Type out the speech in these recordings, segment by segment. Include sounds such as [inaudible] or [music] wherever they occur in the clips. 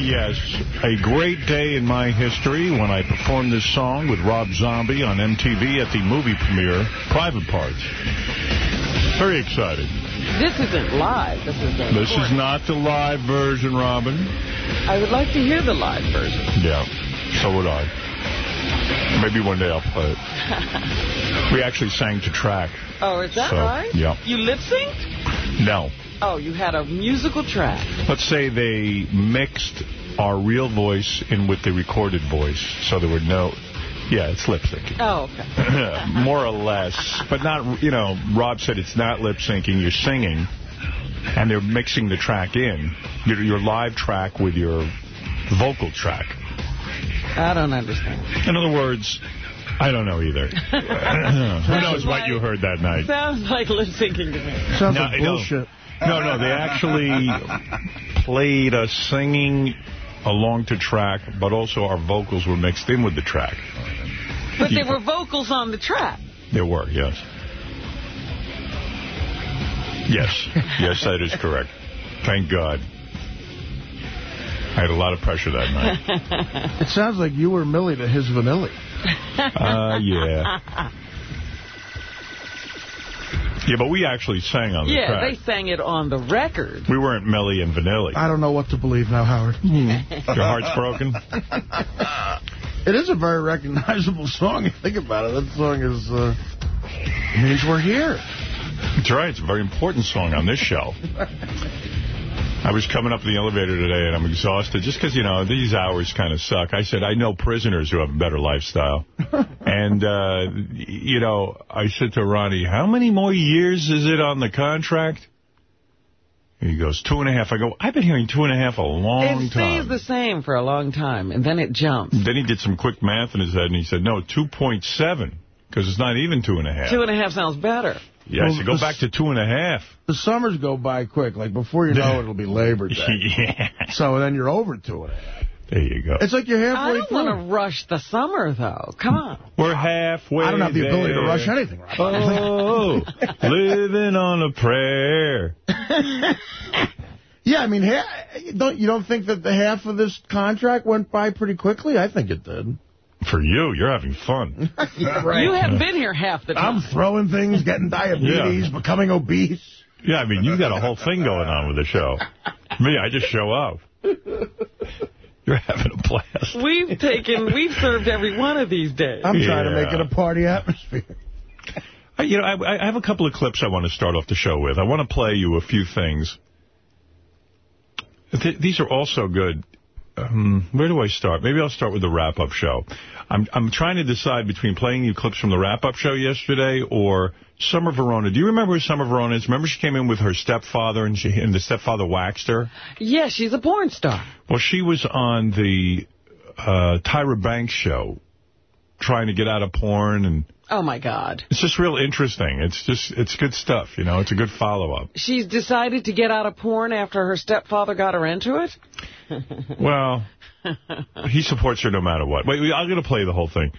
yes. A great day in my history when I performed this song with Rob Zombie on MTV at the movie premiere, Private Parts. Very exciting. This isn't live. This is This is not the live version, Robin. I would like to hear the live version. Yeah, so would I. Maybe one day I'll play it. [laughs] We actually sang to track. Oh, is that So, right? yeah. You lip-synced? No. Oh, you had a musical track. Let's say they mixed our real voice in with the recorded voice, so there were no... Yeah, it's lip syncing. Oh, okay. [laughs] More or less. But not, you know, Rob said it's not lip syncing, you're singing, and they're mixing the track in, your, your live track with your vocal track. I don't understand. In other words, I don't know either. [laughs] Who knows what you heard that night? Sounds like lip-syncing to me. Sounds No, like no. bullshit. No, no, they actually played us singing along to track, but also our vocals were mixed in with the track. But there were vocals on the track. There were, yes. Yes, yes, that is correct. Thank God. I had a lot of pressure that night. [laughs] It sounds like you were Milli to his vanilla. Uh, yeah. Yeah, but we actually sang on the Yeah, track. they sang it on the record. We weren't Milli and Vanilli. I don't know what to believe now, Howard. Your heart's broken? [laughs] It is a very recognizable song. You think about it. That song is uh, means we're here. That's right. It's a very important song on this show. [laughs] I was coming up in the elevator today, and I'm exhausted just because, you know, these hours kind of suck. I said, I know prisoners who have a better lifestyle. [laughs] and, uh, you know, I said to Ronnie, how many more years is it on the contract? He goes, two and a half. I go, I've been hearing two and a half a long time. It stays the same for a long time, and then it jumps. Then he did some quick math in his head, and he said, no, 2.7, because it's not even two and a half. Two and a half sounds better. Yeah, I Well, said, go back to two and a half. The summers go by quick. Like, before you know it, it'll be Labor [laughs] Day. yeah. So then you're over to it. There you go. It's like you're halfway I halfway don't through. want to rush the summer, though. Come on. We're halfway I don't have the ability to rush anything. Right? Oh, [laughs] living on a prayer. Yeah, I mean, ha don't you don't think that the half of this contract went by pretty quickly? I think it did. For you, you're having fun. [laughs] yeah, right. You have been here half the time. I'm throwing things, getting [laughs] diabetes, becoming obese. Yeah, I mean, you got a whole thing going on with the show. Me, I just show up. [laughs] You're having a blast. We've taken, we've served every one of these days. I'm trying to make it a party atmosphere. I- You know, I, I have a couple of clips I want to start off the show with. I want to play you a few things. Th these are also good. Um, where do I start? Maybe I'll start with the wrap-up show. I'm I'm trying to decide between playing you clips from the wrap-up show yesterday or Summer Verona. Do you remember who Summer Verona is? Remember she came in with her stepfather and, she, and the stepfather waxed her? Yeah, she's a porn star. Well, she was on the uh, Tyra Banks show trying to get out of porn and Oh, my God. it's just real interesting. It's just, it's good stuff, you know. It's a good follow-up. She's decided to get out of porn after her stepfather got her into it? [laughs] Well, he supports her no matter what. Wait, wait, I'm going to play the whole thing.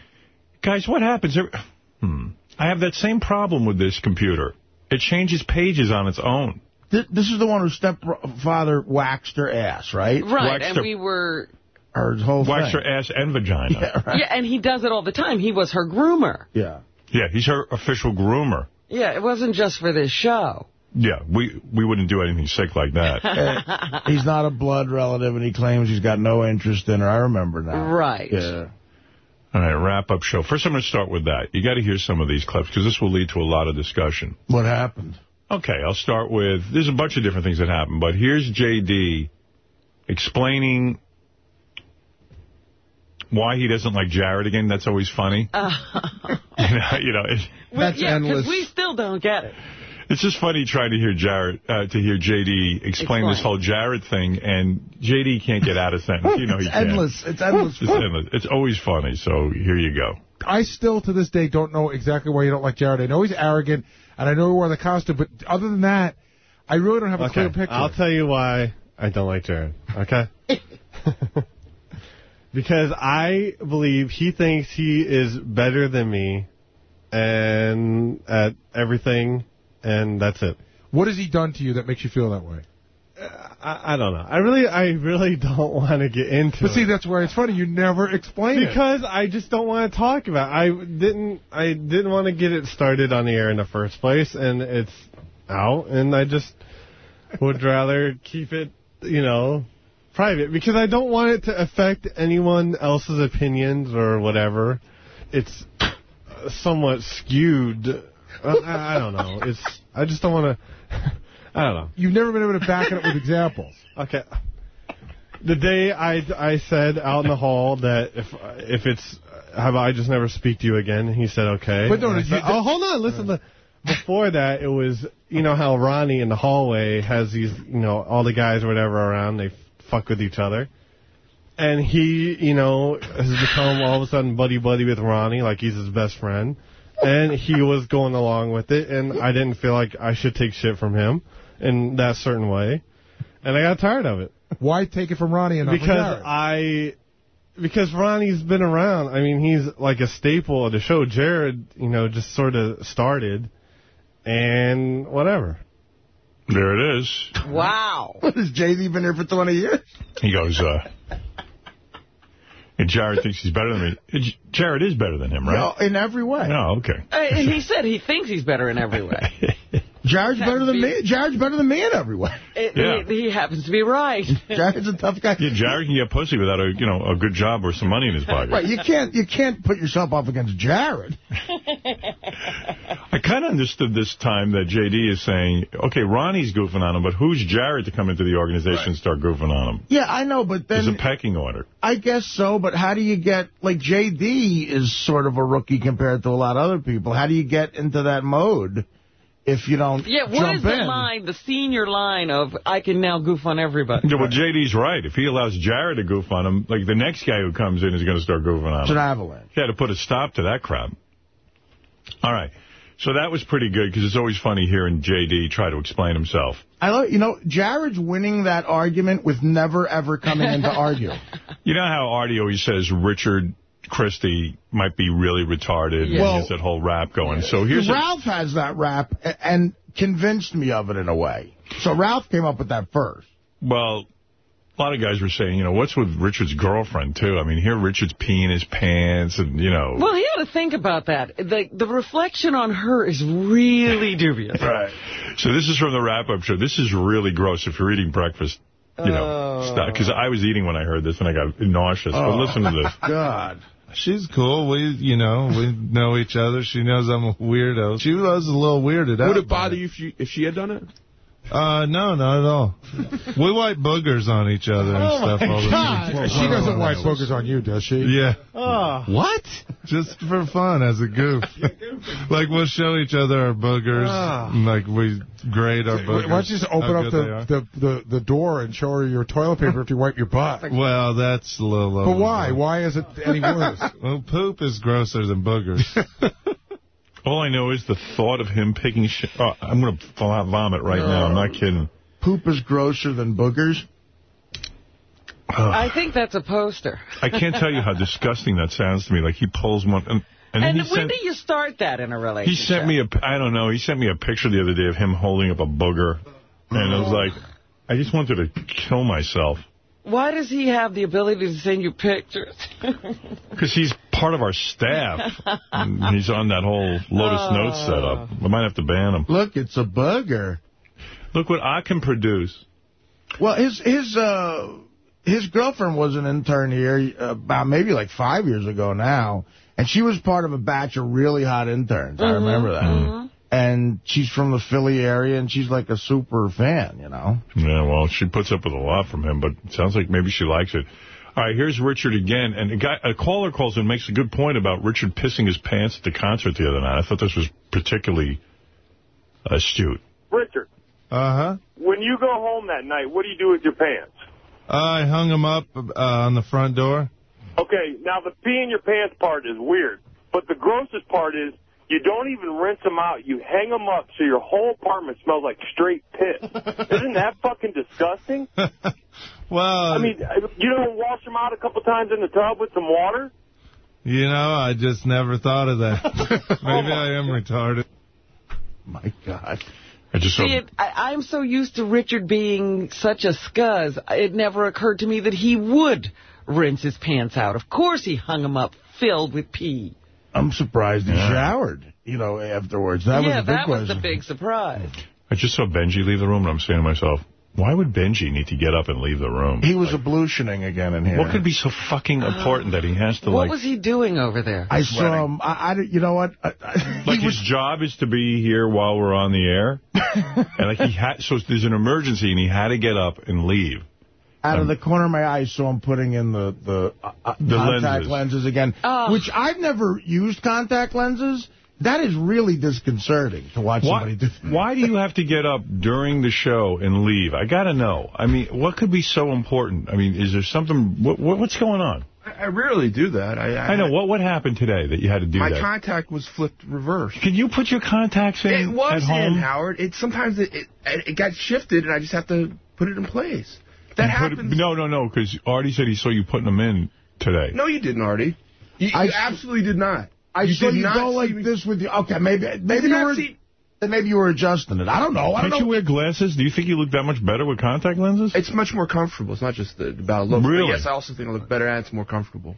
Guys, what happens? every- Hmm. I have that same problem with this computer. It changes pages on its own. Th this is the one whose stepfather waxed her ass, right? Right, Waxed and her- we were... Her whole Wax thing. her ass and vagina. [laughs] Yeah, right. Yeah, and he does it all the time. He was her groomer. Yeah. Yeah, he's her official groomer. Yeah, it wasn't just for this show. Yeah, we we wouldn't do anything sick like that. [laughs] Uh, he's not a blood relative, and he claims he's got no interest in her. I remember now. Right. Yeah. All right, wrap-up show. First, I'm going to start with that. You got to hear some of these clips, because this will lead to a lot of discussion. What happened? Okay, I'll start with, there's a bunch of different things that happened, but here's J.D. explaining why he doesn't like Jared again. That's always funny. [laughs] you know, you know it, That's yeah, endless. because we still don't get it. it's just funny trying to hear Jared, uh, to hear J.D. explain this whole Jared thing, and J.D. can't get out of sentence. You know he it's can't. endless. It's endless. It's endless. It's always funny, so here you go. I still, to this day, don't know exactly why you don't like Jared. I know he's arrogant, and I know he wore the costume, but other than that, I really don't have a clear picture. I'll tell you why I don't like Jared, okay? [laughs] because I believe he thinks he is better than me and at everything, and that's it. what has he done to you that makes you feel that way? Uh, I, I don't know. I really, I really [laughs] don't want to get into But it. see, that's where it's funny. You never explain it. because I just don't want to talk about. It. I didn't. I didn't want to get it started on the air in the first place, and it's out, and I just would [laughs] rather keep it, you know, private because I don't want it to affect anyone else's opinions or whatever. It's somewhat skewed. Uh, I, I don't know. [laughs] It's. I just don't want to. [laughs] I don't know. You've never been able to back it up with examples. Okay. The day I I said out in the hall that if if it's have I just never speak to you again, he said okay. But no, And I you- said, oh hold on, listen. before that, it was you know how Ronnie in the hallway has these you know all the guys or whatever around they fuck with each other, and he you know has become all of a sudden buddy buddy with Ronnie like he's his best friend, and he was going along with it, and I didn't feel like I should take shit from him in that certain way, and I got tired of it Why take it from Ronnie and because I because Ronnie's been around. I mean, he's like a staple of the show. Jared, you know, just sort of started, and whatever. There it is. Wow. [laughs] What, has J.D. been here for 20 years? He goes, uh... And Jared thinks he's better than me. Jared is better than him, right? No, in every way. No, okay. Uh, And he said he thinks he's better in every way. [laughs] Jared's That better than be- me. Jared's better than me in every way. [laughs] It- Yeah. he, he happens to be right. [laughs] Jared's a tough guy. Yeah, Jared can get pussy without a, you know, a good job or some money in his pocket. Right, you can't you can't put yourself up against Jared. [laughs] I kind of understood this time that JD is saying, okay, Ronnie's goofing on him, but who's Jared to come into the organization and start goofing on him? Yeah, I know, but There's a pecking order. I guess so. But how do you get like JD is sort of a rookie compared to a lot of other people? How do you get into that mode if you don't Yeah, what jump is the in? line, the senior line of, I can now goof on everybody? Yeah, well, JD's right. If he allows Jared to goof on him, like the next guy who comes in is going to start goofing on him. It's an avalanche. Yeah, to put a stop to that crap. All right. So that was pretty good because it's always funny hearing JD try to explain himself. I love, you know, Jared's winning that argument with never ever coming in to [laughs] argue. You know how Artie always says Richard Christie might be really retarded and Well- he has that whole rap going. So here's a, Ralph has that rap and convinced me of it in a way. So Ralph came up with that first. well, a lot of guys were saying, you know, what's with Richard's girlfriend, too? I mean, here Richard's peeing his pants and, you know. Well, he ought to think about that. The the reflection on her is really [laughs] dubious. Right. So this is from the wrap-up show. This is really gross if you're eating breakfast. You know, oh. because I was eating when I heard this and I got nauseous. But oh. listen to this. [laughs] God. She's cool. We, you know, we know each other. She knows I'm a weirdo. She was a little weirded out. Would it bother you if she if she had done it? Uh, no, not at all. we wipe boogers on each other and Oh, stuff my all the God. time. She doesn't wipe boogers on you, does she? Yeah. Oh, What? Just for fun, as a goof. [laughs] like, we'll show each other our boogers. and, like, we grade our boogers. Why don't you just open up good they are. the, the, the, the door and show her your toilet paper if you wipe your butt? [laughs] Well, that's a little But why? Why is it any worse? [laughs] Well, poop is grosser than boogers. All I know is the thought of him picking shit. Oh, uh, I'm going to vomit right now. I'm not kidding. Poop is grosser than boogers. I think that's a poster. I can't tell you how disgusting that sounds to me. Like he pulls one. And, and, And when sent, do you start that in a relationship? He sent me a, I don't know, he sent me a picture the other day of him holding up a booger. And I was like, I just wanted to kill myself. Why does he have the ability to send you pictures? [laughs] Because he's part of our staff. And he's on that whole Lotus oh. Notes setup. I might have to ban him. Look, it's a bugger. Look what I can produce. Well, his his uh his girlfriend was an intern here uh, about maybe like five years ago now, and she was part of a batch of really hot interns. I mm-hmm. remember that. Mm. Mm-hmm. And she's from the Philly area, and she's like a super fan, you know. Yeah, well, she puts up with a lot from him, but it sounds like maybe she likes it. All right, here's Richard again. And a, guy, a caller calls and makes a good point about Richard pissing his pants at the concert the other night. I thought this was particularly astute. Richard, Uh-huh. when you go home that night, what do you do with your pants? I hung them up uh, on the front door. Okay, now the pee in your pants part is weird, but the grossest part is you don't even rinse them out. You hang them up so your whole apartment smells like straight piss. [laughs] Isn't that fucking disgusting? [laughs] Well, I mean, uh, you don't wash them out a couple times in the tub with some water? you know, I just never thought of that. [laughs] Maybe I am retarded. My God. I just. See, it, I, I'm so used to Richard being such a scuzz, it never occurred to me that he would rinse his pants out. Of course he hung them up filled with pee. I'm surprised he Yeah. showered, you know, afterwards. That yeah, was the big that was the big surprise. I just saw Benji leave the room, and I'm saying to myself, why would Benji need to get up and leave the room? He was ablutioning again in here. What could be so fucking important that he has to, What like... was he doing over there? I saw him. I, I, you know what? I, I, [laughs] Like he his job is to be here while we're on the air, [laughs] and like he had, so there's an emergency, and he had to get up and leave. Out of the corner of my eye, I saw him putting in the the, uh, uh, The contact lenses. lenses, again, Oh. which I've never used contact lenses. That is really disconcerting to watch Why, somebody do. that. why do you have to get up during the show and leave? I got to know. I mean, what could be so important? I mean, is there something, what, what, what's going on? I, I rarely do that. I, I, I know. What what happened today that you had to do My that? contact was flipped reverse. Can you put your contacts in It was at home? in, Howard. It Sometimes it, it, it got shifted, and I just have to put it in place. That You put it- no, no, no, because Artie said he saw you putting them in today. No, you didn't, Artie. You, you absolutely did not. I you saw you go like me- this with you. Okay, maybe maybe you were see- maybe you were adjusting it. I don't know. I don't Can't you wear glasses? Do you think you look that much better with contact lenses? It's much more comfortable. It's not just the, about looks. Really? Yes, I also think I look better, and it's more comfortable.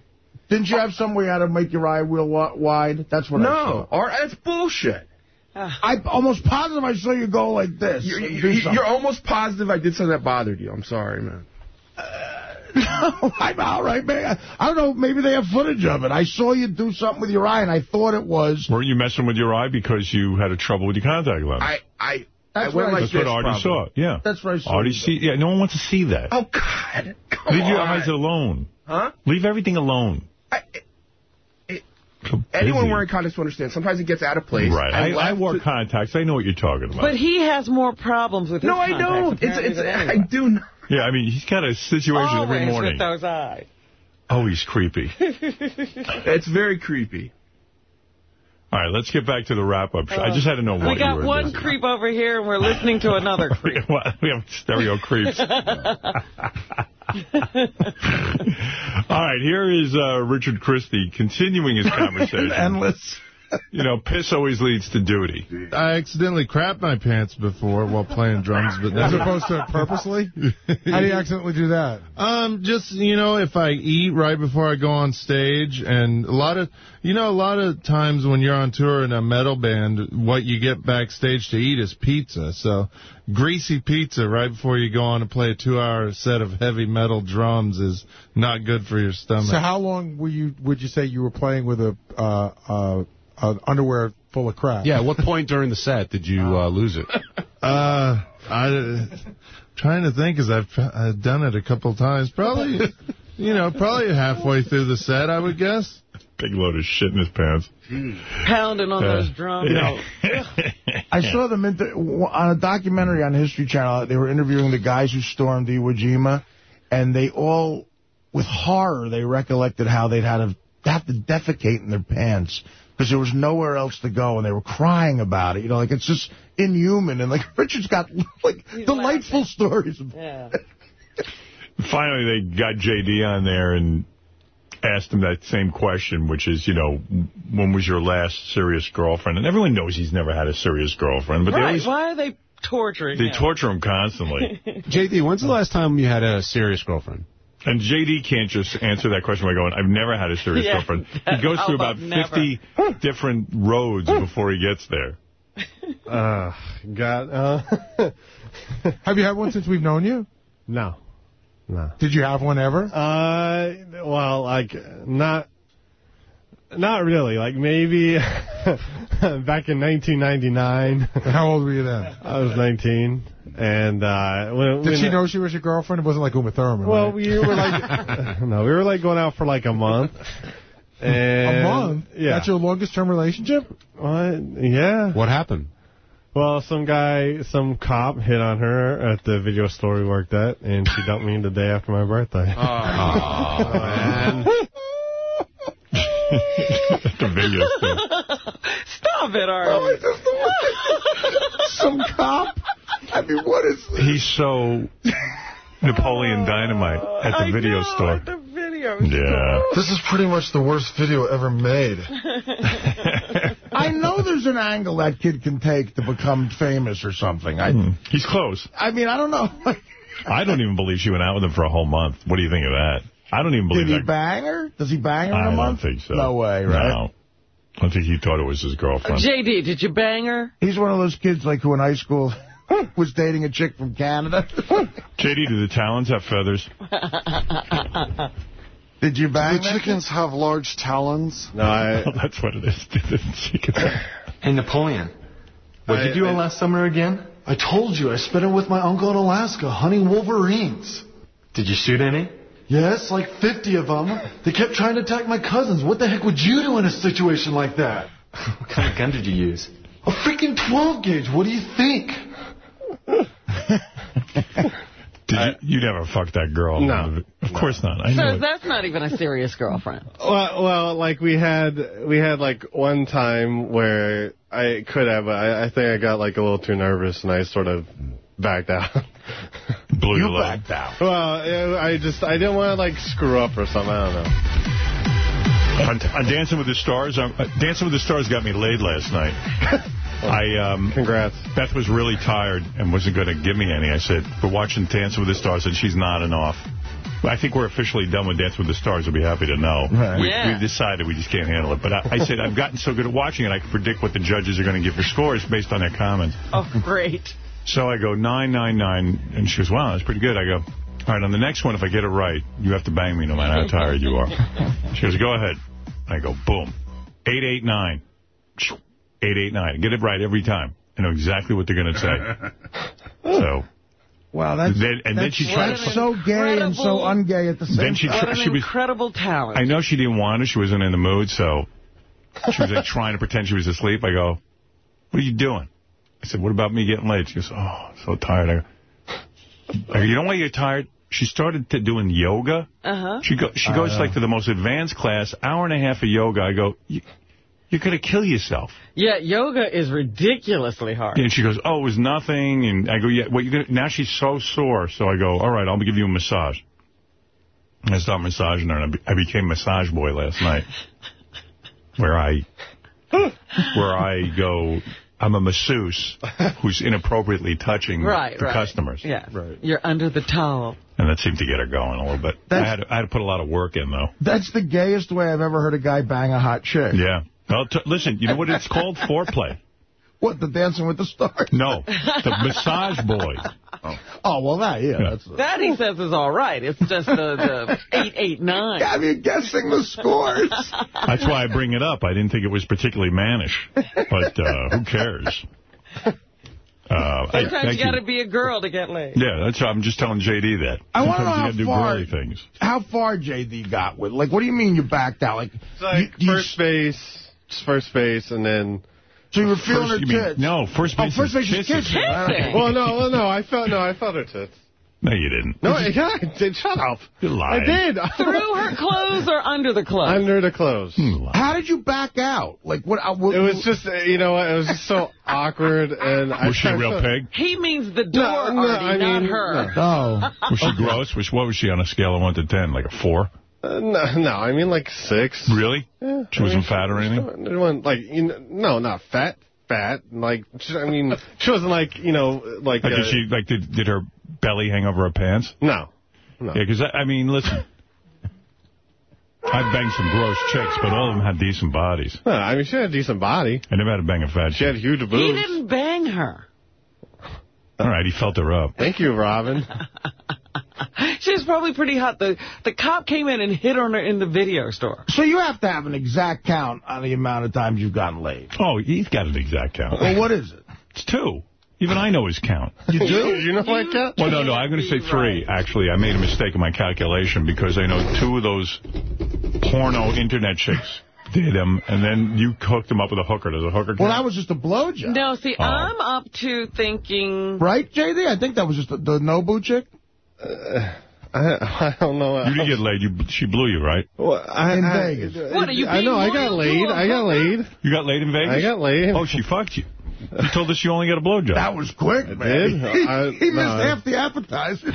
Didn't you have some where you had to make your eye wheel wide? That's what I No, saw. or that's bullshit. I'm almost positive I saw you go like this. You're, you're, you're almost positive I did something that bothered you. I'm sorry, man. [laughs] No, I'm all right, man. I don't know. Maybe they have footage of it. I saw you do something with your eye, and I thought it was. Weren't you messing with your eye because you had a trouble with your contact lens? I, I, That's I went what I- like That's this, what Artie probably. saw. Yeah. That's what I saw. Artie you see. Yeah, no one wants to see that. Oh God! Come Leave your eyes alone. Huh? Leave everything alone. I, it, So anyone wearing contacts will understand. Sometimes it gets out of place. Right. I, I left wore to- contacts. I know what you're talking about. But he has more problems with his No, I contacts, don't. It's, it's, than I do not. yeah, I mean, he's got a situation every Always morning. with those eyes. Oh, he's creepy. [laughs] It's very creepy. All right, let's get back to the wrap-up. I uh, just had to know what We got one doing. creep over here, and we're listening to another [laughs] creep. We have stereo creeps. [laughs] All right, here is uh, Richard Christie continuing his [laughs] conversation. Endless. You know, piss always leads to duty. I accidentally crapped my pants before while playing drums, but As never opposed to purposely? [laughs] How do you accidentally do that? Um, just you know, if I eat right before I go on stage, and a lot of, you know, a lot of times when you're on tour in a metal band, what you get backstage to eat is pizza. So, greasy pizza right before you go on to play a two-hour set of heavy metal drums is not good for your stomach. So how long were you? Would you say you were playing with a uh, uh, uh, underwear full of crap? Yeah, at what point during the set did you uh, lose it? [laughs] Uh, I trying to think as I've, I've done it a couple times. Probably, you know, probably halfway through the set, I would guess. Big load of shit in his pants. Pounding on Uh, those drums. yeah. [laughs] I saw them inter- on a documentary on History Channel. They were interviewing the guys who stormed Iwo Jima, and they all, with horror, they recollected how they'd had to have to defecate in their pants because there was nowhere else to go, and they were crying about it. You know, like it's just inhuman. And like [laughs] Richard's got like delightful stories. Yeah. [laughs] Finally, they got J.D. on there and asked him that same question, which is, you know, when was your last serious girlfriend? And everyone knows he's never had a serious girlfriend, but Right. always Why are they torturing they him? torture him constantly. [laughs] JD, when's the last time you had a serious girlfriend? And J.D. can't just answer that question by going, I've never had a serious [laughs] Yeah, girlfriend. [laughs] He goes through about about 50 [laughs] different roads before he gets there. Uh, God. Uh, Have you had one since we've known you? no. No. Did you have one ever? Uh, well, like, not, not really. Like, maybe [laughs] back in 1999. How old were you then? I was 19. And, uh, when, Did when she know she was your girlfriend? It wasn't like Uma Thurman, Well, right? we were like, [laughs] [laughs] no, we were like going out for like a month. And, a month? Yeah. That's your longest term relationship? What? Yeah. What happened? Well, some guy, some cop hit on her at the video store we worked at, and she dumped me the day after my birthday. Oh, man. The video store. Stop it, Artie. [laughs] Some cop. I mean, what is this? He's so Napoleon Dynamite at the I video know, store. At the video Yeah. This is pretty much the worst video ever made. I [laughs] I know there's an angle that kid can take to become famous or something. I, Hmm. He's close. I mean, I don't know. I don't even believe she went out with him for a whole month. What do you think of that? I don't even believe Did he bang her? Does he bang her in I a don't think so. No way, right? No. I think he thought it was his girlfriend. Uh, JD, did you bang her? He's one of those kids like who in high school [laughs] was dating a chick from Canada. [laughs] JD, do the talons have feathers? [laughs] Did you bang Do the chickens have large talons? No, I... That's what it is. Did The chicken. Hey, Napoleon. What did you do I- last summer again? I told you, I spent it with my uncle in Alaska hunting wolverines. Did you shoot any? Yes, like 50 of them. They kept trying to attack my cousins. What the heck would you do in a situation like that? [laughs] What kind of gun did you use? A freaking 12 gauge. What do you think? [laughs] Did you, you never fucked that girl? No. Of course not. I So know it. that's not even a serious girlfriend. Well, well, like we had, we had like one time where I could have, but I, I think I got like a little too nervous and I sort of backed out. Blew You backed out. well, I just, I didn't want to like screw up or something. I don't know. On, on Dancing with the Stars, um, uh, Dancing with the Stars got me laid last night. [laughs] I um, Congrats. Beth was really tired and wasn't going to give me any. I said, we're watching Dancing with the Stars, and she's nodding off. I think we're officially done with Dancing with the Stars. We'll be happy to know. Right. We, Yeah. We've decided we just can't handle it. But I, I said, I've gotten so good at watching it, I can predict what the judges are going to give for scores based on their comments. Oh, great. So I go, 999, and she goes, wow, that's pretty good. I go, all right, on the next one, if I get it right, you have to bang me no matter how tired you are. [laughs] She goes, go ahead. I go, boom. 889. 889. Get it right every time. I know exactly what they're going to say. [laughs] So Wow, that's, Then- and then that's, she tried- that's so gay and so Incredible- ungay at the same Then she time. What an she was- incredible talent. I know she didn't want to. She wasn't in the mood, so she was like [laughs] trying to pretend she was asleep. I go, what are you doing? I said, what about me getting late? She goes, oh, I'm so tired. I go, I go, you know why you're tired? She started to doing yoga. Uh-huh. She go, she goes like to the most advanced class, hour and a half of yoga. I go, you, you're going to kill yourself. Yeah, yoga is ridiculously hard. And she goes, oh, it was nothing. And I go, yeah, what you gonna, now she's so sore. So I go, all right, I'll give you a massage. And I start massaging her, and I, be, I became massage boy last night. [laughs] where I, where I go, I'm a masseuse who's inappropriately touching [laughs] Right, the right. customers. Yeah, you're under the towel. And that seemed to get her going a little bit. I had, to, I had to put a lot of work in, though. That's the gayest way I've ever heard a guy bang a hot chick. Yeah. Well, t listen, you know what it's called? [laughs] Foreplay. What, the Dancing with the Stars? No, the massage boy. [laughs] Oh, well, that, yeah. Yeah. That's, [laughs] That, he says, is all right. It's just the, the [laughs] 889. I mean, guessing the scores. [laughs] That's why I bring it up. I didn't think it was particularly mannish, but uh, who cares? Uh, Sometimes thank you got to be a girl to get laid. Yeah, that's. I'm just telling JD that. I want to know Sometimes you how gotta do far, girly things. how far JD got with. Like, what do you mean you backed out? Like, like you, you- first base, first base, and then. So you were feeling First, her you mean- tits? no, first base. Oh, first is base is kissing. kissing. Kissing. Well, no, well, no, I felt no, I felt her tits. No, you didn't. No, yeah, I did. Shut up. You're I did. [laughs] Through her clothes or under the clothes? Under the clothes. Hmm, How did you back out? Like, what? Uh, what It was just, uh, you know what? It was just so awkward, and I Was she a real pig? He means the door, No, no, Artie, I not mean, her. Oh. Was she gross? Was, what was she on a scale of 1 to 10? Like a 4? Uh, no, no, I mean like six. Really? Yeah, She wasn't fat or anything? It wasn't like you know, no, not fat, fat. Like she- I mean, she wasn't like you know, like, Like, uh, did she, like, did, did her belly hang over her pants? no, no. Yeah, because, I, I mean, listen. I've banged some gross chicks, but all of them had decent bodies. No, I mean she had a decent body. I never had to bang a fat She had huge boobs. He didn't bang her. All right, he felt her up. Thank you, Robin. [laughs] She was probably pretty hot. The the cop came in and hit on her in the video store. So you have to have an exact count on the amount of times you've gotten laid. Oh, he's got an exact count. Well, what is it? It's two. Even I know his count. You do? you know like that? Well, no, no, I'm going to say three, actually. I made a mistake in my calculation because I know two of those porno internet chicks did him, and then you hooked him up with a hooker. Does a hooker Well, that was just a blowjob. No, see, Oh. I'm up to thinking... Right, JD? I think that was just the, the Nobu chick. I, uh, [laughs] I don't know. You didn't get laid. You, she blew you, right? Well, I, In I- Vegas. What, are you I know. I got laid. I got laid. You got laid in Vegas? I got laid. Oh, she fucked you. You told us you only got a blowjob. That was quick, man. did? He, I- he missed no. half the appetizer. [laughs]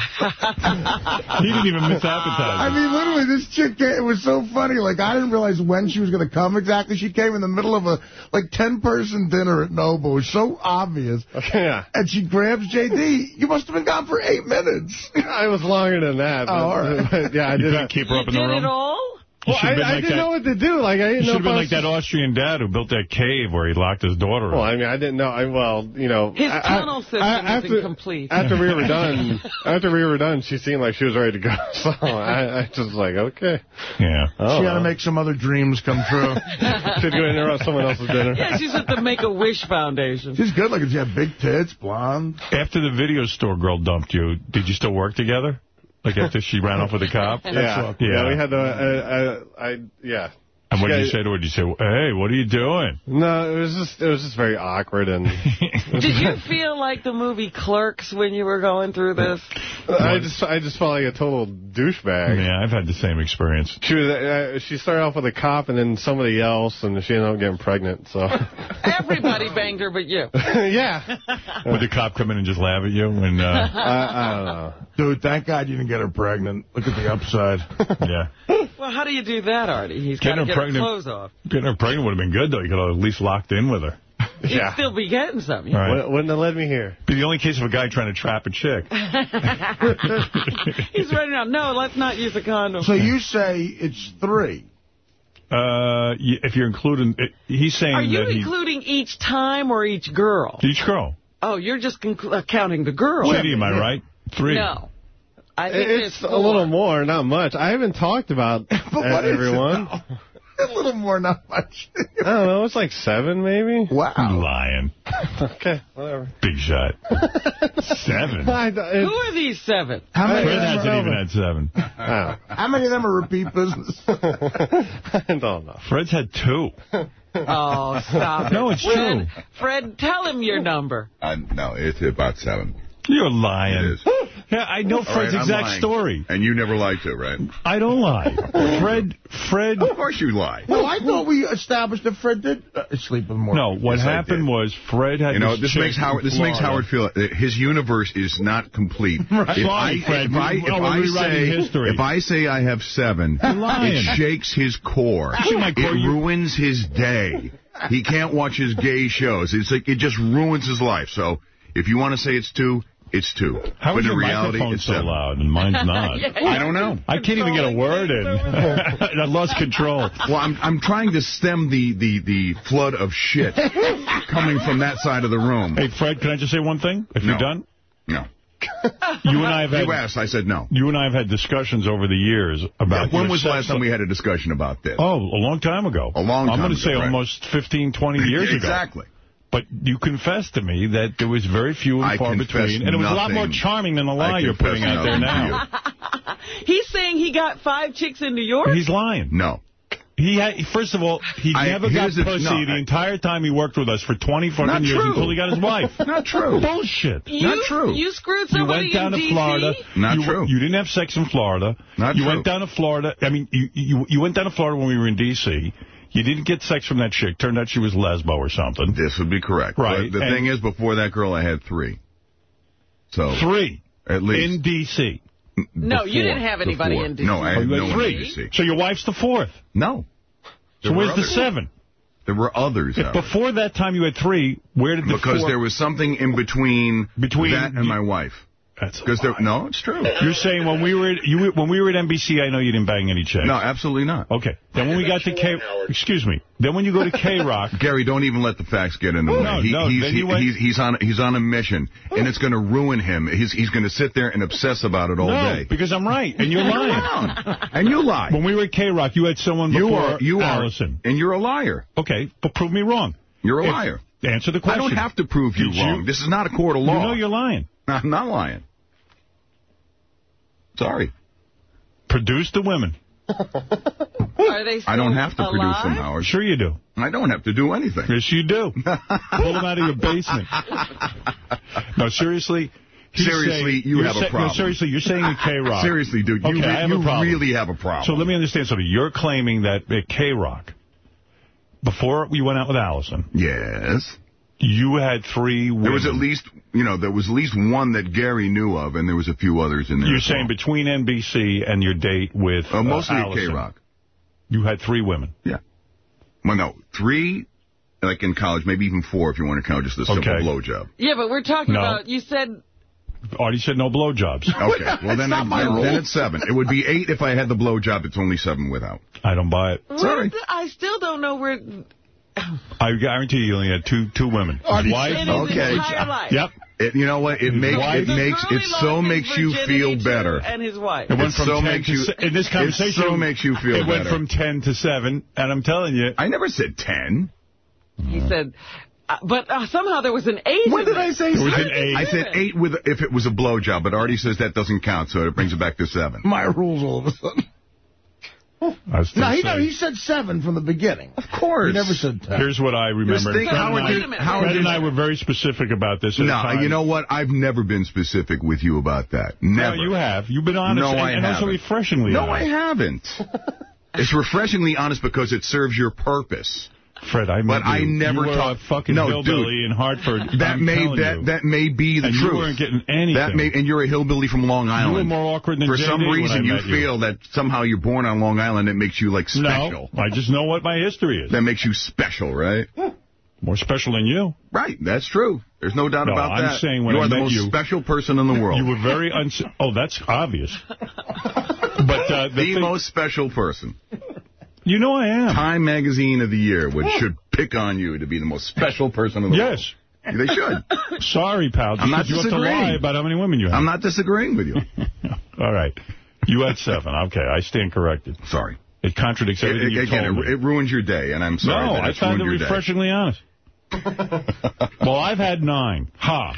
He didn't even miss appetizer. I mean, literally, this chick, came, it was so funny. Like, I didn't realize when she was going to come exactly. She came in the middle of a, like, 10-person dinner at Nobu. It was so obvious. yeah. And she grabs J.D. You must have been gone for eight minutes. I was longer than that. Oh, but, Oh, all right. but [laughs] yeah, I you didn't keep her up in the did room? it all? You Well, I, should've I like didn't that. know what to do. Like I didn't should know have if been like was that Austrian dad who built that cave where he locked his daughter Well, in. I mean, I didn't know. I well, you know, His I- tunnel system I- is after, incomplete. After we were done, [laughs] after we were done, she seemed like she was ready to go. [laughs] So I, I just was like, okay, Yeah. oh, she had to make some other dreams come true. [laughs] should go interrupt someone else's dinner. Yeah, she's at the Make-A-Wish Foundation. She's good looking. She had big tits, blonde. After the video store girl dumped you, did you still work together? Like after she ran off with the cop? [laughs] Yeah, Yeah. yeah, we had to. I, I, I yeah. And what did you say to her? Did you say, hey, what are you doing? No, it was just it was just very awkward, and [laughs] Did you feel like the movie Clerks when you were going through this? I just I just felt like a total douchebag. Yeah, I've had the same experience. She was uh, she started off with a cop and then somebody else, and she ended up getting pregnant. So [laughs] Everybody banged her but you. [laughs] yeah, Would the cop come in and just laugh at you? And uh, I, I don't know. Dude, thank God you didn't get her pregnant. Look at the upside. yeah. Well, how do you do that, Artie? He's got to get her pregnant- clothes off. Getting her pregnant would have been good, though. You could have at least locked in with her. He'd Yeah. still be getting something. Right. Wouldn't- Wouldn't have led me here. Be the only case of a guy trying to trap a chick. [laughs] He's running around. No, let's not use a condom. So you say it's three. Uh, if you're including, he's saying Are you that he, including each time or each girl? each girl. Oh, you're just uh, counting the girl. JD, am I right? Three. No. I think It's there's a little more, not much. I haven't talked about [laughs] But what is it everyone. Now? A little more, not much. I don't know. It's like seven, maybe. You Wow. lying. [laughs] Okay, whatever. Big shot. [laughs] Seven. I, Who are these seven? How many, Fred of them hasn't are, even had seven. oh. [laughs] how many of them are repeat business? I don't know. Fred's had two. Oh, stop No, it. it's Fred, true. Fred, tell him your number. Uh, no, it's about seven. You're lying. It is. Yeah, I know Fred's right, exact lying. story. And you never liked it, right? I don't lie. Fred, Fred. Of course you lie. Well, I thought we established that Fred did uh, sleep with more. No, what Yes, happened was Fred had You know, this this makes Howard. This makes Howard feel uh, his universe is not complete. [laughs] If Sorry, I, Fred. if I, if Oh, I rewriting say, history. if I say I have seven, it shakes his core. Actually, my core, it ruins his day. He can't watch his gay shows. It's like it just ruins his life. So if you want to say it's two, it's two. How but is in your reality, microphone so seven. loud and mine's [laughs] not? I don't know. I can't even get a word in. [laughs] I lost control. Well, I'm I'm trying to stem the the the flood of shit [laughs] coming from that side of the room. Hey, Fred, can I just say one thing? If No. you're done? No. You and I have had... You asked, I said no. You and I have had discussions over the years about... when was the last time we had a discussion about this? Oh, a long time ago. A long time. I'm going to ago, say right. almost 15, 20 years ago. exactly. But you confessed to me that there was very few and I far confessed between, and it was a lot more charming than the lie you're putting out there now. [laughs] He's saying he got five chicks in New York? He's lying. No. He had, first of all, he I- never got here's the- pussy no, the I- entire time he worked with us for 20 fucking years true. until he got his wife. [laughs] Not true. Bullshit. You, Not true. You screwed You somebody went down in to D.C.? Florida. Not you, true. You didn't have sex in Florida. Not you true. went down to Florida. I mean, you, you you went down to Florida when we were in D.C. You didn't get sex from that chick. Turned out she was lesbo or something. This would be correct. Right, But the and- thing is, before that girl, I had three. So Three at least in D.C. No, you didn't have anybody in D.C. No, I Oh, had no had one in three. D.C. So your wife's the fourth. No. So There were where's the others. seven? There were others. If Howard. before that time you had three, where did the because four... there was something in between, Between that and you- my wife. That's Because there, no, it's true. You're saying when we were at, you when we were at NBC, I know you didn't bang any chicks. No, absolutely not. Okay. Then when we got to K, excuse me. Then when you go to K Rock, [laughs] Gary, don't even let the facts get in the way. No, he, no, he's, then he, you went- he's, he's on he's on a mission, and it's going to ruin him. He's he's going to sit there and obsess about it all no, day. because I'm right and you're lying. and you lie. When we were at K Rock, you had someone before You are you are, Allison. and you're a liar. Okay, but prove me wrong. You're a If- liar. Answer the question. I don't have to prove you Did you- wrong. This is not a court of law. You know you're lying. [laughs] I'm not lying. Sorry. Produce the women. [laughs] Are they I don't have to produce them, alive? Howard. Sure you do. I don't have to do anything. Yes, you do. [laughs] Pull them out of your basement. No, seriously. Seriously, saying- you have a problem. No, seriously, you're saying at K-Rock. [laughs] Seriously, dude, you, Okay, re- I have you really have a problem. So let me understand something. You're claiming that at K-Rock, before you went out with Allison, Yes. You had three women. There was at least, you know, there was at least one that Gary knew of, and there was a few others in there. You're as well. saying between NBC and your date with Uh, mostly uh, at Allison, K-Rock. You had three women. Yeah. Well, no, three, like in college, maybe even four if you want to count just a simple Okay. blowjob. Yeah, but we're talking No. about, you said, Artie said no blowjobs. Okay, [laughs] well then, I, then, then it's seven. It would be eight if I had the blowjob. It's only seven without. I don't buy it. Sorry. I still don't know where, I guarantee you only had two two women. His wife. in Okay. entire life. Yep. It, you know what? It makes wife- it makes it so makes you feel better. And his wife. It went It from so 10 makes to you- in this conversation. it so makes you feel It went from 10 to 7, and I'm telling you. I never said ten. He said, uh, but uh, somehow there was an eight. When in did I say There was an eight. I said eight with if it was a blowjob, but Artie says that doesn't count, so it brings it back to seven. My rules all of a sudden. I was No, he, no, he said seven from the beginning. Of course. He never said ten. Here's what I remember. think- Fred, Howard and, I, Wait a Howard Fred and I were very specific about this. No, the you know what? I've never been specific with you about that. Never. No, you have. You've been honest No, and, I and also haven't. refreshingly No, honest. I haven't. [laughs] it's refreshingly honest because it serves your purpose. Fred, I But I never a fucking No, hillbilly dude. in Hartford. That I'm may that you. that may be the and truth. you weren't getting anything. That may, and you're a hillbilly from Long Island. You were more awkward than For JD some reason, you met you. feel that somehow you're born on Long Island. It makes you like special. No, I just know what my history is. That makes you special, right? [laughs] More special than you. Right. That's true. There's no doubt No, about I'm that. saying when you I are the most you- special person in the world. You were very [laughs] uns. Oh, that's obvious. But uh, the, the thing- most special person. You know I am. Time Magazine of the Year would should pick on you to be the most special person in the world. Yes. They should. [laughs] Sorry, pal. I'm not 'cause you have to disagreeing. lie about how many women you have. I'm not disagreeing with you. [laughs] All right. You had seven. Okay, I stand corrected. Sorry. It contradicts everything it, you again, it, me. it ruins your day, and I'm sorry no, I found it your day. refreshingly honest. [laughs] well, I've had nine. Ha.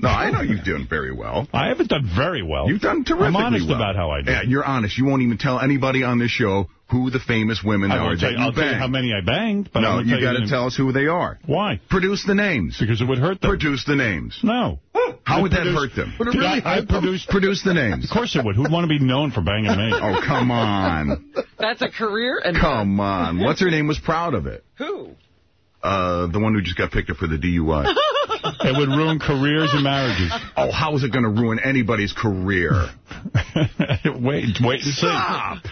No, I know you've done very well. I haven't done very well. You've done terrifically I'm honest well. about how I did. Yeah, you're honest. You won't even tell anybody on this show who the famous women I are won't tell you, you I'll tell you how many I banged, but no, won't you tell got to tell us who they are. Why? Produce the names. Because it would hurt them. Produce the names. No. How I would that hurt them? Would it really I- I them? produced- Produce the names. Of course it would. Who'd want to be known for banging me? Oh, come on. That's a career? And Come on. What's her name was proud of it? Who? Uh, the one who just got picked up for the DUI. It would ruin careers and marriages. Oh, how is it going to ruin anybody's career? [laughs] wait, wait and see. Stop.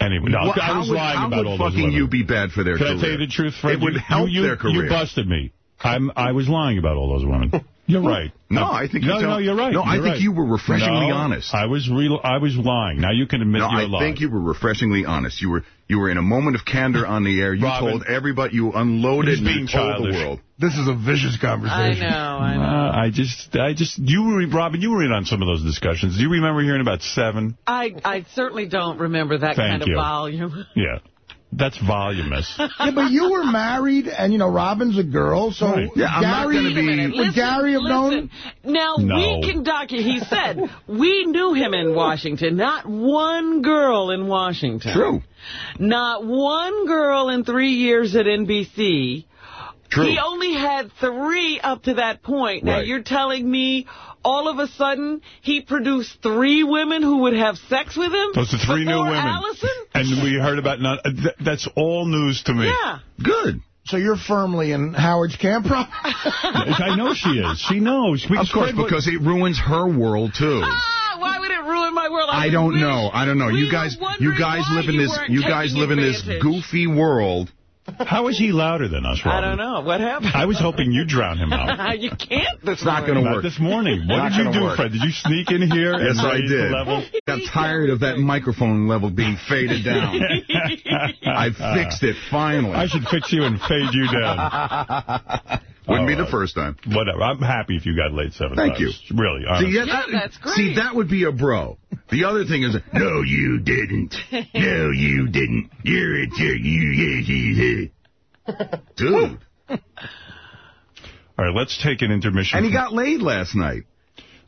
Anyway, no, What- I was would, lying about all those fucking women. you be bad for their Can career? I tell you the truth, Fred? It would You- help you, their career. You busted me. I'm, I was lying about all those women. [laughs] You're right. No, I think no, you tell- no, you're right. No, I You're think right. you were refreshingly No, honest. I was real. I was lying. Now you can admit No, you're I think you were refreshingly honest. You were you were in a moment of candor on the air. You Robin. told everybody you unloaded He's and you told childish. the world. This is a vicious I conversation. know, I know. Uh, I just, I just, you were, Robin, you were in on some of those discussions. Do you remember hearing about seven? I, I certainly don't remember that Thank kind of volume. Yeah. That's voluminous. [laughs] Yeah, but you were married, and, you know, Robin's a girl, so Right. Yeah, I'm not Gary, gonna be- Wait would Listen, Gary have known? Now, No. we can document, he said, we knew him in Washington. Not one girl in Washington. True. Not one girl in three years at NBC. True. He only had three up to that point. Now, Right. you're telling me all of a sudden he produced three women who would have sex with him? Those are three new women. Allison? And we heard about none. uh, th- That's all news to me. Yeah. Good. So you're firmly in Howard's camp, [laughs] Rob? I know she is. She knows. We Of course, because it ruins her world too. Ah, why would it ruin my world? I was don't wish- know. I don't know. we You guys, you guys live in this. You guys taking live in this goofy world. How is he louder than us, Robin? I don't know. What happened? I was hoping you'd drown him out. [laughs] you can't this It's not going to Not work. this morning. What Not did you do, work. Fred? Did you sneak in here [laughs] and Yes, I did. level? Got tired of that microphone level being faded down. [laughs] I fixed it finally. I should fix you and fade you down. Wouldn't be the first time. Whatever. I'm happy if you got laid seven Thank times. Really, honestly. See, yeah, Yeah, that, that's great. see, that would be a bro. The other thing is, [laughs] no, you didn't. No, you didn't. You're a jerk. You, yes, you did. Dude. All right, let's take an intermission. And he got laid last night.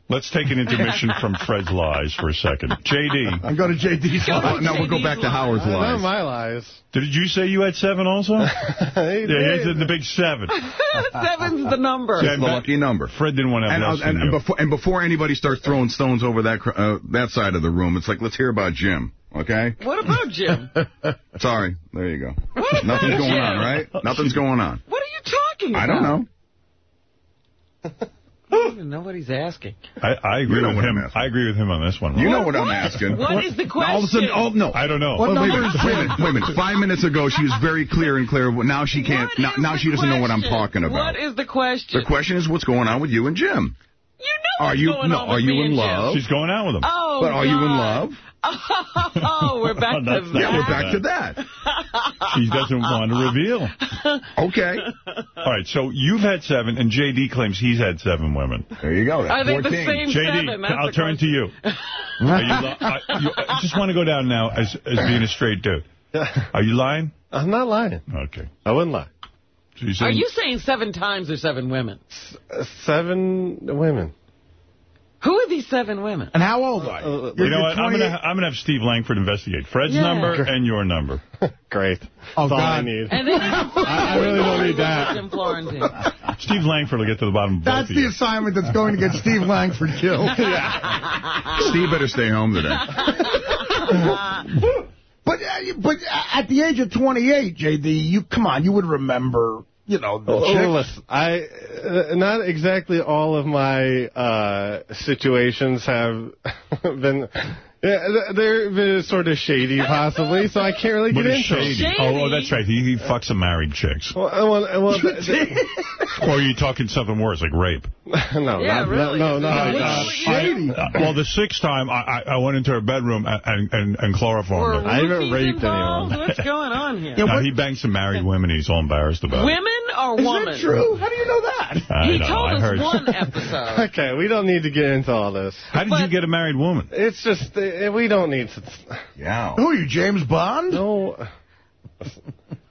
Let's take an intermission from [laughs] Fred's lies for a second. J.D., I'm going to JD's Go live. to no, we'll go back to Howard's Not lies. my lies. did you say you had seven also? [laughs] They Yeah, he did. said the big seven. [laughs] Seven's the number. Yeah, It's the lucky number. Fred didn't want to have And, less uh, and, than and you. before and before anybody starts throwing stones over that uh, that side of the room, it's like let's hear about Jim. Okay. What about Jim? Sorry. There you go. What Nothing's about going Jim? on, right? Nothing's going on. What are you talking about? I don't know. I don't even know what he's asking. I, I agree You know with him. I'm asking. I agree with him on this one. You know what I'm asking. What is the Now, all of a sudden, question? oh, no. I don't know. Wait, wait, wait, is wait a minute, wait a minute. Five minutes ago, she was very clear and clear. Now she can't. Now, now the she doesn't know what I'm talking about. What is the question? The question is, what's going on with you and Jim? You know Are what's you going no? on Are with you in and Jim. love? She's going out with him. Oh, But are you in love? Oh, we're back [laughs] to that. Yeah, we're back to that. She doesn't want to reveal. [laughs] Okay. All right, so you've had seven, and J.D. claims he's had seven women. There you go. Are That's they the same J.D., seven? That's I'll the turn to you. Are you li- I, you. I just want to go down now as, as being a straight dude. Are you lying? I'm not lying. Okay. I wouldn't lie. So you're you saying seven times or seven women? Uh, Seven women. Who are these seven women? And how old are you? Uh, You know what? I'm gonna 28 I'm gonna have Steve Langford investigate Fred's Yeah. number and your number. [laughs] Great. Oh, That's all I need. And then I, I really don't need that. Steve Langford will get to the bottom of both That's of the you. assignment that's going to get Steve Langford killed. [laughs] Steve better stay home today. [laughs] But uh, but at the age of 28, JD, you come on, you would remember, you know, the Oh, chick. listen, I uh, not exactly all of my uh, situations have [laughs] been. Yeah, th- they're sort of shady, possibly, so I can't really get is into shady? them. Oh, oh, that's right. He, he fucks some married chicks. Well, uh, well, well, th- th- [laughs] Or are you talking something worse, like rape? [laughs] no, Yeah, not, really. no, no, Yeah, no. what's uh, shady? Uh, well, the sixth time, I, I, I went into her bedroom and, and, and chloroformed her. I haven't roofies raped involved? anyone. What's going on [laughs] here? Yeah, Now, what- he banged some married women he's all embarrassed about. Women or Is woman? that true? How do you know that? I He know, told I us heard. one episode. Okay, we don't need to get into all this. How did you get a married woman? It's just uh, we don't need to. Yeah. Who are you, James Bond? No.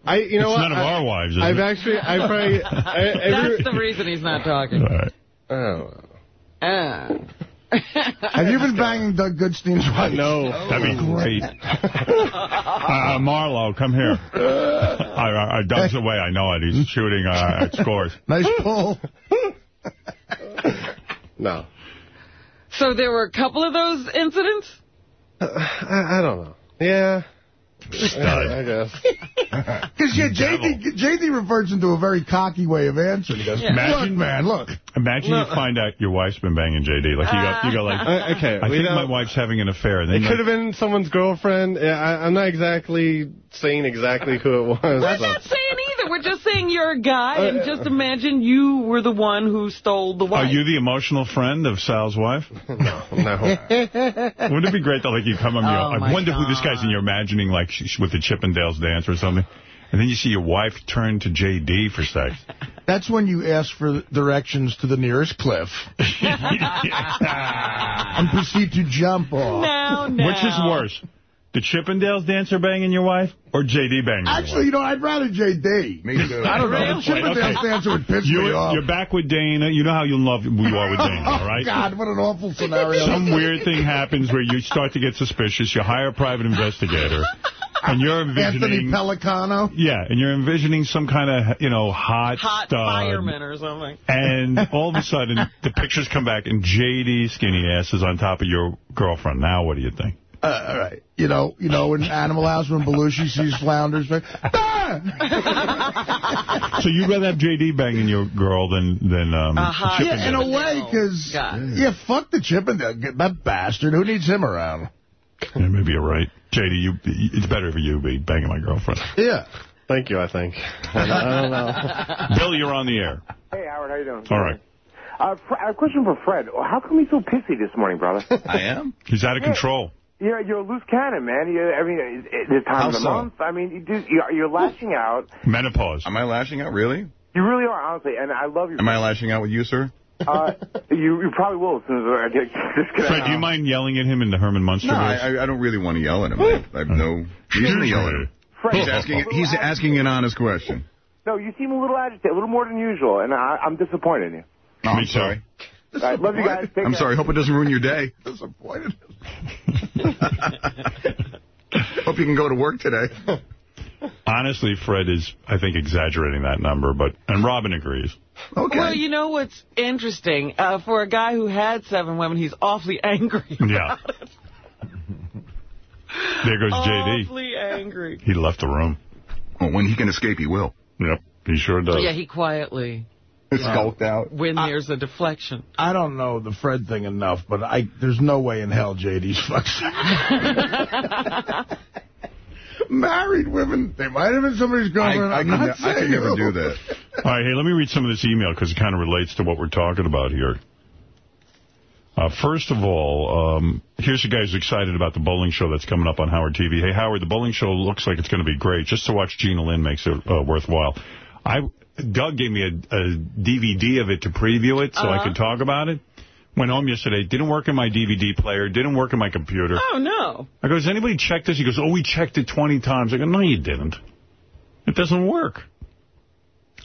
I, you know It's what? none of I, our wives, is I've it? actually, I probably, [laughs] I, every, That's the reason he's not talking. All right. oh, Ah. Have you been banging Doug Goodstein's wife? no. That'd be great. [laughs] uh, Marlo, come here. [laughs] I, I, I Doug's away. I know it. He's shooting uh, at scores. Nice pull. No. So there were a couple of those incidents? I, I don't know. Yeah. I, I guess. [laughs] Because yeah, JD, JD reverts into a very cocky way of answering. He goes, Yeah. look, Imagine- man, look. Imagine you find out your wife's been banging JD. Like you go, you go like, [laughs] Uh, okay. I think don't- my wife's having an affair. And then It like, could have been someone's girlfriend. Yeah, I, I'm not exactly saying exactly who it was. We're so. not saying either. We're just saying you're a guy, and Uh, just imagine you were the one who stole the wife. Are you the emotional friend of Sal's wife? [laughs] No, no. [laughs] Wouldn't it be great that like you come on Oh, your, my I wonder who this guy's and you're imagining like with the Chippendales dance or something. And then you see your wife turn to JD for sex. [laughs] That's when you ask for directions to the nearest cliff and proceed to jump off. now, now. Which is worse? The Chippendales dancer banging your wife or JD banging Actually, you know, I'd rather JD. Me too. I don't know. The Chippendales Okay. dancer would piss you, me off. You're back with Dana. You know how you love who you are with Dana, all Oh, right? [laughs] God, what an awful scenario. Some weird thing happens where you start to get suspicious. You hire a private investigator, and you're envisioning... Anthony envisioning... Pellicano. Yeah, and you're envisioning some kind of, you know, hot, Hot stud. fireman or something. And [laughs] all of a sudden, the pictures come back, and JD skinny ass is on top of your girlfriend. Now, what do you think? Uh, all right. You know, you know, in Animal House when Belushi sees Flounders, like, ah! [laughs] So you'd rather have JD banging your girl than than um, Uh-huh. Chippendale? yeah, in a way, because yeah, fuck the Chippendale, that bastard. Who needs him around? Yeah, maybe you're right. JD, you, it's better for you be banging my girlfriend. Yeah. Thank you, I think. I [laughs] don't, I don't know. Bill, you're on the air. Hey, Howard, how you doing? All right. Uh, a question for Fred. How come he's so pissy this morning, brother? [laughs] I am? He's out of control. You're, you're a loose cannon, man. You, I mean, it- it- the time How of the so? month. I mean, you do, you're, you're lashing out. Menopause. Am I lashing out, really? You really are, honestly, and I love you. Am I lashing out with you, sir? Uh, you, you probably will as soon as I get [laughs] disconnected. Fred, do you mind yelling at him in the Herman Munster No, voice? I, I don't really want to yell at him. I, I have no [laughs] reason to yell at him. Fred, He's asking, little [laughs] he's ag- asking an honest question. No, you seem a little agitated, a little more than usual, and I, I'm disappointed in you. Oh, I'm Me sorry. All right, love you guys. Take I'm care. sorry. Hope it doesn't ruin your day. Disappointed. [laughs] Hope you can go to work today. Honestly, Fred is, I think, exaggerating that number, but and Robin agrees. Okay. Well, you know what's interesting? Uh, for a guy who had seven women, he's awfully angry. Yeah. There goes JD. Awfully angry. He left the room. Well, when he can escape, he will. Yep. He sure does. Yeah, he quietly. Skulked out. When there's a deflection. I don't know the Fred thing enough, but I there's no way in hell JD's [laughs] fucks. [laughs] Married women, they might have been somebody's girlfriend. I, I, I'm could, not ne- I could saying never do that. [laughs] All right, hey, let me read some of this email because it kind of relates to what we're talking about here. Uh, first of all, um, here's a guy who's excited about the bowling show that's coming up on Howard TV. Hey, Howard, the bowling show looks like it's going to be great. Just to watch Gina Lynn makes it uh, worthwhile. I Doug gave me a, a DVD of it to preview it so I Uh-huh. could talk about it. Went home yesterday. Didn't work in my DVD player. Didn't work in my computer. Oh, no. I go, has anybody checked this? He goes, oh, we checked it 20 times. I go, no, you didn't. It doesn't work.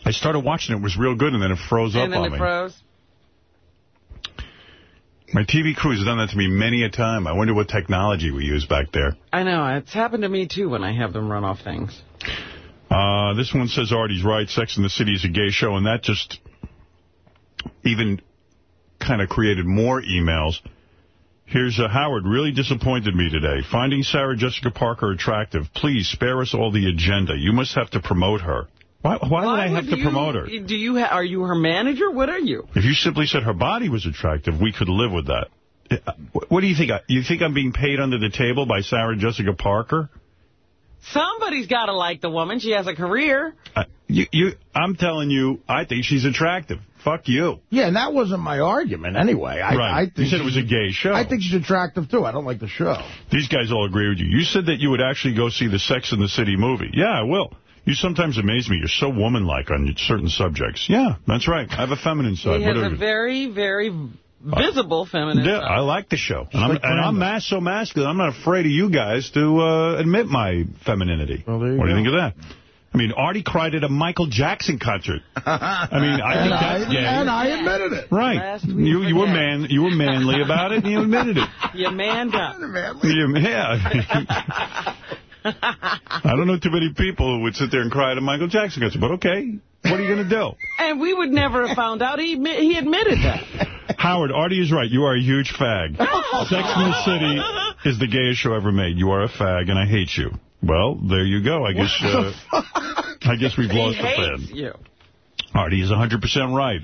I started watching it. It was real good, and then it froze And up then it froze. My TV crew has done that to me many a time. I wonder what technology we use back there. I know. It's happened to me, too, when I have them run off things. Uh, this one says Artie's right. Sex in the City is a gay show, and that just even kind of created more emails. Here's uh, Howard. Really disappointed me today. Finding Sarah Jessica Parker attractive. Please spare us all the agenda. You must have to promote her. Why, why, would I have to you- promote her? Do you? Ha are you her manager? What are you? If you simply said her body was attractive, we could live with that. Uh, What do you think? You think I'm being paid under the table by Sarah Jessica Parker? Somebody's got to like the woman. She has a career. Uh, you, you, I'm telling you, I think she's attractive. Fuck you. Yeah, and that wasn't my argument anyway. I, Right. I You think said it was a gay show. I think she's attractive, too. I don't like the show. These guys all agree with you. You said that you would actually go see the Sex and the City movie. Yeah, I will. You sometimes amaze me. You're so womanlike on certain subjects. Yeah, that's right. I have a feminine side. He What has are a very, very visible feminine Yeah. I like the show. And I'm, like and I'm Brandon. mass so masculine, I'm not afraid of you guys to uh, admit my femininity. Well, there you what do you think of that? I mean, Artie cried at a Michael Jackson concert. [laughs] I mean, I think I, that's gay. and I admitted it. Right. You you were man you were manly about it and you admitted it. [laughs] You manned up. You, yeah. [laughs] [laughs] I don't know too many people who would sit there and cry at a Michael Jackson concert, but okay. What are you going to do? And we would never have found out. He he admitted that. Howard, Artie is right. You are a huge fag. [laughs] Sex in the City is the gayest show ever made. You are a fag, and I hate you. Well, there you go. I guess uh, I guess we've [laughs] He lost a fan. hates you. Artie is 100% right.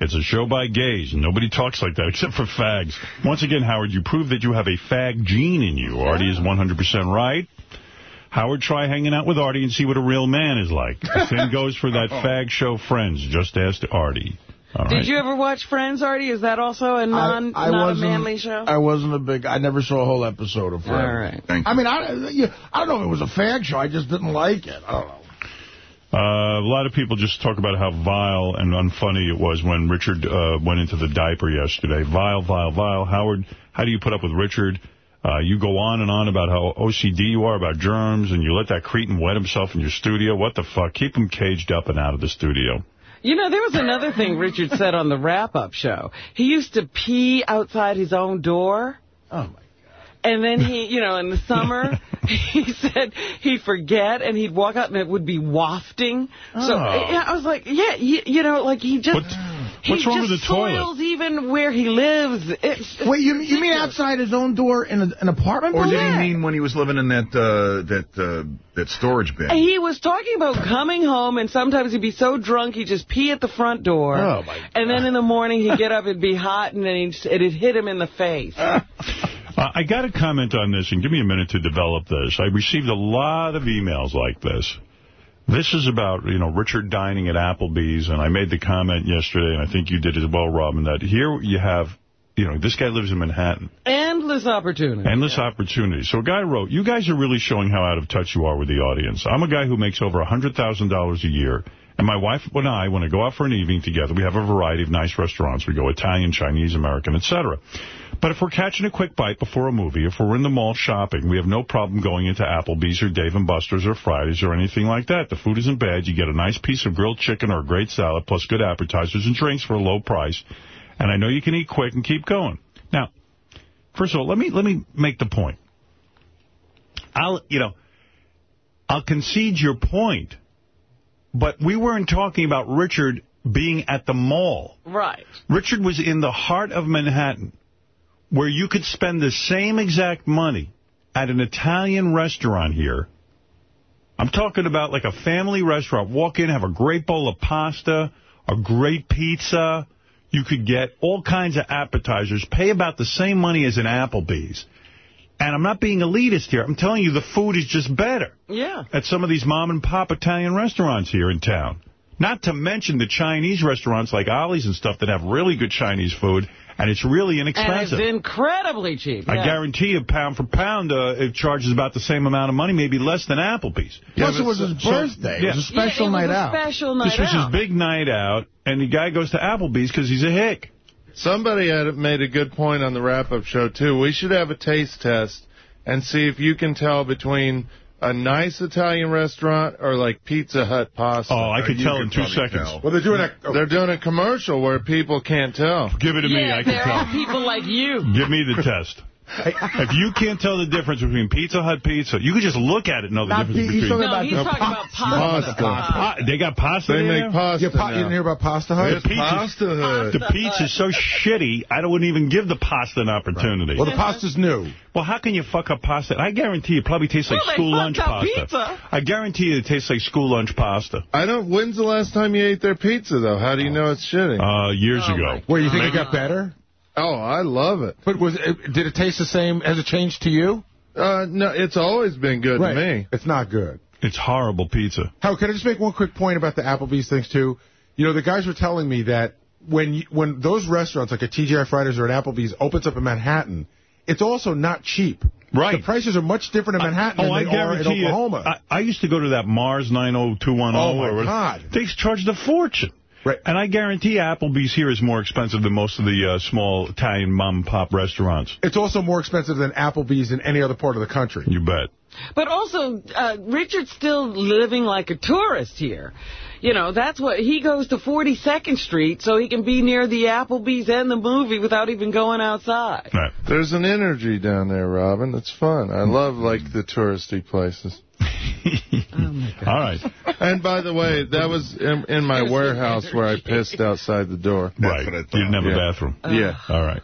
It's a show by gays, and nobody talks like that except for fags. Once again, Howard, you prove that you have a fag gene in you. Artie is 100% right. Howard, try hanging out with Artie and see what a real man is like. The same [laughs] goes for that fag show Friends. Just ask Artie. All right. Did you ever watch Friends, Artie? Is that also a non I, I not a wasn't, manly show? I wasn't a big... I never saw a whole episode of Friends. All right. Thank you. I mean, I, you, I don't know if it was a fag show. I just didn't like it. I don't know. Uh, a lot of people just talk about how vile and unfunny it was when Richard uh, went into the diaper yesterday. Vile, vile, vile. Howard, how do you put up with Richard? Uh, you go on and on about how OCD you are about germs, and you let that cretin wet himself in your studio. What the fuck? Keep him caged up and out of the studio. You know, there was another thing Richard said on the wrap-up show. He used to pee outside his own door. Oh, my God. And then he, you know, in the summer, [laughs] he said he'd forget and he'd walk out and it would be wafting. So Oh. yeah, I was like, yeah, you, you know, like he just... What- he what's wrong with the toilet? soils even where he lives. It's, Wait, you, you mean outside his own door in a, an apartment Or did he mean when he was living in that uh, that uh, that storage bin? He was talking about coming home, and sometimes he'd be so drunk he'd just pee at the front door. Oh, my And then in the morning he'd get up, it'd be hot, and then he'd, it'd hit him in the face. [laughs] Uh, I got to comment on this, and give me a minute to develop this. I received a lot of emails like this. This is about, you know, Richard dining at Applebee's, and I made the comment yesterday, and I think you did as well, Robin, that here you have, you know, this guy lives in Manhattan. Endless opportunity. Endless opportunity. So a guy wrote, you guys are really showing how out of touch you are with the audience. I'm a guy who makes over $100,000 a year, and my wife and I, when I go out for an evening together, we have a variety of nice restaurants. We go Italian, Chinese, American, etc. But if we're catching a quick bite before a movie, if we're in the mall shopping, we have no problem going into Applebee's or Dave & Buster's or Fridays or anything like that. The food isn't bad. You get a nice piece of grilled chicken or a great salad, plus good appetizers and drinks for a low price. And I know you can eat quick and keep going. Now, first of all, let me let me make the point. I'll, you know, I'll concede your point, but we weren't talking about Richard being at the mall. Right. Richard was in the heart of Manhattan, where you could spend the same exact money at an Italian restaurant here I'm talking about like a family restaurant. Walk in, have a great bowl of pasta, a great pizza. You could get all kinds of appetizers, pay about the same money as an Applebee's. And I'm not being elitist here. I'm telling you, the food is just better Yeah. at some of these mom-and-pop Italian restaurants here in town. Not to mention the Chinese restaurants like Ollie's and stuff that have really good Chinese food, and it's really And inexpensive. it's incredibly cheap. I guarantee you, pound for pound, uh, it charges about the same amount of money, maybe less than Applebee's. Plus, it was his birthday. It was a special yeah, it night was out. special night This was out. his big night out, and the guy goes to Applebee's because he's a hick. Somebody had made a good point on the wrap-up show, too. We should have a taste test and see if you can tell between a nice Italian restaurant or like Pizza Hut pasta. Oh, I could tell in two seconds. Well, they're doing a... Oh. They're doing a commercial where people can't tell. Give it to me, I can there tell. are people like you. Give me the test. If you can't tell the difference between Pizza Hut pizza, you can just look at it and know the Not difference between... talking No, about he's the talking about Pasta. pasta. Pa- they got pasta They make there? pasta Yeah, pa- you didn't hear about Pasta Hut? The pizza, Pasta Hut. the pizza's so shitty, I wouldn't even give the pasta an opportunity. Well, the pasta's new. Well, how can you fuck up pasta? I guarantee it probably tastes like Well, they school lunch pasta. pizza. I guarantee you it tastes like school lunch pasta. I don't. When's the last time you ate their pizza, though? How do you know it's shitty? Uh, years Oh, ago. my Wait, you think it got better? Oh, I love it. But was it, did it taste the same? Has it changed to you? Uh, no, it's always been good to me. It's not good. It's horrible pizza. How can I just make one quick point about the Applebee's things too? You know, the guys were telling me that when you, when those restaurants like a TGI Fridays or an Applebee's opens up in Manhattan, it's also not cheap. Right. The prices are much different in Manhattan oh, I than they are in guarantee you. I, I used to go to that Mars 90210. Oh, my or whatever. God. They charged a fortune. Right. And I guarantee Applebee's here is more expensive than most of the uh, small Italian mom-and-pop restaurants. it's also more expensive than Applebee's in any other part of the country. You bet. But also, uh, Richard's still living like a tourist here. You know, that's what he goes to 42nd Street so he can be near the Applebee's and the movie without even going outside. Right. There's an energy down there, Robin. It's fun. I love like the touristy places. Oh, All right. And by the way, that was in, in my warehouse where I pissed outside the door. right. what I thought. You didn't have a Yeah. bathroom. Uh, yeah, All right.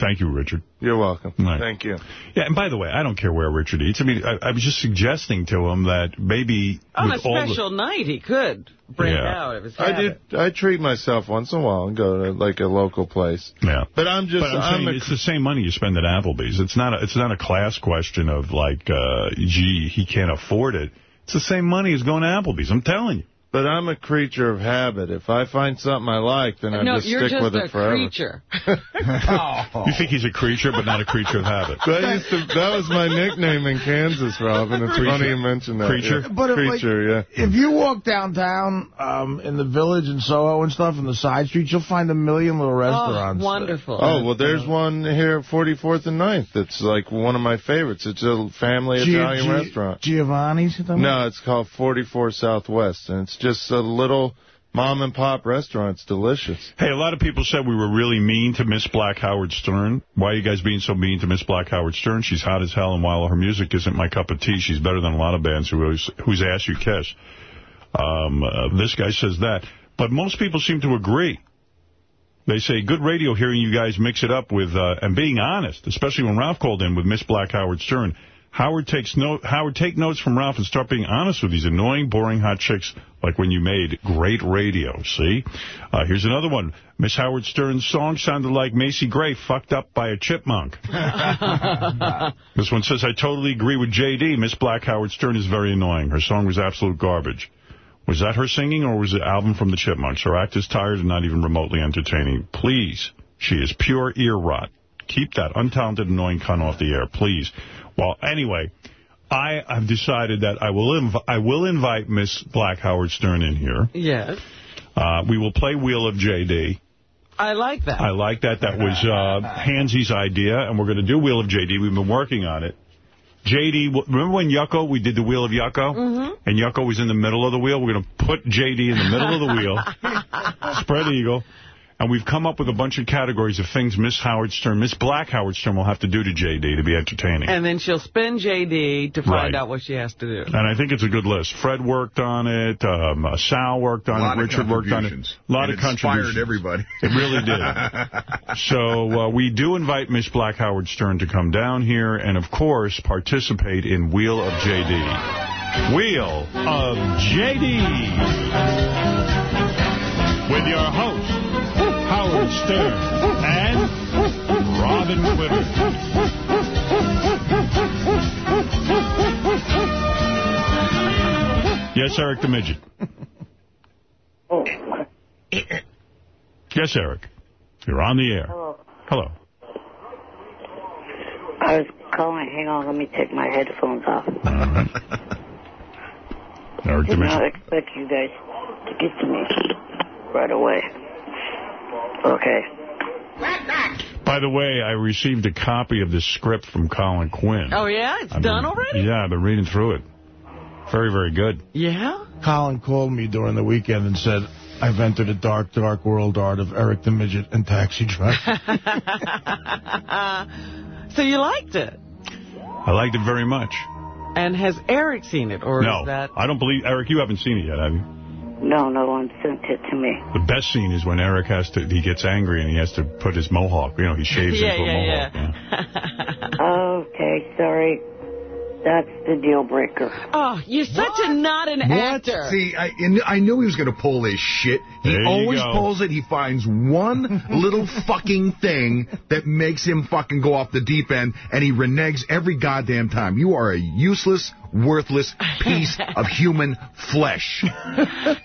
Thank you, Richard. you're welcome. Right. Thank you. Yeah, and by the way, I don't care where Richard eats. I mean, I, I was just suggesting to him that maybe On a with the- special night, he could break Yeah. out of his I habit. did. I treat myself once in a while and go to like a local place. Yeah. But I'm just. But I'm, saying a, it's the same money you spend at Applebee's. It's not a, it's not a class question of like, uh, gee, he can't afford it. It's the same money as going to Applebee's. I'm telling you. But I'm a creature of habit. If I find something I like, then I no, just you're stick just with a it forever. creature. [laughs] You think he's a creature, but not a creature of habit. That used to. That was my nickname in Kansas, Robin. It's Creature. funny you mentioned that. Creature? Yeah. But if, like, creature, yeah. If you walk downtown um, in the village in Soho and stuff, in the side streets, you'll find a million little restaurants. Oh, restaurants. wonderful. Oh, well, there's one here at 44th and 9th that's like one of my favorites. It's a family Gi- Italian Gi- restaurant. Giovanni's? or something? No, it's called 44 Southwest, and it's just a little mom and pop restaurant. It's delicious. Hey, a lot of people said we were really mean to Miss Black Howard Stern. Why are you guys being so mean to Miss Black Howard Stern? She's hot as hell, and while her music isn't my cup of tea, she's better than a lot of bands whose, whose ass you kiss. Um, uh, this guy says that. But most people seem to agree. They say, good radio hearing you guys mix it up with, uh, and being honest, especially when Ralph called in with Miss Black Howard Stern. Howard takes note. Howard, take notes from Ralph and start being honest with these annoying, boring hot chicks like when you made great radio. See? Uh, here's another one. Miss Howard Stern's song sounded like Macy Gray fucked up by a chipmunk. [laughs] this one says, I totally agree with J.D. Miss Black Howard Stern is very annoying. Her song was absolute garbage. Was that her singing or was it album from the Chipmunks? Her act is tired and not even remotely entertaining. Please. She is pure ear rot. Keep that untalented, annoying cunt off the air, please. Well, anyway, I have decided that I will inv I will invite Miss Black Howard Stern in here. Yes. Uh, we will play Wheel of J.D. I like that. I like that. That was uh, [laughs] Hansy's idea, and we're going to do Wheel of J.D. We've been working on it. J.D., remember when Yucko, we did the Wheel of Yucko? Mhm. And Yucko was in the middle of the wheel? We're going to put J.D. in the middle of the wheel, [laughs] spread eagle, and we've come up with a bunch of categories of things Miss Howard Stern, Miss Black Howard Stern will have to do to J.D. to be entertaining. And then she'll spin J.D. to find Right. out what she has to do. And I think it's a good list. Fred worked on it. Um, uh, Sal worked on it. Richard worked on it. A lot It of inspired contributions. everybody. It really did. [laughs] so uh, we do invite Miss Black Howard Stern to come down here and, of course, participate in Wheel of J.D. Wheel of JD. With your host, Howard Stern and Robin Quivers. Yes, Eric the Midget. Oh. Yes, Eric. You're on the air. Hello. Hello. I was calling. Hang on, let me take my headphones off. [laughs] Eric the Did not expect you guys to get to me right away. Okay. By the way, I received a copy of the script from Colin Quinn. Oh, yeah? It's I've done been- already? Yeah, I've been reading through it. Very, very good. Yeah? Colin called me during the weekend and said, I've entered a dark, dark world art of Eric the Midget and Taxi Driver. [laughs] so you liked it? I liked it very much. And has Eric seen it, or no, is that... I don't believe, Eric, you haven't seen it yet, have you? No, no one sent it to me. The best scene is when Eric has to, he gets angry and he has to put his mohawk, you know, he shaves [laughs] Yeah, into a yeah, mohawk. [laughs] Okay, sorry. That's the deal breaker. Oh, you're such a not an actor. See, I, I knew he was going to pull this shit. He There always pulls it. He finds one [laughs] little fucking thing that makes him fucking go off the deep end, and he reneges every goddamn time. You are a useless, worthless piece [laughs] of human flesh.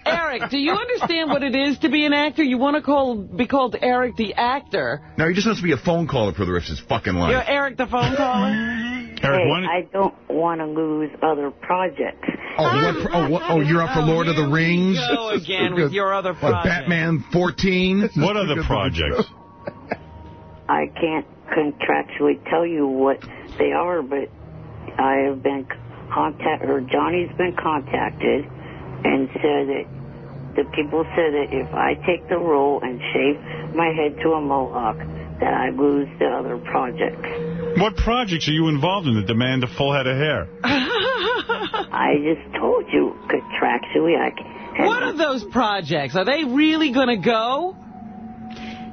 Eric, do you understand what it is to be an actor? You want to call be called Eric the actor. Now, he just wants to be a phone caller for the rest of his fucking life. You're Eric the phone caller? hey, I don't want to lose other projects. Oh, what, oh, what, oh, you're up for Lord of the Rings? go again with your other What, project. Batman 14? What other projects? I can't contractually tell you what they are, but I have been contact or Johnny's been contacted and said that the people said that if I take the role and shave my head to a mohawk, that I lose the other projects. What projects are you involved in that demand a full head of hair? [laughs] I just told you contractually I can. What are those projects? Are they really going to go?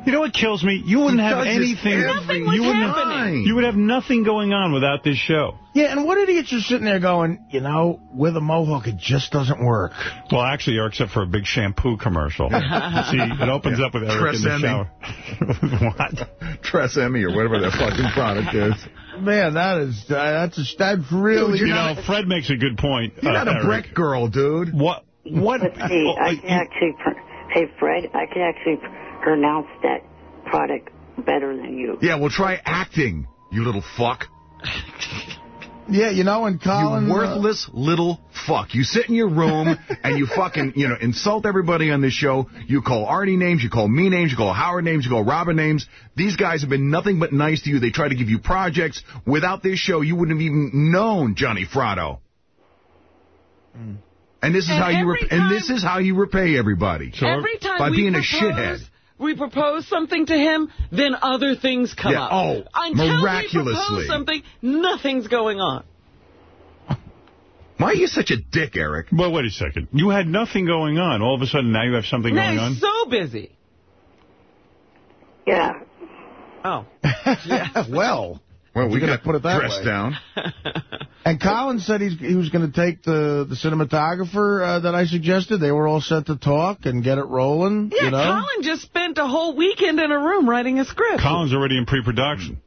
You know what kills me? You wouldn't He have does this anything. every you wouldn't. You would have nothing going on without this show. Yeah, and what idiots are sitting there going, you know, with a mohawk, it just doesn't work. Well, actually, Eric, except for a big shampoo commercial. [laughs] See, it opens up with Eric in the Tresemme. shower. [laughs] what? Tresemme or whatever that fucking product is. Man, that is, uh, that's, a, that's really... you know, Fred makes a good point. You're uh, not a Eric. brick girl, dude. What? What? Let's see, I can actually, pr- hey Fred, I can actually pr- pronounce that product better than you. Yeah, well, try acting, you little fuck. [laughs] Yeah, you know, and Colin... You uh, worthless little fuck. You sit in your room [laughs] and you fucking, you know, insult everybody on this show. You call Arnie names, you call me names, you call Howard names, you call Robin names. These guys have been nothing but nice to you. They try to give you projects. Without this show, you wouldn't have even known Johnny Fratto. And this is And how you every and this is how you repay everybody. Every time by being propose, a shithead. We propose something to him, then other things come Yeah, up. oh, Until we propose something, nothing's going on. Why are you such a dick, Eric? Well, wait a second. You had nothing going on. All of a sudden, now you have something Now going on? he's so busy. Yeah. Oh. yeah, [laughs] well. Well, we You're gonna put it that dressed way. down. [laughs] And Colin said he's, he was going to take the, the cinematographer uh, that I suggested. They were all set to talk and get it rolling. Yeah, you know? Colin just spent a whole weekend in a room writing a script. Colin's already in pre-production.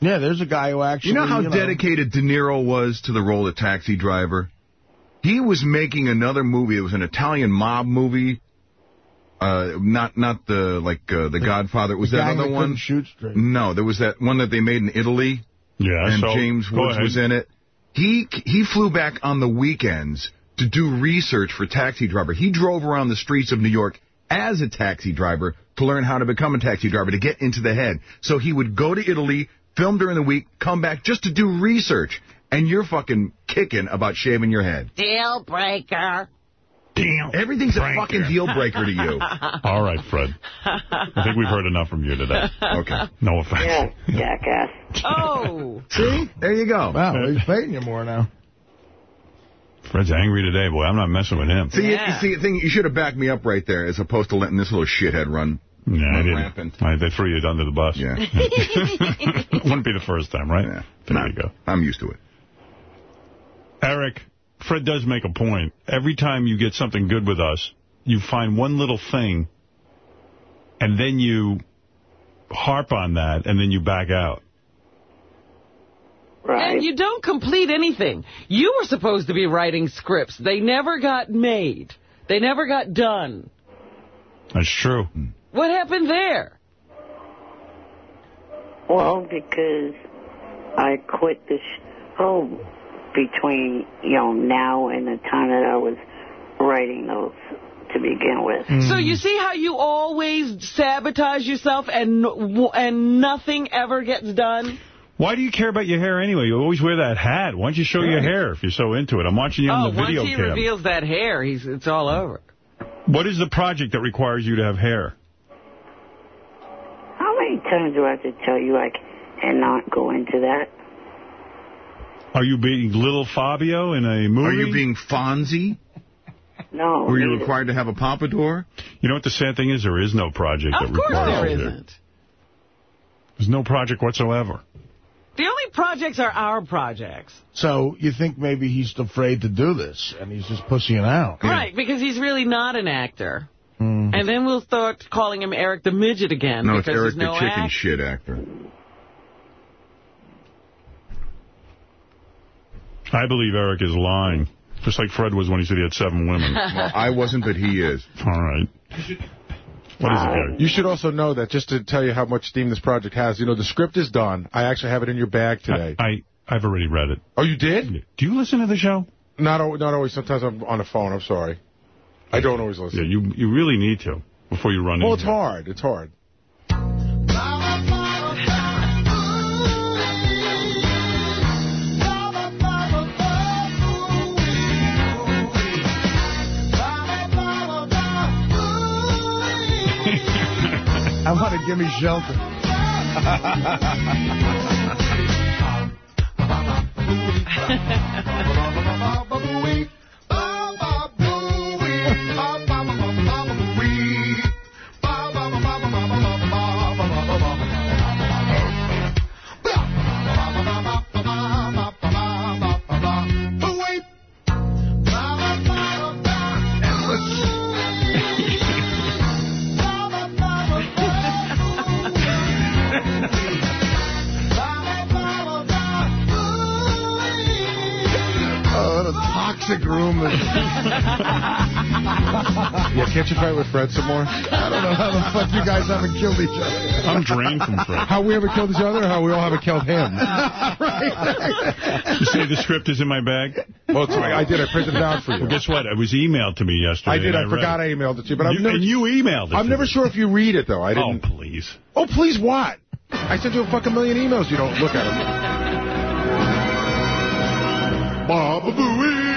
Yeah, there's a guy who actually... You know how dedicated De Niro was to the role of taxi driver? He was making another movie. It was an Italian mob movie. Uh, not not the like uh, the Godfather. It was the that other that one? shoot straight. No, there was that one that they made in Italy. Yeah, and so, James Woods was in it. He he flew back on the weekends to do research for Taxi Driver. He drove around the streets of New York as a taxi driver to learn how to become a taxi driver to get into the head. So he would go to Italy, film during the week, come back just to do research. And you're fucking kicking about shaving your head. Deal breaker. Damn. Everything's a fucking deal breaker to you. [laughs] All right, Fred. I think we've heard enough from you today. Okay. No offense. Yeah, jackass. Oh. [laughs] See? There you go. Wow, he's paying you more now. Fred's angry today, boy. I'm not messing with him. See, you, you see, thing, you should have backed me up right there as opposed to letting this little shithead run. Yeah, I run didn't. rampant. I, they threw you under the bus. Yeah. [laughs] Wouldn't be the first time, right? Yeah. There Nah, you go. I'm used to it. Eric, Fred does make a point. Every time you get something good with us, you find one little thing, and then you harp on that, and then you back out. Right. And you don't complete anything. You were supposed to be writing scripts. They never got made. They never got done. That's true. What happened there? Well, because I quit the show between, you know, now and the time that I was writing those to begin with. Hmm. So you see how you always sabotage yourself and and nothing ever gets done? Why do you care about your hair anyway? You always wear that hat. Why don't you show your hair if you're so into it? I'm watching you on oh, the video once he cam. reveals that hair, he's it's all over. What is the project that requires you to have hair? How many times do I have to tell you I cannot go into that? Are you being little Fabio in a movie? Are you being Fonzie? No. Were you required to have a pompadour? You know what the sad thing is? There is no project Of that course requires there you. isn't. There's no project whatsoever. The only projects are our projects. So you think maybe he's afraid to do this, and he's just pussying out. Right, because he's really not an actor. Mm. And then we'll start calling him Eric the Midget again. No, it's Eric there's no the chicken act. shit actor. I believe Eric is lying. Just like Fred was when he said he had seven women. [laughs] Well, I wasn't, but he is. All right. What is it, Gary? You should also know that, just to tell you how much steam this project has, you know, the script is done. I actually have it in your bag today. I, I've already read it. Oh, you did? Do you listen to the show? Not, not always. Sometimes I'm on the phone. I'm sorry. I don't always listen. Yeah, you you really need to before you run Well, in it's here. hard. It's hard. I want to give me shelter. [laughs] [laughs] [laughs] a toxic room. this is. [laughs] Yeah, can't you fight with Fred some more? I don't know how the fuck you guys haven't killed each other. I'm drained from Fred. How we haven't killed each other, or how we all haven't killed him. [laughs] You say the script is in my bag? Well, it's, I did. I printed it out for you. Well, guess what? It was emailed to me yesterday. I did. and I forgot I emailed it to you, but it. I'm never. and you emailed it I'm to never me. sure if you read it though. I oh, didn't. Oh, please. Oh, please, what? I sent you a fucking million emails. You don't look at them. Baba booey,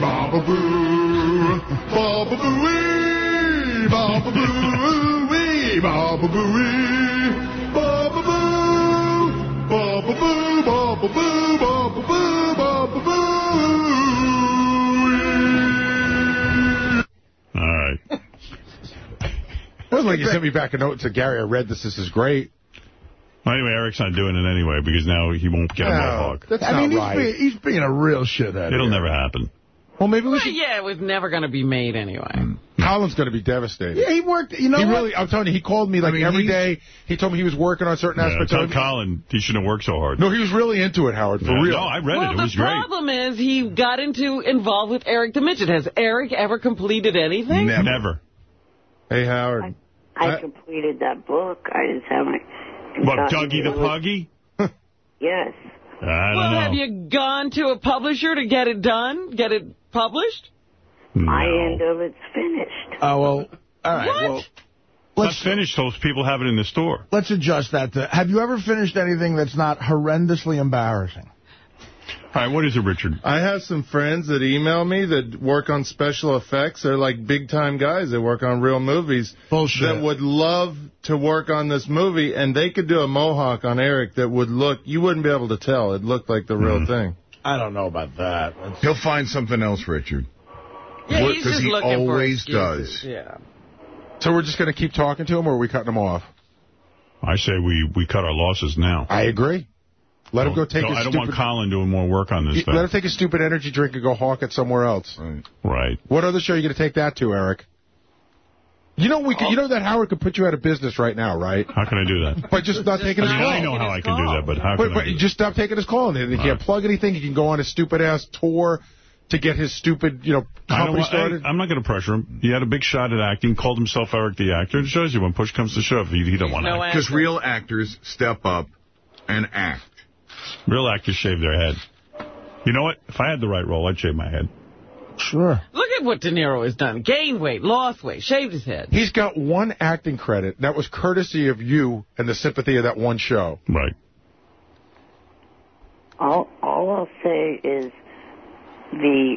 baba boo, baba booey, baba booey, baba booey, baba boo, baba boo, baba boo, baba boo, baba boo. All right. [laughs] It wasn't like you sent me back a note and said, Gary, I read this. This is great. Well, anyway, Eric's not doing it anyway because now he won't get a No, mohawk. that's I not mean, he's, right. being, he's being a real shithead. It'll here. never happen. Well, maybe we Well, should. yeah, it was never going to be made anyway. Colin's going to be devastated. Yeah, he worked. You know he what? really, I'm telling you, he called me like I mean, every he's- day. He told me he was working on certain Yeah, aspects tell of it. Colin he shouldn't have worked so hard. No, he was really into it, Howard, for Yeah, real. No, I read well, it. It the was great. Well, the problem is he got into involved with Eric the Midget. Has Eric ever completed anything? Never. Never. Hey, Howard. I I- completed that book. I just haven't. What, gotten Dougie the. Puggy? Yes. I don't Well, know. have you gone to a publisher to get it done, get it published? My No. end of it's finished. Oh, well, all right. What? Well, let's, finished till people have it in the store. let's adjust that to, have you ever finished anything that's not horrendously embarrassing? All right, what is it, Richard? I have some friends that email me that work on special effects. They're like big-time guys that work on real movies. Bullshit. That would love to work on this movie, and they could do a mohawk on Eric that would look, you wouldn't be able to tell. It looked like the real mm-hmm. thing. I don't know about that. That's- He'll find something else, Richard. Yeah, What- he's 'cause just he looking for always excuses. does. Yeah. So we're just going to keep talking to him, or are we cutting him off? I say we, we cut our losses now. I agree. Let him go take So his I don't stupid... want Colin doing more work on this You- thing. Let him take a stupid energy drink and go hawk it somewhere else. Right. What other show are you going to take that to, Eric? You know we could, you know that oh. Howard could put you out of business right now, right? How can I do that? By just not taking I his mean, call. I know how I can do that, but how But, can I but do that? just stop taking his call, and he can't plug anything. He can go on a stupid ass tour to get his stupid, you know, I don't company want, started. I, am not going to pressure him. He had a big shot at acting, called himself Eric the actor. It shows you when push comes to shove, he, he don't want to act. Because real actors step up and act. Real actors shave their head. You know what? If I had the right role, I'd shave my head. Sure. Look at what De Niro has done. Gained weight, lost weight, shaved his head. He's got one acting credit. That was courtesy of you and the sympathy of that one show. Right. All, all I'll say is the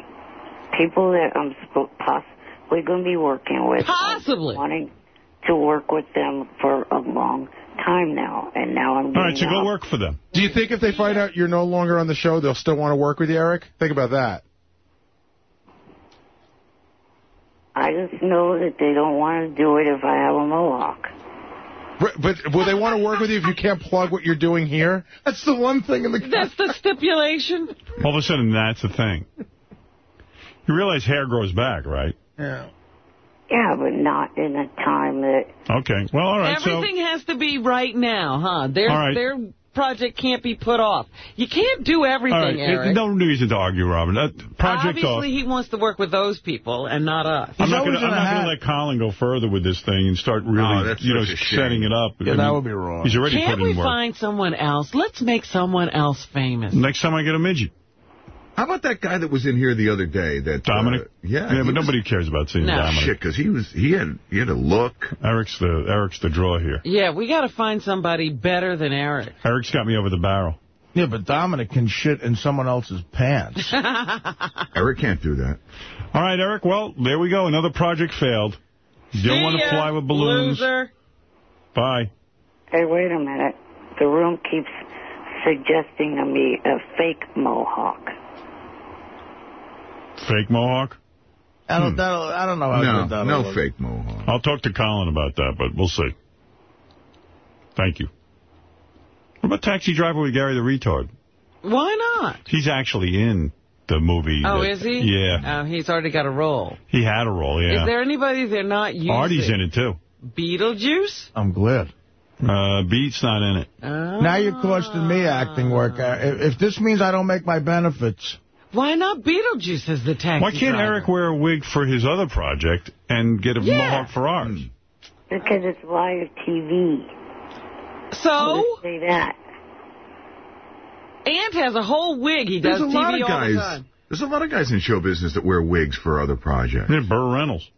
people that I'm spo- possibly going to be working with. Possibly. Wanting to work with them for a long time now, and now I'm All getting right, so go out. work for them. Do you think if they find out you're no longer on the show, they'll still want to work with you, Eric? Think about that. I just know that they don't want to do it if I have a mohawk. But, but will they want to work with you if you can't plug what you're doing here? That's the one thing in the That's the stipulation. All of a sudden, that's the thing. You realize hair grows back, right? Yeah. Yeah, but not in a time that Okay. Well, all right. Everything has to be right now, huh? Their, All right. their project can't be put off. You can't do everything, all right. Eric. No reason to argue, Robin. Uh, project off. Obviously, he wants to work with those people and not us. I'm not going to let Colin go further with this thing and start really, Oh, you know, such shame. setting it up. Yeah, I that would be wrong. He's already Can't put we work. find someone else? Let's make someone else famous. Next time I get a midget. How about that guy that was in here the other day? That Dominic? Uh, yeah. Yeah, but was- nobody cares about seeing No. Dominic. Shit, because he was he had he had a look. Eric's the Eric's the draw here. Yeah, we got to find somebody better than Eric. Eric's got me over the barrel. Yeah, but Dominic can shit in someone else's pants. [laughs] Eric can't do that. All right, Eric. Well, there we go. Another project failed. You don't want to fly with balloons. Loser. Bye. Hey, wait a minute. The room keeps suggesting to me a fake mohawk. Fake mohawk? I don't, that'll, I don't know how No, good that'll no look. fake mohawk. I'll talk to Colin about that, but we'll see. Thank you. What about Taxi Driver with Gary the Retard? Why not? He's actually in the movie. Oh, that- is he? Yeah. Oh, he's already got a role. He had a role, yeah. Is there anybody they're not using? Artie's in it, too. Beetlejuice? I'm glad. Uh, Beat's not in it. Oh. Now you're costing me acting work. Uh, If, if this means I don't make my benefits, Why not Beetlejuice as the taxi Why can't driver? Eric wear a wig for his other project and get a Yeah. mohawk for ours? Because it's live TV. So? Say that. Ant has a whole wig. He There's does a TV lot of all the guys. time. There's a lot of guys in show business that wear wigs for other projects. Yeah, Burt Reynolds.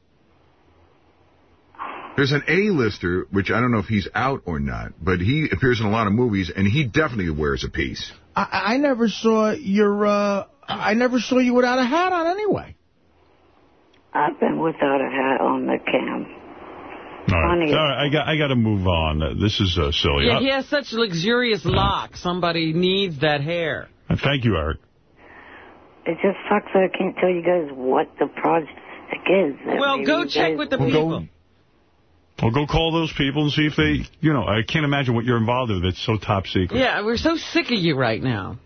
There's an A-lister, which I don't know if he's out or not, but he appears in a lot of movies, and he definitely wears a piece. I, I never saw your. Uh, I never saw you without a hat on anyway. I've been without a hat on the cam. All right, Funny. All right I got I got to move on. Uh, this is uh, silly. Yeah, Uh, he has such luxurious locks. Somebody needs that hair. uh, thank you, Eric. It just sucks that I can't tell you guys what the project is. Well, go check guys with the would- people. Well, go call those people and see if they, you know, I can't imagine what you're involved with. It's so top secret. Yeah, we're so sick of you right now.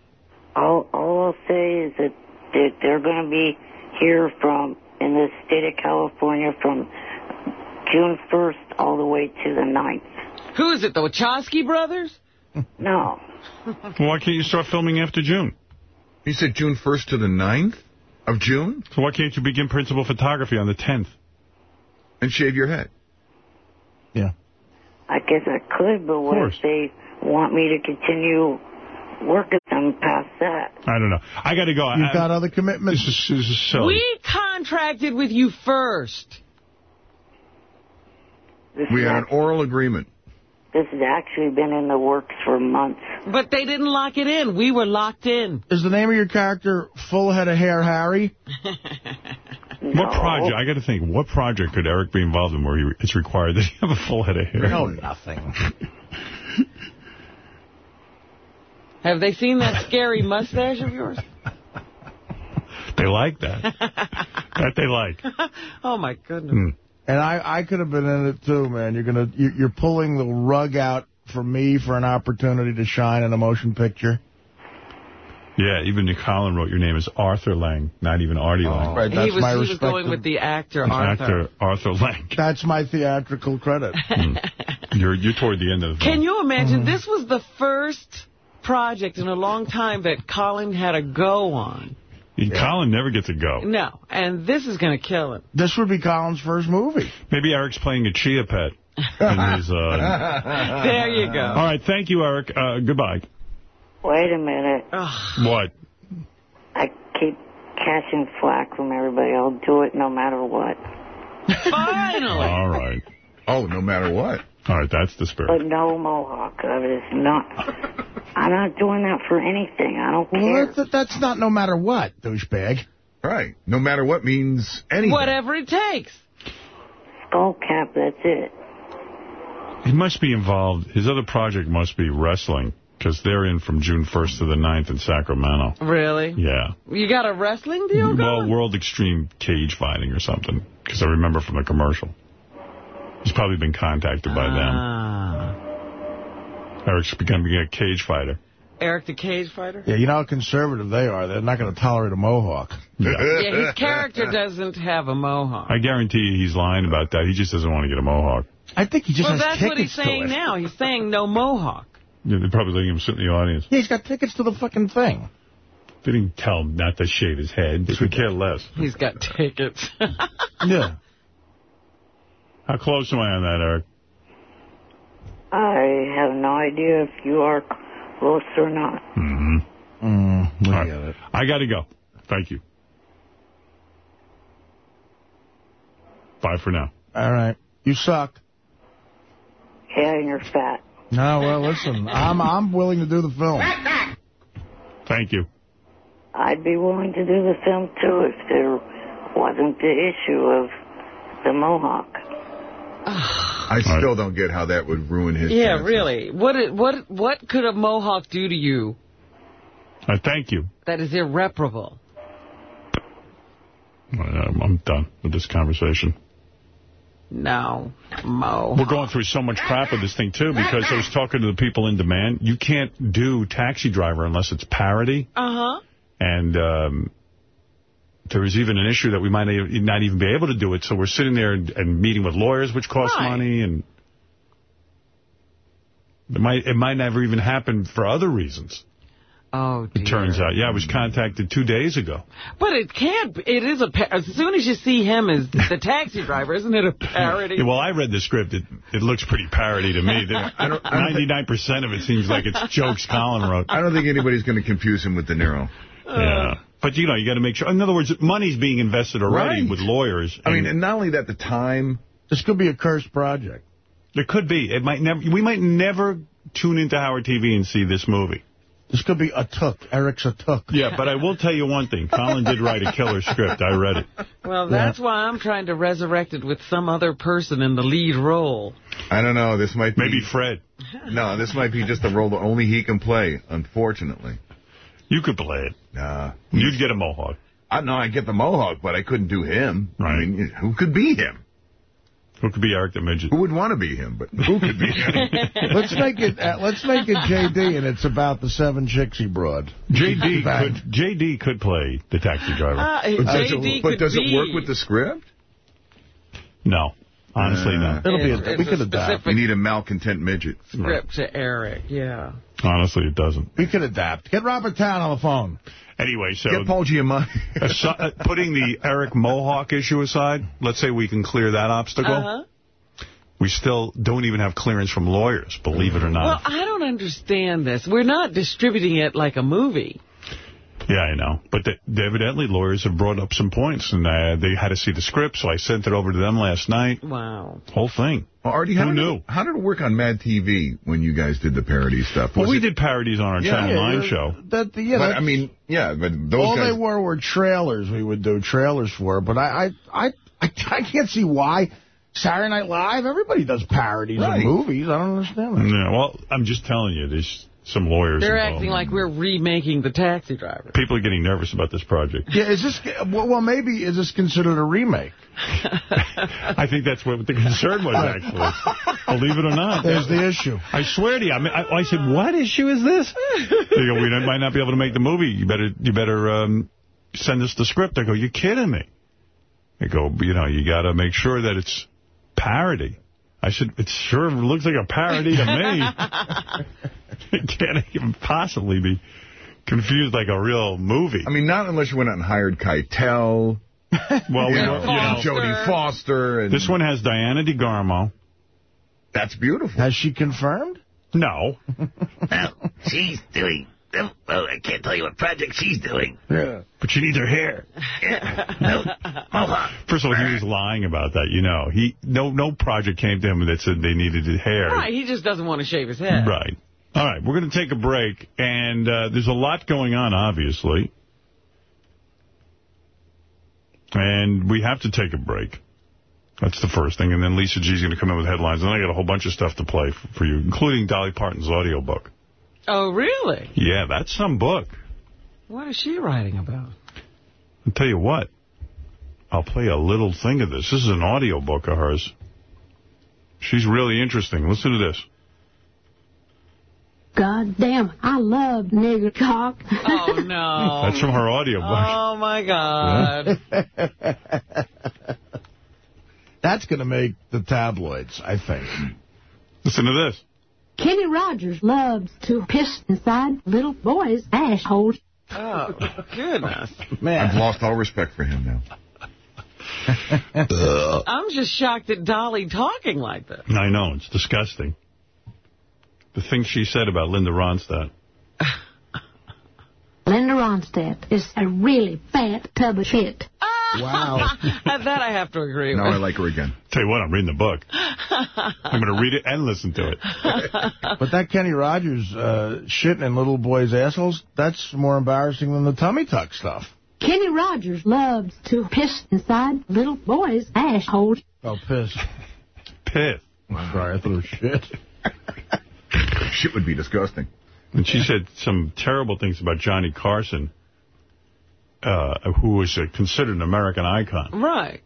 All, all I'll say is that they're, they're going to be here from in the state of California from June 1st all the way to the 9th. Who is it, the Wachowski brothers? [laughs] No. Well, why can't you start filming after June? He said June 1st to the 9th of June? So why can't you begin principal photography on the 10th? And shave your head. Yeah. I guess I could, but what if they want me to continue working them past that? I don't know. I got to go. You've I- got other commitments. This is, this is silly. We contracted with you first. This, We has had an oral agreement. this has actually been in the works for months. But they didn't lock it in. We were locked in. Is the name of your character Full Head of Hair Harry? [laughs] What project? I got to think. What project could Eric be involved in where he, it's required that he have a full head of hair? No, nothing. Have they seen that scary mustache of yours? [laughs] They like that. [laughs] that they like. oh, my goodness. Hmm. And I, I could have been in it too, man. You're gonna, you're pulling the rug out for me for an opportunity to shine in a motion picture. Yeah, even Nick Holland wrote your name is Arthur Lange, not even Artie Lange. Right, he that's was, my he was going with the actor Arthur. Actor Arthur Lange. That's my theatrical credit. [laughs] You're you're toward the end of the film. Can you imagine? Mm-hmm. This was the first project in a long time that Colin had a go on. Colin never gets a go. No, and this is going to kill him. This would be Colin's first movie. Maybe Eric's playing a chia pet. in his, uh... [laughs] There you go. All right, thank you, Eric. Uh, goodbye. Wait a minute. What? I keep catching flack from everybody. I'll do it no matter what. Finally. All right. Oh, no matter what. All right, that's the spirit. But no mohawk. I was not. I'm not doing that for anything. I don't care. Well, that, that's not no matter what, douchebag. Right. No matter what means anything. Whatever it takes. Skull cap. That's it. He must be involved. His other project must be wrestling, because they're in from June 1st to the 9th in Sacramento. Really? Yeah. You got a wrestling deal going? Well, World Extreme Cage Fighting or something, because I remember from the commercial. He's probably been contacted by Ah. them. Eric's becoming a cage fighter. Eric the Cage Fighter? Yeah, you know how conservative they are. They're not going to tolerate a mohawk. [laughs] Yeah, his character doesn't have a mohawk. I guarantee you he's lying about that. He just doesn't want to get a mohawk. I think he just well, has tickets Well, that's what he's saying it. now. He's saying no mohawk. Yeah, They're probably letting him sit in the audience. Yeah, he's got tickets to the fucking thing. They didn't tell him not to shave his head. They could care less. He's got tickets. [laughs] Yeah. How close am I on that, Eric? I have no idea if you are close or not. Mm-hmm. Mm, we All right. get it. I got to go. Thank you. Bye for now. All right. You suck. Yeah, and you're fat. No, well, listen, I'm I'm willing to do the film. Thank you. I'd be willing to do the film too if there wasn't the issue of the mohawk. I still don't get how that would ruin his yeah, chances. really. What it- what what could a mohawk do to you I thank you. that is irreparable? I'm I'm done with this conversation. No, Mo. We're going through so much crap with this thing, too, because I was talking to the people in demand. You can't do Taxi Driver unless it's parody. Uh-huh. And um, there is even an issue that we might not even be able to do it. So we're sitting there and, and meeting with lawyers, which costs Right. money. And it might, it might never even happen for other reasons. Oh, It turns out. Yeah, I was contacted two days ago. But it can't. be- It is a. pa- As soon as you see him as the taxi driver, isn't it a parody? Yeah, well, I read the script. It, it looks pretty parody to me. [laughs] Ninety-nine percent of it seems like it's jokes Colin wrote. I don't think anybody's going to confuse him with De Niro. Yeah. But, you know, you got to make sure. In other words, money's being invested already Right. with lawyers. I mean, and not only that, the time. This could be a cursed project. It could be. It might never. We might never tune into Howard TV and see this movie. This could be a took. Eric's a took. Yeah, but I will tell you one thing. Colin did write a killer script. I read it. Well, that's why I'm trying to resurrect it with some other person in the lead role. I don't know. This might be. Maybe Fred. No, this might be just the role that only he can play, unfortunately. You could play it. Nah. You'd get a mohawk. I know I get the mohawk, but I couldn't do him. Right. I mean, who could be him? Who could be Eric the Midget? Who would want to be him? But who could be him? [laughs] let's make it. Uh, let's make it JD, and it's about the seven chicks he brought. JD could JD could play the taxi driver. Uh, But does, JD it, but does be. it work with the script? no, honestly, no. It'll be. A, we could adapt. We need a malcontent midget. script to Eric, yeah. Honestly, it doesn't. We could adapt. Get Robert Towne on the phone. Anyway, so Get Paul Giamatti. [laughs] Asi- uh, putting the Eric Mohawk issue aside, let's say we can clear that obstacle. Uh-huh. We still don't even have clearance from lawyers, believe it or not. Well, not. I don't understand this. We're not distributing it like a movie. Yeah, I know. But the, evidently lawyers have brought up some points, and uh, they had to see the script, so I sent it over to them last night. Wow. Whole thing. Well, Artie, how Who did knew? It, how did it work on Mad TV when you guys did the parody stuff? Well, we it- did parodies on our Yeah, Channel yeah, 9 yeah. show. That, yeah, But, I mean, yeah, but those all guys. they were were trailers. We would do trailers for, but I, I, I, I, I can't see why. Saturday Night Live, everybody does parodies Right. of movies. I don't understand that. Yeah, well, I'm just telling you, there's some lawyers They're involved. acting like we're remaking the taxi driver. People are getting nervous about this project. Yeah, is this, well, well, maybe, is this considered a remake? [laughs] I think that's what the concern was, actually. Believe it or not. There's the issue. I swear to you. I, mean, I, I said, what issue is this? They go, we might not be able to make the movie. You better you better um, send us the script. I go, you're kidding me. They go, you know, you got to make sure that it's parody. I said, it sure looks like a parody to me. [laughs] it [laughs] can't even possibly be confused like a real movie. I mean, not unless you went out and hired Keitel. [laughs] Well, we you don't- know, you know. Jodie Foster. And This one has Diana DeGarmo. That's beautiful. Has she confirmed? No. [laughs] Well, she's doing. Well, I can't tell you what project she's doing. Yeah. But she needs her hair. No, mohawk. First of all, he was lying about that. You know, he no no project came to him that said they needed his hair. Right, he just doesn't want to shave his head. Right. All right, we're going to take a break, and uh, there's a lot going on, obviously. And we have to take a break. That's the first thing. And then Lisa G's going to come in with headlines. And I got a whole bunch of stuff to play for, for you, including Dolly Parton's audiobook. Oh, really? Yeah, that's some book. What is she writing about? I'll tell you what. I'll play a little thing of this. This is an audiobook of hers. She's really interesting. Listen to this. God damn, I love nigger cock. Oh, [laughs] no. That's from her audio book. Oh, my God. [laughs] That's going to make the tabloids, I think. Listen to this. Kenny Rogers loves to piss inside little boys' assholes. Oh, goodness. [laughs] Man. I've lost all respect for him now. I'm just shocked at Dolly talking like that. I know, it's disgusting. The things she said about Linda Ronstadt. [laughs] Linda Ronstadt is a really fat tub of shit. [laughs] Wow. [laughs] that I have to agree with. Now I like her again. Tell you what, I'm reading the book. I'm going to read it and listen to it. But that Kenny Rogers uh, shitting in little boys' assholes, that's more embarrassing than the tummy tuck stuff. Kenny Rogers loves to piss inside little boys' assholes. Oh, piss. Piss. Sorry, I thought it was shit. Shit would be disgusting. And she said some terrible things about Johnny Carson, uh, who was uh, considered an American icon. Right.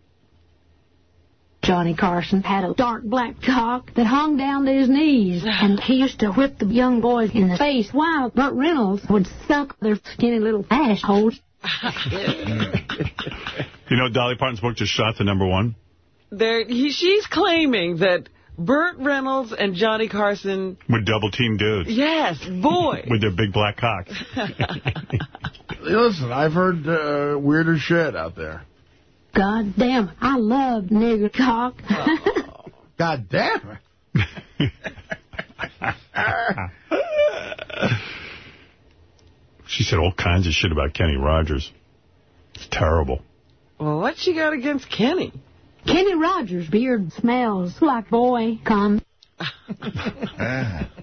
Johnny Carson had a dark black cock that hung down to his knees, and he used to whip the young boys in the face while Burt Reynolds would suck their skinny little assholes. [laughs] You know, Dolly Parton's book just shot to number one. There, he, she's claiming that Burt Reynolds and Johnny Carson, With double team dudes. yes, boy. With their big black cocks. [laughs] Listen, I've heard uh, weirder shit out there. God damn, I love nigger cock. God damn it. [laughs] she said all kinds of shit about Kenny Rogers. It's terrible. Well, what she got against Kenny? Kenny Rogers' beard smells like boy cum. Ah. [laughs]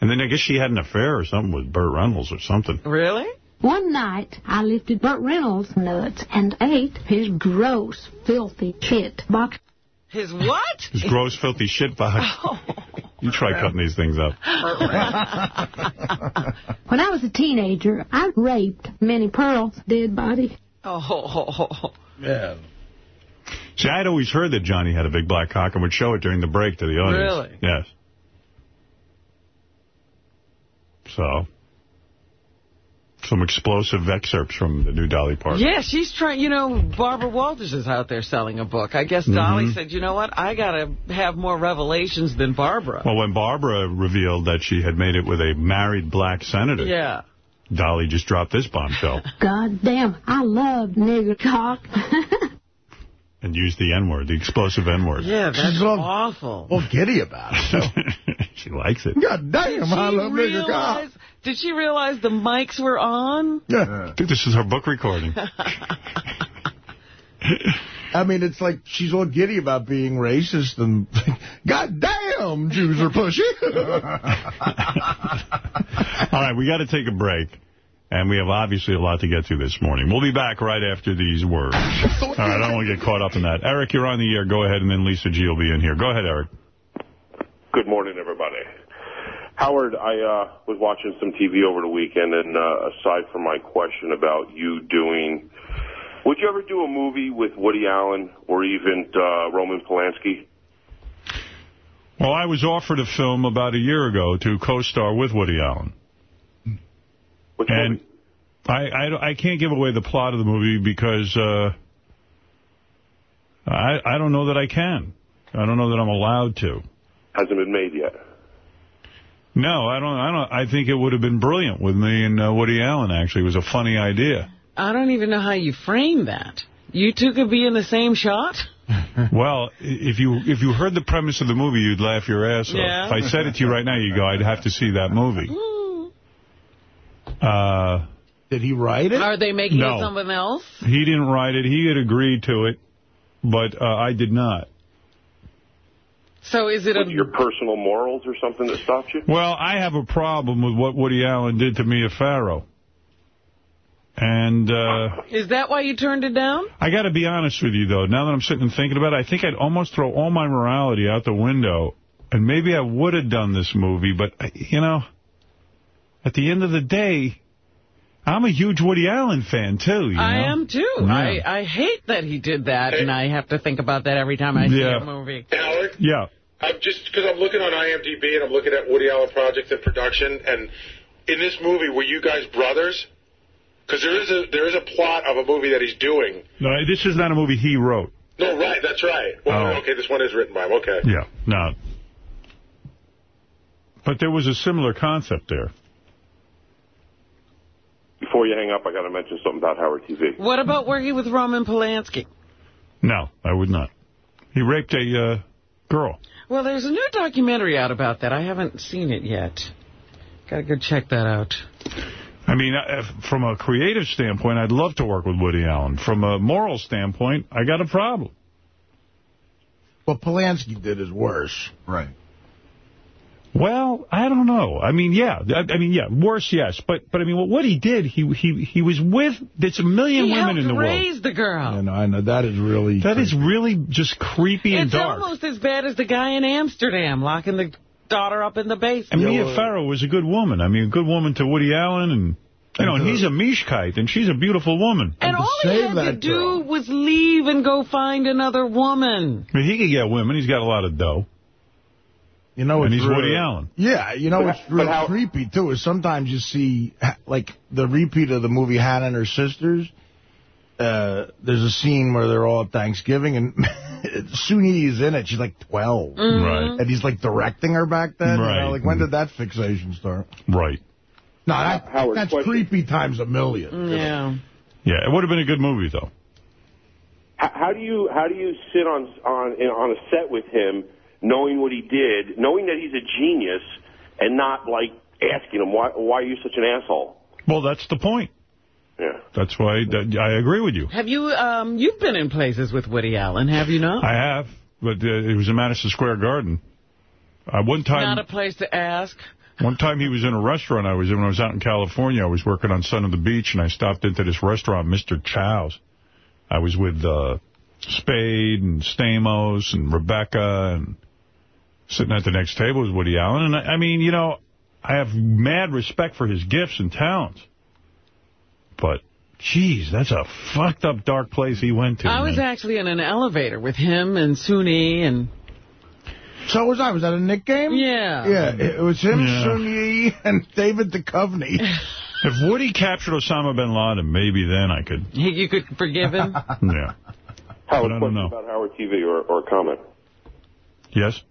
And then I guess she had an affair or something with Burt Reynolds or something. Really? One night, I lifted Burt Reynolds' nuts and ate his gross, filthy shit box. His what? His gross, filthy shit box. [laughs] You try cutting these things up. When I was a teenager, I raped Minnie Pearl's dead body. Oh, Yeah. See, I'd always heard that Johnny had a big black cock and would show it during the break to the audience. Really? Yes. So, some explosive excerpts from the new Dolly Parton. yeah, she's trying, you know, Barbara Walters is out there selling a book. I guess Dolly Mhm. said, you know what, I got to have more revelations than Barbara. Well, when Barbara revealed that she had made it with a married black senator, Yeah. Dolly just dropped this bombshell [laughs] God damn, I love nigger cock. [laughs] and use the N-word, the explosive N-word. Yeah, that's She's all- awful. All giddy about it. [laughs] she likes it. God damn, Did I she love nigger cock. realize, did she realize the mics were on? Yeah. I think this is her book recording. I mean, it's like she's all giddy about being racist and, God damn, Jews are pushy. [laughs] All right, we got to take a break. And we have obviously a lot to get to this morning. We'll be back right after these words. All right, I don't want to get caught up in that. Eric, you're on the air. Go ahead, and then Lisa G will be in here. Go ahead, Eric. Good morning, everybody. Howard, I uh, was watching some TV over the weekend, and uh, aside from my question about you doing, would you ever do a movie with Woody Allen or even uh, Roman Polanski? Well, I was offered a film about a year ago to co-star with Woody Allen. and I, I, I can't give away the plot of the movie because uh, I, I don't know that I can. I don't know that I'm allowed to. Hasn't been made yet. No, I don't. I don't. I think it would have been brilliant with me and uh, Woody Allen. Actually, it was a funny idea. I don't even know how you frame that. You two could be in the same shot? [laughs] well, if you if you heard the premise of the movie, you'd laugh your ass Yeah. off. If I said it to you right now, you'd go, I'd have to see that movie. Uh, Did he write it? Are they making No. it someone else? he didn't write it. He had agreed to it, but uh, I did not. So is it a... Your personal morals or something that stopped you? Well, I have a problem with what Woody Allen did to Mia Farrow. And uh, Is that why you turned it down? I got to be honest with you, though. Now that I'm sitting and thinking about it, I think I'd almost throw all my morality out the window. And maybe I would have done this movie, but, I- you know, at the end of the day, I'm a huge Woody Allen fan, too. You I am, too. Yeah. I, I hate that he did that, and I have to think about that every time I see a movie. Howard? Yeah. I'm just because I'm looking on IMDb and I'm looking at Woody Allen projects and production, and in this movie, were you guys brothers? Because there is a there is a plot of a movie that he's doing. No, this is not a movie he wrote. No, right, that's right. Well, Oh. okay, this one is written by him. Okay. Yeah, no. But there was a similar concept there. Before you hang up, I got to mention something about Howard TV. What about working with Roman Polanski? No, I would not. He raped a uh, girl. Well, there's a new documentary out about that. I haven't seen it yet. Gotta go check that out. I mean, uh, from a creative standpoint, I'd love to work with Woody Allen. From a moral standpoint, I got a problem. What Polanski did is worse. Right. Well, I don't know. I mean, yeah. I, I mean, yeah, worse, yes. But, but I mean, what he did, he he he was with, there's a million He women in the world. raise the girl. I know, I know. That is really... That is really just creepy and dark. It's almost as bad as the guy in Amsterdam locking the daughter up in the basement. And basement. Mia Farrow was a good woman. I mean, a good woman to Woody Allen, and you know, and he's a mishkite, and she's a beautiful woman. And all he had to do was leave and go find another woman. I mean, he could get women. He's got a lot of dough. You know, and he's real- Woody Allen. Yeah, you know But what's how- real how- creepy, too, is sometimes you see, like, the repeat of the movie Hannah and Her Sisters. Uh, there's a scene where they're all at Thanksgiving, and [laughs] Soon-Yi is in it. She's like 12. Mhm. Right. And he's, like, directing her back then. you know, Right. like, when did that fixation start? Right. No, that, Howard, that's question. creepy times a million. Yeah. Yeah, it would have been a good movie, though. How, how do you how do you sit on on on a set with him, knowing what he did, knowing that he's a genius, and not like asking him why why are you such an asshole? Well, that's the point. Yeah. That's why that, I agree with you. Have you, um, you've been in places with Woody Allen, have you not? I have, but uh, it was in Madison Square Garden. Uh, one time, Not a place to ask. One time he was in a restaurant I was in when I was out in California. I was working on Son of the Beach, and I stopped into this restaurant, Mr. Chow's. I was with uh, Spade and Stamos and Rebecca, and sitting at the next table was Woody Allen. And, I, I mean, you know, I have mad respect for his gifts and talents. But, geez, that's a fucked up, dark place he went to. I was actually in an elevator with him and Soon-Yi and... So was I. Was that a Knick game? Yeah. Yeah, it was him, Yeah. Soon-Yi, and [laughs] David Duchovny. [laughs] If Woody captured Osama bin Laden, maybe then I could. [laughs] You could forgive him? Yeah. Howard, But I don't question know. about Howard TV or, or a comment. Yes?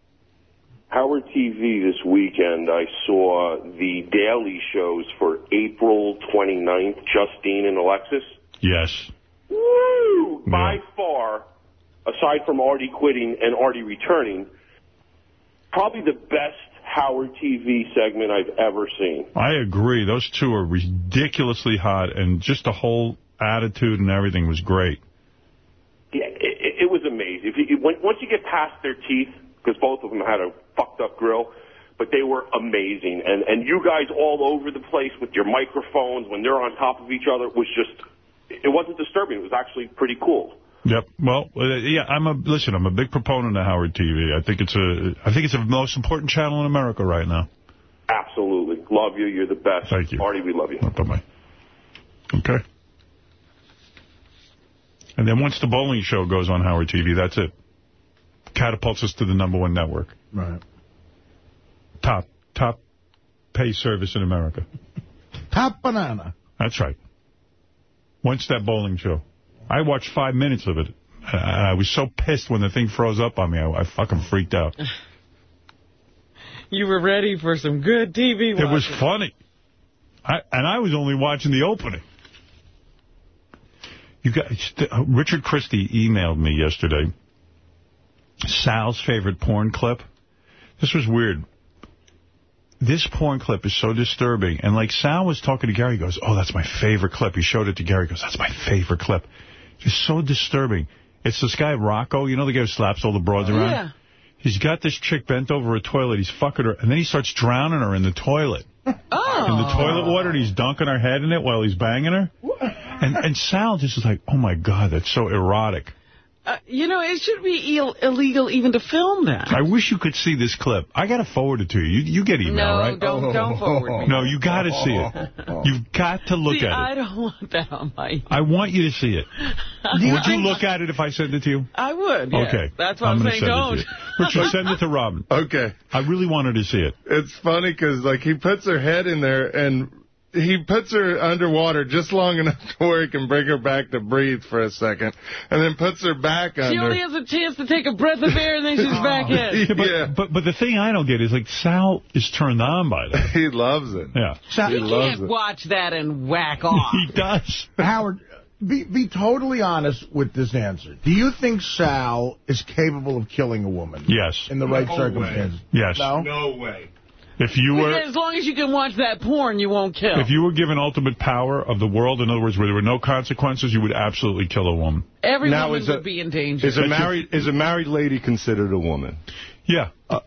Howard TV this weekend, I saw the daily shows for April 29th, Justine and Alexis. Yes. Woo! By far, aside from Artie quitting and Artie returning, probably the best Howard TV segment I've ever seen. I agree. Those two are ridiculously hot, and just the whole attitude and everything was great. Yeah, it, it, it was amazing. If you, once you get past their teeth, because both of them had a fucked up grill, but they were amazing. And and you guys all over the place with your microphones when they're on top of each other was just, it wasn't disturbing. It was actually pretty cool. Yep. Well, uh, yeah. I'm a listen. I'm a big proponent of Howard TV. I think it's a. I think it's the most important channel in America right now. Absolutely. Love you. You're the best. Thank you. Artie, we love you. Bye-bye. Okay. And then once the bowling show goes on Howard TV, that's it. Catapults us to the number one network. Right. Top, top pay service in America. [laughs] Top banana. That's right. Once that bowling show. I watched five minutes of it. Uh, I was so pissed when the thing froze up on me. I, I fucking freaked out. [laughs] You were ready for some good TV watching. It was funny. I, and I was only watching the opening. You guys, uh, Richard Christie emailed me yesterday Sal's favorite porn clip. This was weird. This porn clip is so disturbing. And like Sal was talking to Gary, he goes, oh, that's my favorite clip. He showed it to Gary. He goes, that's my favorite clip. It's so disturbing. It's this guy, Rocco. You know the guy who slaps all the broads around? Yeah. He's got this chick bent over a toilet. He's fucking her. And then he starts drowning her in the toilet. Oh. In the toilet water, and he's dunking her head in it while he's banging her. And and Sal just is like, oh, my God, that's so erotic. Uh, you know, it should be Ill illegal even to film that. I wish you could see this clip. I got to forward it to you. You, you get email, no, right? don't, don't forward me. No, you got to see it. [laughs] You've got to look See, at I it. I don't want that on my... [laughs] I want you to see it. [laughs] Would you look at it if I sent it to you? I would, yeah. Okay. That's why I'm, gonna saying send it to don't. you. Richard, send it to Robin. Okay. I really wanted to see it. It's funny because, like, he puts her head in there, and he puts her underwater just long enough to where he can bring her back to breathe for a second, and then puts her back She under. only has a chance to take a breath of air and then she's [laughs] oh, back in. Yeah, but, but but the thing I don't get is, like, Sal is turned on by that. [laughs] he loves it. Yeah. Sal, You can't watch that and whack [laughs] off. He does. Howard, be, be totally honest with this answer. Do you think Sal is capable of killing a woman? Yes. In the right No circumstances? Yes. No? No way. If you were... As long as you can watch that porn, you won't kill. If you were given ultimate power of the world, in other words, where there were no consequences, you would absolutely kill a woman. Every Now, woman is would a- be in danger. Is a married is a married lady considered a woman? Yeah. Uh,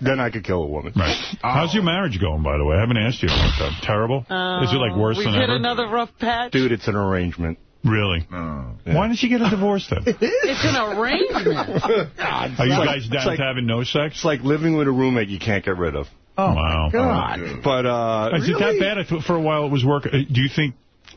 then I could kill a woman. Right. How's your marriage going, by the way? I haven't asked you in a long time. Terrible? Is it, like, worse um, than ever? we than hit another rough patch. Dude, it's an arrangement. Really? Oh, Why did she get a divorce then? [laughs] It's an arrangement. [laughs] Are you guys down like- to having no sex? It's like living with a roommate you can't get rid of. Oh, wow. God. But, uh... Is it that bad? For a while it was work. uh, Do you think...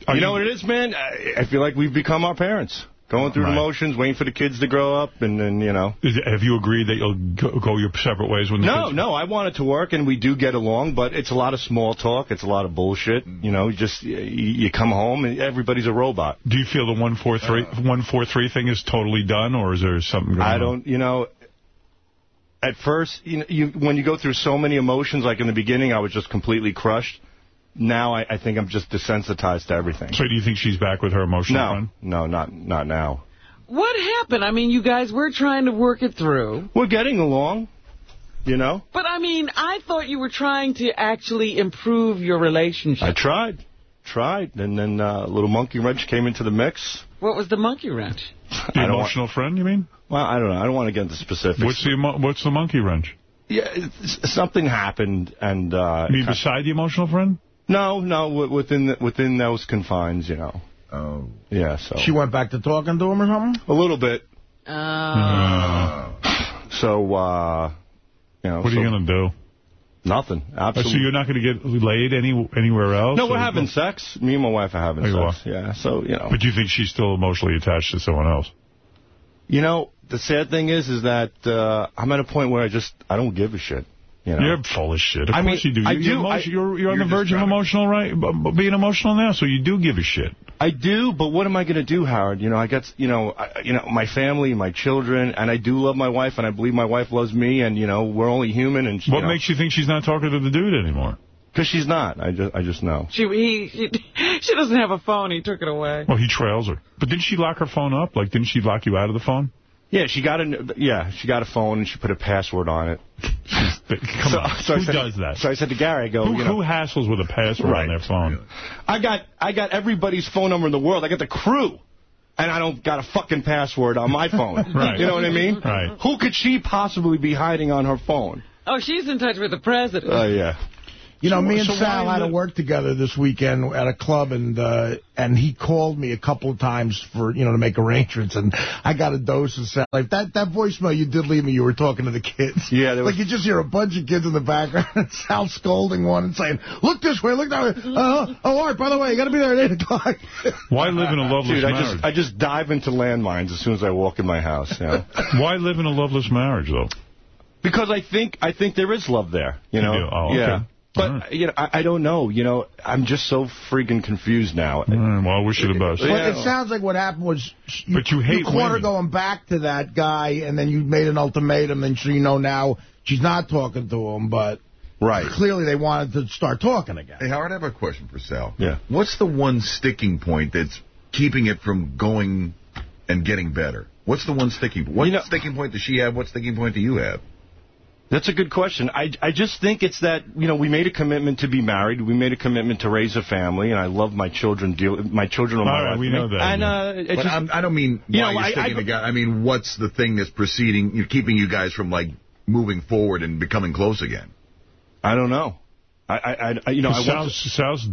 are You know what it is, man? I, I feel like we've become our parents. Going through Right. the motions, waiting for the kids to grow up, and then, you know. Is have you agreed that you'll go, go your separate ways when the No, kids... no, I want it to work, and we do get along, but it's a lot of small talk. It's a lot of bullshit. You know, just, you, you come home, and everybody's a robot. Do you feel the 143 143 thing is totally done, or is there something going I on? don't, you know, at first, you know, you, when you go through so many emotions, like in the beginning, I was just completely crushed. Now I, I think I'm just desensitized to everything. So do you think she's back with her emotional No, friend? no, not not now. What happened? I mean, you guys were trying to work it through. We're getting along, you know. But, I mean, I thought you were trying to actually improve your relationship. I tried, tried, and then uh, little monkey wrench came into the mix. What was the monkey wrench? The I don't emotional friend, you mean? Well, I don't know. I don't want to get into specifics. What's the what's the monkey wrench? Yeah, something happened, and uh, You mean beside the emotional friend? no, no, within the, within those confines, you know. Oh. Yeah, so She went back to talking to him or something? a little bit. Uh, So, uh, you know, What are you going to do? Nothing. Oh, Absolutely. So you're not going to get laid any anywhere else? no, we're having sex. Me and my wife are having Oh, sex. Yeah, so, you know. But you think she's still emotionally attached to someone else? You know, the sad thing is, is that uh, I'm at a point where I just, I don't give a shit. You know? You're full of shit. Of I course mean, you do. I You're, do, emo- I- you're, you're on the verge of emotional, right? b- b- Being emotional now, so you do give a shit. I do, but what am I going to do, Howard? You know, I got, you know, I, you know, my family, my children, and I do love my wife, and I believe my wife loves me, and you know, we're only human. And What know, makes you think she's not talking to the dude anymore? Because she's not. I just, I just know. she, he, he, she doesn't have a phone. He took it away. Well, he trails her. But didn't she lock her phone up? Like, didn't she lock you out of the phone? Yeah, she got a, yeah, she got a phone and she put a password on it. [laughs] Come So- on. so I Who said- does that? So I said to Gary, I go, Who, you know, who hassles with a password Right. on their phone? I got, I got everybody's phone number in the world. I got the crew. And I don't got a fucking password on my [laughs] phone. Right. You know what I mean? Right. Who could she possibly be hiding on her phone? Oh, she's in touch with the president. Oh, yeah. You know, So- me and so Sal had to work together this weekend at a club, and uh, and he called me a couple of times for you know to make arrangements, and I got a dose of Sal. Like that that voicemail you did leave me, you were talking to the kids. Yeah, there was- like you just hear a bunch of kids in the background, [laughs] and Sal scolding one and saying, "Look this way, look that way." Uh, oh, Art, by the way, you got to be there at eight o'clock. [laughs] Why live in a loveless Dude, I just I just dive into landmines as soon as I walk in my house. You know? [laughs] Why live in a loveless marriage, though? Because I think I think there is love there. You know. You? Oh, okay. Yeah. But you know, I, I don't know. You know, I'm just so freaking confused now. Mm, well, I wish you the best. But it sounds like what happened was you, But you hate caught her going back to that guy, and then you made an ultimatum, and so you know now she's not talking to him, but right. clearly they wanted to start talking again. Hey, Howard, I have a question for Sal. Yeah. What's the one sticking point that's keeping it from going and getting better? What's the one sticking point? What sticking point does she have? What sticking point do you have? That's a good question. I, I just think it's that, you know, we made a commitment to be married. We made a commitment to raise a family, and I love my children. Deal, my children are my All right, life. we know that, And, uh, it But just, I'm, I don't mean You why know, you're I- sticking I- together. I mean, what's the thing that's preceding, you keeping you guys from, like, moving forward and becoming close again? I don't know. I, I, I you know, I want Sal's, Sal's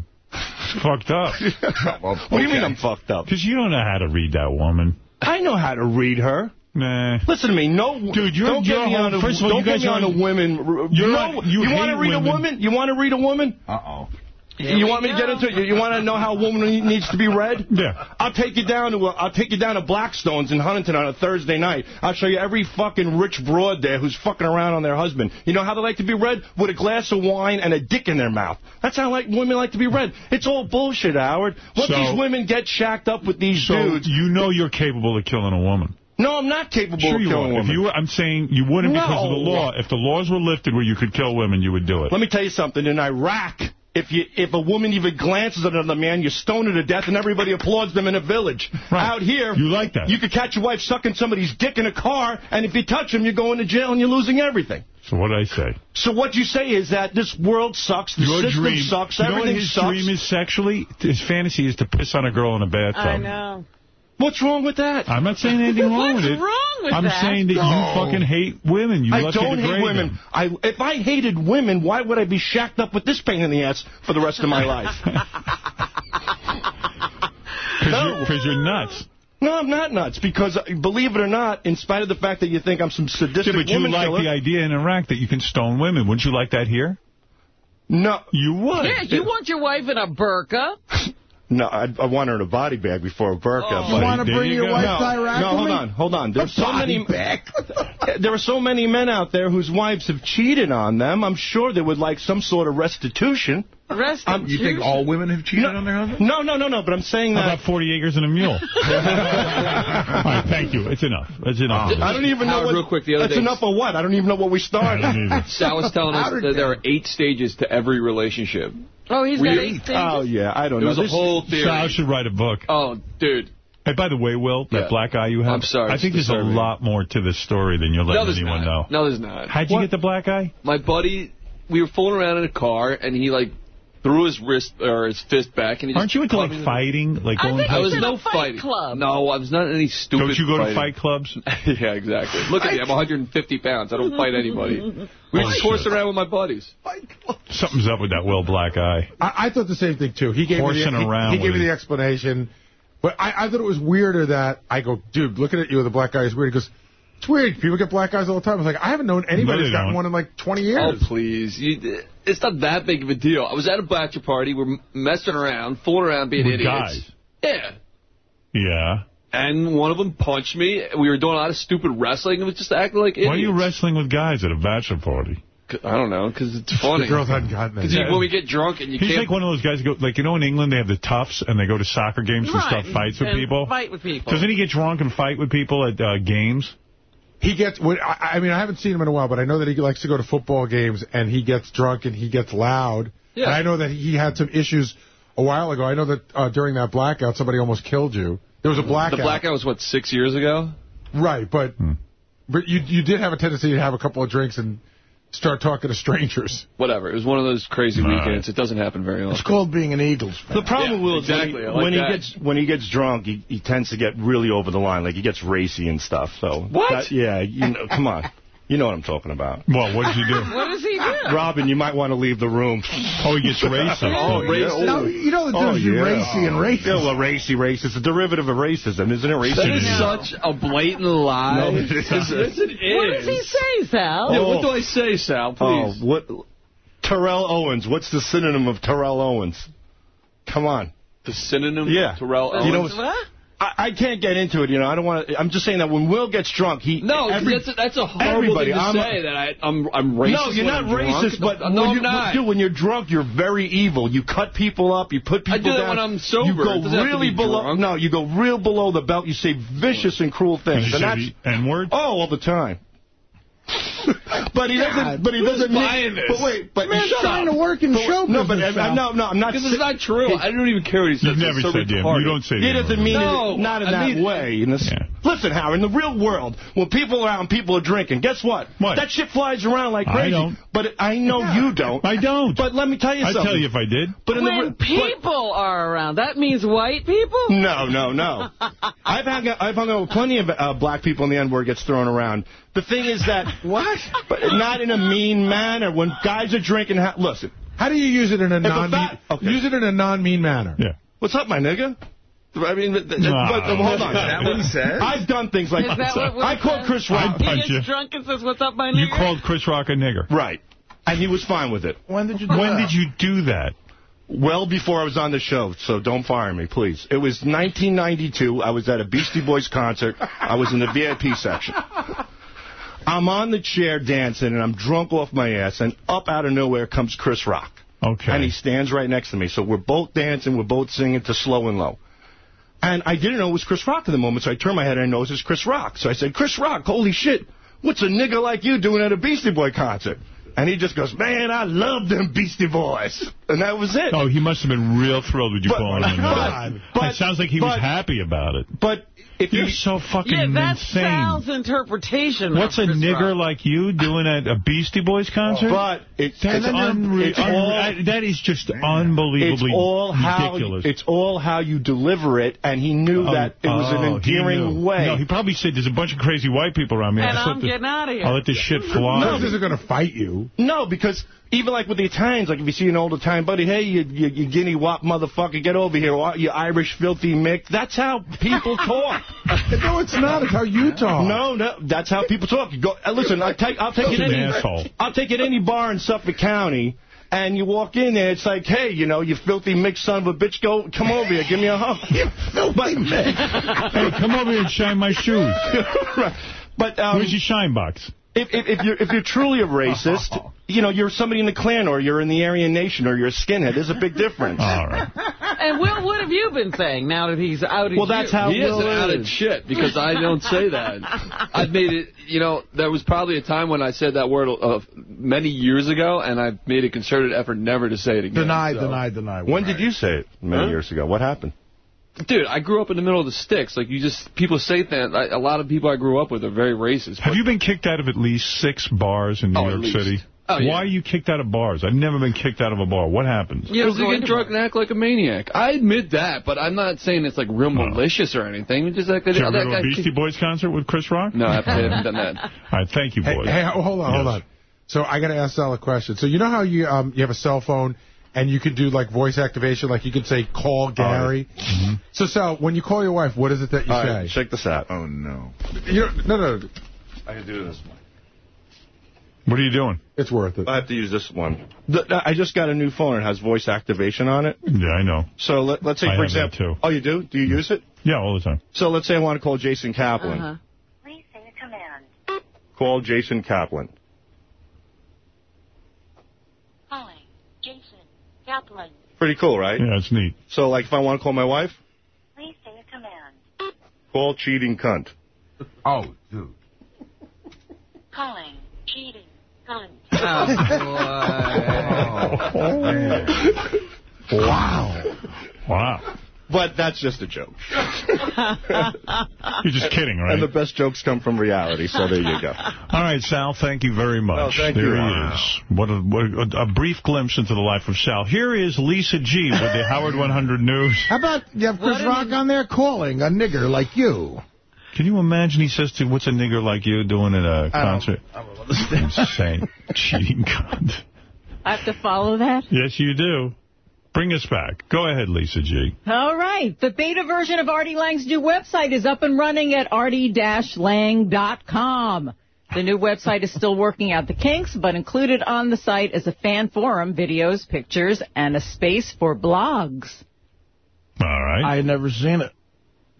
fucked up. [laughs] What do you mean I'm fucked up? Because you don't know how to read that woman. I know how to read her. Nah. Listen to me. No, Dude, you're- don't get me on a, first of all, don't you get guys are on a women. You're no, on- you want to read women. a woman? You want to read a woman? Uh-oh. you want me to get into it? You, you want to know how a woman needs to be read? Yeah. I'll take you down to a, I'll take you down to Blackstone's in Huntington on a Thursday night. I'll show you every fucking rich broad there who's fucking around on their husband. You know how they like to be read? With a glass of wine and a dick in their mouth. That's how like women like to be read. It's all bullshit, Howard. Let So- these women get shacked up with these So dudes. you know you're capable of killing a woman. No, I'm not capable Sure of you killing are. If women. you I'm saying you wouldn't because of the law. If the laws were lifted where you could kill women, you would do it. Let me tell you something. In Iraq, if you if a woman even glances at another man, you stone her to death, and everybody applauds them in a village. Out here, You like that. you could catch your wife sucking somebody's dick in a car, and if you touch him, you're going to jail and you're losing everything. So what I say? So what you say is that this world sucks, the Your system dream, sucks, you know what everything his sucks. dream is sexually? His fantasy is to piss on a girl in a bathtub. I know. What's wrong with that? I'm not saying anything wrong with it. What's wrong with I'm that? saying that No. you fucking hate women. You I don't hate women. I, if I hated women, why would I be shacked up with this pain in the ass for the rest of my [laughs] life? Because you're nuts. No, I'm not nuts. Because, uh, believe it or not, in spite of the fact that you think I'm some sadistic Yeah, sadistic but you woman like killer, the idea in Iraq that you can stone women. Wouldn't you like that here? No. You would. Yeah, you want your wife in a burqa? [laughs] No, I, I want her in a body bag before a burqa. Oh. but- You want to bring you your go. wife no, to Iraq no, hold on, hold on. There's A so body many. bag. [laughs] There are so many men out there whose wives have cheated on them. I'm sure they would like some sort of restitution. Restitution? Um, you think all women have cheated on their husbands? No, no, no, no. But I'm saying How that. about 40 acres and a mule? [laughs] All right, thank you. It's enough. It's enough. Ah. I don't even know Howard, what. real quick, the other That's day- enough of what? I don't even know what we started. [laughs] don't. Sal was telling us that there are eight stages to every relationship. Oh, he's We- got eight stages? Oh yeah, I don't There know. was a This- whole theory. Sal should write a book. Oh, dude. Hey, by the way, Will, that Yeah. black eye you have, I'm sorry, I think it's there's a lot more to this story than you're letting there's anyone not. know. No, there's not. How'd you get the black eye? My buddy, we were fooling around in a car, and he, like, threw his wrist or his fist back, and he Aren't just you into, like, me in the- fighting? Like, I going think I was no fight fighting. club. No, I was not in any stupid Don't you go to fight clubs? [laughs] yeah, exactly. Look at me. I'm 150 pounds. I don't fight anybody. We Oh, just shit. horsing around with my buddies. Something's up with that Will black eye. I, I thought the same thing, too. He gave me the, he- around he, gave me the explanation. But I, I thought it was weirder that I go, dude, looking at you with a black eye is weird. He goes, it's weird. People get black eyes all the time. I was like, I haven't known anybody No, who's gotten don't. one in like 20 years. Oh, years. please. You, it's not that big of a deal. I was at a bachelor party. We're messing around, fooling around, being With idiots. guys. Yeah. Yeah. And one of them punched me. We were doing a lot of stupid wrestling. It was just acting like idiots. Why are you wrestling with guys at a bachelor party? I don't know, because it's funny. The girls hadn't gotten it. Because when we get drunk and you He's can't... like one of those guys who go, like, you know, in England they have the toughs and they go to soccer games and stuff, start fights with people? Fight with people. Doesn't he get drunk and fight with people at uh, games? He gets, when, I, I mean, I haven't seen him in a while, but I know that he likes to go to football games and he gets drunk and he gets loud. Yeah. And I know that he had some issues a while ago. I know that uh, during that blackout, somebody almost killed you. There was a blackout. The blackout was, what, six years ago? Right, but but you you did have a tendency to have a couple of drinks and start talking to strangers. Whatever. It was one of those crazy All weekends. It doesn't happen very often. It's called being an Eagles fan. The problem Yeah, with Will is exactly, I when, he, like when he gets when he gets drunk, he, he tends to get really over the line. Like he gets racy and stuff. So What? that- yeah, you know, come on. You know what I'm talking about. Well, what does he do? [laughs] What does he do? Robin, you might want to leave the room. Oh, he gets [laughs] oh, racist. oh, yeah. No, oh, you know the Oh, difference between yeah. racy and racist. Yeah, well, racy, racist. It's a derivative of racism, isn't it? Racism. That is such a blatant lie. No, it yes, it is. What does he say, Sal? Yeah, what oh. do I say, Sal? Please. Oh, what? Terrell Owens. What's the synonym of Terrell Owens? Come on. The synonym Yeah. Terrell Owens? You know, What? I, I can't get into it. You know, I don't want to. I'm just saying that when Will gets drunk, he no. every, that's, a, that's a horrible everybody, thing to I'm, say, that I, I'm, I'm racist No, you're when not I'm drunk. racist, but no, when I'm you, not. Dude, when you're drunk, you're very evil. You cut people up. You put people down. I do that down. when I'm sober. You go doesn't really be below. drunk. No, you go real below the belt. You say vicious and cruel things. and that's, N-word? Oh, all the time. [laughs] but he doesn't. But he doesn't. buying this? But wait. But Man's shut trying up. to work in But- show No, but business, no, no, I'm not. Because si- it's not true. I don't even care what he says. You've never so said the N- You don't say the He doesn't mean No, it, not in I that mean- way. In this, Yeah. Listen, Howard, in the real world, when people are out and people are drinking, guess what? What? That shit flies around like crazy. I crazy. don't. But it- I know you don't. I don't. But let me tell you something. I'd tell you if I did. But in the When re- people are around, that means white people? no, no, no. I've hung out, I've hung out with plenty of uh, black people, and the N-word gets thrown around. The thing is that [laughs] What? But not in a mean manner. When guys are drinking, ha- listen. How do you use it in a a non fat- okay. use it in a non-mean manner? Yeah. What's up, my nigga? I mean, th- th- but, uh, hold on. Is that what he says? I've done things like Is that what Will I called? Chris Rock. I'd punch He you. drunk and says, what's up, my nigga? You called Chris Rock a nigger. Right. And he was fine with it. When did you do When that? did you do that? Well before I was on the show, so don't fire me, please. It was 1992. I was at a Beastie Boys concert. I was in the VIP section. I'm on the chair dancing, and I'm drunk off my ass, and up out of nowhere comes Chris Rock. Okay. And he stands right next to me. So we're both dancing, we're both singing to Slow and Low. And I didn't know it was Chris Rock at the moment, so I turned my head and I noticed it was Chris Rock. So I said, Chris Rock, holy shit, what's a nigga like you doing at a Beastie Boy concert? And he just goes, man, I love them Beastie Boys. And that was it. Oh, he must have been real thrilled with you But- calling him nigger. but- It sounds like he was happy about it. But if You're you... so fucking Yeah, that's insane. Sal's interpretation What's of a Chris nigger Rock. like you doing at a Beastie Boys concert? But it's, That's it's, unreal. it's all, that is just it's unbelievably all how ridiculous. it's all how you deliver it, and he knew oh, that it was an Oh, he endearing way. No, he probably said, there's a bunch of crazy white people around me. And I'll I'm let the- getting out of here. I'll let this shit fly. No, this isn't going to fight you. No, because even like with the Italians, like if you see an old Italian buddy, hey, you, you, you guinea wop motherfucker, get over here, you Irish filthy Mick. That's how people talk. [laughs] no, it's not. It's how you talk. No, no, that's how people talk. You go, uh, listen, I take, I'll take Such it an any, asshole. I'll take it any bar in Suffolk County. And you walk in there, it's like, hey, you know, you filthy Mick son of a bitch, go, come over here, give me a hug. you filthy Mick. hey, come over here and shine my shoes. [laughs] right. But um, Where's your shine box? If, if, if you're if you're truly a racist, [laughs] you know, you're somebody in the Klan or you're in the Aryan Nation or you're a skinhead. There's a big difference. [laughs] All right. And Will, what have you been saying now that he's outed Well, that's you? how He Will isn't out of is. shit because I don't say that. [laughs] I've made it, you know, there was probably a time when I said that word uh, many years ago, and I've made a concerted effort never to say it again. Denied, so. denied, denied. When did you say it? Many Huh? years ago. What happened? Dude, I grew up in the middle of the sticks. Like, you just, people say that. Like, a lot of people I grew up with are very racist. Have you been kicked out of at least six bars in New Oh, York least. City? Oh, yeah. Why are you kicked out of bars? I've never been kicked out of a bar. What happens? You don't Because you get drunk and act like a maniac. I admit that, but I'm not saying it's like real Oh. malicious or anything. It's just like Did you ever go to a Beastie Boys concert with Chris Rock? No, I haven't done that. [laughs] All right, thank you, Hey, boys. hey, hold on, hold on. So I got to ask Sal a question. So you know how you um you have a cell phone and you can do like voice activation, like you can say call Gary. Mm-hmm. So Sal, when you call your wife, what is it that you All say? right, check this out. Oh, no. You don't- no, no, I can do this. One. What are you doing? it's worth it. I have to use this one. The, I just got a new phone. It has voice activation on it. Yeah, I know. So let, let's say, I for have that, example. too. Oh, you do? Do you use it? Yeah, all the time. So let's say I want to call Jason Kaplan. Uh-huh. Please say a command. Call Jason Kaplan. Calling. Jason. Kaplan. Pretty cool, right? Yeah, it's neat. So, like, if I want to call my wife, Please say a command. call cheating cunt. [laughs] Oh, dude. Calling. Cheating. Cunt. [laughs] Oh, [laughs] oh, wow. Wow. But that's just a joke. [laughs] You're just kidding, right? And the best jokes come from reality, so there you go. All right, Sal, thank you very oh, much. Oh, thank there you. he is. What a, what a, a brief glimpse into the life of Sal. Here is Lisa G. with the Howard 100 News. How about you have Chris Rock on there calling a nigger like you? Can you imagine he says to, what's a nigger like you doing at a concert? Insane. Cheating cunt. I have to follow that? Yes, you do. Bring us back. Go ahead, Lisa G. All right. The beta version of Artie Lange's new website is up and running at artie-lang.com. The new website is still working out the kinks, but included on the site is a fan forum, videos, pictures, and a space for blogs. All right. I had never seen it.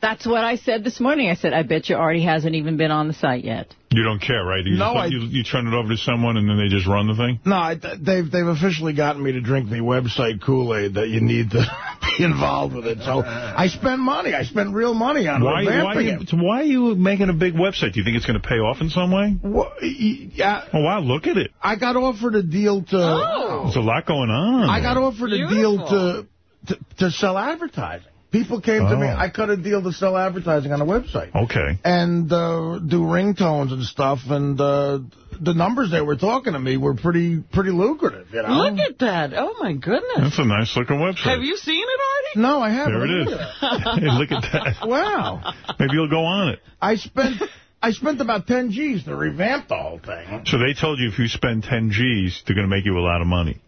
That's what I said this morning. I said, I bet you Artie hasn't even been on the site yet. You don't care, right? You, No, just, I- you, you turn it over to someone and then they just run the thing? No, I, they've they've officially gotten me to drink the website Kool-Aid that you need to [laughs] be involved with it. So I spend money. I spend real money on Why, why, revamping you, it. why are you making a big website? Do you think it's going to pay off in some way? Well, yeah. Oh, wow, look at it. I got offered a deal to... Oh. There's a lot going on. I got offered a deal to, to to sell advertising. People came to me. Oh. I cut a deal to sell advertising on a website. Okay. And uh, do ringtones and stuff. And uh, the numbers they were talking to me were pretty pretty lucrative. You know? Look at that. Oh, my goodness. That's a nice looking website. Have you seen it, Artie? No, I haven't. There it is. [laughs] hey, look at that. Wow. Maybe you'll go on it. I spent I spent about 10 G's to revamp the whole thing. So they told you if you spend 10 G's, they're going to make you a lot of money.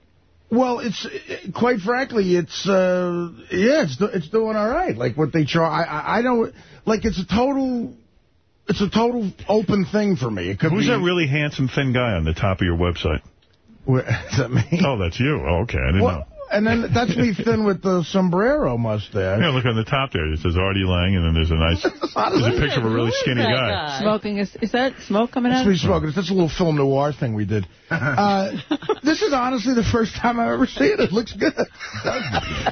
Well, it's quite frankly, it's uh, yeah, it's do- it's doing all right. Like what they charge, I, I I don't like it's a total, it's a total open thing for me. It could Who's be, that really handsome, thin guy on the top of your website? Where, [laughs] is that me? Oh, that's you. Oh, okay, I didn't Well, know. And then that's me thin with the sombrero mustache. Yeah, look on the top there. It says Artie Lange, and then there's a nice, [laughs] there's a picture of a really skinny guy. Smoking is is that smoke coming That's out? me smoking. That's a little film noir thing we did. [laughs] Uh, this is honestly the first time I've ever seen it. It looks good.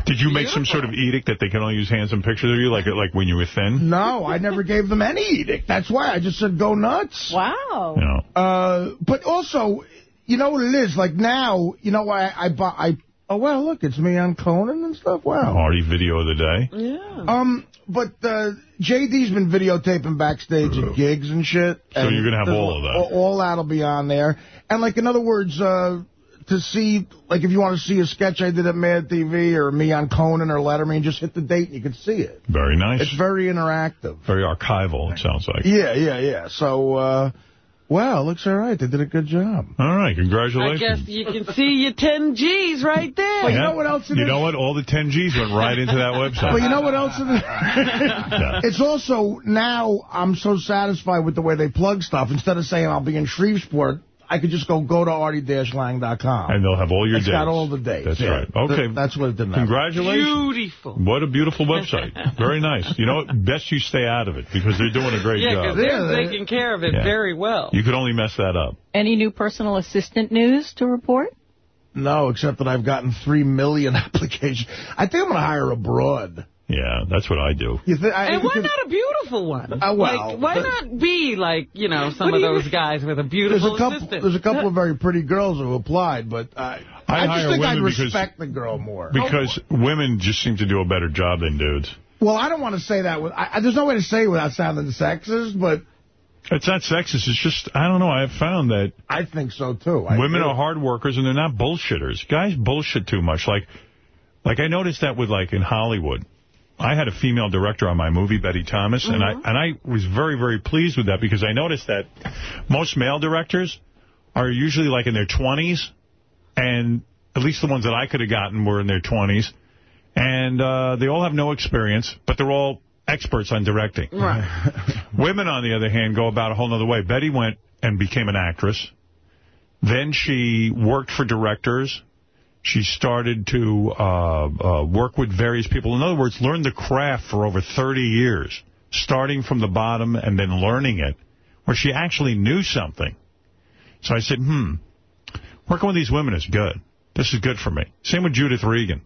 Did you make some sort of edict that they can only use handsome pictures of you, like like when you were thin? No, I never gave them any edict. That's why I just said go nuts. Wow. No. Uh, but also, you know what it is? Like now, you know, I I, buy, I oh well, look, it's me on Conan and stuff. Wow. Artie video of the day. Yeah. Um, but uh, JD's been videotaping backstage at gigs and shit. So and you're gonna have all of that. All, all that'll be on there. And like in other words, uh, to see like if you want to see a sketch I did at Mad TV or me on Conan or Letterman, just hit the date and you can see it. Very nice. It's very interactive. Very archival, it sounds like. Yeah, yeah, yeah. So, uh, wow, looks all right. They did a good job. All right, congratulations. I guess you can see your 10 G's right there. But you know what else it You is? know what? All the 10 G's went right into that website. But you know what else? It is? [laughs] It's also now I'm so satisfied with the way they plug stuff. Instead of saying I'll be in Shreveport, I could just go go to artie-lang.com. And they'll have all your It's dates. got all the dates. That's yeah. right. Okay. Th- that's what it didn't. Congratulations. Beautiful. What a beautiful website. Very nice. You know what? Best you stay out of it because they're doing a great Yeah, job. because they're taking care of it Yeah. very well. You could only mess that up. Any new personal assistant news to report? No, except that I've gotten three million [laughs] applications. I think I'm going to hire abroad. Yeah, that's what I do. You think? I, And why not a beautiful one? Uh, well, like, why but- not be like, you know, some What of those mean? guys with a There's beautiful a couple. assistant? There's a couple of [laughs] very pretty girls who applied, but I, I I, just think I'd women because- respect the girl more. Because women just seem to do a better job than dudes. Well, I don't want to say that. With, I, I- there's no way to say it without sounding sexist, but It's not sexist. It's just, I don't know. I have found that I think so, too. I women do. are hard workers and they're not bullshitters. Guys bullshit too much. Like, like I noticed that with like in Hollywood. I had a female director on my movie, Betty Thomas, and I and I was very, very pleased with that because I noticed that most male directors are usually like in their 20s, and at least the ones that I could have gotten were in their 20s, and uh, they all have no experience, but they're all experts on directing. Right. [laughs] Women, on the other hand, go about a whole other way. Betty went and became an actress. Then she worked for directors. She started to uh, uh, work with various people. In other words, learned the craft for over 30 years, starting from the bottom and then learning it, where she actually knew something. So I said, hmm, working with these women is good. This is good for me. Same with Judith Regan.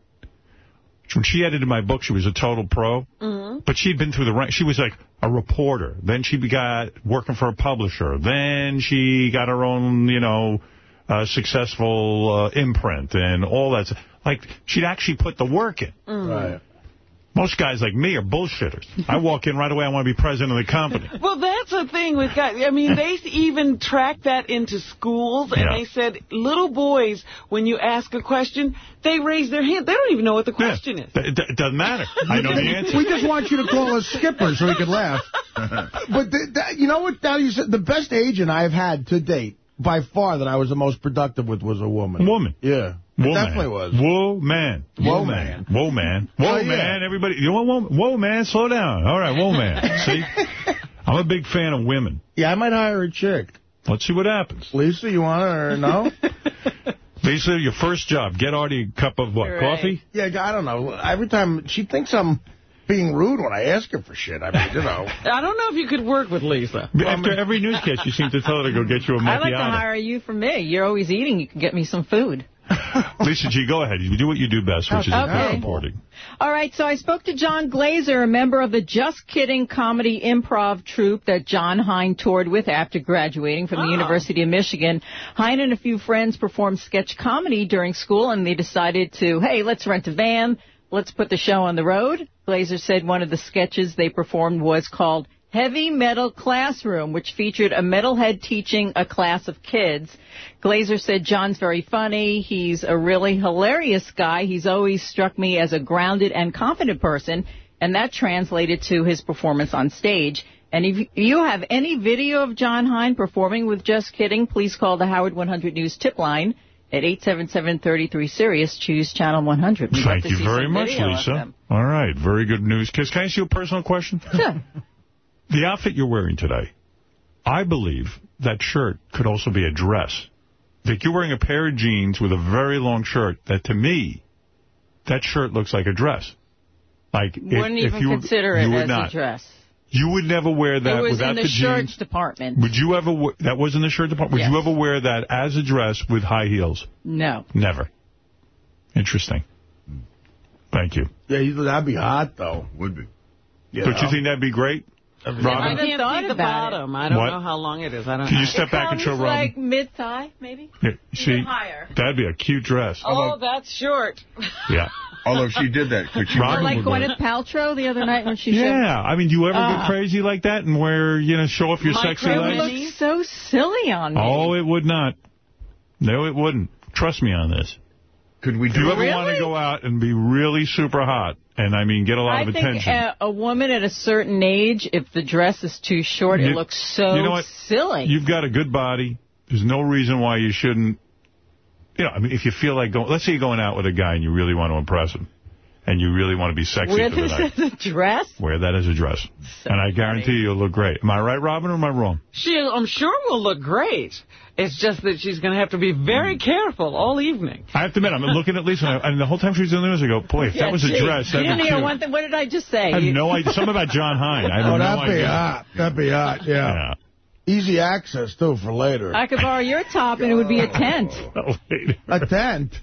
When she edited my book, she was a total pro. Mm-hmm. But she'd been through the rank. She was like a reporter. Then she got working for a publisher. Then she got her own, you know, uh, successful uh, imprint and all that. Like, she'd actually put the work in. Mm. Right. Most guys like me are bullshitters. I walk in right away, I want to be president of the company. [laughs] Well, that's the thing with guys. I mean, they even track that into schools, and Yeah. they said little boys, when you ask a question, they raise their hand. They don't even know what the question is. It, it doesn't matter. [laughs] I know the answer. We just want you to call us Skipper so we can laugh. [laughs] But the, the, you know what, Now you said the best agent I've had to date, by far, that I was the most productive with was a woman. Woman. Yeah. Whoa, It definitely was. Whoa, man. Whoa, man. Whoa, man. Whoa, Oh, yeah. man. Everybody. You know what? Whoa, whoa, man. Slow down. All right, whoa, man. [laughs] See? I'm a big fan of women. Yeah, I might hire a chick. Let's see what happens. Lisa, you want it or no? [laughs] Lisa, your first job. Get Artie a cup of what? Right. Coffee? Yeah, I don't know. Every time she thinks I'm being rude when I ask her for shit. I mean, you know. [laughs] I don't know if you could work with Lisa. After every newscast, you seem to tell her to go get you a [laughs] a I'd like to macchiato. hire you for me. You're always eating. You can get me some food. [laughs] Lisa G, go ahead. You do what you do best, which is Okay. okay. reporting. All right, so I spoke to John Glazer, a member of the Just Kidding comedy improv troupe that Jon Hein toured with after graduating from the ah. University of Michigan. Hein and a few friends performed sketch comedy during school, and they decided to, hey, let's rent a van, let's put the show on the road. Glazer said one of the sketches they performed was called Heavy Metal Classroom, which featured a metalhead teaching a class of kids. Glazer said John's very funny. He's a really hilarious guy. He's always struck me as a grounded and confident person, and that translated to his performance on stage. And if you have any video of Jon Hein performing with Just Kidding, please call the Howard 100 News tip line at 877-33-SIRIUS. Choose Channel 100. We'd Thank you very much, Lisa. All right, very good news. Kiss, can I ask you a personal question? [laughs] Sure. The outfit you're wearing today, I believe that shirt could also be a dress. Like you're wearing a pair of jeans with a very long shirt that, to me, that shirt looks like a dress. Like Wouldn't if even you, consider it you as not. a dress. You would never wear that without the it was in the, the shirts department. Would you ever? we- That was in the shirt department. Would Yes. you ever wear that as a dress with high heels? No. Never. Interesting. Thank you. Yeah, you- that'd be hot, though. Would be. Don't you think that'd be great? I can't thought see the about it. bottom. I don't What? know how long it is. I don't Can know. you step back and show Comes Robin? like mid-thigh, maybe? Yeah, see, higher. that'd be a cute dress. Oh, that's short. Yeah. [laughs] Although if she did that, could she Robin like would wear Gwyneth Paltrow the other night when she showed... Yeah, I mean, do you ever Ah. get crazy like that and wear, you know, show off your sexy It legs? looks so silly on me. Oh, it would not. No, it wouldn't. Trust me on this. Could we do Do you ever Really? want to go out and be really super hot, and I mean, get a lot I of think attention. a, a woman at a certain age, if the dress is too short, You- it looks so you know what? silly. You've got a good body. There's no reason why you shouldn't. You know, I mean, if you feel like going, let's say you're going out with a guy and you really want to impress him, and you really want to be sexy Wear for the this night. as a dress? Wear that as a dress. and I guarantee you you'll look great. Am I right, Robin, or am I wrong? She, I'm sure will look great. It's just that she's going to have to be very hmm. careful all evening. I have to admit, I'm looking at Lisa, and, I, and the whole time she was doing the news, I go, boy, if Yeah, that was a gee, dress, You that'd didn't be cute. one thing. What did I just say? I have You- no idea. Something about Jon Hein. I have Oh, no that'd be hot. That'd be hot, yeah. Easy access, too, for later. I could borrow your top and it would be a [laughs] tent. Oh. A tent?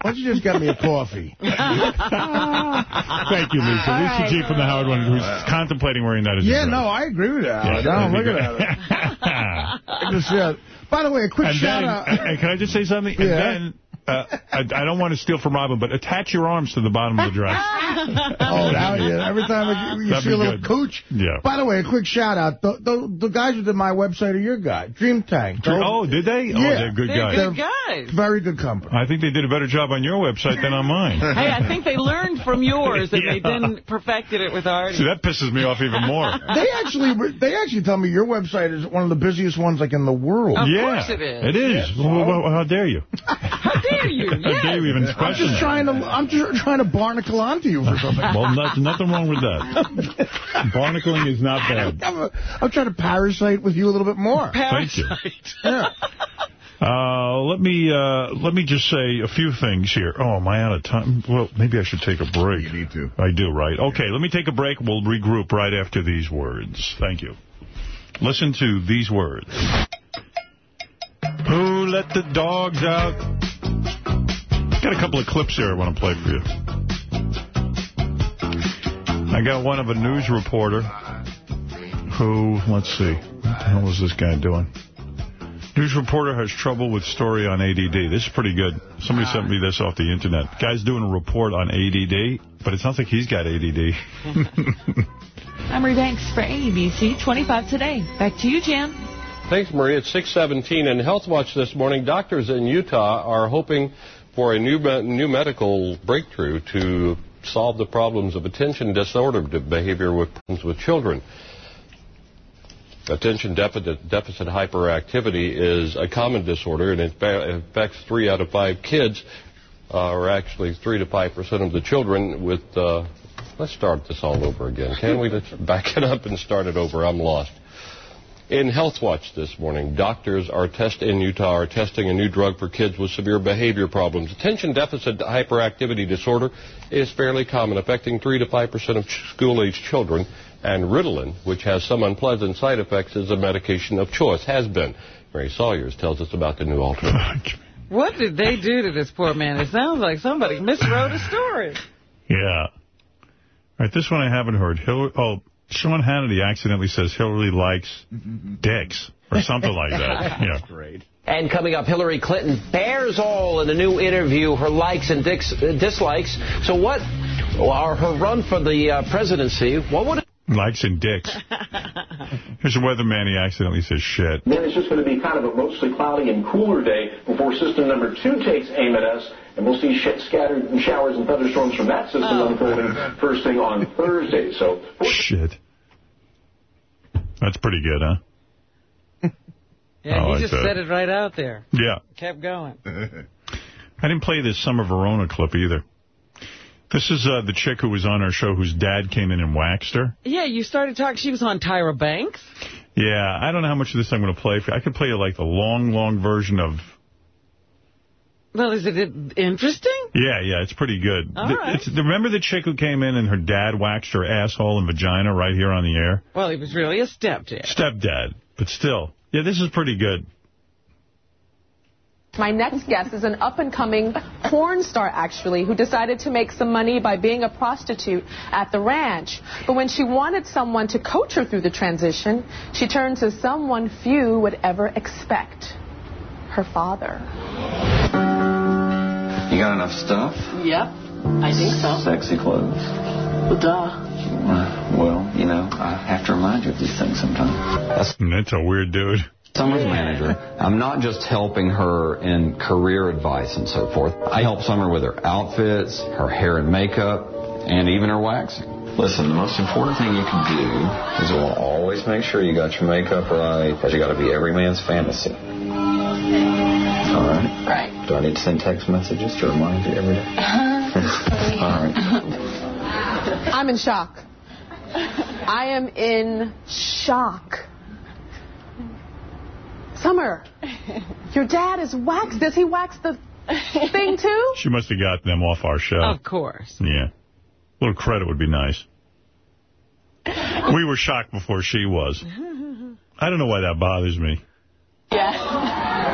Why don't you just get me a coffee? [laughs] Ah. Thank you, Lisa. Lisa G from the Howard One, who's contemplating wearing that as Yeah, no, I agree with that. Yeah, no, that'd look at that. [laughs] I just, yeah. By the way, a quick and shout then, out. and- and can I just say something? Yeah. And then, uh, I, I don't want to steal from Robin, but attach your arms to the bottom of the dress. [laughs] oh, now yeah. Every time you, you see a little good. cooch. Yeah. By the way, a quick shout out. The, the, the guys who did my website are your guy, Dream Tank. Oh, did they? Oh, Yeah. they're good They're guys. good guys. Very good company. I think they did a better job on your website than on mine. [laughs] Hey, I think they learned from yours and [laughs] they Yeah. then perfected it with Artie. See, that pisses me off even more. They actually, they actually tell me your website is one of the busiest ones like in the world. Of yeah, course it is. It is. Well, well, how dare you? How dare you? How [laughs] dare you even I'm just that? trying to, I'm just trying to barnacle onto you for something. [laughs] Well, not, nothing wrong with that. [laughs] Barnacling is not bad. I'm, I'm trying to parasite with you a little bit more. Thank you. Yeah. Uh, let me uh, let me just say a few things here. Oh, am I out of time? Well, maybe I should take a break. You need to. I do, right? Okay, let me take a break. We'll regroup right after these words. Thank you. Listen to these words. Who let the dogs out? Got a couple of clips here I want to play for you. I got one of a news reporter who, let's see, what the hell is this guy doing? News reporter has trouble with story on ADD. This is pretty good. Somebody sent me this off the internet. Guy's doing a report on ADD, but it sounds like he's got ADD. Emery [laughs] Banks for ABC 25 Today. Back to you, Jan. Thanks, Marie. It's 617 in Health Watch this morning. Doctors in Utah are hoping for a new new medical breakthrough to solve the problems of attention disorder behavior with, with children. Attention deficit, deficit hyperactivity is a common disorder, and it affects three out of five kids, uh, or actually three to five percent of the children with... Uh, let's start this all over again. Can we? Let's back it up and start it over. I'm lost. In Health Watch this morning, doctors are test in Utah are testing a new drug for kids with severe behavior problems. Attention deficit hyperactivity disorder is fairly common, affecting 3 to 5 percent of school-age children. And Ritalin, which has some unpleasant side effects, is a medication of choice. Has been. Mary Sawyers tells us about the new alternative. [laughs] What did they do to this poor man? It sounds like somebody miswrote a story. Yeah. All right, this one I haven't heard. Hillary, oh, Sean Hannity accidentally says Hillary likes dicks or something like that. [laughs] Yeah. great. And coming up, Hillary Clinton bears all in a new interview, her likes and dicks, uh, dislikes. So what are her run for the uh, presidency? What would it Likes and dicks. [laughs] Here's a weatherman. He accidentally says shit. Then it's just going to be kind of a mostly cloudy and cooler day before system number two takes aim at us. And we'll see sh scattered showers and thunderstorms from that system oh. unfolding [laughs] first thing on Thursday. So Shit. That's pretty good, huh? [laughs] yeah, I he like just that. said it right out there. Yeah. Kept going. [laughs] I didn't play this Summer Verona clip either. This is uh, the chick who was on our show whose dad came in and waxed her. Yeah, you started talking. She was on Tyra Banks. Yeah, I don't know how much of this I'm going to play. I could play you like the long, long version of... Well, is it interesting? Yeah, yeah, it's pretty good. All The- right. it's, remember the chick who came in and her dad waxed her asshole and vagina right here on the air? Well, he was really a stepdad. Stepdad, but still. Yeah, this is pretty good. My next guest is an up-and-coming porn star, actually, who decided to make some money by being a prostitute at the ranch. But when she wanted someone to coach her through the transition, she turned to someone few would ever expect, her father. You got enough stuff? Yep, I think so. Sexy clothes? Well, duh. Uh, Well, you know, I have to remind you of these things sometimes. That's, That's a weird dude. Summer's manager. I'm not just helping her in career advice and so forth. I help Summer with her outfits, her hair and makeup, and even her waxing. Listen, the most important thing you can do is you will always make sure you got your makeup right, because you got to be every man's fantasy. All right? Right. Do I need to send text messages to remind you every day? Uh-huh. [laughs] All right. I'm in shock. I am in shock. Summer, your dad is waxed. Does he wax the thing too? [laughs] She must have got them off our show. Of course. Yeah. A little credit would be nice. We were shocked before she was. I don't know why that bothers me. Yeah. [laughs]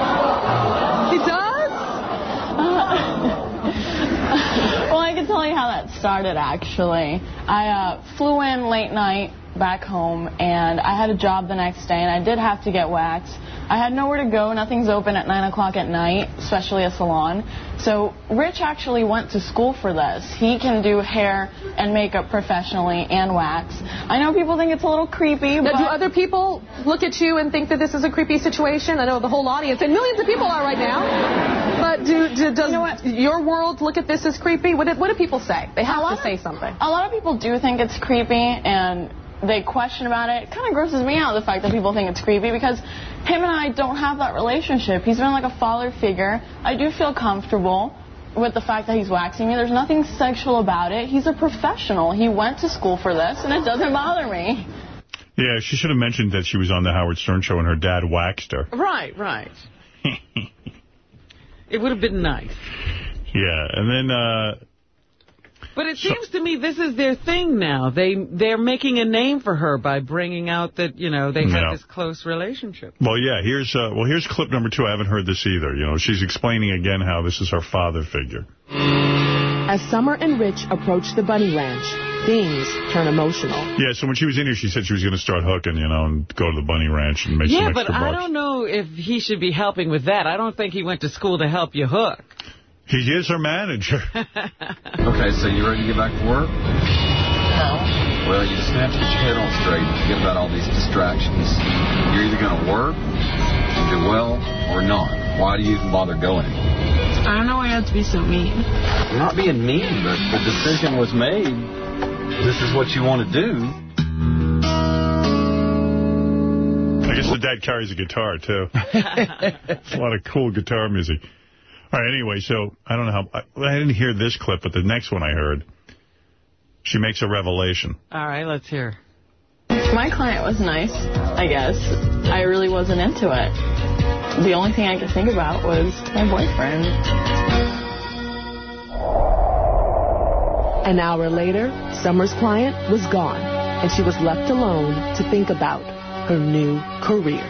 how that started, actually. I uh, flew in late night back home, and I had a job the next day, and I did have to get waxed. I had nowhere to go. Nothing's open at 9 o'clock at night, especially a salon. So Rich actually went to school for this. He can do hair and makeup professionally and wax. I know people think it's a little creepy, Now, but... do other people look at you and think that this is a creepy situation? I know the whole audience, and millions of people are right now. But do, do does your world look at this as creepy? What do, what do people say? They have to say something. A lot of people do think it's creepy, and they question about it. It kind of grosses me out, the fact that people think it's creepy, because him and I don't have that relationship. He's been like a father figure. I do feel comfortable with the fact that he's waxing me. There's nothing sexual about it. He's a professional. He went to school for this, and it doesn't bother me. Yeah, she should have mentioned that she was on the Howard Stern show and her dad waxed her. Right, right. [laughs] it would have been nice. Yeah, and then... uh But it seems to me this is their thing now. They, they're making a name for her by bringing out that, you know, they Yeah. have this close relationship. Well, yeah, here's uh, well, here's clip number two. I haven't heard this either. You know, she's explaining again how this is her father figure. As Summer and Rich approach the bunny ranch, things turn emotional. Yeah, so when she was in here, she said she was going to start hooking, you know, and go to the bunny ranch and make Yeah, some but I bucks. don't know if he should be helping with that. I don't think he went to school to help you hook. He is her manager. [laughs] Okay, so you ready to get back to work? No. Well, you just have to get your head on straight and forget about all these distractions. You're either going to work, do well, or not. Why do you even bother going? I don't know why you have to be so mean. I'm not being mean, but the decision was made. This is what you want to do. I guess the dad carries a guitar, too. [laughs] It's a lot of cool guitar music. All right, anyway, so I don't know how... I, I didn't hear this clip, but the next one I heard, she makes a revelation. All right, let's hear. My client was nice, I guess. I really wasn't into it. The only thing I could think about was my boyfriend. An hour later, Summer's client was gone, and she was left alone to think about her new career.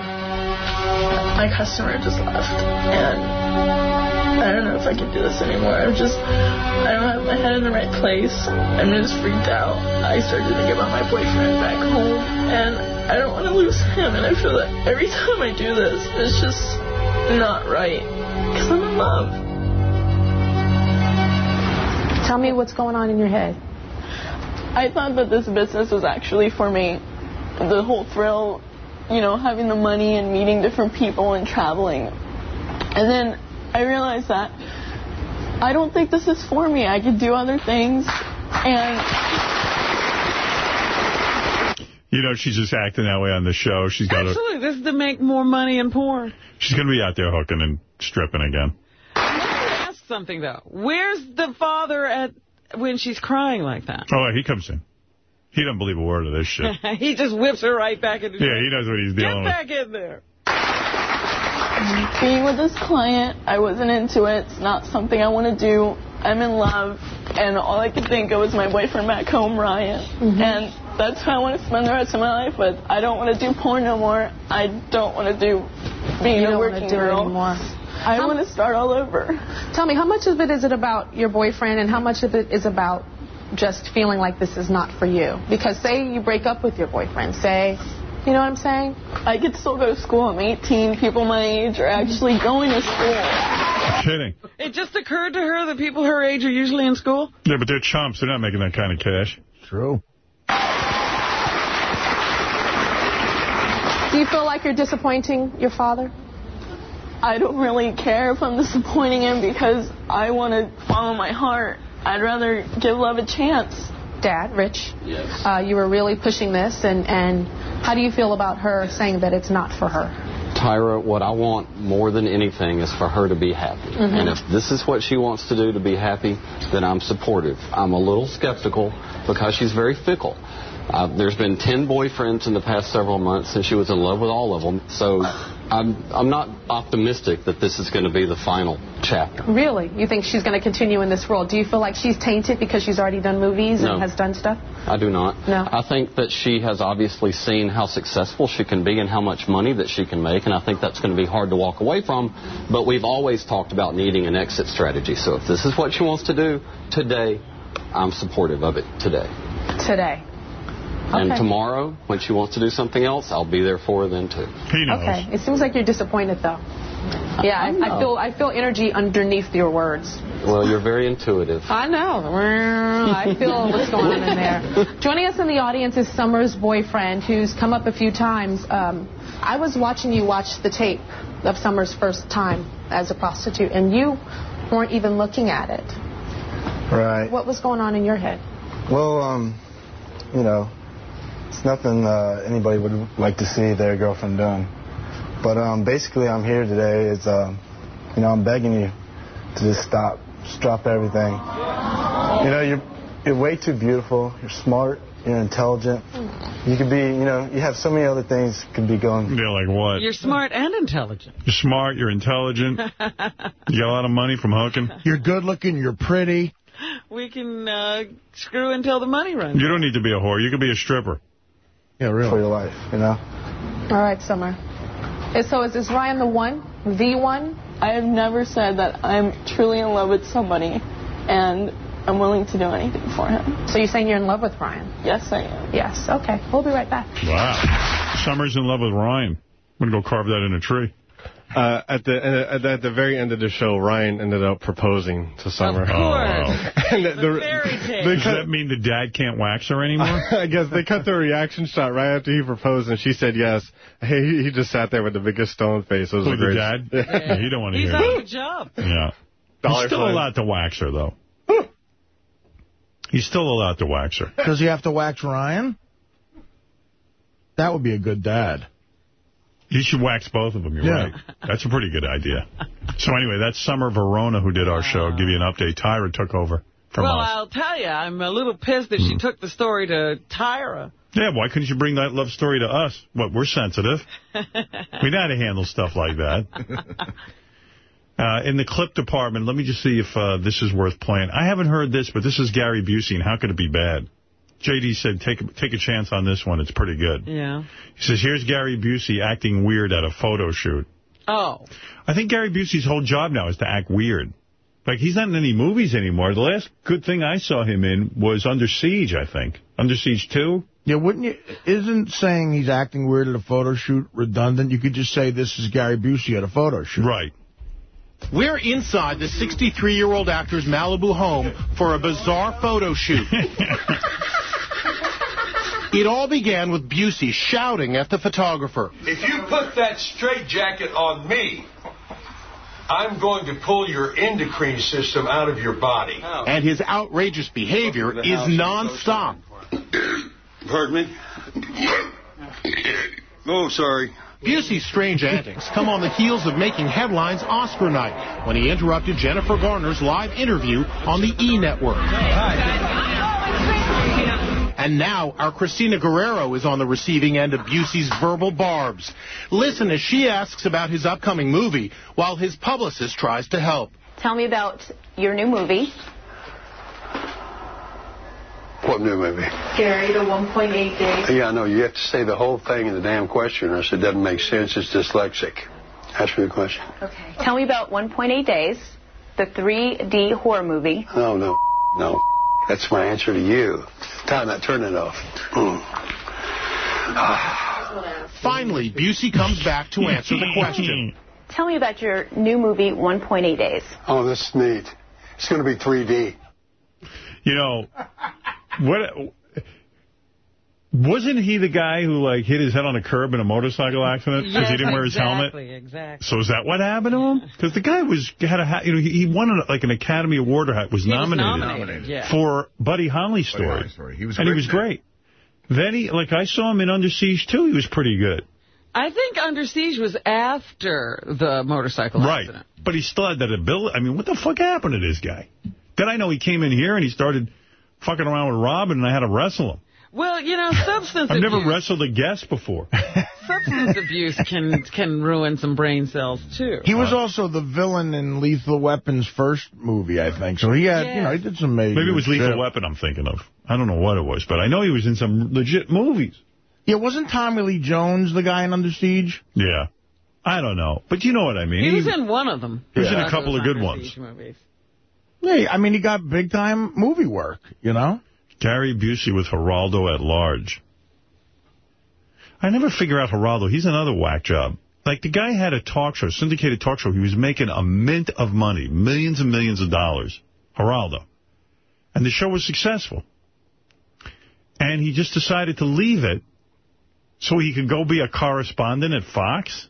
My customer just left, and I don't know if I can do this anymore. I'm just, I don't have my head in the right place. I'm just freaked out. I started to think about my boyfriend back home, and I don't want to lose him. And I feel that every [laughs] time I do this, it's just not right because I'm in love. Tell me what's going on in your head. I thought that this business was actually for me. The whole thrill, you know, having the money and meeting different people and traveling. And then I realized that I don't think this is for me. I could do other things. And You know, she's just acting that way on the show. She's got a, Absolutely, this is to make more money in porn. she's going to be out there hooking and stripping again. Ask something, though. Where's the father at when she's crying like that? Oh, he comes in. He doesn't believe a word of this shit. [laughs] he just whips her right back into Yeah, he knows what he's doing. Get dealing with. back in there. Being with this client, I wasn't into it. It's not something I want to do. I'm in love, and all I could think of was my boyfriend back home, Ryan. Mm-hmm. And that's who I want to spend the rest of my life with. I don't want to do porn no more. I don't want to do being You a working girl. anymore. I want to start all over. Tell me, how much of it is it about your boyfriend and how much of it is about just feeling like this is not for you? Because say you break up with your boyfriend, say, you know what I'm saying? I could still go to school. I'm 18. People my age are actually going to school. Kidding. It just occurred to her that people her age are usually in school? Yeah, but they're chumps. They're not making that kind of cash. True. Do you feel like you're disappointing your father? I don't really care if I'm disappointing him because I want to follow my heart. I'd rather give love a chance. Dad, Rich, Yes. uh, you were really pushing this, and, and how do you feel about her saying that it's not for her? Tyra, what I want more than anything is for her to be happy. Mhm. And if this is what she wants to do to be happy, then I'm supportive. I'm a little skeptical because she's very fickle. Uh, there's been 10 boyfriends in the past several months, and she was in love with all of them. So I'm, I'm not optimistic that this is going to be the final chapter. Really? You think she's going to continue in this role? Do you feel like she's tainted because she's already done movies No. and has done stuff? I do not. No. I think that she has obviously seen how successful she can be and how much money that she can make, and I think that's going to be hard to walk away from. But we've always talked about needing an exit strategy. So if this is what she wants to do today, I'm supportive of it today. Today. And tomorrow, when she wants to do something else, I'll be there for her then too. He Okay. It seems like you're disappointed, though. Yeah, I, I know. feel I feel energy underneath your words. Well, you're very intuitive. I know. I feel what's going on in there. [laughs] Joining us in the audience is Summer's boyfriend, who's come up a few times. Um, I was watching you watch the tape of Summer's first time as a prostitute, and you weren't even looking at it. Right. What was going on in your head? Well, um, you know, it's nothing uh, anybody would like to see their girlfriend doing. But um, basically, I'm here today. Is um, you know, I'm begging you to just stop, just drop everything. You know, you're you're way too beautiful. You're smart. You're intelligent. You could be, you know, you have so many other things could be going. Yeah, like what? You're smart and intelligent. You're smart, you're intelligent, [laughs] you got a lot of money from hooking. You're good looking, you're pretty. We can uh, screw until the money runs. You don't need to be a whore. You could be a stripper. Yeah, really. For your life, you know. All right, Summer. And So is this Ryan the one, the one? I have never said that I'm truly in love with somebody. And I'm willing to do anything for him. So you're saying you're in love with Ryan? Yes, I am. Yes. Okay. We'll be right back. Wow. Summer's in love with Ryan. I'm going to go carve that in a tree. Uh, at the at the, at the very end of the show, Ryan ended up proposing to Summer. Of course. [laughs] and the, the, [laughs] they Does that mean the dad can't wax her anymore? [laughs] I guess they cut the reaction shot right after he proposed, and she said yes. He, he just sat there with the biggest stone face. It was Who, the the greatest. dad? Yeah, he don't want to He's hear on that. the job. Yeah. Dollar He's still sign. allowed to wax her, though. He's still allowed to wax her. Does he have to wax Ryan? That would be a good dad. He should wax both of them, you're Yeah. right. That's a pretty good idea. So anyway, that's Summer Verona who did our show. Give you an update. Tyra took over from well, us. I'll tell you, I'm a little pissed that she took the story to Tyra. Yeah, why couldn't you bring that love story to us? What, we're sensitive. [laughs] we know how to handle stuff like that. [laughs] Uh, in the clip department, let me just see if uh, this is worth playing. I haven't heard this, but this is Gary Busey, and how could it be bad? JD said, take, a- take a chance on this one. It's pretty good. Yeah. He says, here's Gary Busey acting weird at a photo shoot. Oh. I think Gary Busey's whole job now is to act weird. Like, he's not in any movies anymore. The last good thing I saw him in was Under Siege, I think. Under Siege 2? Yeah, wouldn't you? Isn't saying he's acting weird at a photo shoot redundant? You could just say this is Gary Busey at a photo shoot. Right. We're inside the 63-year-old actor's Malibu home for a bizarre photo shoot. [laughs] [laughs] it all began with Busey shouting at the photographer. If you put that straitjacket on me, I'm going to pull your endocrine system out of your body. And his outrageous behavior is nonstop. Pardon me? Oh, sorry. Busey's strange antics come on the heels of making headlines Oscar night when he interrupted Jennifer Garner's live interview on the E! Network. And now our Christina Guerrero is on the receiving end of Busey's verbal barbs. Listen as she asks about his upcoming movie while his publicist tries to help. Tell me about your new movie, What new movie? Gary, the 1.8 days. Yeah, I know. You have to say the whole thing in the damn question, or else it doesn't make sense. It's dyslexic. Ask me the question. Okay. Tell me about 1.8 days, the 3D horror movie. Oh, no, no, no. That's my answer to you. Time that. Turn it off. Mm. [sighs] Finally, Busey comes back to answer the question. [laughs] Tell me about your new movie, 1.8 days. Oh, this is neat. It's going to be 3D. You know, what... Wasn't he the guy who, like, hit his head on a curb in a motorcycle accident because he didn't wear his helmet? Exactly, exactly. So is that what happened to him? Because the guy was had a ha- you know he, he won an, like an Academy Award or ha- was He was nominated, nominated, yeah. for Buddy Holly story. Buddy Holly story. He was and he was in that. great. Then he like I saw him in Under Siege too. He was pretty good. I think Under Siege was after the motorcycle Right. accident. But he still had that ability. I mean, what the fuck happened to this guy? Then I know he came in here and he started fucking around with Robin and I had to wrestle him. Well, you know, [laughs] substance I've never abuse, wrestled a guest before. [laughs] substance abuse can can ruin some brain cells too. He was also the villain in Lethal Weapon's first movie, I think. So he had, you know, he did some major Maybe it was Lethal. Weapon I'm thinking of. I don't know what it was, but I know he was in some legit movies. Yeah, wasn't Tommy Lee Jones the guy in Under Siege? Yeah. I don't know. But you know what I mean. He was in one of them. He was in a Uh, couple of good Under ones. Siege movies. Yeah, I mean, he got big-time movie work, you know? Gary Busey with Geraldo at large. I never figure out Geraldo. He's another whack job. Like, the guy had a talk show, syndicated talk show. He was making a mint of money, millions and millions of dollars. Geraldo. And the show was successful. And he just decided to leave it so he could go be a correspondent at Fox?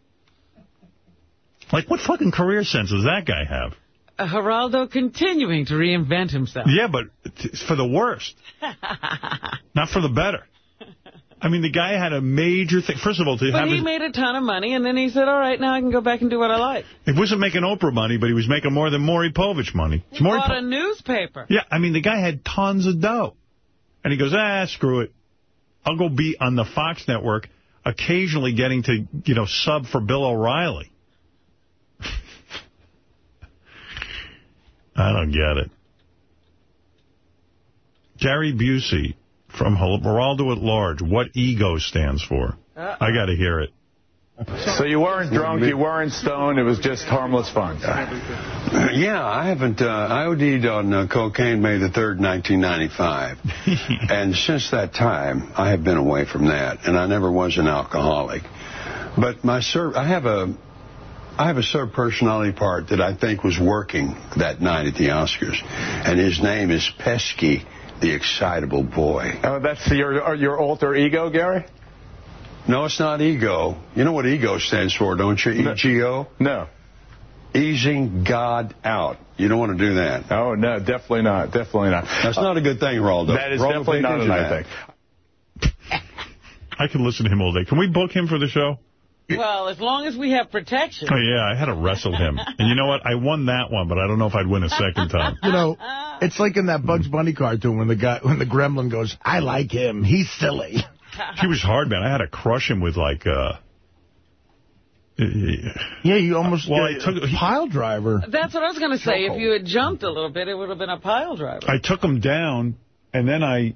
Like, what fucking career sense does that guy have? Uh, Geraldo continuing to reinvent himself. Yeah, but for the worst. [laughs] Not for the better. I mean, the guy had a major thing. First of all, to But have he his, made a ton of money, and then he said, all right, now I can go back and do what I like. he wasn't making Oprah money, but he was making more than Maury Povich money. It's He Maury bought Po- a newspaper. yeah, I mean, the guy had tons of dough. And he goes, ah, screw it. I'll go be on the Fox network, occasionally getting to, you know, sub for Bill O'Reilly. I don't get it. Gary Busey from Geraldo at Large, what ego stands for. Uh-oh. I got to hear it. So you weren't drunk, you weren't stoned, it was just harmless fun. Yeah, I haven't. Uh, I OD'd on uh, cocaine May the 3rd, 1995. [laughs] and since that time, I have been away from that, and I never was an alcoholic. But my sir, I have a. I have a sub-personality part that I think was working that night at the Oscars, and his name is Pesky, the excitable boy. Oh, that's your uh, your alter ego, Gary? No, it's not ego. You know what ego stands for, don't you? E-G-O? No. Easing God out. You don't want to do that. Oh, no, definitely not. Definitely not. That's not a good thing, Raldo. That is Raldo, definitely not a attention to nice that. thing. I can listen to him all day. Can we book him for the show? Well, as long as we have protection. Oh, yeah, I had to wrestle him. [laughs] And you know what? I won that one, but I don't know if I'd win a second time. You know, it's like in that Bugs Bunny cartoon when the guy when the gremlin goes, I like him. He's silly. [laughs] He was hard, man. I had to crush him with, like, uh... Yeah, you almost Well, get I took- a pile driver. That's what I was going to say. If you had jumped a little bit, it would have been a pile driver. I took him down, and then I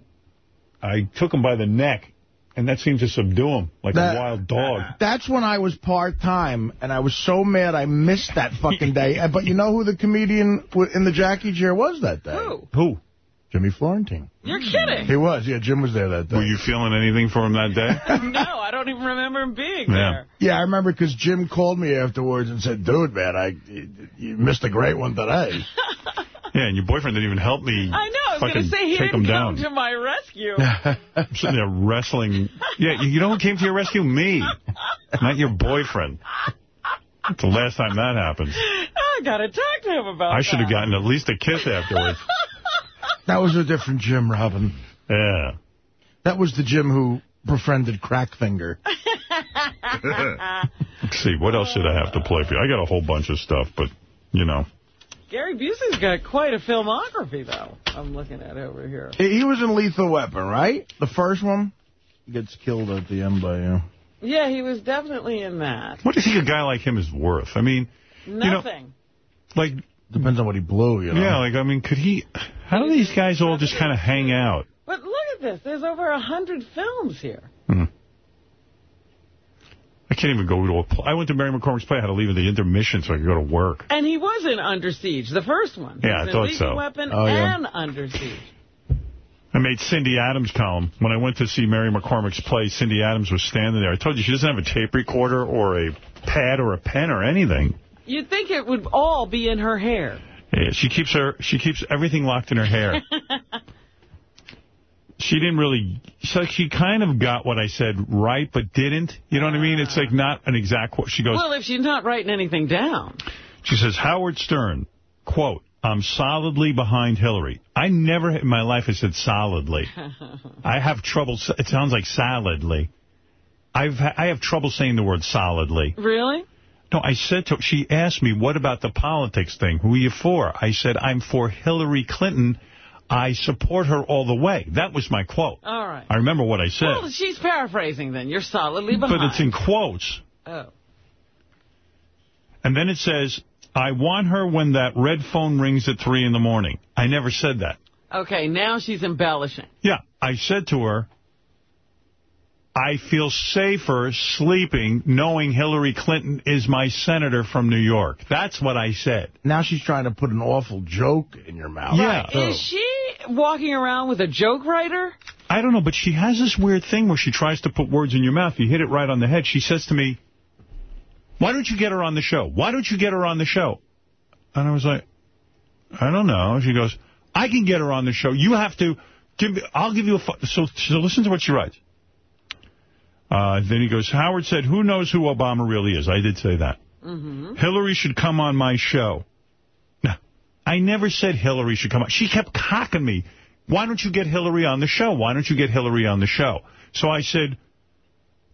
I took him by the neck, and that seemed to subdue him like That- a wild dog. That's when I was part-time, and I was so mad I missed that fucking day. [laughs] But you know who the comedian in the Jackie chair was that day? Who? Who? Jimmy Florentine. You're kidding. He was. Yeah, Jim was there that day. Were you feeling anything for him that day? [laughs] no, I don't even remember him being Yeah. there. Yeah, I remember because Jim called me afterwards and said, dude, man, I you, you missed a great one today. [laughs] Yeah, and your boyfriend didn't even help me I know. I was going to say he take him didn't down. to my rescue. [laughs] I'm sitting there wrestling. Yeah, you know who came to your rescue? Me, not your boyfriend. It's the last time that happens. [laughs] I got to talk to him about I should have gotten at least a kiss afterwards. [laughs] That was a different Jim, Robin. Yeah. That was the Jim who befriended Crackfinger. Let's see, what else did I have to play for you? I got a whole bunch of stuff, but, you know. Gary Busey's got quite a filmography, though. I'm looking at over here. He was in Lethal Weapon, right? The first one? He gets killed at the end by you. Yeah, he was definitely in that. What do you think a guy like him is worth? I mean, know- Nothing. like... Depends on what he blew, you know? Yeah, like, I mean, could he... How do these guys all just kind of hang out? But look at this. There's over a hundred films here. I can't even go to a... Pl I went to Mary McCormack's play. I had to leave at the intermission so I could go to work. And he was in Under Siege, the first one. Yeah, I He was in thought so. Weapon Oh, yeah. and Under Siege. I made Cindy Adams' column. When I went to see Mary McCormack's play, Cindy Adams was standing there. I told you, she doesn't have a tape recorder or a pad or a pen or anything. You'd think it would all be in her hair. Yeah, she keeps her she keeps everything locked in her hair. [laughs] she didn't really like she kind of got what I said right but didn't. You know what I mean? It's like not an exact quote. She goes well, if she's not writing anything down. she says Howard Stern, quote, I'm solidly behind Hillary. I never in my life have said solidly. [laughs] I have trouble it sounds like solidly. I've I have trouble saying the word solidly. Really? No, I said to she asked me, what about the politics thing? Who are you for? I said, I'm for Hillary Clinton. I support her all the way. That was my quote. All right. I remember what I said. Well, she's paraphrasing then. You're solidly behind. but it's in quotes. Oh. And then it says, I want her when that red phone rings at 3 in the morning. I never said that. Okay, now she's embellishing. Yeah, I said to her, I feel safer sleeping knowing Hillary Clinton is my senator from New York. That's what I said. Now she's trying to put an awful joke in your mouth. Yeah. Is oh. she walking around with a joke writer? I don't know, but she has this weird thing where she tries to put words in your mouth. You hit it right on the head. She says to me, why don't you get her on the show? Why don't you get her on the show? And I was like, I don't know. She goes, I can get her on the show. You have to give me, I'll give you a, so, so listen to what she writes. Uh, then he goes, Howard said, who knows who Obama really is? I did say that. Mm-hmm. Hillary should come on my show. No, I never said Hillary should come on. She kept cocking me. Why don't you get Hillary on the show? Why don't you get Hillary on the show? So I said,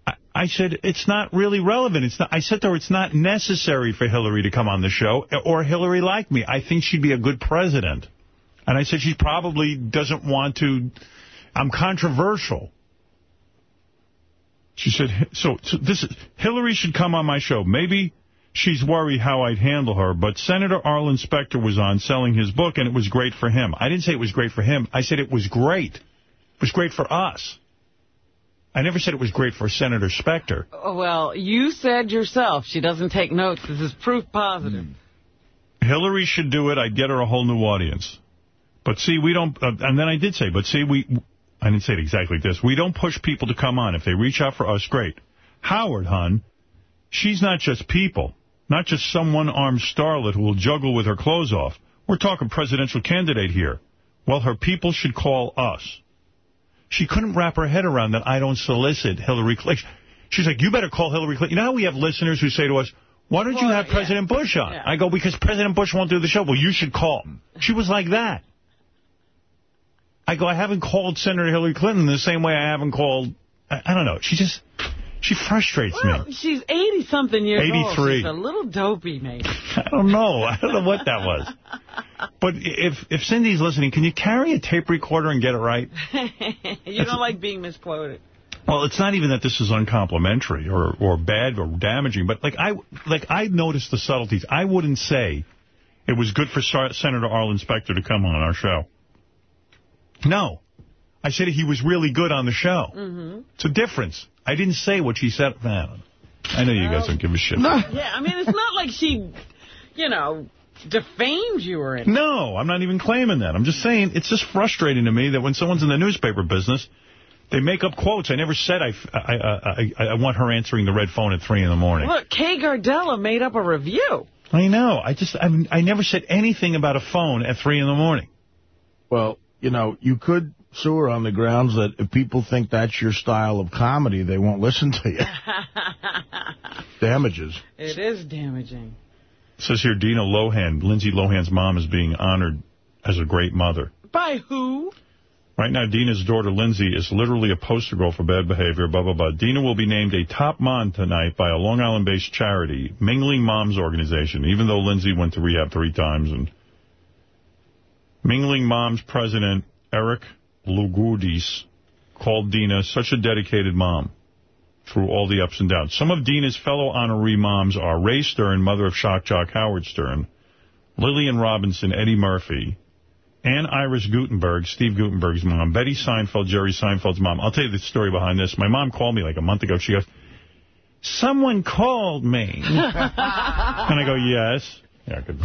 I, I said, it's not really relevant. It's not. I said to her, it's not necessary for Hillary to come on the show or Hillary like me. I think she'd be a good president. And I said, she probably doesn't want to. I'm controversial. She said, so, so this is, Hillary should come on my show. Maybe she's worried how I'd handle her, but Senator Arlen Specter was on selling his book, and it was great for him. I didn't say it was great for him. I said it was great. It was great for us. I never said it was great for Senator Specter. Oh, Well, you said yourself she doesn't take notes. This is proof positive. Hillary should do it. I'd get her a whole new audience. But see, we don't, uh, and then I did say, but see, we, I didn't say it exactly like this. We don't push people to come on. If they reach out for us, great. Howard, hun, she's not just people, not just some one-armed starlet who will juggle with her clothes off. We're talking presidential candidate here. Well, her people should call us. She couldn't wrap her head around that I don't solicit Hillary Clinton. She's like, you better call Hillary Clinton. You know we have listeners who say to us, why don't you have President Bush on? I go, because President Bush won't do the show. Well, you should call. Him. She was like that. I go, I haven't called Senator Hillary Clinton the same way I haven't called, I, I don't know. She just, she frustrates Well, me. she's 80-something years old. 83. She's a little dopey, maybe. [laughs] I don't know. I don't know what that was. But if if Cindy's listening, can you carry a tape recorder and get it right? [laughs] you don't like being misquoted. Well, it's not even that this is uncomplimentary or, or bad or damaging, but like I like I noticed the subtleties. I wouldn't say it was good for Sar Senator Arlen Specter to come on our show. No. I said he was really good on the show. Mm-hmm. It's a difference. I didn't say what she said. Man, I know you guys don't give a shit. Yeah, I mean, it's not like she, you know, defamed you or anything. No, I'm not even claiming that. I'm just saying it's just frustrating to me that when someone's in the newspaper business, they make up quotes. I never said I, I, I, I want her answering the red phone at 3 in the morning. Look, Kay Gardella made up a review. I know. I just I, mean, I never said anything about a phone at 3 in the morning. Well, you know, you could sue her on the grounds that if people think that's your style of comedy, they won't listen to you. [laughs] Damages. It is damaging. It says here Dina Lohan, Lindsay Lohan's mom, is being honored as a great mother. By who? Right now, Dina's daughter, Lindsay, is literally a poster girl for bad behavior, blah, blah, blah. Dina will be named a top mom tonight by a Long Island-based charity, Mingling Moms Organization, even though Lindsay went to rehab three times. And Mingling Moms president, Eric Lugudis, called Dina such a dedicated mom through all the ups and downs. Some of Dina's fellow honoree moms are Ray Stern, mother of shock jock Howard Stern, Lillian Robinson, Eddie Murphy, Ann Iris Guttenberg, Steve Guttenberg's mom, Betty Seinfeld, Jerry Seinfeld's mom. I'll tell you the story behind this. My mom called me like a month ago. She goes, someone called me. [laughs] and I go, yes. Yeah, good.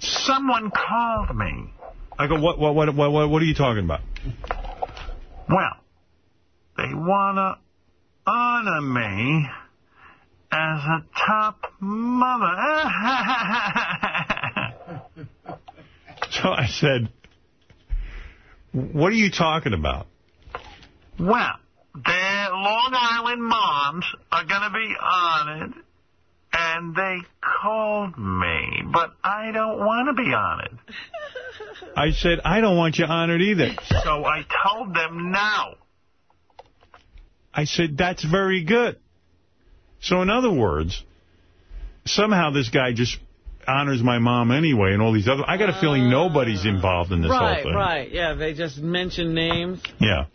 Someone called me. I go, what, what, what, what, what are you talking about? Well, they want to honor me as a top mother. [laughs] so I said, what are you talking about? Well, their Long Island moms are going to be honored, and they called me, but I don't want to be honored. I said, I don't want you honored either. So I told them no. I said, that's very good. So in other words, somehow this guy just honors my mom anyway and all these other... I got a feeling ah. nobody's involved in this right, whole thing. right. Yeah, they just mention names. Yeah.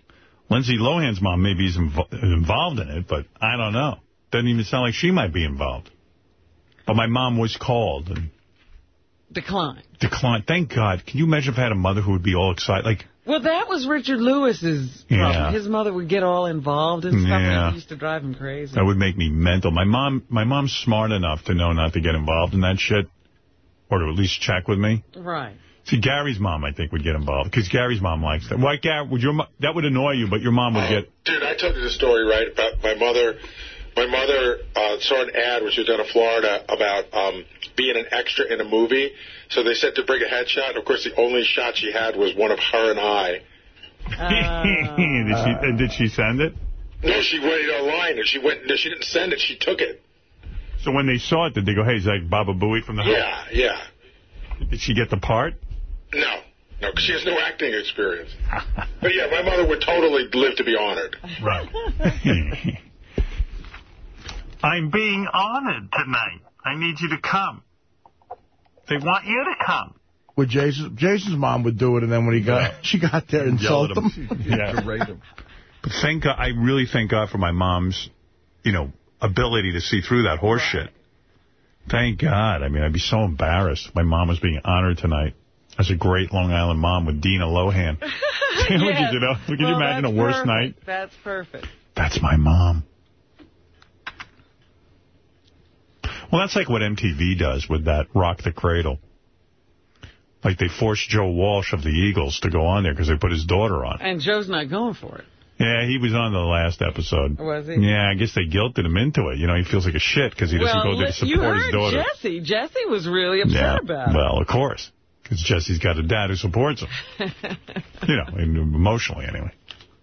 Lindsay Lohan's mom maybe is invo involved in it, but I don't know. Doesn't even sound like she might be involved. But my mom was called and Declined. declined. Thank God. Can you imagine if I had a mother who would be all excited? Like, Well, that was Richard Lewis's problem. Yeah. His mother would get all involved and stuff, Yeah. and it used to drive him crazy. that would make me mental. My mom, my mom's smart enough to know not to get involved in that shit, or to at least check with me. Right. See, Gary's mom, I think, would get involved, because Gary's mom likes that. Why, Gary, would your mo- that would annoy you, but your mom would oh, get... Dude, I told you the story, right, about my mother. My mother uh, saw an ad when she was down in Florida about um, being an extra in a movie. So they said to bring a headshot. Of course, the only shot she had was one of her and I. [laughs] did, she, and did she send it? No, she waited online, and she went. No, she didn't send it. She took it. So when they saw it, did they go, hey, is that Baba Booey from the house? Yeah, yeah. Did she get the part? No, no, because she has no acting experience. [laughs] but yeah, my mother would totally live to be honored. Right. [laughs] I'm being honored tonight. I need you to come. They want you to come. With Jason, Jason's mom would do it, and then when he got, she got there, insult Yell at him. [laughs] Yeah. But thank God, I really thank God for my mom's, you know, ability to see through that horse shit. Thank God. I mean, I'd be so embarrassed. My mom was being honored tonight as a great Long Island mom with Dina Lohan. [laughs] sandwiches, Yes. you know? Can you imagine a worse perfect. night? That's perfect. That's my mom. Well, that's like what MTV does with that Rock the Cradle. Like they forced Joe Walsh of the Eagles to go on there because they put his daughter on. And Joe's not going for it. Yeah, he was on the last episode. Was he? Yeah, I guess they guilted him into it. You know, he feels like a shit because he doesn't well, go there to li- you support heard his daughter. Jesse. Jesse was really upset yeah, about it. well, of course. Because Jesse's got a dad who supports him. [laughs] you know, emotionally anyway.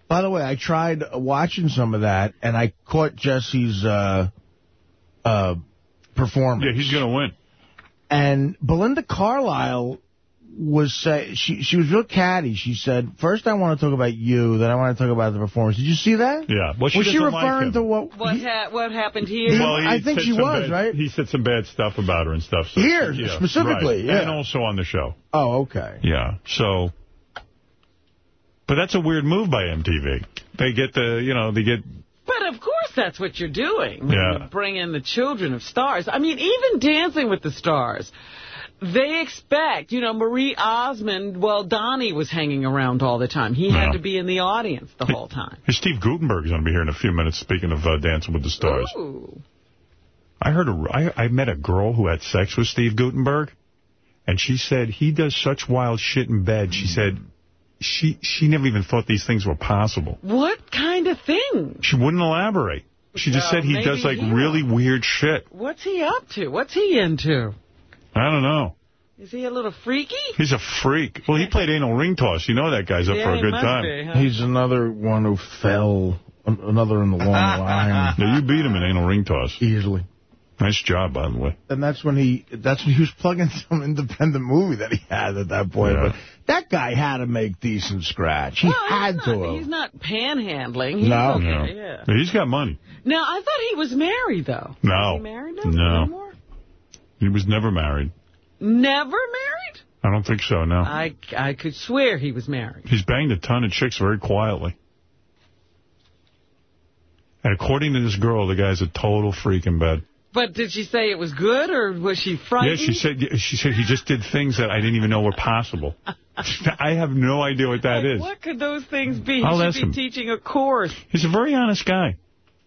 By the way, I tried watching some of that, and I caught Jesse's uh, uh, performance. Yeah, he's going to win. And Belinda Carlisle was say she she was real catty. She said, first I want to talk about you, then I want to talk about the performance. Did you see that? Yeah. Well, she was she doesn't like referring to what? What, ha what happened here? Well, he I think she was, bad- right? He said some bad stuff about her and stuff. So Here, yeah, specifically, right. yeah. And also on the show. Oh, okay. Yeah, so... But that's a weird move by MTV. They get the, you know, they get... But of course that's what you're doing. Yeah. you Bring in the children of stars. I mean, even Dancing with the Stars, they expect, you know, Marie Osmond, well, Donnie was hanging around all the time. He Yeah. had to be in the audience the whole time. Hey, Steve Guttenberg's going to be here in a few minutes, speaking of uh, Dancing with the Stars. Ooh. I heard a, I, I met a girl who had sex with Steve Guttenberg, and she said he does such wild shit in bed. She said she she never even thought these things were possible. What kind of thing? She wouldn't elaborate. She just Well, said he does like he really weird shit. What's he up to? What's he into? I don't know. Is he a little freaky? He's a freak. Well, he played anal ring toss. You know that guy's up Yeah, for a good time. be, huh? He's another one who fell, another in the long [laughs] line. Yeah, you beat him in anal ring toss. Easily. Nice job, by the way. And that's when he that's when he was plugging [laughs] some independent movie that he had at that point. Yeah. But that guy had to make decent scratch. He Well, had he's to. have. He's not panhandling. He's No. okay, No. yeah. But He's got money. Now, I thought he was married, though. No. Is he married now? No. Anymore? He was never married. Never married? I don't think so, no. I, I could swear he was married. He's banged a ton of chicks very quietly. And according to this girl, the guy's a total freak in bed. But did she say it was good, or was she frightened? Yeah, she said she said he just did things that I didn't even know were possible. [laughs] I have no idea what that is. What could those things be? He I'll should ask be him. teaching a course. He's a very honest guy.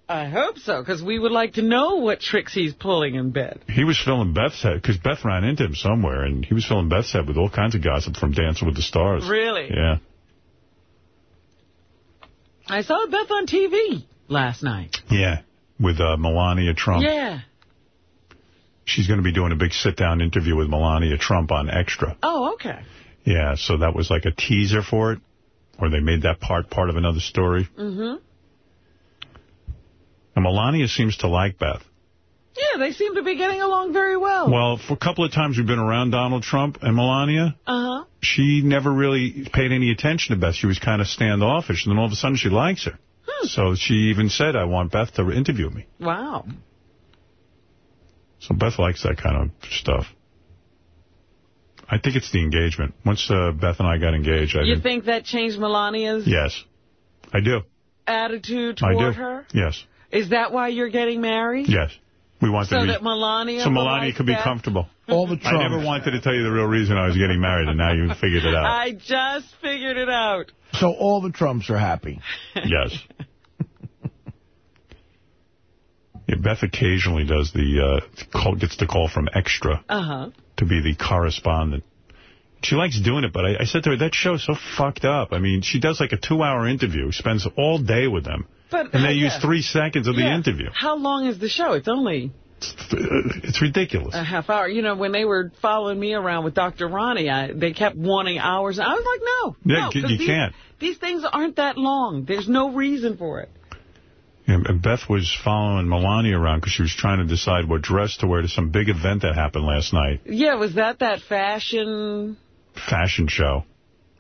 I hope so, because we would like to know what tricks he's pulling in bed. He was filling Beth's head, because Beth ran into him somewhere, and he was filling Beth's head with all kinds of gossip from Dancing with the Stars. Really? Yeah. I saw Beth on TV last night. Yeah. With uh, Melania Trump. Yeah. She's going to be doing a big sit-down interview with Melania Trump on Extra. Oh, okay. Yeah, so that was like a teaser for it, or they made that part part of another story. Mm-hmm. And Melania seems to like Beth. Yeah, they seem to be getting along very well. Well, for a couple of times we've been around Donald Trump and Melania, Uh-huh. she never really paid any attention to Beth. She was kind of standoffish, and then all of a sudden she likes her. So she even said, I want Beth to interview me. Wow. So Beth likes that kind of stuff. I think it's the engagement. Once uh, Beth and I got engaged, I You think, think that changed Melania's yes, I do. attitude I toward do. her? Yes, Is that why you're getting married? yes. We want So to be, that Melania so Melania like could be that? comfortable. [laughs] All the I never wanted to tell you the real reason I was getting married, and now you figured it out. [laughs] I just figured it out. So all the Trumps are happy. Yes. Yeah, Beth occasionally does the uh, call, gets the call from Extra Uh-huh. to be the correspondent. She likes doing it, but I, I said to her, that show's so fucked up. I mean, she does like a two-hour interview, spends all day with them, But, and they uh, use yeah. three seconds of the interview. How long is the show? It's only It's ridiculous. a half hour. You know, when they were following me around with Dr. Ronnie, I, they kept wanting hours. I was like, no. Yeah, no, you these, can't. These things aren't that long. There's no reason for it. Yeah, and Beth was following Melania around because she was trying to decide what dress to wear to some big event that happened last night, Yeah, was that that fashion... fashion show.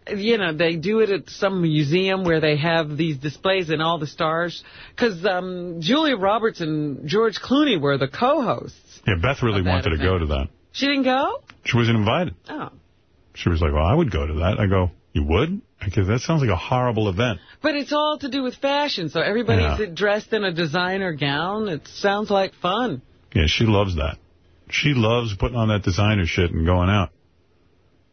You know, they do it at some museum where they have these displays and all the stars. Because um, Julia Roberts and George Clooney were the co-hosts. Yeah, Beth really wanted to go to that. She didn't go? She wasn't invited. Oh. She was like, well, I would go to that. I go, you would? Because that sounds like a horrible event. But it's all to do with fashion, so everybody's Yeah. dressed in a designer gown. It sounds like fun. Yeah, she loves that. She loves putting on that designer shit and going out.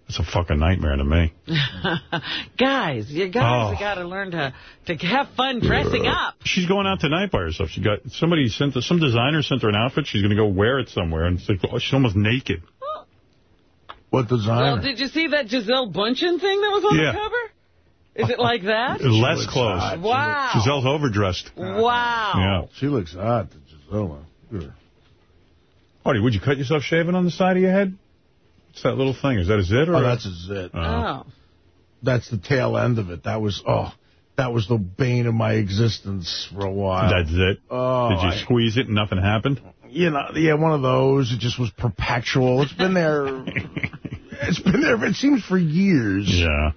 It's a fucking nightmare to me. [laughs] guys, you guys Oh. have got to learn to to have fun dressing up. She's going out tonight by herself. She got somebody sent her, some designer sent her an outfit. She's going to go wear it somewhere, and it's like, oh, she's almost naked. Oh. What designer? Well, did you see that Gisele Bündchen thing that was on Yeah. the cover? Is it like that? Less looks clothes. hot. She Wow. Gisele's overdressed. Wow. Yeah. She looks hot, Gisela. Sure. Artie, would you cut yourself shaving on the side of your head? What's that little thing? Is that a zit? Or Oh, that's a zit. Oh. oh. That's the tail end of it. That was, oh, that was the bane of my existence for a while. That's it? Oh, Did you I- squeeze it and nothing happened? you know, yeah, one of those. It just was perpetual. It's been there. [laughs] it's been there. It seems for years. Yeah.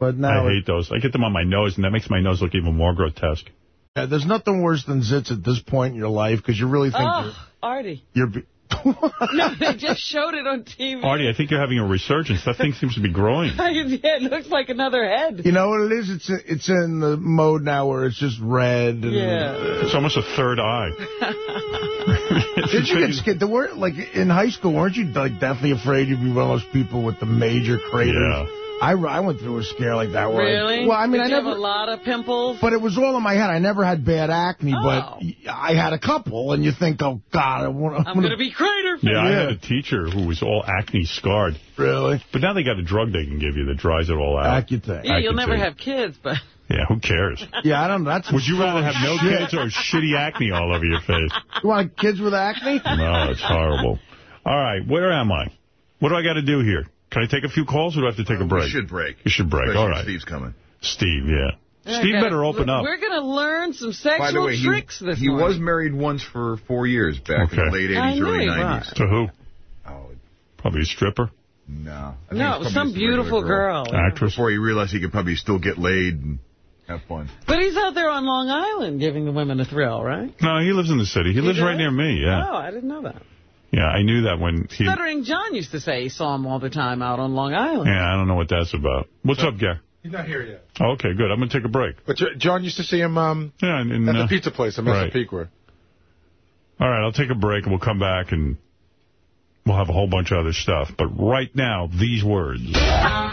But now, I hate those. I get them on my nose, and that makes my nose look even more grotesque. Yeah, there's nothing worse than zits at this point in your life because you really think Oh, Artie. you're. you're be- [laughs] No, they just showed it on TV. Artie, I think you're having a resurgence. That thing seems to be growing. [laughs] yeah, it looks like another head. you know what it is? It's it's in the mode now where it's just red. And, Yeah. It's almost a third eye. [laughs] Did you get scared? There were like in high school, weren't you like definitely afraid you'd be one of those people with the major craters? Yeah. I, I went through a scare like that. Where I- Really? well, I mean, Did I never. have a lot of pimples? But it was all in my head. I never had bad acne, Oh. but I had a couple, and you think, oh God, I want. I'm going to be crater Yeah, I had a teacher who was all acne scarred. Really? But now they got a drug they can give you that dries it all out. Accutane. Yeah, you'll never have kids, but Yeah, who cares? Yeah, I don't know. That's Would you rather have no Shit. kids or shitty acne all over your face? You want kids with acne? No, it's horrible. All right, where am I? What do I got to do here? Can I take a few calls or do I have to take a uh, break? We should break. You should break. Especially All if right. Steve's coming. Steve, yeah. Yeah, Steve gotta- better open up. We're going to learn some sexual By the way, he, tricks this he morning. was married once for four years back in the late 80s, knew early 90s. was. To who? Oh, Probably a stripper. no. I No, it's probably some just a regular beautiful girl. Actress. Before he realized he could probably still get laid and have fun. But he's out there on Long Island giving the women a thrill, right? No, he lives in the city. He, lives right near me, yeah. Oh, I didn't know that. Yeah, I knew that when he... Stuttering John used to say he saw him all the time out on Long Island. Yeah, I don't know what that's about. What's up, Gary? He's not here yet. Okay, good. I'm going to take a break. But John used to see him um, Yeah, and, and, at uh, the pizza place in right. Massapequa. All right, I'll take a break and we'll come back and we'll have a whole bunch of other stuff. But right now, these words. [laughs] yeah.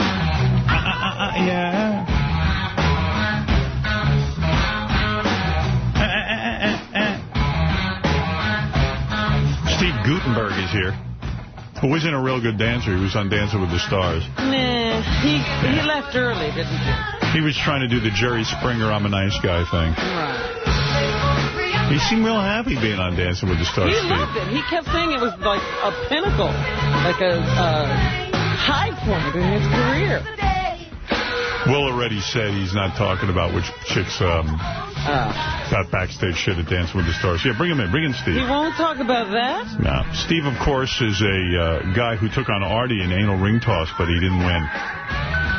Guttenberg is here. Who isn't a real good dancer. He was on Dancing with the Stars. Nah, he he left early, didn't he? He was trying to do the Jerry Springer I'm a nice guy thing. Right. He seemed real happy being on Dancing with the Stars, He Steve. loved it. He kept saying it was like a pinnacle, like a uh, high point in his career. Will already said he's not talking about which chicks um, got backstage shit at Dancing with the Stars. Yeah, bring him in. Bring in Steve. He won't talk about that. No. Steve, of course, is a uh, guy who took on Artie in anal ring toss, but he didn't win.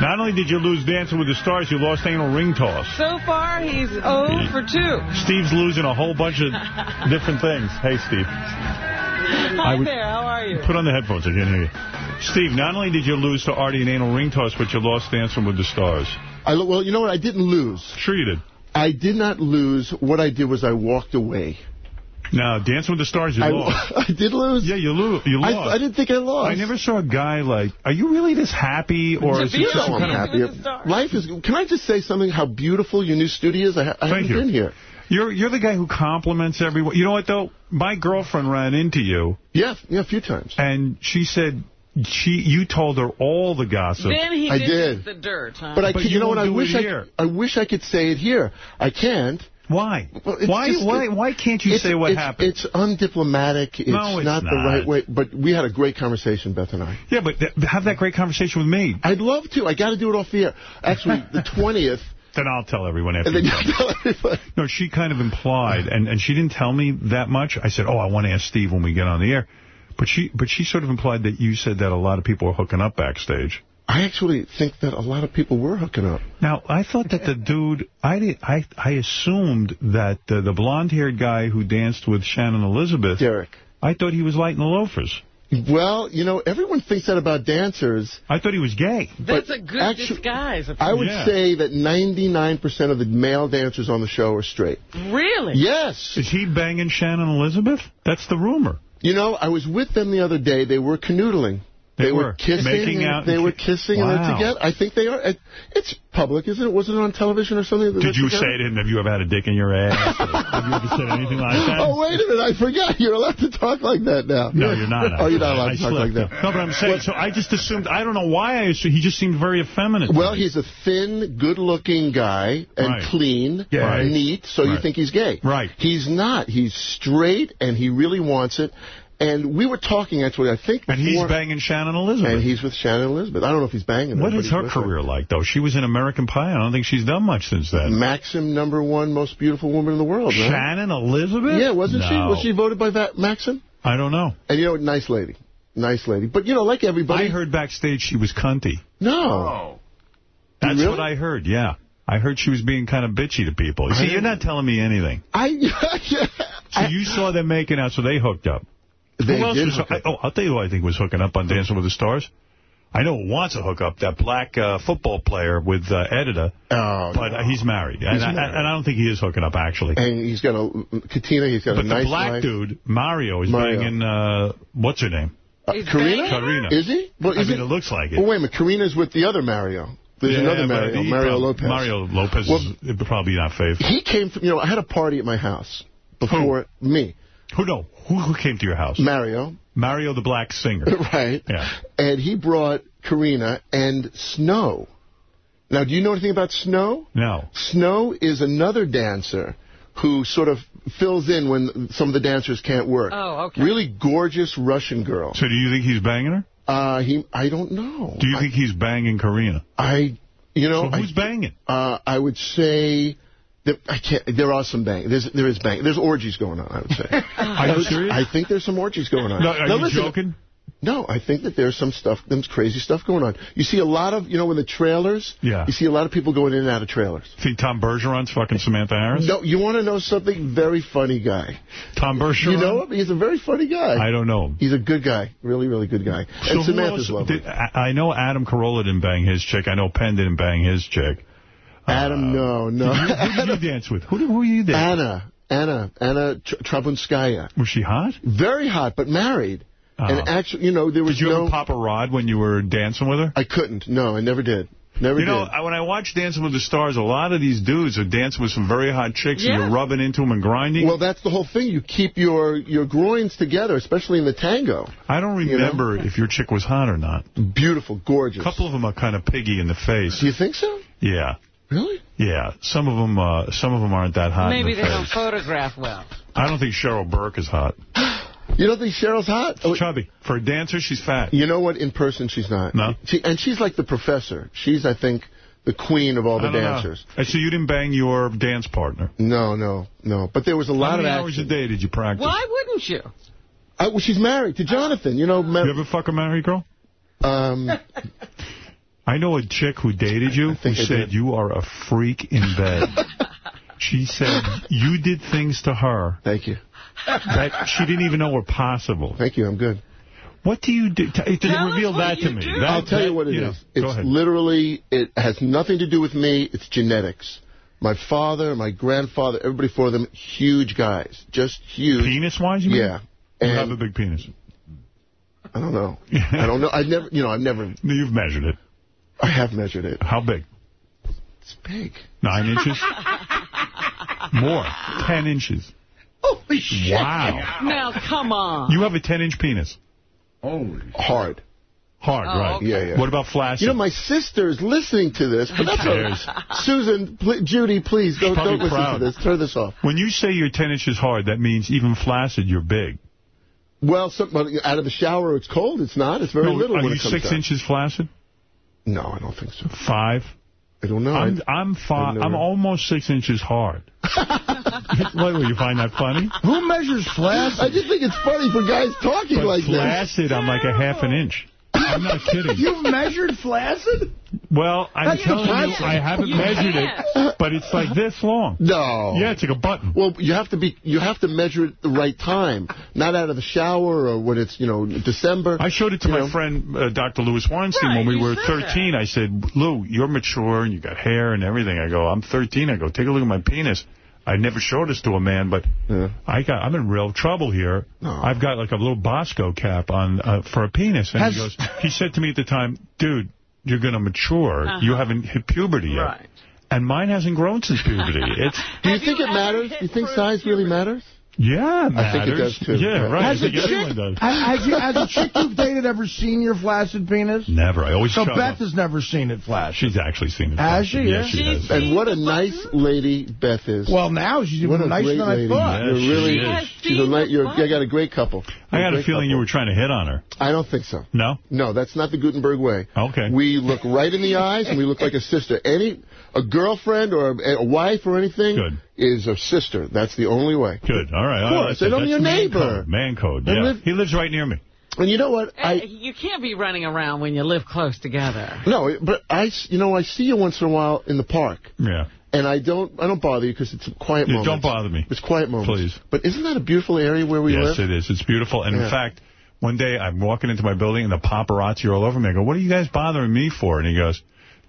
Not only did you lose Dancing with the Stars, you lost anal ring toss. So far, he's 0 for 2. Steve's losing a whole bunch of [laughs] different things. Hey, Steve. Hi there, how are you? Put on the headphones. I can't hear you. Steve, not only did you lose to Artie in anal ring toss, but you lost Dancing with the Stars. I, well, you know what? I didn't lose. Sure you did. I did not lose. What I did was I walked away. No, Dancing with the Stars, you I, lost. [laughs] I did lose? Yeah, you, lo you lost. I didn't think I lost. I never saw a guy like, are you really this happy? Or is it just No, some I'm of... happy. Life is. Can I just say something? How beautiful your new studio is. I, ha- I haven't you. been here. You're you're the guy who compliments everyone. You know what though? My girlfriend ran into you. Yeah, yeah, a few times. And she said she you told her all the gossip. Then he I did, did. the dirt, huh? But I, But could- you you know what? I wish I. I wish I could say it here. I can't. Why? Well, Why just- why why can't you say what it's- happened? It's undiplomatic. It's, No, it's not, the right way. But we had a great conversation, Beth and I. yeah, but th have that great conversation with me. I'd love to. I got to do it off the air. Actually, the [laughs] 20th. Then I'll tell everyone after. And then you you tell everybody. No, she kind of implied, and, and she didn't tell me that much. I said, oh, I want to ask Steve when we get on the air. But she but she sort of implied that you said that a lot of people were hooking up backstage. I actually think that a lot of people were hooking up. Now, I thought that the dude, I did, I I assumed that uh, the blonde-haired guy who danced with Shannon Elizabeth, Derek. I thought he was lighting the loafers. Well, you know, everyone thinks that about dancers. I thought he was gay. That's a good actu- disguise. I would Yeah. say that 99% of the male dancers on the show are straight. Really? Yes. Is he banging Shannon Elizabeth? That's the rumor. You know, I was with them the other day. They were canoodling. They, were. kissing. Making out They were ki- kissing and Wow. they're together. I think they are. It's public, isn't it? Wasn't it on television or something? Did you together? say to him, have you ever had a dick in your ass? Have you ever said anything like that? Oh, wait a minute. I forgot. You're allowed to talk like that now. No, you're not. Oh, you're not allowed I to talk like that. No, but I'm saying, so I just assumed, I don't know why I assumed, he just seemed very effeminate. Well, he's a thin, good-looking guy and Right. clean, Yeah. Right. neat, so you think he's gay. Right. He's not. He's straight, and he really wants it. And we were talking, actually, I think And he's banging Shannon Elizabeth. And he's with Shannon Elizabeth. I don't know if he's banging her. What but is he's her with her. career like, though? She was in American Pie. I don't think she's done much since then. Maxim, number one most beautiful woman in the world, right? Shannon Elizabeth? Yeah, wasn't she? Was she voted by that Maxim? I don't know. And you know, nice lady. Nice lady. But, you know, like everybody... I heard backstage she was cunty. No. Oh. That's Really? what I heard, yeah. I heard she was being kind of bitchy to people. You see, you're not telling me anything. I... [laughs] So you saw them making out, so they hooked up. They who else was, hook I, Oh, I'll tell you who I think was hooking up on Dancing with the Stars. I know who wants a hookup, that black uh, football player with uh, Edyta, Oh, but uh, he's married. and, He's I, and I don't think he is hooking up, actually. And he's got a... Katina, he's got But a the black wife. dude, Mario, is Mario. banging, uh, what's her name? Uh, Karina? Karina. Is he? Well, I mean, it? it looks like it. Well, wait a minute. Karina's with the other Mario. There's Yeah, another but Mario, he Mario prob- Lopez. Mario Lopez Well, is probably not faithful. He came from, you know, I had a party at my house before me. Who no? Who, who came to your house? Mario. Mario the black singer. [laughs] right. Yeah. And he brought Karina and Snow. Now, do you know anything about Snow? No. Snow is another dancer who sort of fills in when some of the dancers can't work. Oh, okay. Really gorgeous Russian girl. So do you think he's banging her? Uh, he, I don't know. Do you think he's banging Karina? I, you know, So who's I, banging? Uh, I would say that I can't. There are some bang. There's there is bang. There's orgies going on. I would say. [laughs] Are you serious? I think there's some orgies going on. No, are Now, you listen, joking? No, I think that there's some stuff, some crazy stuff going on. You see a lot of, you know, in the trailers. Yeah. You see a lot of people going in and out of trailers. See Tom Bergeron's fucking Samantha Harris? No, you want to know something? Very funny guy. Tom Bergeron? You know him? He's a very funny guy. I don't know him. He's a good guy. Really, really good guy. So and Samantha's else lovely. did- I I know Adam Carolla didn't bang his chick. I know Penn didn't bang his chick. Adam, uh, no, no. Who did you dance with? Who, did, who you did? Anna. Anna. Anna Tr- Trebunskaya. Was she hot? Very hot, but married. Oh. And actually, you know, there was Did you no... ever pop a rod when you were dancing with her? I couldn't. No, I never did. Never You know, did. I- when I watch Dancing with the Stars, a lot of these dudes are dancing with some very hot chicks, and you're rubbing into them and grinding. Well, that's the whole thing. You keep your, your groins together, especially in the tango. I don't you know? remember if your chick was hot or not. Beautiful, gorgeous. A couple of them are kind of piggy in the face. Do you think so? Yeah. Really? Yeah. Some of them, uh, some of them aren't that hot Maybe in they the don't photograph well. I don't think Cheryl Burke is hot. You don't think Cheryl's hot? Oh, Chubby. For a dancer, she's fat. You know what? In person, she's not. No? She, and she's like the professor. She's, I think, the queen of all the I don't know. dancers. Uh, So you didn't bang your dance partner? No, no, no. But there was a lot How many of hours a day did you practice? Why wouldn't you? I, well, she's married to Jonathan. You know, You ever fuck a married girl? um, [laughs] I know a chick who dated you who said did. you are a freak in bed. [laughs] she said you did things to her thank you. that she didn't even know were possible. Thank you. I'm good. What do you do? T- Tell reveal that to me. That- I'll tell that- you what it is. know, It's literally, it has nothing to do with me. It's genetics. My father, my grandfather, everybody for them, huge guys. Just huge. Penis-wise, you mean? Yeah. You And have a big penis. I don't know. [laughs] I don't know. I've never, you know, I've never, You've measured it. I have measured it. How big? It's big. Nine inches? [laughs] More. Ten inches. Holy shit. Wow. Now, come on. You have a 10-inch penis. Holy. Hard. Hard, Oh, right. okay. Yeah, yeah. What about flaccid? You know, my sister's listening to this, but that's cares? all. Susan, pl Judy, please, don't, don't listen proud. to this. Turn this off. when you say you're 10 inches hard, that means even flaccid, you're big. Well, some, out of the shower, it's cold. It's not. It's very No, little are when you it comes six out. inches flaccid? No, I don't think so. Five? I don't know. I'm I- I'm five. never- I'm almost six inches hard. [laughs] what, will you find that funny? Who measures flaccid? I just think it's funny for guys talking But like this. flaccid, I'm like a half an inch. I'm not kidding. You've measured flaccid? Well, I'm you telling you. I haven't You measured can't. it, but it's like this long. No. Yeah, it's like a button. Well, you have to be. You have to measure it the right time, not out of the shower or when it's you know December. I showed it to my know? friend, uh, Dr. Louis Weinstein, Right, when we were said 13. I said, Lou, you're mature and you got hair and everything. I go, I'm 13. I go, take a look at my penis. I never showed this to a man, but I got, I'm in real trouble here. I've got like a little Bosco cap on uh, for a penis. And Has- he goes, he said to me at the time, dude, you're going to mature. Uh-huh. You haven't hit puberty yet. Right. And mine hasn't grown since puberty. It's Do you think it matters? Do you think size really matters? Yeah, it I think it does, too. Yeah, right. Has I a think everyone chick, does. has, you, has a chick you've dated ever seen your flaccid penis? Never. I always So Beth her. has never seen it flaccid. She's actually seen it. Has she? Yeah, Yeah. she has. And what a nice lady Beth is. Well, now she's what even a nicer great than I lady. thought. You're Yeah, really, she is. she's a nice, you're, you got a great couple. I got a Great feeling you were trying to hit on her. I don't think so. No? No, that's not the Guttenberg way. Okay. We look right in the eyes and we look like a sister. Any a girlfriend or a, a wife or anything Good. is a sister. That's the only way. Good. All right. Of All right. course, and I'm That's your man neighbor. code. Man code. Yeah. live- he lives right near me. And you know what? Eh, I you can't be running around when you live close together. no, but I s- you know I see you once in a while in the park. Yeah. And I don't, I don't bother you because it's a quiet Yeah, moments. don't bother me. It's quiet moments. Please. But isn't that a beautiful area where we yes, live? Yes, it is. It's beautiful. And in fact, one day I'm walking into my building and the paparazzi are all over me. I go, what are you guys bothering me for? And he goes,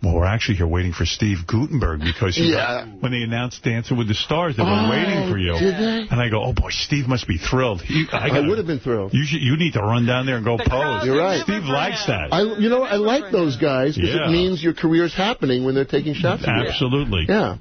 well, we're actually here waiting for Steve Guttenberg because he Yeah. when they announced Dancing with the Stars, they were Oh, waiting for you. did they? And I go, oh, boy, Steve must be thrilled. He, I, I gotta- would have been thrilled. You, should, you need to run down there and go pose. You're right. Steve likes that. I, you know, I like those guys because Yeah. it means your career's happening when they're taking shots. at you. Absolutely. Yeah.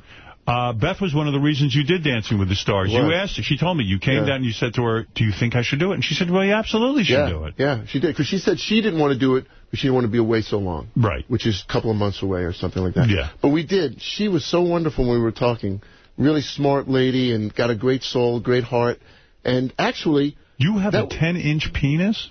Uh, Beth was one of the reasons you did Dancing with the Stars. You asked her. She told me. You came Yeah. down and you said to her, do you think I should do it? And she said, well, you absolutely should yeah, do it. Yeah, she did. Because she said she didn't want to do it, but she didn't want to be away so long. Right. Which is a couple of months away or something like that. Yeah. But we did. She was so wonderful when we were talking. Really smart lady and got a great soul, great heart. And actually... You have a 10-inch penis?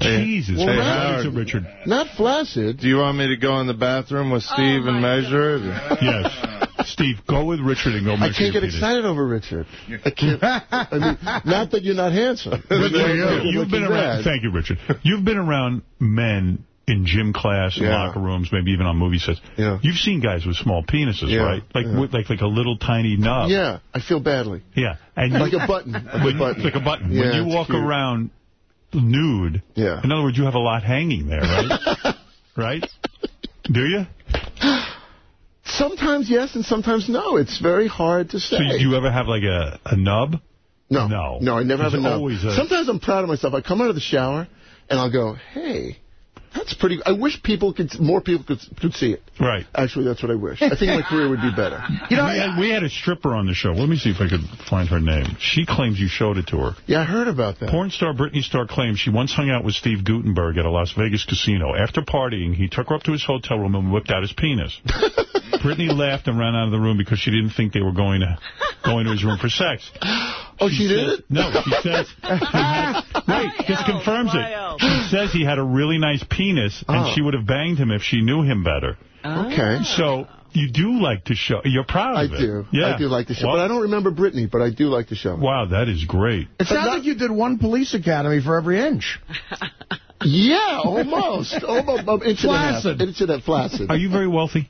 Jesus. Well, Hey, not- how is Richard? Not flaccid. Do you want me to go in the bathroom with oh Steve and measure it? Yes. [laughs] Steve, go with Richard and go I can't get penis. excited over Richard. I can't. I mean, not that you're not handsome. [laughs] Richard, You're you've been around. bad. Thank you, Richard. You've been around men in gym class, in Yeah. locker rooms, maybe even on movie sets. Yeah. You've seen guys with small penises, Yeah, right? Like yeah. with, like like a little tiny nub. Yeah, I feel badly. Yeah. And Like you- a button. Like a when- button. Like a button. Yeah, when you walk cute. around nude, Yeah. in other words, you have a lot hanging there, right? [laughs] right? Do you? [laughs] Sometimes yes and sometimes no. It's very hard to say. So you, you ever have like a, a nub? No. No. No, I never have a nub. a- Sometimes I'm proud of myself. I come out of the shower and I'll go, hey, that's pretty. I wish people could, more people could could see it. Right. Actually, that's what I wish. I think my career would be better. [laughs] You know, we had, we had a stripper on the show. Let me see if I could find her name. She claims you showed it to her. Yeah, I heard about that. Porn star Britney Starr claims she once hung out with Steve Guttenberg at a Las Vegas casino. After partying, he took her up to his hotel room and whipped out his penis. [laughs] Brittany laughed and ran out of the room because she didn't think they were going to going to his room for sex. [gasps] Oh, she, did says- it? No, she says... [laughs] had- wait, this confirms it. She says he had a really nice penis, and Oh. she would have banged him if she knew him better. Okay. So you do like to show... You're proud I of it. do. Yeah. I do like the show. Well, But I don't remember Britney, but I do like the show. Wow, that is great. It sounds like you did one police academy for every inch. [laughs] Yeah, almost. almost um, inch and a half. Flaccid. Inch and a half, flaccid. Are you very wealthy?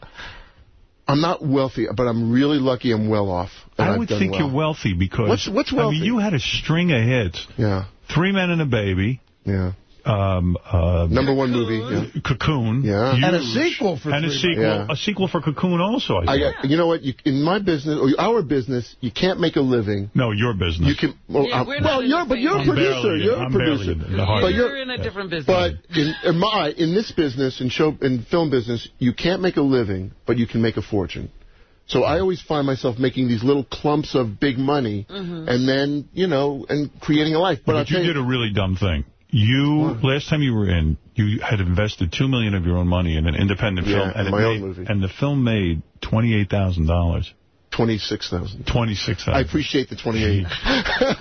I'm not wealthy, but I'm really lucky I'm well off. I would think well. you're wealthy because... What's- what's I mean, you had a string of hits. Yeah. Three Men and a Baby. Yeah. Um, uh, Number one movie. Yeah. Cocoon. Yeah. And a sequel for And a sequel. Yeah. A sequel for Cocoon also, I I think. got, you know what? You, in my business, or our business, you can't make a living. No, your business. You can. Well, Yeah, uh, we're not well you're, the but you're a I'm producer. barely you're a I'm barely producer. in. But You're you're, in a different business. but in, in my in this business, in show in film business, you can't make a living, but you can make a fortune. So I always find myself making these little clumps of big money, mm-hmm. and then you know, and creating a life. But, But, I'll you did a really dumb thing. You last time you were in, you had invested 2 million of your own money in an independent Yeah, film, and in it my own made, movie. and the film made twenty eight thousand dollars. twenty six thousand. Twenty six I appreciate the twenty eight.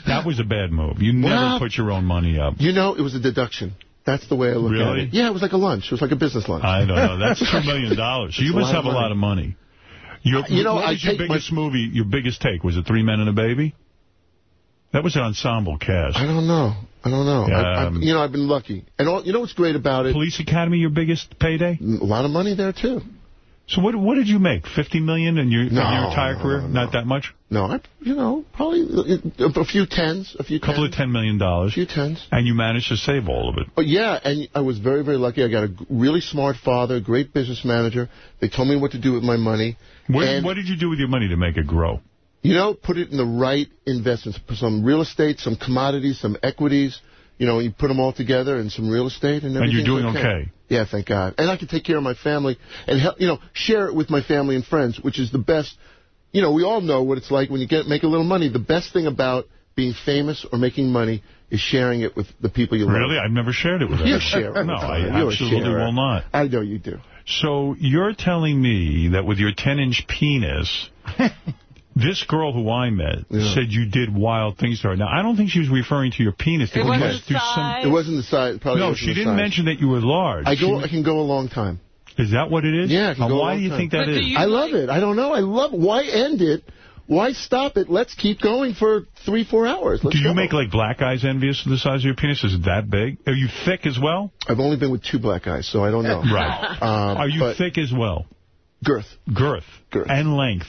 That was a bad move. You never Well- put your own money up. you know, it was a deduction. That's the way I look at it. Yeah, it was like a lunch. It was like a business lunch. I don't know. That's two million dollars. [laughs] So you must lot of have a lot of money. Your, You know, what I was your take my- biggest movie? Your biggest take was it Three Men and a Baby? That was an ensemble cast. I don't know. I don't know. I, I, Um, you know, I've been lucky. And all, you know what's great about it? Police Academy, your biggest payday? A lot of money there, too. So what what did you make? Fifty million in your, in your entire no, career? no, Not that much? No, I, you know, probably a, a few tens, a few couple tens. of ten million dollars. A few tens. And you managed to save all of it. But yeah, and I was very, very lucky. I got a really smart father, great business manager. They told me what to do with my money. What, what did you do with your money to make it grow? You know, put it in the right investments. Some real estate, some commodities, some equities. You know, you put them all together and some real estate and And you're doing okay. okay. Yeah, thank God. And I can take care of my family and help, you know, share it with my family and friends, which is the best. You know, we all know what it's like when you get make a little money. The best thing about being famous or making money is sharing it with the people you love. Really? I've never shared it with You anyone. share it. No, I You're absolutely will not. I know you do. So you're telling me that with your 10-inch penis, [laughs] this girl who I met said you did wild things to her. Now, I don't think she was referring to your penis. There must do some- It wasn't the size. Probably No, wasn't she didn't size. mention that you were large. I go. She- I can go a long time. Is that what it is? Yeah, I can go a why do you time. think that is? I love it. I don't know. I love it. Why end it? Why stop it? Let's keep going for three, four hours. Let's do you go. make like black guys envious of the size of your penis? Is it that big? Are you thick as well? I've only been with two black guys, so I don't know. Right. Um, Are you but thick as well? Girth. Girth. Girth. And length.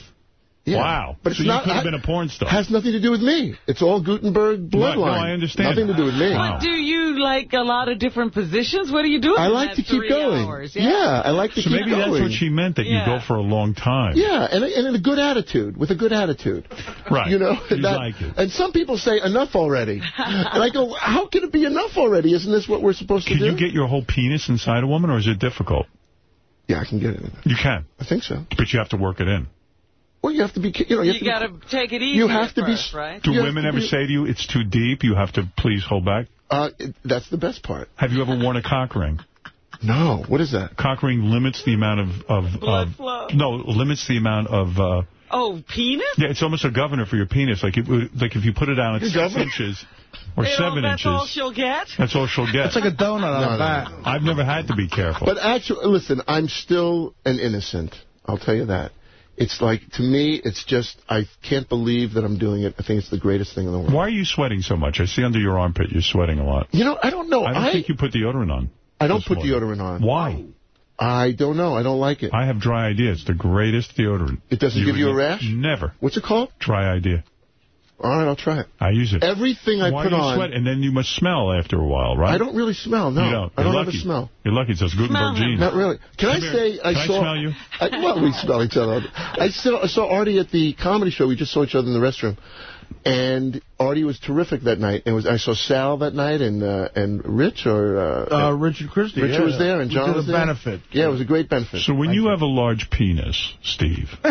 Yeah. Wow. But it's so not- you could have been a porn star. Has nothing to do with me. It's all Guttenberg bloodline. Right, no, I understand. Nothing to do with me. But do you like a lot of different positions? What are you doing I like to keep going. Hours? Yeah. I like to so keep maybe that's what she meant, that Yeah. you go for a long time. Yeah, and, and in a good attitude, with a good attitude. Right. You know, You that- like it. and some people say enough already, and I go, how can it be enough already? Isn't this what we're supposed Can to do? Can you get your whole penis inside a woman, or is it difficult? Yeah, I can get it. You can. I think so. But you have to work it in. Well, you have to be, you know, you, You, have to got to take it easy You have at to be- first, right? Do You women to ever be- say to you, it's too deep, you have to please hold back? Uh, it- that's the best part. Have you ever worn a cock ring? No. What is that? Cock ring limits the amount of... of, Blood of flow. No, limits the amount of... Uh, Oh, penis? yeah, it's almost a governor for your penis. Like, it, like if you put it down at Your six governor? inches or You know, seven that's inches, That's all she'll get? that's all she'll get. It's like a donut on No, the no, back. I've never had to be careful. But actually, listen, I'm still an innocent. I'll tell you that. It's like, to me, it's just, I can't believe that I'm doing it. I think it's the greatest thing in the world. Why are you sweating so much? I see under your armpit you're sweating a lot. You know, I don't know. I don't I, think you put deodorant on. I don't put morning. deodorant on. Why? I don't know. I don't like it. I have dry idea. It's the greatest deodorant. It doesn't give you a rash? Never. What's it called? Dry idea. All right, I'll try it. I use it. Everything I Why put do you on, sweat? And then you must smell after a while, right? I don't really smell. No, You don't. I You're don't have a smell. You're lucky. It says Guttenberg genes. Not really. Can Come I here. say I Can I saw? smell you? I, well, we smell each other. I saw, I saw Artie at the comedy show. We just saw each other in the restroom, and Artie was terrific that night. And was I saw Sal that night, and uh, and Rich or uh, Uh, Richard Christie. Richard yeah. was there, and John was there. benefit. Yeah, it was a great benefit. So when you have a large penis, Steve, [laughs]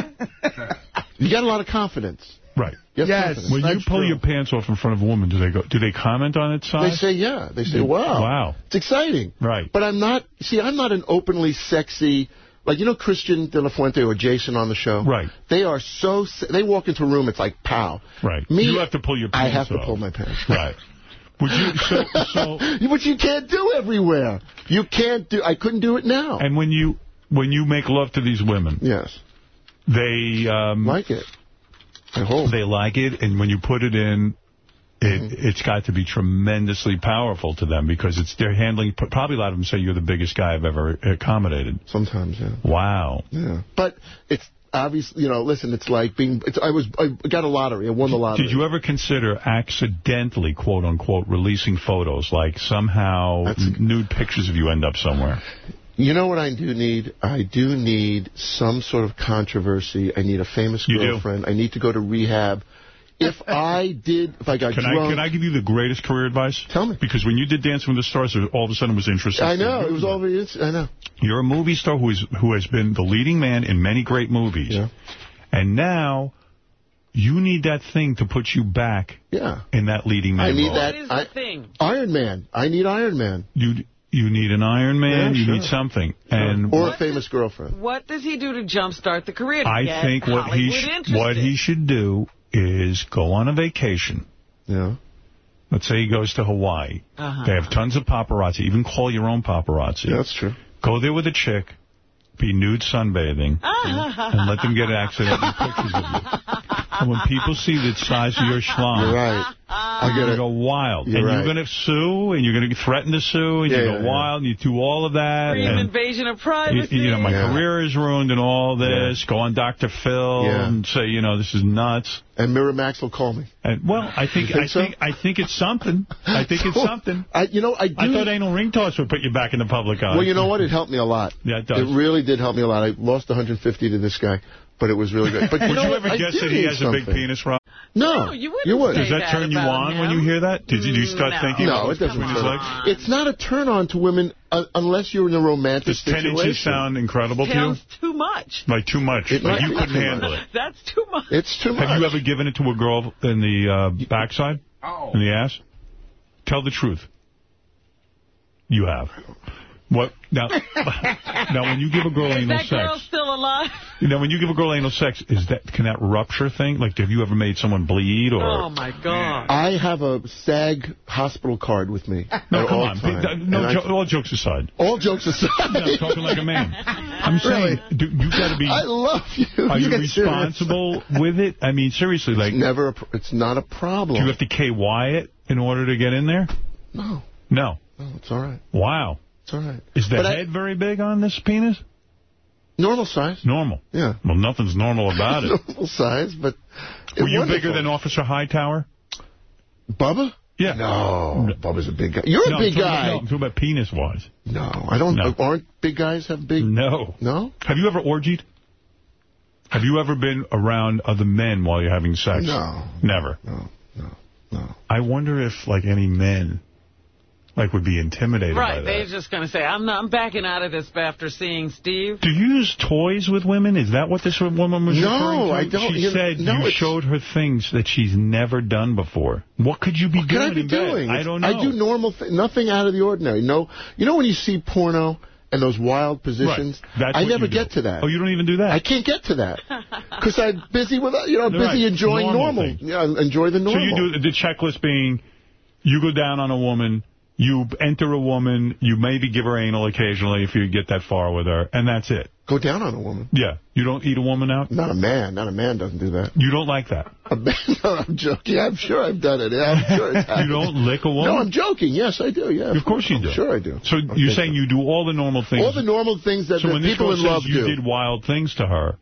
you got a lot of confidence. Right? You have Yes. confidence. When you pull true. your pants off in front of a woman, do they go? Do they comment on its size? They say yeah. They say wow. Wow. It's exciting. Right. But I'm not. See, I'm not an openly sexy. Like, you know Cristián De La Fuente or Jason on the show? Right. They are so... They walk into a room, it's like, pow. Right. Me, you have to pull your pants I pants have to pull my pants. Right. Would you? So, so [laughs] But you can't do everywhere. You can't do... I couldn't do it now. and when you when you make love to these women, yes. they um, Like it. I hope. they like it, and when you put it in, it it's got to be tremendously powerful to them because it's they're handling. Probably a lot of them say you're the biggest guy I've ever accommodated. Sometimes, yeah. Wow. Yeah. But it's obviously, you know, listen, it's like being... It's, I was... I got a lottery. I won the lottery. Did you ever consider accidentally, quote unquote, releasing photos like somehow That's- nude pictures of you end up somewhere? You know what I do need? I do need some sort of controversy. I need a famous You do? girlfriend. I need to go to rehab. If [laughs] I did, if I got Can I can I give you the greatest career advice? Tell me. Because when you did Dancing with the Stars, all of a sudden it was interesting. I know, it was all very... interesting. I know. You're a movie star who is who has been the leading man in many great movies, Yeah. and now you need that thing to put you back Yeah. in that leading man I need role. that. What is I- the thing? Iron Man. I need Iron Man. You you need an Iron Man. Yeah, you sure. need something, and Or a famous girlfriend. What does he do to jumpstart the career? To I get think what he Hollywood sh what he should do is go on a vacation. Yeah. Let's say he goes to Hawaii. Uh-huh. They have tons of paparazzi. Even call your own paparazzi. Yeah, that's true. Go there with a chick, be nude sunbathing, ah. and let them get accidental [laughs] pictures of you. And when people see the size of your schlong, You're right. I you're get going to it. go wild. You're and right. you're going to sue, and you're going to threaten to sue, and Yeah, you go yeah. wild, and you do all of that. Extreme and invasion of privacy. you know, my Yeah. career is ruined and all this. Go on Dr. Phil Yeah. and say, you know, this is nuts. And Miramax will call me. And well, I think, think I so? think I think it's something. I think it's [laughs] something. I, you know, I do... I thought anal ring toss would put you back in the public eye. Well, you know what? It helped me a lot. Yeah, it does. It really did help me a lot. I lost 150 to this guy. But it was really good. But [laughs] Would you, know you what? ever I guess that he need has a big penis, Rob? No, you wouldn't would. Does that turn you on when you hear that? Did you, do you start No. thinking No, it doesn't turn on. It's not a turn on to women uh, unless you're in a romantic Does 10 inches sound incredible to you? Sounds too much. Like too much. It like might you couldn't handle much. it. That's too much. It's too much. Have you ever given it to a girl in the uh, backside? Oh. In the ass? Tell the truth. You have. What now? [laughs] now, when you give a girl Is anal that girl sex, still alive? you know, when you give a girl anal sex, is that can that rupture thing? Like, have you ever made someone bleed or? Oh, my God. I have a SAG hospital card with me no, come all on. times. No, And I- all jokes aside. all jokes aside. No, I'm talking like a man. I'm saying, do, you got to be. I love you. Are you, get serious. responsible with it? I mean, seriously, like, It's never. A, pr- it's not a problem. do you have to KY it in order to get in there? No, No. no, it's all right. Wow. It's all right. Is the But I- head very big on this penis? Normal size. Normal. Yeah. Well, nothing's normal about it. [laughs] Normal size, but. Were you wonderful. bigger than Officer Hightower? Bubba? Yeah. No, Bubba's a big guy. You're No, a I'm big talking- guy. No, I'm talking about penis-wise. No, I don't. No. Aren't big guys have big? No. No. Have you ever orgied? Have you ever been around other men while you're having sex? No. Never. No. No. No. I wonder if, like, any men, like, would be intimidated by Right, they're just going to say, I'm not, I'm backing out of this after seeing Steve. Do you use toys with women? Is that what this woman was No, referring to? No, I don't. She You- said no, you it's- showed her things that she's never done before. What could you be What doing could I be in bed? doing? I don't know. I do normal things, nothing out of the ordinary. No, you know when you see porno and those wild positions, Right. I never you do. get to that. Oh, you don't even do that? I can't get to that [laughs] because I'm busy with you know I'm busy Right. enjoying Normal normal. Yeah, enjoy the normal. So you do the checklist being, you go down on a woman, you enter a woman, you maybe give her anal occasionally if you get that far with her, and that's it. Go down on a woman. Yeah. You don't eat a woman out? Not a man. Not a man doesn't do that. You don't like that? A man, [laughs] no, I'm joking. Yeah, I'm sure I've done it. Yeah, I'm sure it's [laughs] You don't lick a woman? No, I'm joking. Yes, I do. Yeah, Of course you I'm do. Sure I do. So you're saying you do all the normal things. All the normal things that, so that people in love you do. did wild things to her,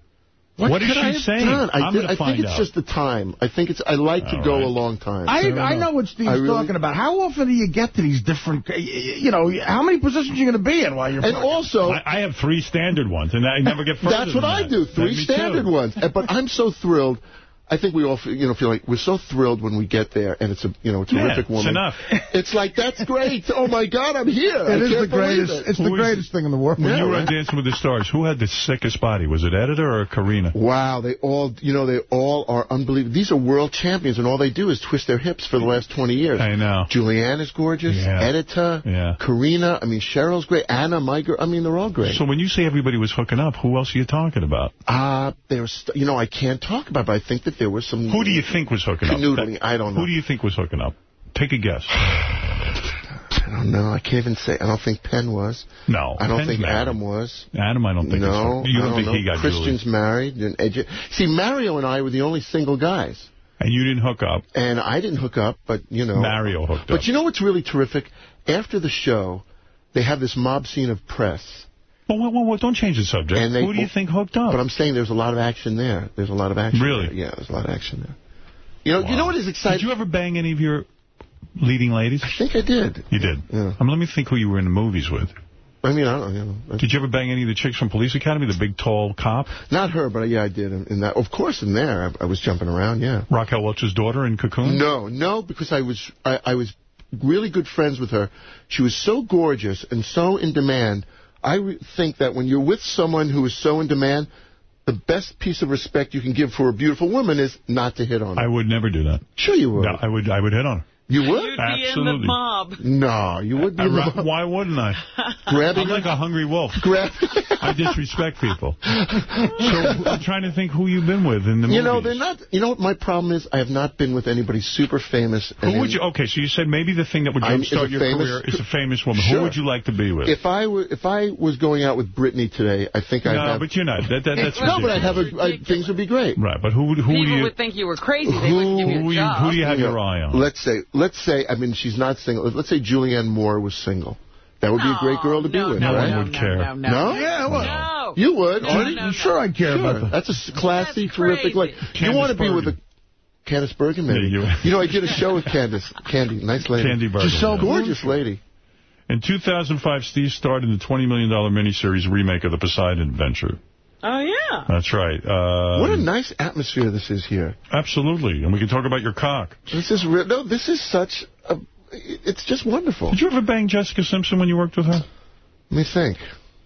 What, what is could she I have saying? done? I, did, I think it's out. just the time. I think it's. I like to go right. a long time. I I know what Steve's really- talking about. How often do you get to these different, you know, how many positions you going to be in while you're and also, I, I have three standard ones, and I never get [laughs] That's what than I do. Three me too. standard ones. But I'm so thrilled. I think we all, feel- you know, feel like we're so thrilled when we get there, and it's a, you know, a Yeah, terrific it's woman. enough. [laughs] It's like that's great. Oh my God, I'm here. I It is can't the believe greatest. it. It's Who the is- greatest thing in the world. When Yeah, you were on right. Dancing with the Stars, who had the sickest body? Was it Edyta or Karina? Wow, they all, you know, they all are unbelievable. These are world champions, and all they do is twist their hips for the last 20 years. I know. Julianne is gorgeous. Yeah. Edyta. Yeah. Karina. I mean, Cheryl's great. Anna, my girl. I mean, they're all great. So when you say everybody was hooking up, who else are you talking about? Uh, there's, you know, I can't talk about, it, but I think that there was some. Who do you think was hooking up? Canoodling, I don't know. Who do you think was hooking up? Take a guess. I don't know. I can't even say. I don't think Penn was. No. I don't Penn's think married. Adam was. Adam, I don't think. No, you don't, don't think know. he got Christian's Julie. married and edu- See, Mario and I were the only single guys, And you didn't hook up. and I didn't hook up, but you know, Mario hooked But up. But you know what's really terrific? After the show, they have this mob scene of press. Well, well, well, don't change the subject. And they- who do you think hooked up? But I'm saying there's a lot of action there. There's a lot of action. Really? there. Yeah, there's a lot of action there. You know, you know what is exciting? Did you ever bang any of your leading ladies? I think I did. You did? Yeah. I mean, let me think who you were in the movies with. I mean, I don't you know. Did you ever bang any of the chicks from Police Academy, the big, tall cop? Not her, but yeah, I did. In, in that, of course, in there, I, I was jumping around. Yeah. Raquel Welch's daughter in Cocoon? No, no, because I was I, I was really good friends with her. She was so gorgeous and so in demand. I think that when you're with someone who is so in demand, the best piece of respect you can give for a beautiful woman is not to hit on her. I would never do that. Sure you would. No, I would I would hit on her. You would? You'd be in the Absolutely. mob. No, you would be I in the ra- mob. why wouldn't I? grabbing I'm like a hungry wolf. grab. I disrespect people. [laughs] So I'm trying to think who you've been with in the you know, they're not. You know what my problem is? I have not been with anybody super famous. and Who would in- you? Okay, so you said maybe the thing that would I'm- jumpstart your famous- career is a famous woman. Sure. Who would you like to be with? If I were, if I was going out with Britney today, I think I'd no, have. but you're not. That, that, that's no, but I'd have a, I, things would be great. Right, but who would who People do you would think you were crazy. They wouldn't give you who, a you, job. who do you have Yeah. your eye on? Let's say, let's say, I mean, she's not single. Let's say Julianne Moore was single. That would be a great girl to be no, with, no, right? one no, would no, care. No, no, No? Yeah, well, No. You would, No, Artie? no, no. Sure, I'd care Sure. about that. That's a s- classy, That's terrific. Like you want to be with a Bergen. Candice Bergen, maybe. Yeah, you- you know, I did a show with Candice. Candy, nice lady. Candy Bergen, She's so yeah. gorgeous lady. In 2005, Steve starred in the $20 million miniseries remake of The Poseidon Adventure. Oh, yeah. That's right. Uh, what a nice atmosphere this is here. Absolutely. And we can talk about your cock. This is real. No, this is such a... It's just wonderful. Did you ever bang Jessica Simpson when you worked with her? Let me think.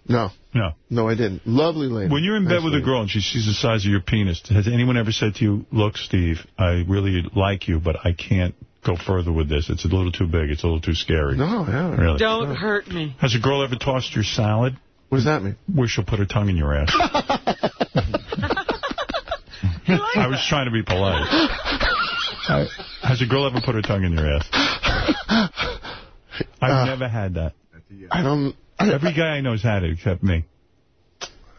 No. No. No, I didn't. Lovely lady. When you're in bed Nice with a girl and she sees the size of your penis, has anyone ever said to you, look, Steve, I really like you, but I can't go further with this. It's a little too big. It's a little too scary. No, yeah. Really? Don't hurt me. Has a girl ever tossed your salad? What does that mean? Where she'll put her tongue in your ass. [laughs] [laughs] I was trying to be polite. I, has a girl ever put her tongue in your ass? I've Uh, never had that. I don't... Every guy I know has had it except me.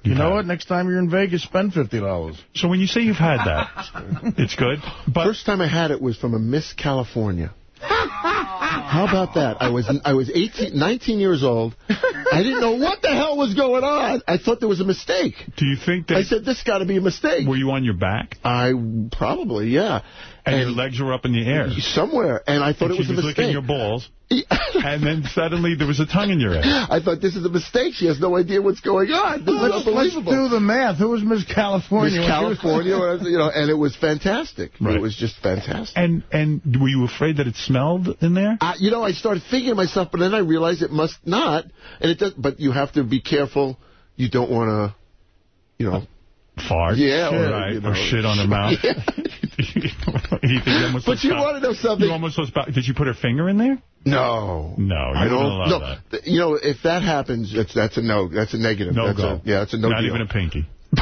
You know what? Next time you're in Vegas, spend $50. So when you say you've had that, [laughs] it's good. But First time I had it was from a Miss California. [laughs] How about that? I was I was 18, 19 years old. I didn't know what the hell was going on. I thought there was a mistake. Do you think that... I said, this got to be a mistake. Were you on your back? I probably, yeah. And, your legs were up in the air. Somewhere. And I thought And it was she a was licking your balls. [laughs] and then suddenly there was a tongue in your ass. I thought this is a mistake. She has no idea what's going on. This is Let's, let's do the math. Who was Miss California? Miss California, or, [laughs] you know, and it was fantastic. Right. It was just fantastic. And and were you afraid that it smelled in there? Uh, you know, I started thinking to myself, but then I realized it must not. And it does. But you have to be careful. You don't want to, you know. Fart? Yeah, or, right. you know, or shit on her mouth. [laughs] You you But you want to know something? You almost Did you put her finger in there? No. No, you I don't. No, that. you know, if that happens, that's that's a no. That's a negative. No that's go. A, yeah, it's a no Not deal. even a pinky. [laughs]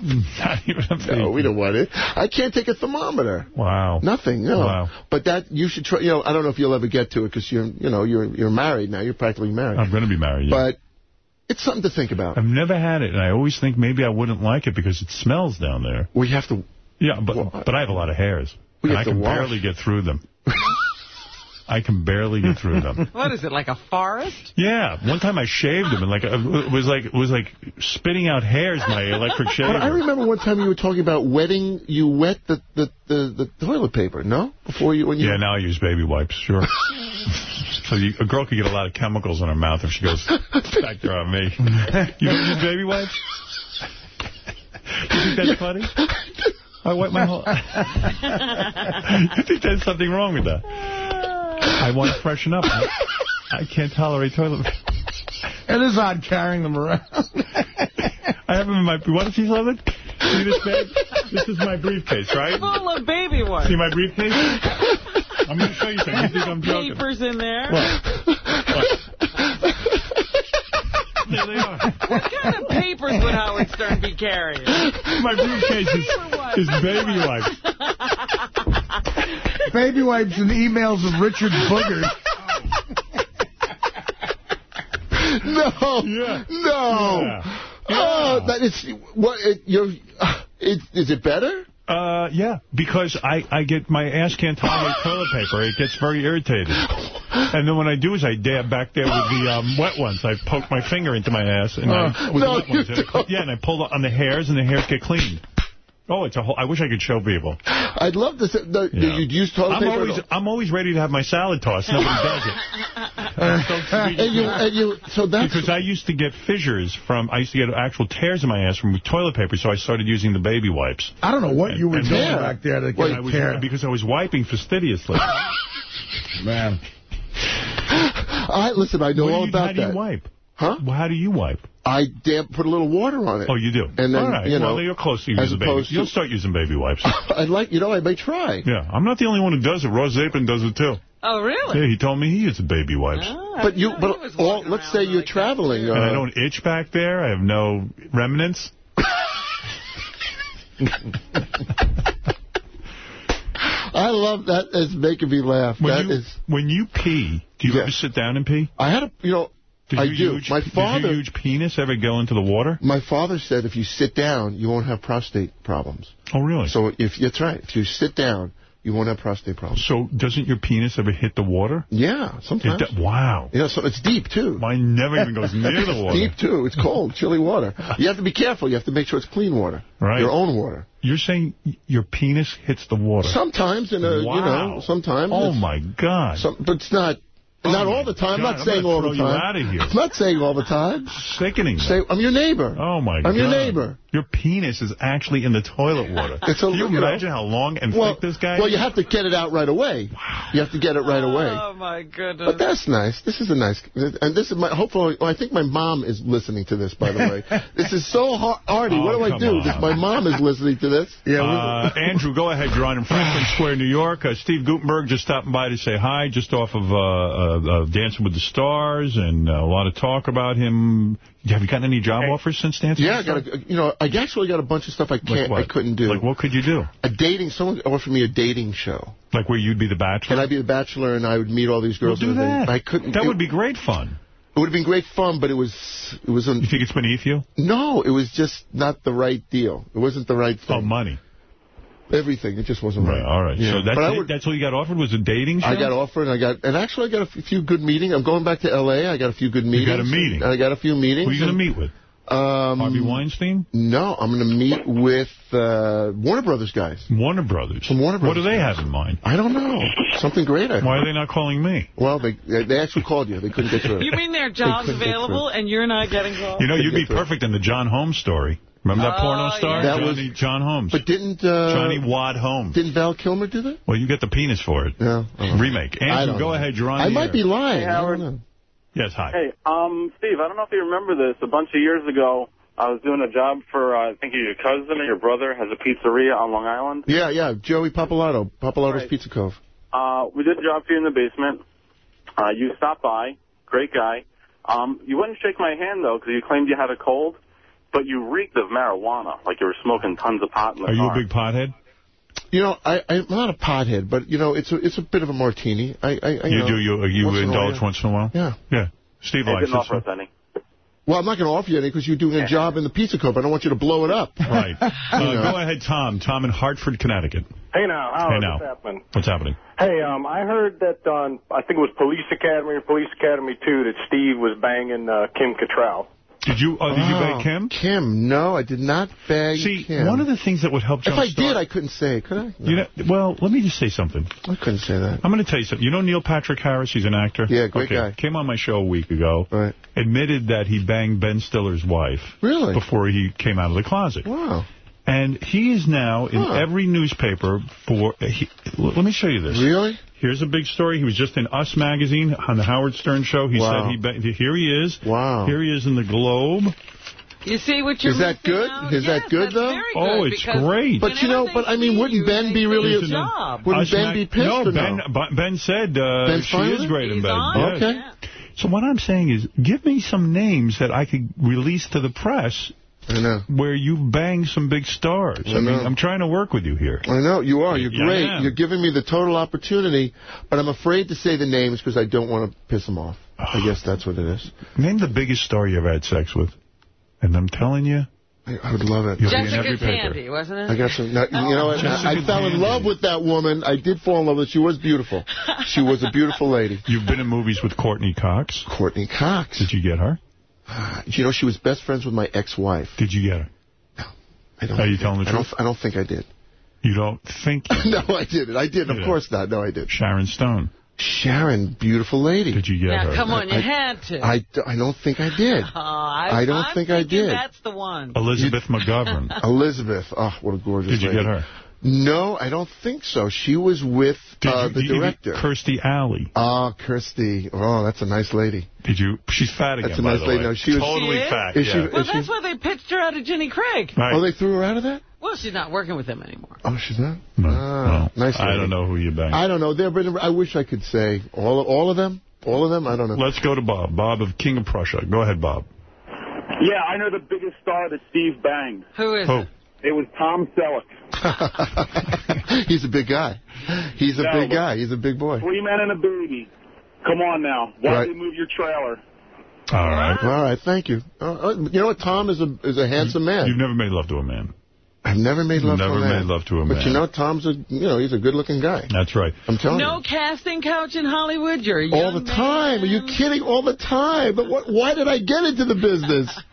[laughs] Not even a pinky. No, we don't want it. I can't take a thermometer. Wow. Nothing. No. Wow. But that you should try. You know, I don't know if you'll ever get to it because you're, you know, you're you're married now. You're practically married. I'm going to be married. Yeah. But it's something to think about. I've never had it, and I always think maybe I wouldn't like it because it smells down there. We have to. Yeah, but but I have a lot of hairs. And I can wash. barely get through them. [laughs] I can barely get through them. [laughs] What is it, like a forest? Yeah, one time I shaved them and like it was like it was like spitting out hairs. My electric shaver. But I remember one time you were talking about wetting. You wet the the, the, the toilet paper. No, before you when you. Yeah, now I use baby wipes. Sure. [laughs] so you, a girl could get a lot of chemicals in her mouth if she goes back there on me. You don't use baby wipes? You think that's funny? I wipe my whole... [laughs] you think there's something wrong with that? I want to freshen up. I, [laughs] I can't tolerate toilet paper. It is odd carrying them around. I have them in my... You want to see it? See this bag? This is my briefcase, right? Full of baby wipes. See my briefcase? I'm going to show you something. You think I'm joking? Papers in there. There they are. What kind of papers would Howard Stern be carrying? My briefcase is, is baby wipes. Baby wipes and emails of Richard Boogers. No. Yeah. No. Yeah. Oh, that is what it, you're. Uh, it, is it better? Uh, yeah, because I, I get my ass can't tolerate toilet paper. It gets very irritated. And then what I do is I dab back there with the um, wet ones. I poke my finger into my ass and I, with no, the wet ones. I- yeah, and I pull on the hairs and the hairs get cleaned. Oh, it's a whole. I wish I could show people. [gasps] I'd love to. Say, the, Yeah. You'd use toilet I'm paper. always I'm always ready to have my salad tossed. Nobody [laughs] does it. [laughs] and you, and you, so that's Because I used to get fissures from, I used to get actual tears in my ass from toilet paper, so I started using the baby wipes. I don't know what you were And- doing back there to And get I was, tear. because I was wiping fastidiously. [laughs] Man. [gasps] I listen. I know all you- about how do that. you wipe? Huh? Well, how do you wipe? I damp put a little water on it. Oh, you do? And then, All right. you know, well, you're close to as using baby. opposed to- You'll start using baby wipes. [laughs] I'd like, you know, I may try. yeah, I'm not the only one who does it. Ross Zapin does it, too. Oh, really? Yeah, he told me he uses baby wipes. Oh, But you, but all, let's say you're traveling. Uh, and I don't itch back there. I have no remnants. [laughs] I love that. It's making me laugh. When That you, is- when you pee, do you Yeah. ever sit down and pee? I had a, you know, Did I do. Huge, My did father- your huge penis ever go into the water? my father said if you sit down, you won't have prostate problems. Oh, really? So if that's right, if you sit down, you won't have prostate problems. So doesn't your penis ever hit the water? Yeah, sometimes. do- wow. Yeah, so it's deep too. Mine never even goes [laughs] near the water. Deep too. It's cold, chilly water. You have to be careful. You have to make sure it's clean water. Right. Your own water. You're saying your penis hits the water? Sometimes in a, you know, sometimes. Oh, my God. Some, but it's not, Not oh, all the time. I'm God, not I'm saying all the time. out of here. I'm not saying all the time. Sickening. Say, I'm your neighbor. Oh, my God. I'm your neighbor. Your penis is actually in the toilet water. [laughs] It's a- Can you you know. imagine how long and Well, thick this guy well, is? you have to get it out right away. You have to get it right away. Oh, my goodness. But that's nice. This is a nice, and this is my. Hopefully, well, I think my mom is listening to this. By the way, [laughs] this is so hard. Artie, what Oh, do I do? This, my mom is listening to this. Uh, Andrew, go ahead. You're on in Franklin [sighs] Square, New York. Uh, Steve Guttenberg just stopping by to say hi, just off of uh, uh, uh, Dancing with the Stars, and uh, a lot of talk about him. Have you gotten any job offers since Dancing Yeah, I got a, you know, I actually got a bunch of stuff I can't, what? I couldn't do. Like, what could you do? A dating, someone offered me a dating show. Like where you'd be the bachelor? And I'd be the bachelor, and I would meet all these girls. Well, do and that. I couldn't. That it, would be great fun. It would have been great fun, but it was, it was. You think it's beneath you? No, it was just not the right deal. It wasn't the right oh, thing. Oh, money. Everything. It just wasn't Right, right. all right. Yeah. So that's But I it? would- that's all you got offered was a dating show? I got offered, and I got, and actually I got a few good meetings. I'm going back to L.A. I got a few good meetings. got a meeting? And I got a few meetings. Who are you going to meet with? Um, Harvey Weinstein? No, I'm going to meet with uh, Warner Brothers guys. Warner Brothers. Some Warner What do they guys. have in mind? I don't know. Something great. I Why are they not calling me? Well, they they actually called you. They couldn't get through. [laughs] You mean there are jobs available and you're not getting calls? You know, you'd be perfect in the John Holmes story. Remember that Oh, porno star? yeah. That Johnny, was- John Holmes. But didn't uh, Johnny Wadd Holmes. Didn't Val Kilmer do that? Well, you get the penis for it. No. Remake. I Andrew, go know. ahead. You're on I the might air. be lying. Hey, I don't know. Yes, hi. Hey, um, Steve, I don't know if you remember this. A bunch of years ago, I was doing a job for, uh, I think your cousin or your brother has a pizzeria on Long Island. Yeah, yeah. Joey Papalato. Papalato's Right. Pizza Cove. Uh, we did a job for you in the basement. Uh, you stopped by. Great guy. Um, you wouldn't shake my hand, though, because you claimed you had a cold, but you reeked of marijuana, like you were smoking tons of pot in the Are you a big pothead? You know, I, I'm not a pothead, but you know, it's a it's a bit of a martini. I, I, I You, know, do. You you once in indulge while. once in a while? Yeah. Yeah. Steve They likes didn't offer it. us any. Well, I'm not going to offer you any because you're doing a job in the Pizza Cove. I don't want you to blow it up. Right. [laughs] Uh, Go ahead, Tom. Tom in Hartford, Connecticut. Hey now, Howard, Hey, now. what's happening? What's happening? Hey, um, I heard that on, I think it was Police Academy or Police Academy 2 that Steve was banging uh, Kim Cattrall. Did you oh, did you Oh, beg Kim? Kim, no, I did not beg See, Kim. one of the things that would help if I did, I couldn't say it, could I? You know, well, let me just say something. I couldn't say that. I'm going to tell you something. You know Neil Patrick Harris? He's an actor. Yeah, great okay. guy. Came on my show a week ago. Right. Admitted that he banged Ben Stiller's wife. Really? Before he came out of the closet. Wow. And he is now in Huh. every newspaper for... He, let me show you this. Really? Here's a big story. He was just in Us Magazine on the Howard Stern show. He Wow. said he... Ba- here he is. Wow. Here he is in the Globe. You see what you're Is that good? out? Is yes, that good, though? Very Oh, it's great. But you know, but I mean, wouldn't Ben be really it's a a job. Wouldn't Us Ben Mag- be pissed no, or Ben, no? Ben- Ben said uh, Ben's she fine is with it? great in He's bed. Yes. Okay. yeah. So what I'm saying is, give me some names that I could release to the press I know. where you bang some big stars. I, I mean, I'm trying to work with you here. I know, you are. You're great. am. You're giving me the total opportunity, but I'm afraid to say the names because I don't want to piss them off. I [sighs] guess that's what it is. Name the biggest star you ever had sex with. And I'm telling you, I, I would love it. You'll Jessica every. Tandy, wasn't it? I got some. No, you know oh. what? Jessica I, I fell in love with that woman. I did fall in love with her. She was beautiful. She was a beautiful lady. [laughs] you've been in movies with Courteney Cox. Courteney Cox. Did you get her? [sighs] You know, she was best friends with my ex-wife. Did you get her? No. I don't Are you think- telling the I don't, truth? I don't think I did. You don't think you [laughs] no, I didn't. I didn't. Yeah. Of course not. No, I did. Sharon Stone. Sharon, beautiful lady. Did you get Now, her? come on, you I- had to. I, I don't think I did. Oh, [laughs] I, I don't I'm think I did. That's the one. Elizabeth McGovern. [laughs] Elizabeth. Oh, what a gorgeous Did you lady. get her? No, I don't think so. She was with Did uh, you, the did director. Kirstie Alley. Ah, Kirstie. Oh, that's a nice lady. Did you? She's fat again, That's a by nice the lady. way. No, she was- totally She is? fat. Is she- Well, Is that's why they pitched her out of Jenny Craig. Right. Oh, they threw her out of that? Well, she's not working with them anymore. Oh, she's not? No, Ah, no. nice I don't know who you banged. I don't know. There, but I wish I could say all all of them. All of them. I don't know. Let's go to Bob. Bob of King of Prussia. Go ahead, Bob. Yeah, I know the biggest star that Steve banged. Who is Who? it? It was Tom Selleck. [laughs] He's a big guy. He's a No, big guy. He's a big boy. Three men and a baby. Come on now. Why Right. did you move your trailer? All right. All right. Thank you. Uh, uh, you know what? Tom is a is a handsome man. You've never made love to a man. I've never made love Never to a man. made love to a man. But you know, Tom's a, you know, he's a good-looking guy. That's right. I'm telling you. No casting couch in Hollywood? You're a All the man. time. Are you kidding? All the time. But what, why did I get into the business? [laughs]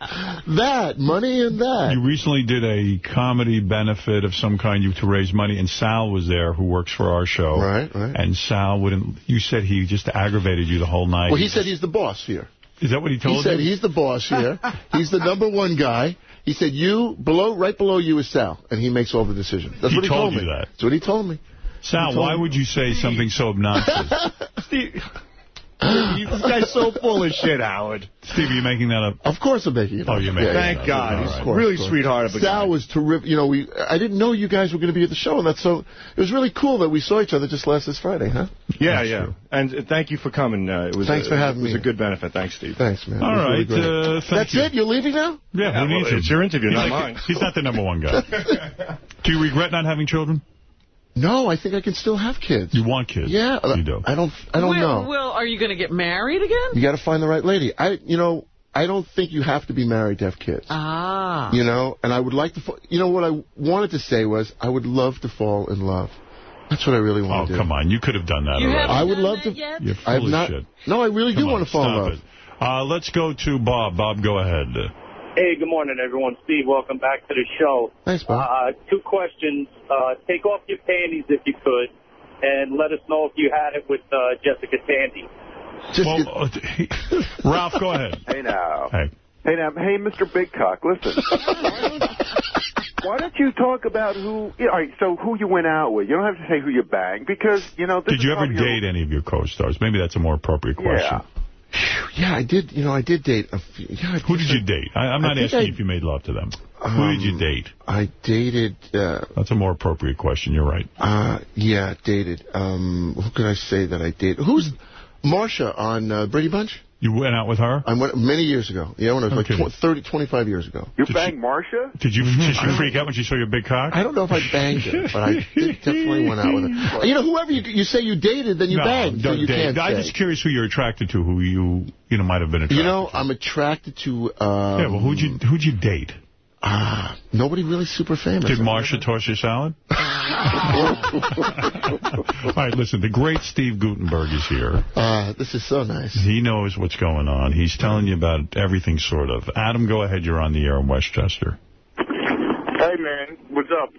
that, money and that. You recently did a comedy benefit of some kind you to raise money, and Sal was there, who works for our show. Right, right. And Sal wouldn't. You said he just aggravated you the whole night. Well, he said he's the boss here. Is that what he told you? He said you? he's the boss here. [laughs] he's the number one guy. He said you below, right below you is Sal, and he makes all the decisions. That's He what he told told, you me. that. That's what he told me. Sal, told why me. would you say something so obnoxious? [laughs] this guy's so full of shit, Howard. Steve, are you making that up? Of course I'm making it Oh, up. you're making Thank it up. God. All He's course, really sweetheart of a Sal guy. was terrific. You know, we I didn't know you guys were going to be at the show, and that's so. It was really cool that we saw each other just last this Friday, huh? Yeah, That's yeah. true. And uh, thank you for coming. Uh, it was Thanks a, for having me. It was me. a good benefit. Thanks, Steve. Thanks, man. All It was right. really uh, that's you. it. You're leaving now? Yeah, Yeah, who well, needs him? it's your interview, he's not like- mine. He's not the number one guy. [laughs] Do you regret not having children? No, I think I can still have kids. You want kids? Yeah, You do. I don't. I don't Will, know. Well, are you going to get married again? You got to find the right lady. I, you know, I don't think you have to be married to have kids. Ah. You know, and I would like to. fa- You know what I wanted to say was I would love to fall in love. That's what I really Oh, want to do. come on. You could have done that You already. haven't I would done love that to- yet? You're I've full of not. shit. No, I really Come do on, want to fall in stop love. it. Uh, let's go to Bob. Bob, go ahead. Hey, good morning, everyone. Steve, welcome back to the show. Thanks, Bob. Uh, two questions. Uh, take off your panties if you could, and let us know if you had it with uh, Jessica Tandy. Well, uh, [laughs] Ralph, go ahead. Hey now. Hey. Hey now. Hey, Mr. Big Cock. Listen. [laughs] Why don't you talk about who? Yeah, all right. So who you went out with? You don't have to say who you banged because you know. This Did you ever probably your- date any of your co-stars? Maybe that's a more appropriate question. Yeah. Yeah, I did. You know, I did date. A few, yeah, I Who did you date? I, I'm not asking I- if you made love to them. Who did you Um, date? I dated. Uh, That's a more appropriate question. You're right. uh, yeah, dated. Um, who could I say that I dated? Who's Marcia on uh, Brady Bunch? You went out with her? I went many years ago. Yeah, when I was Okay. like tw 30, 25 years ago. You Did banged Marcia? Did you, did she freak out when she saw your big cock? I don't know if I banged her, but I [laughs] definitely went out with her. You know, whoever you, you say you dated, then you no, banged. so don't you date. can't I'm say. just curious who you're attracted to, who you you know might have been attracted to. You know, I'm attracted to. Um, Yeah, well, who'd you who'd you date? Ah, nobody really super famous. Did Marcia toss your salad? [laughs] All right, listen, the great Steve Guttenberg is here. Uh, this is so nice. He knows what's going on. He's telling you about everything, sort of. Adam, go ahead. You're on the air in Westchester. Hey, man. What's up?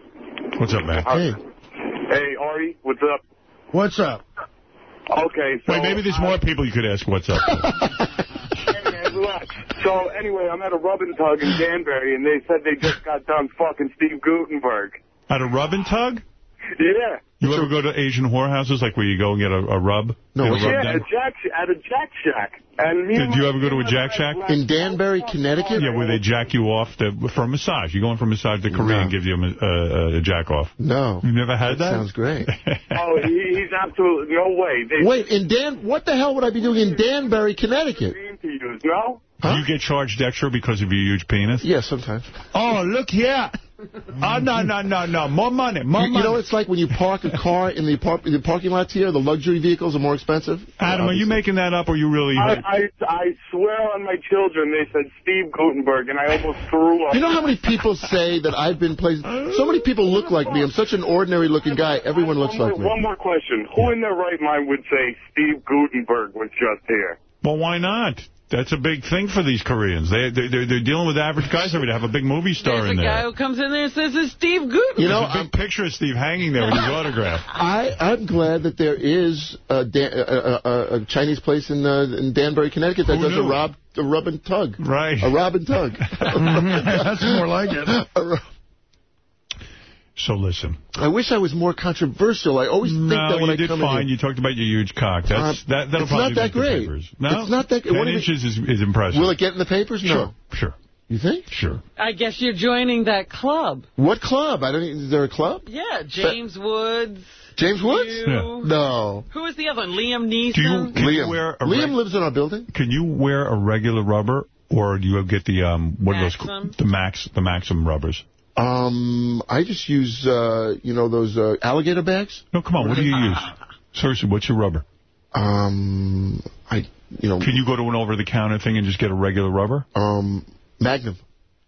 What's up, man? Hey. Hey, Artie. What's up? What's up? Okay, so... Wait, maybe there's more people you could ask what's up. [laughs] So, anyway, I'm at a rub and tug in Danbury, and they said they just got done fucking Steve Guttenberg. At a rub and tug? Yeah. You ever go to Asian whorehouses, like where you go and get a, a rub? No, a what's rub Yeah, done? at, Jack, at a Jack Shack. And Did you ever go to a Jack Shack? In Danbury, Connecticut? Yeah, where they jack you off to, for a massage. You go in for a massage to Korea No. and give you a, ma- uh, a jack off. No. You never had that? Sounds great. [laughs] Oh, he, he's absolutely... No way. They Wait, in Dan, what the hell would I be doing in Danbury, Connecticut? dream to no? Do you get charged extra because of your huge penis? Yeah, sometimes. Oh, look here. Oh, [laughs] no, no, no, no. More money, more You, you money. know, it's like when you park a car in the, apart- in the parking lots here, the luxury vehicles are more expensive. Adam, are you making that up or you really... I, I, I swear on my children, they said Steve Guttenberg, and I almost threw up. You know how many people say that I've been places? So many people look like me. I'm such an ordinary-looking guy. Everyone looks like me. one more question. Who in their right mind would say Steve Guttenberg was just here? Well, why not? That's a big thing for these Koreans. They, they, they're, they're dealing with average guys every day. Have a big movie star There's a guy who comes in there and says it's Steve Guttenberg. You know, There's a big picture of Steve hanging there with his [laughs] autograph. I, I'm glad that there is a, Dan, a, a, a Chinese place in, uh, in Danbury, Connecticut that Who does knew? a rob a rub and tug. Right. A rob and tug. [laughs] [laughs] That's more like it. A ro- So listen. I wish I was more controversial. I always think that when I come fine. in You did fine. You talked about your huge cock. That's, Uh, that, that'll it's probably not that make the great. papers. No? It's not that- Ten what do inches is, is impressive. Will it get in the papers? No. Sure, sure. You think? Sure. I guess you're joining that club. What club? I don't. Is there a club? Yeah, James Woods. James Woods? You. No. Who is the other one? Liam Neeson? Do you, can you Liam. wear a Liam lives in our building. Can you wear a regular rubber, or do you get the um what are those the max the Maxim rubbers? Um, I just use, uh, you know, those uh, alligator bags. No, come on. What do you use? Seriously, what's your rubber? Um, I, you know, Can you go to an over the counter thing and just get a regular rubber? um, Magnum.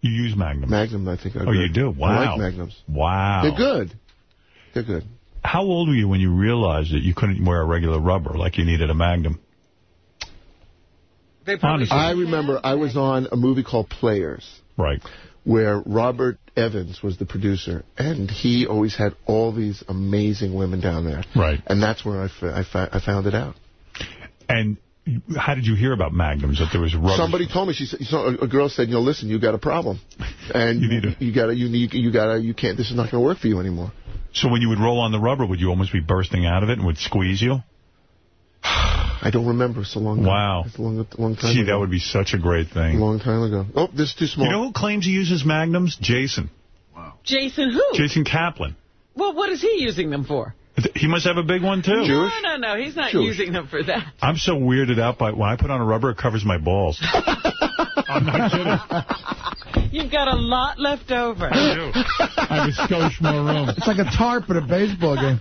You use Magnum? Magnum, I think. Are Oh, good. you do? I Wow. like Magnums. Wow. They're good. They're good. How old were you when you realized that you couldn't wear a regular rubber, like you needed a Magnum? Honestly. I remember I was on a movie called Players. Right. Where Robert Evans was the producer, and he always had all these amazing women down there. Right. And that's where I, I, I found it out. And how did you hear about Magnums, that there was rubber? Somebody told me. She said, so a girl said, "You know, listen, you got a problem, and you need a, you gotta, you need, you gotta, you can't. This is not going to work for you anymore." So when you would roll on the rubber, would you almost be bursting out of it and would squeeze you? [sighs] [sighs] [sighs] I don't remember so long. Wow. It's a long, long time. Gee, ago. that would be such a great thing. A long time ago. Oh, this is too small. You know who claims he uses Magnums? Jason. Wow. Jason who? Jason Kaplan. Well, what is he using them for? He must have a big one, too. No, no, no. He's not Jewish. using them for that. I'm so weirded out by when I put on a rubber, it covers my balls. [laughs] I'm not kidding. You've got a lot left over. I do. I have a skosh more room. It's like a tarp at a baseball game.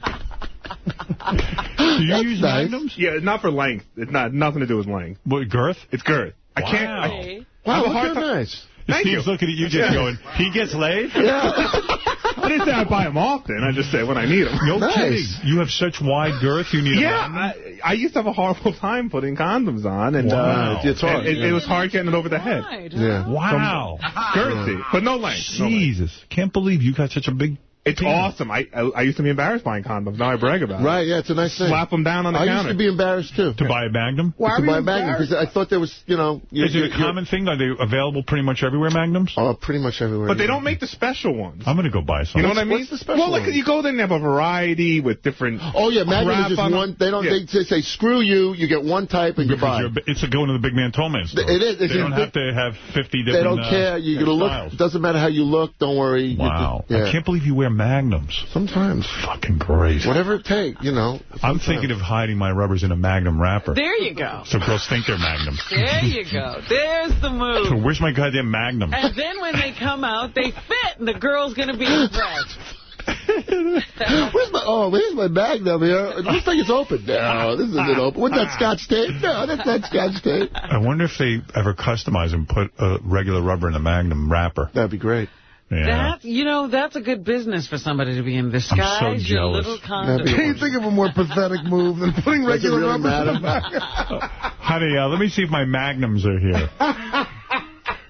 Do you use nice. Magnums? Yeah, not for length. It's not nothing to do with length. What, girth? It's girth. I can't. Wow. I, Wow, I look how nice. Thank Steve's you. looking at you just Yeah. going, he gets laid? Yeah. [laughs] I didn't say I buy them often. I just say when I need them. No kidding. You have such wide girth, you need Yeah, a Magnum? I, I used to have a horrible time putting condoms on, and Wow. uh, It's hard, it, yeah. it was hard getting it over the head. Yeah. Wow. Girthy, but no length. no length. Jesus. Can't believe you got such a big... It's penis. awesome. I, I I used to be embarrassed buying condoms. Now I brag about it. Right, yeah, it's a nice thing. Slap them down on the I counter. used to be embarrassed, too. To buy a Magnum? to buy a Magnum, because I thought there was, you know... You, Is it a common thing? Are they available pretty much everywhere, Magnums? Oh, pretty much everywhere. But they don't make the special ones. I'm going to go buy some. You know what I mean? what's the special well, like you go there and they have a variety with different. Oh, yeah, Magnum crap is just on one... They don't... Yeah. They say, screw you, you get one type and Because goodbye. you're, it's like going to the big man, tall man store. It is. It's They don't have to have 50 different They don't uh, care. You're going to styles. look... Doesn't matter how you look, don't worry. Wow. I can't believe you wear Magnums. Sometimes. Fucking great. Whatever it takes, you know. I'm thinking of hiding my rubbers in a Magnum wrapper. There you go. So girls think they're Magnums. There you go. There's the move. So move. where's my goddamn Magnum? And then when they come out, they fit, and the girl's going to be impressed. [laughs] Where's my, oh, where's my Magnum here? It looks like it's open. No, this isn't open. What's that scotch tape? No, that's not scotch tape. I wonder if they ever customize and put a regular rubber in a Magnum wrapper. That'd be great. Yeah. That, you know, that's a good business for somebody to be in. Disguise your jealous. little That'd condom. be Can you think of a more pathetic move than [laughs] putting regular really rubber matter? in the back? [laughs] Honey, uh, let me see if my Magnums are here. [laughs]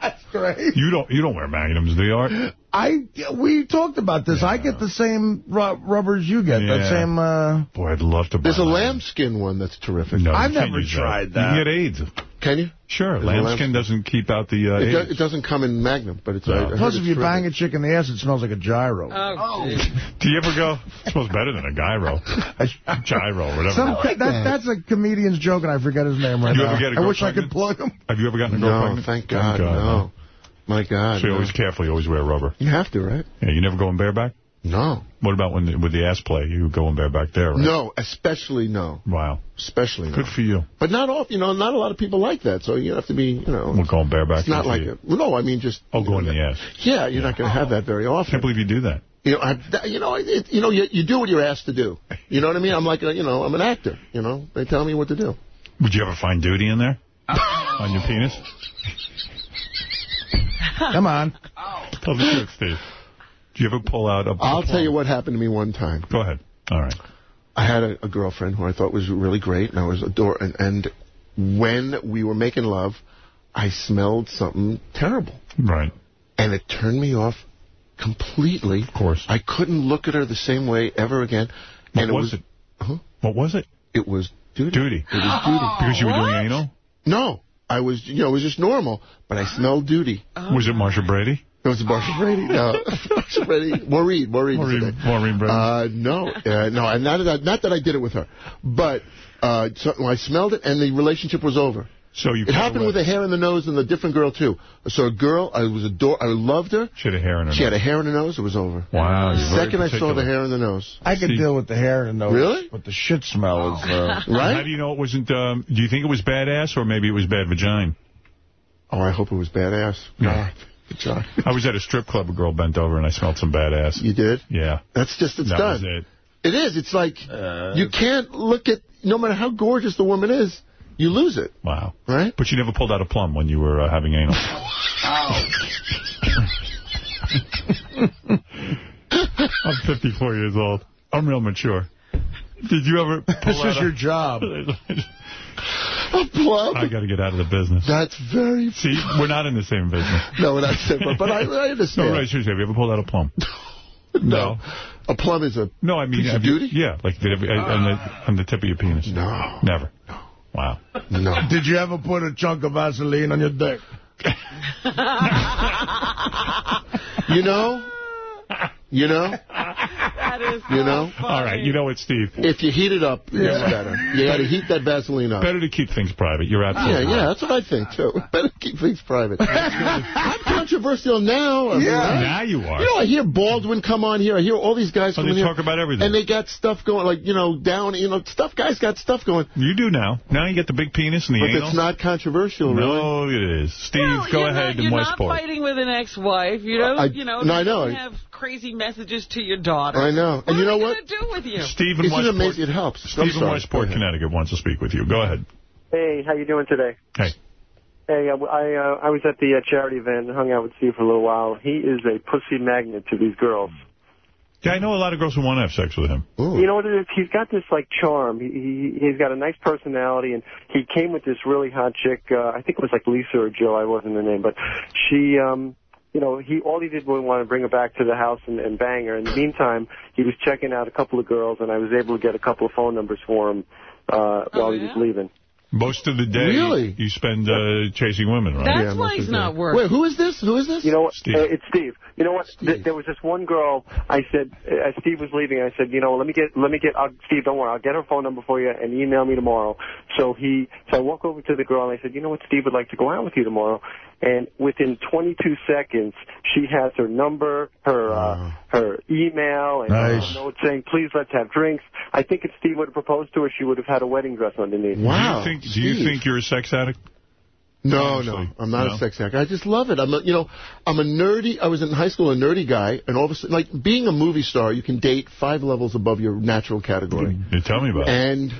That's great. You don't you don't wear Magnums, do you, Art? I we talked about this. I get the same ru rubbers you get. That same. Uh, Boy, I'd love to buy There's a lambskin one that's terrific. No, I've never tried that. that. You can get AIDS. Can you? Sure, lambskin lambskin. doesn't keep out the uh, It, do, it doesn't come in Magnum, but it's. No. I, I plus, if you terrific. bang a chick in the ass, it smells like a gyro. Oh, geez. Do you ever go? It smells better than a gyro. a [laughs] gyro, whatever. Some, that, that's a comedian's joke, and I forget his name right You now. ever get a I girl wish I could plug him. Have you ever gotten a girl No, pregnant? thank God, no. no. My God. So you no. always carefully always wear rubber. You have to, right? Yeah, you never go in bareback? No. What about when with the ass play? You go in bareback there, right? No, especially no. Wow. Especially no. Good for you. But not all, you know, not a lot of people like that, so you have to be, you know. We'll go in bareback. It's not like you. it. No, I mean just. Oh, go in the ass. Yeah, you're not going to have that very I can't believe you do that. You know, I, you know, it, you know, you, you do what you're asked to do. You know what I mean? I'm like, a, you know, I'm an actor. You know, they tell me what to do. Would you ever find duty in there? [laughs] On your penis? [laughs] Come on. Tell the truth, Steve. Do you ever pull out a... I'll tell you what happened to me one time. Go ahead. All right. I had a, a girlfriend who I thought was really great, and I was adore. And, and when we were making love, I smelled something terrible, Right. and it turned me off completely. Of course. I couldn't look at her the same way ever again. What and was it? Huh? What was it? It was duty. Duty. It was duty. [gasps] Because you were doing anal? No, I was, you know, it was just normal, but I smelled duty. Was it Marcia Brady? It was Marcia Brady. No, [laughs] Marcia Brady. Maureen. Maureen. Maureen. Maureen Brady. Uh, no, uh, no, and not that, not that I did it with her, but uh, so I smelled it, and the relationship was over. So you It happened with the hair in the nose and the different girl too. So a girl, I was ador, I loved her. She had a hair in her nose. She had a hair in her nose. It was over. Wow. The second I saw the hair in the nose. I could See- deal with the hair in the nose. Really? But the shit smell is... Uh, [laughs] How do you know it wasn't... Um, do you think it was badass or maybe it was bad vagina? Oh, I hope it was badass. Yeah. God, good job. [laughs] I was at a strip club. A girl bent over and I smelled some badass. You did? Yeah. That's just it's that done. was it. It is. It's like Uh, you can't look at no matter how gorgeous the woman is, you lose it, Wow. right? But you never pulled out a plum when you were uh, having anal. [laughs] I'm 54 years old. I'm real mature. Did you ever pull This out is a- your job. [laughs] A plum? I got to get out of the business. That's very... See, we're not in the same business. [laughs] No, we're not simple, but I, I understand. No, right, seriously, have you ever pulled out a plum? No. A plum is a No, I mean... piece of you- duty? Yeah, like did every, on, the, on the tip of your penis. No. Never. Wow. No. [laughs] Did you ever put a chunk of Vaseline on your dick? [laughs] You know? [laughs] You know? [laughs] That is You know? All right, you know what, Steve? If you heat it up, it's better. You got to heat that Vaseline up. Better to keep things private. You're Yeah, absolutely yeah, right. that's what I think, too. [laughs] Better keep things private. [laughs] I'm controversial now. I mean, Yeah. I- Now you are. You know, I hear Baldwin come on here. I hear all these guys Oh, come they talk here. about everything. And they got stuff going, like, you know, down, you know, stuff, guys got stuff going. You do now. Now you get the big penis and the But anal. it's not controversial, really. No, it is. Steve, Well, go ahead not, in You're Westport. not fighting with an ex-wife. You don't, I- you know, no, I know. don't have crazy messages to your daughter. I know. And you know what? What to do with you? Steve in Isn't it Westport. amazing? It helps. I'm Steve. Westport, Connecticut wants to speak with you. Go ahead. Hey, how you doing today? Hey. Hey, I, I, uh, I was at the uh, charity event and hung out with Steve for a little while. He is a pussy magnet to these girls. Yeah, I know a lot of girls who want to have sex with him. You know what it is? He's got this like charm. He, he he's got a nice personality, and he came with this really hot chick. Uh, I think it was like Lisa or Jill. I wasn't the name, but she, um, you know, he all he did was want to bring her back to the house and, and bang her. In the meantime, he was checking out a couple of girls, and I was able to get a couple of phone numbers for him uh, while he was leaving. Most of the day, Really? you spend uh, chasing women, right? That's why he's not working. Wait, who is this? Who is this? You know what? Steve. Uh, it's Steve. You know what? Th- there was this one girl. I said, uh, as Steve was leaving, I said, you know, let me get, let me get, I'll, Steve, don't worry, I'll get her phone number for you and email me tomorrow. So he, so I walk over to the girl and I said, you know what, Steve would like to go out with you tomorrow. And within 22 seconds, she has her number, her, uh, her email, and Nice. a note saying, please let's have drinks. I think if Steve would have proposed to her, she would have had a wedding dress underneath. Do you think, do you think you're a sex addict? No, no, I'm not No? a sex addict. I just love it. I'm, a, you know, I'm a nerdy. I was in high school, a nerdy guy, and all of a sudden, like being a movie star, you can date five levels above your natural category. You tell me about it. And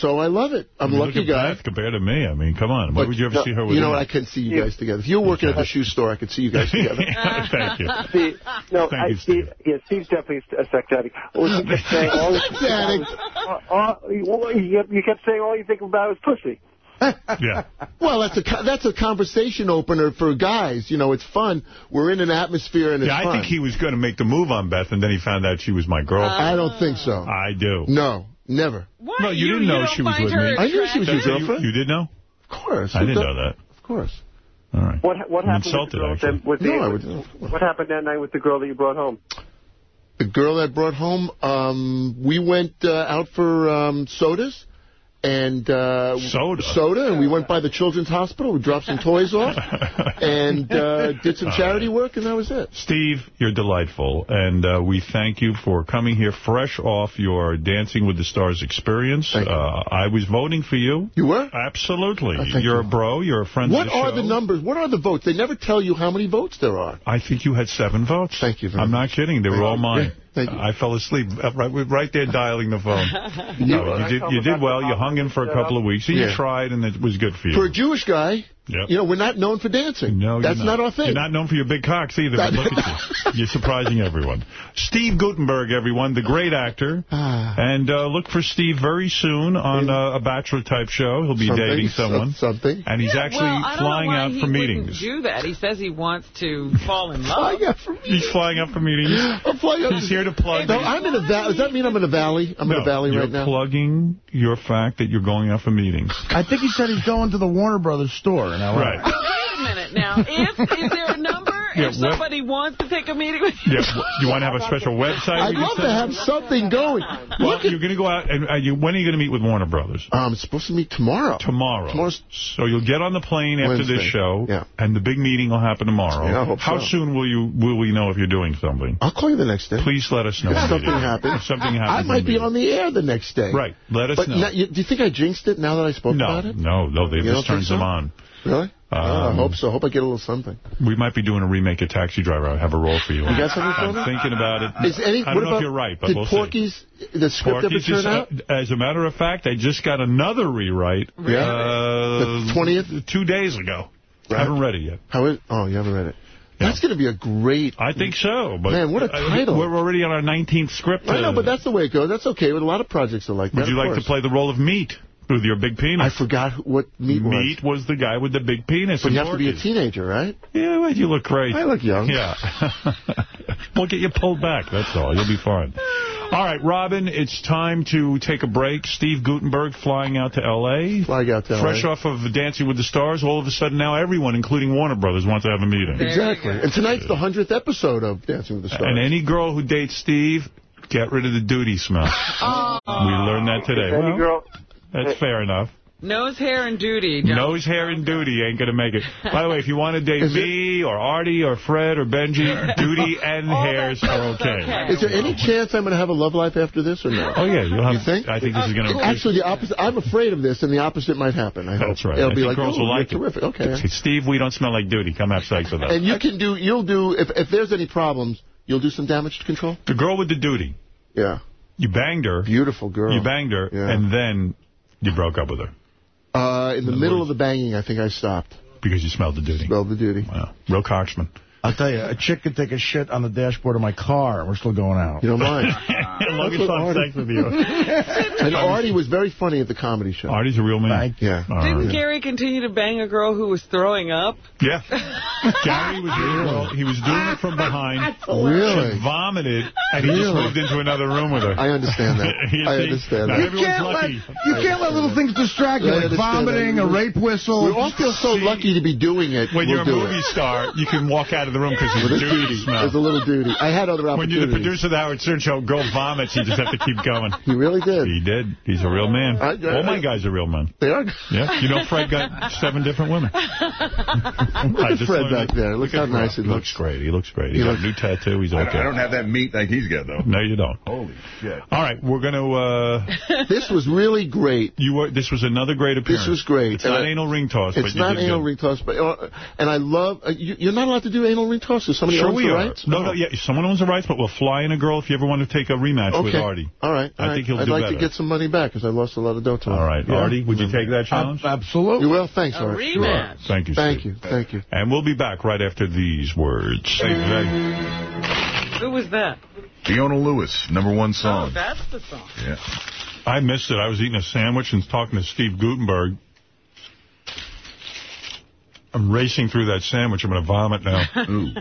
so I love it. I'm a lucky look at guy. Beth compared to me. I mean, come on. Why would you ever no, see her with You know what? I couldn't see you guys together. If you were working at the shoe store, I could see you guys [laughs] together. Thank you. [laughs] Steve, no, Thank I, you, Steve. Yeah, Steve's definitely a sex addict. Well, you kept saying all Sex addict. Uh, uh, well, you kept- saying all you think about is pussy. [laughs] yeah. Well, that's a that's a conversation opener for guys. You know, it's fun. We're in an atmosphere and it's Yeah, I fun. think he was going to make the move on Beth, and then he found out she was my girlfriend. I don't think so. I do. No, never. What? No, you, You- didn't know don't she was with me. I knew she was your That's- you- girlfriend. You did know? Of course. I didn't know that. Of course. All right. What what I'm happened with the girl actually. that, with No, the, I would- what happened that night with the girl that you brought home? The girl that brought home, um, we went uh, out for um, sodas. And uh, Soda? soda, and we went by the children's hospital. We dropped some toys off, [laughs] and uh, did some charity work, and that was it. Steve, you're delightful, and uh, we thank you for coming here fresh off your Dancing with the Stars experience. Uh, I was voting for you. You were? Absolutely. Oh, you're you. a bro. You're a friend What the are the numbers? What are the votes? They never tell you how many votes there are. I think you had seven votes. Thank you very I'm not kidding. They were all mine. Yeah, thank you. I fell asleep uh, right, right there dialing the phone. [laughs] no, you did, you did well. You hung in for a couple of weeks. and You tried, and it was good for you. For a Jewish guy, Yep. you know, we're not known for dancing. No, you're That's not. not our thing. You're not known for your big cocks either, but look at you. You're surprising everyone. Steve Guttenberg, everyone, the great actor. Ah. and uh, look for Steve very soon on uh, a Bachelor-type show. He'll be Something, dating someone. something. And he's Yeah, actually well, I don't know flying why out he for wouldn't meetings. do that. He says he wants to [laughs] fall in love. Flying out for He's flying out for meetings. [gasps] I'm flying out He's here to plug. No, I'm in a valley. Does that mean I'm in a valley? I'm in No, a valley you're right now. plugging your fact that you're going out for meetings. I think he said he's going to the Warner Brothers store in L.A. Right. Wait a minute now. If is there a number? [laughs] Yeah, if what- somebody wants to take a meeting with you? Yeah, you want to have a [laughs] special website? I'd love to have something going. Well, you're going to go out, and uh, you, when are you going to meet with Warner Brothers? I'm supposed to meet tomorrow. Tomorrow. Tomorrow's So you'll get on the plane after this show, Yeah. and the big meeting will happen tomorrow. Yeah, I hope How so. soon will you will we know if you're doing something? I'll call you the next day. Please let us know. If something happens. If something I might be on the air the next day. Right. Let us But know. now, you, do you think I jinxed it now that I spoke no, about it? no, no. They, You this turns so? them on. Really? Oh, I Um, hope so. I hope I get a little something. We might be doing a remake of Taxi Driver. I have a role for you. You got something for I'm me? thinking about it. Is any, I don't what know about, if you're right, but did we'll see. Porky's, the script Porky's ever turn uh, out? as a matter of fact, I just got another rewrite. Yeah? Uh, The 20th? Two days ago. Right. Haven't read it yet. How is? Oh, you haven't read it. That's going to be a great... I think so. But Man, what a uh, title. We're already on our 19th script. I know, uh, but that's the way it goes. That's okay. With a lot of projects are like that. Would you like course. to play the role of Meat with your big penis? I forgot what Meat was. Meat was the guy with the big penis. But you have to be a teenager, right? Yeah, well, you look great. I look young. Yeah. [laughs] we'll get you pulled back, that's all. You'll be fine. All right, Robin, it's time to take a break. Steve Guttenberg flying out to L.A. Flying out to Fresh LA. off of Dancing with the Stars, all of a sudden now everyone, including Warner Brothers, wants to have a meeting. Exactly. And tonight's the 100th episode of Dancing with the Stars. And any girl who dates Steve, get rid of the duty smell. [laughs] We learned that today. Any Well, girl, that's fair enough. Nose, hair, and duty. Don't- Nose, hair, and duty ain't going to make it. By the way, if you want to date me or Artie or Fred or Benji, duty and hairs are okay. Is there any chance I'm going to have a love life after this or no? Oh, yeah. You'll have, You think? I think this is going to... Actually, the opposite. I'm afraid of this, and the opposite might happen. I hope. That's right. It'll I be like, girls oh, will like it. terrific. Okay. Steve, we don't smell like duty. Come have sex with us. And you can do. You'll do. If if there's any problems, you'll do some damage control. The girl with the duty. Yeah. You banged her. Beautiful girl. You banged her, Yeah. and then you broke up with her Uh, in the middle of the banging, I think I stopped. because you smelled the duty. Smelled the duty. Wow. Real cocksman. I'll tell you, a chick could take a shit on the dashboard of my car, and we're still going out. You don't mind. as long as I'm sex with you. and Artie was very funny at the comedy show. Artie's a real man. Yeah. All Didn't right. Gary continue to bang a girl who was throwing up? Yeah. [laughs] Gary was real. He was doing it from behind. Really? She vomited, and he just moved into another room with her. I understand that. [laughs] I see? understand Not that. everyone's can't let, lucky. you can't let little things distract you, like vomiting, that. a rape whistle. We all feel so lucky to be doing it. When we'll you're a movie it. star, you can walk out of the room because With there's a duty duty. smell. There's a little duty. I had other When opportunities. you're the producer of the Howard Stern show, girl vomits, you just have to keep going. He really did. He did. He's a real man. I- I- All my guys are real men. They are. Yeah. You know Fred got seven different women. [laughs] Look at Fred learned back there. Look at how nice he He looks. looks great. He looks great. He, He got looks- a new tattoo. He's I okay. don't, I don't have that meat like he's got, though. No, you don't. Holy shit. All right, we're going to... Uh, [laughs] This was really great. you were. This was another great appearance. This was great. It's And not I- anal ring toss, It's you not anal good. ring toss, but uh, and I love. Uh, you, you're not allowed to do anal ring tosses. Somebody Sure owns we the are. rights. No, Oh. no, yeah, someone owns the rights, but we'll fly in a girl if you ever want to take a rematch with Okay. Artie. All right. I all right. think he'll I'd do like better. to get some money back because I lost a lot of dough to him. All right, Yeah. Artie, would you take that challenge? Absolutely. You will. Thanks, A Artie. rematch. Thank you, Thank Steve. you. Thank you. And we'll be back right after these words. Hey, Veg, Who was that? Leona Lewis, number one song. Oh, that's the song. yeah. I missed it. I was eating a sandwich and talking to Steve Guttenberg. I'm racing through that sandwich. I'm going to vomit now. [laughs]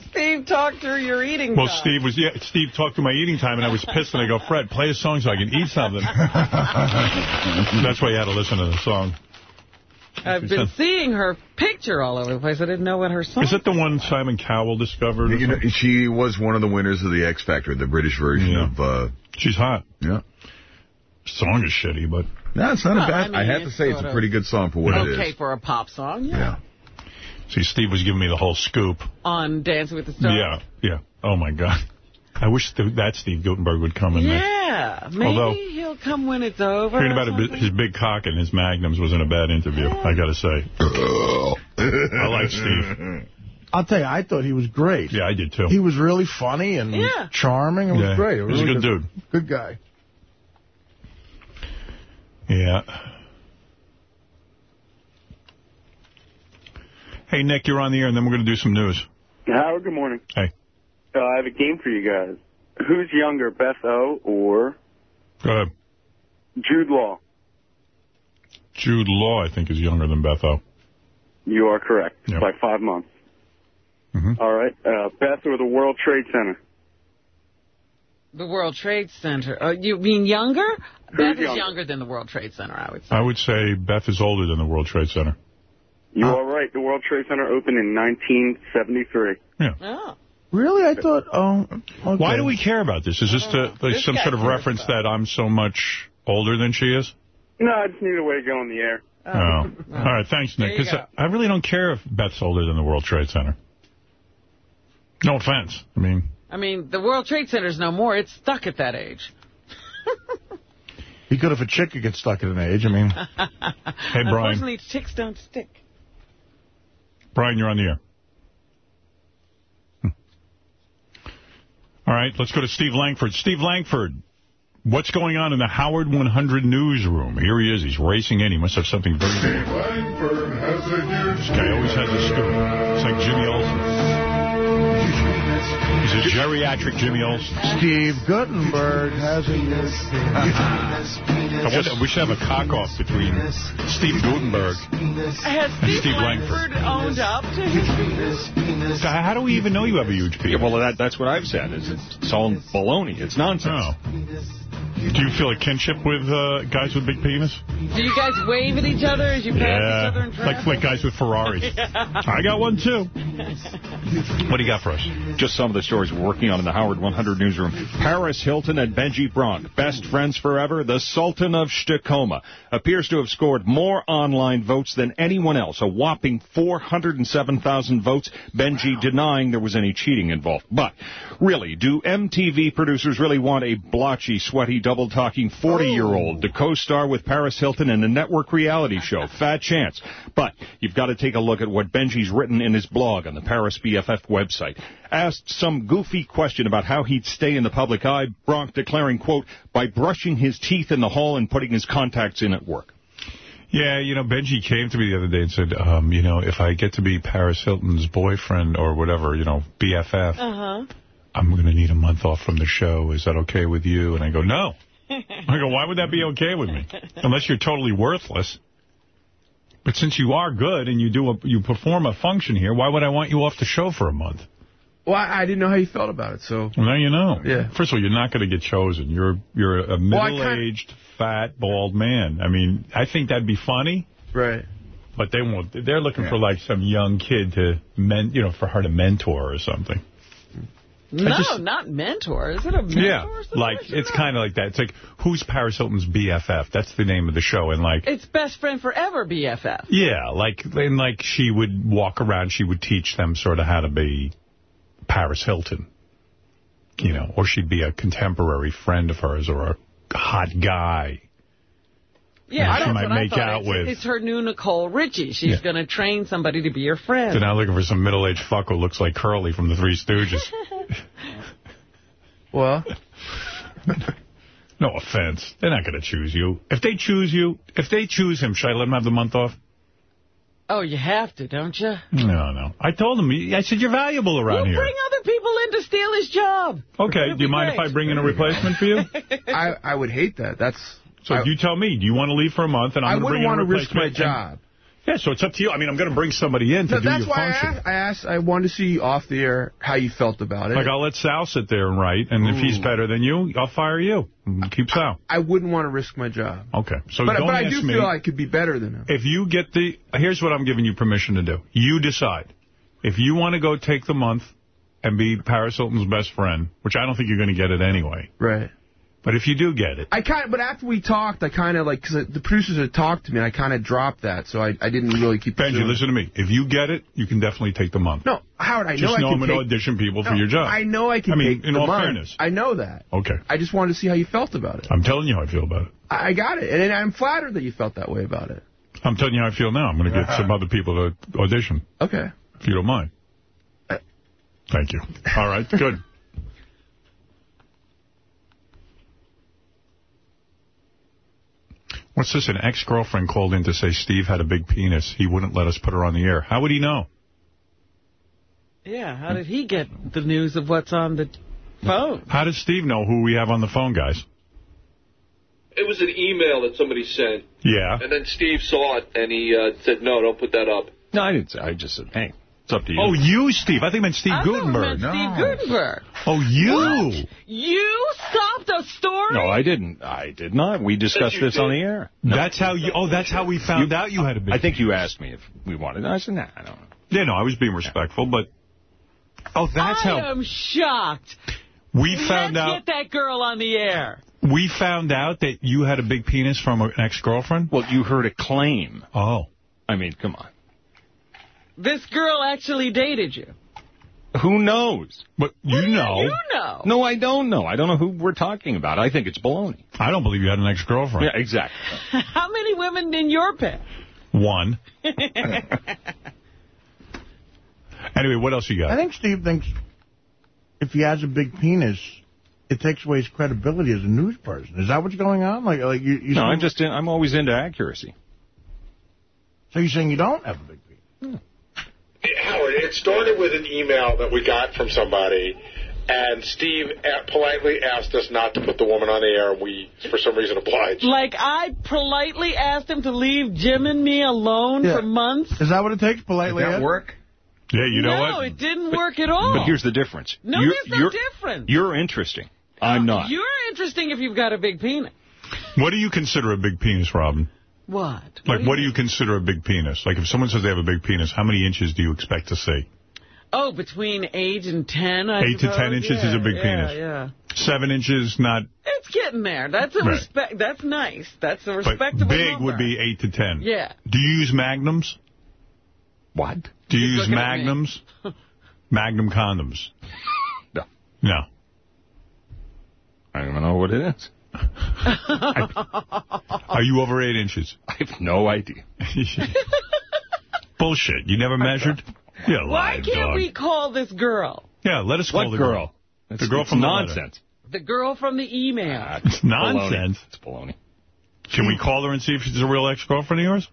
[laughs] Steve talked through your eating Well, time. Steve was yeah. Steve talked to my eating time, and I was pissed. And I go, Fred, play a song so I can eat something. [laughs] That's why you had to listen to the song. I've been seeing her picture all over the place. I didn't know what her song Is it the one Simon Cowell discovered? You know, she was one of the winners of the X Factor, the British version Yeah. of. Uh, She's hot. yeah. Song is shitty, but No, it's not Well, a bad. I I, have to say, it's a pretty good song for what it is. okay for a pop song, yeah. Yeah. see, Steve was giving me the whole scoop. On Dancing with the Stars. Yeah, yeah. Oh my God. I wish th that Steve Guttenberg would come in there. Yeah, maybe Although- he'll come when it's over. Hearing or about something. his big cock and his magnums wasn't a bad interview, I got to say. [laughs] I like Steve. I'll tell you, I thought he was great. Yeah, I did too. He was really funny and Yeah. charming. It was Yeah, great. he was a really good dude. Good guy. Yeah. Hey, Nick, you're on the air, and then we're going to do some news. Howard, good morning. Hey. Uh, I have a game for you guys. Who's younger, Beth O or Go ahead. Jude Law? Jude Law, I think, is younger than Beth O. You are correct. Yep. By five months. Mhm. All right. Uh, Beth or the World Trade Center? The World Trade Center. Uh, you mean younger? Beth is younger? younger than the World Trade Center, I would say. I would say Beth is older than the World Trade Center. You are right. The World Trade Center opened in 1973. Oh. Really? I thought, oh, okay. Why do we care about this? Is this to, uh, like, This some sort of cares reference that I'm so much older than she is? No, I just need a way to go in the air. Oh. oh. [laughs] All right, thanks, Nick. There you 'cause go. I really don't care if Beth's older than the World Trade Center. No offense. I mean, I mean, the World Trade Center's no more. It's stuck at that age. [laughs] He could if a chick could get stuck at an age. I mean, [laughs] hey, Brian. Unfortunately, chicks don't stick. Brian, you're on the air. Hmm. All right, let's go to Steve Langford. Steve Langford, What's going on in the Howard 100 newsroom? Here he is. He's racing in. He must have something very Steve Langford has a huge This guy always has a scoop. It's like Jimmy Olsen. He's a geriatric Jimmy Olsen. Steve Guttenberg has a I wonder, we should have a cock-off between Steve Guttenberg Has and Steve Steve Langford. Langford owned up to his So how do we even know you have a huge penis? Yeah, well, that, that's what I've said. Is it's all baloney. It's nonsense. Oh. Do you feel a kinship with uh, guys with big penis? Do you guys wave at each other as you pass each other in Yeah, like, traffic? like guys with Ferraris. [laughs] I got one, too. What do you got for us? Just some of the stories we're working on in the Howard 100 newsroom. Paris Hilton and Benji Bronk, best friends forever, the Sultan of Tacoma, appears to have scored more online votes than anyone else, a whopping 407,000 votes, Benji denying there was any cheating involved. But, really, do MTV producers really want a blotchy, sweaty, double-talking 40-year-old to co-star with Paris Hilton in a network reality show? [laughs] Fat chance. But you've got to take a look at what Benji's written in his blog on the Paris BFF website. Asked some goofy question about how he'd stay in the public eye, Bronk declaring, quote, by brushing his teeth in the hall and putting his contacts in at work. Yeah, you know, Benji came to me the other day and said, um, you know, if I get to be Paris Hilton's boyfriend or whatever, you know, BFF, Uh-huh. I'm going to need a month off from the show. Is that okay with you? And I go, no. I go, why would that be okay with me? Unless you're totally worthless. But since you are good and you do a, you perform a function here, why would I want you off the show for a month? Well, I didn't know how you felt about it, so... Well, now you know. Yeah. First of all, you're not going to get chosen. You're you're a middle-aged, fat, bald man. I mean, I think that'd be funny. Right. But they won't. They're looking for like some young kid to men, you know, for her to mentor or something. No, just- not mentor. Is it a mentor? Yeah, like it's kind of like that. It's like who's Paris Hilton's BFF? That's the name of the show, and like. It's best friend forever BFF. Yeah, like and like she would walk around, she would teach them sort of how to be Paris Hilton, you know, or she'd be a contemporary friend of hers or a hot guy. Yeah, And that's she might what I make thought. out it's, with. It's her new Nicole Richie. She's Yeah. going to train somebody to be your friend. They're now looking for some middle-aged fuck who looks like Curly from the Three Stooges. [laughs] Well, no offense. They're not going to choose you. If they choose you, if they choose him, should I let him have the month off? Oh, you have to, don't you? No, no. I told him, I said, you're valuable around We'll here. bring other people in to steal his job. Okay, It'll do you be mind if. I bring in a replacement for you? [laughs] I, I would hate that. That's... So I- you tell me, do you want to leave for a month and I'm I going to bring wouldn't want to risk my job. Yeah, so it's up to you. I mean, I'm going to bring somebody in to No, do your why I function. asked, I asked. I wanted to see off the air how you felt about it. Like, I'll let Sal sit there and write, and if he's better than you, I'll fire you. Keep Sal. I wouldn't want to risk my job. Okay, so but don't but I do me. feel I could be better than him. If you get the... Here's what I'm giving you permission to do. You decide. If you want to go take the month and be Paris Hilton's best friend, which I don't think you're going to get it anyway. Right. But if you do get it, I kind of, but after we talked, I kind of like, because the producers had talked to me, and I kind of dropped that, so I, I didn't really keep Benji, listen to me. If you get it, you can definitely take the month. No, Howard, I know Just I know can I'm going to take- audition people for your job. I know I can I mean, take in the all month. fairness. I know that. Okay. I just wanted to see how you felt about it. I'm telling you how I feel about it. I I got it, and I'm flattered that you felt that way about it. I'm telling you how I feel now. I'm going to get some other people to audition, Okay. if you don't mind. Uh, Thank you. All right, good. [laughs] What's this? An ex-girlfriend called in to say Steve had a big penis. He wouldn't let us put her on the air. How would he know? Yeah, how did he get the news of what's on the phone? How does Steve know who we have on the phone, guys? It was an email that somebody sent, Yeah. and then Steve saw it, and he uh, said, no, don't put that up. No, I didn't. I just said, hey, it's up to you. Oh, you, Steve. I think it meant Steve I Guttenberg. meant Steve Guttenberg. Oh, you. What? You stopped a story? No, I didn't. I did not. We discussed you this on the air. That's how you. Oh, that's how we found out you had a big. I think you asked me if we wanted. I said, nah, I don't know. Yeah, no, I was being respectful, but. Oh, that's I how I am shocked. we found Let's out. get that girl on the air. We found out that you had a big penis from an ex-girlfriend. Well, you heard a claim. Oh. I mean, come on. This girl actually dated you. Who knows? But you know. You know. No, I don't know. I don't know who we're talking about. I think it's baloney. I don't believe you had an ex-girlfriend. Yeah, exactly. [laughs] How many women in your past? One. [laughs] Anyway, what else you got? I think Steve thinks if he has a big penis, it takes away his credibility as a news person. Is that what's going on? Like, like you? you No, I'm just in, I'm always into accuracy. So you're saying you don't have a big Howard, it started with an email that we got from somebody, and Steve uh, politely asked us not to put the woman on the air, and we, for some reason, obliged. Like, I politely asked him to leave Jim and me alone Yeah. for months. Is that what it takes, politely? Did that work? Yeah, you know no, what? it didn't work at all. But here's the difference. No, you're, there's no you're, difference. You're interesting. I'm not. You're interesting if you've got a big penis. What do you consider a big penis, Robin? What? Like, what do you consider a big penis? Like, if someone says they have a big penis, how many inches do you expect to see? Oh, between 8 and 10, I Eight to 10 inches yeah, is a big yeah, penis. Yeah, Seven inches, not... It's getting there. That's a Right. respect. That's nice. That's a respectable But respectable big number. would be eight to ten. Yeah. Do you use magnums? What? Do you He's use looking at me. magnums? [laughs] Magnum condoms? No. No. I don't even know what it is. [laughs] Are you over eight inches? I have no idea. [laughs] Bullshit. You never measured? [laughs] Yeah, Why can't dog. we call this girl? Yeah, let us call What the girl? girl. It's, the girl it's from nonsense. The girl from the email. Ah, it's nonsense. It's baloney. Can we call her and see if she's a real ex-girlfriend of yours?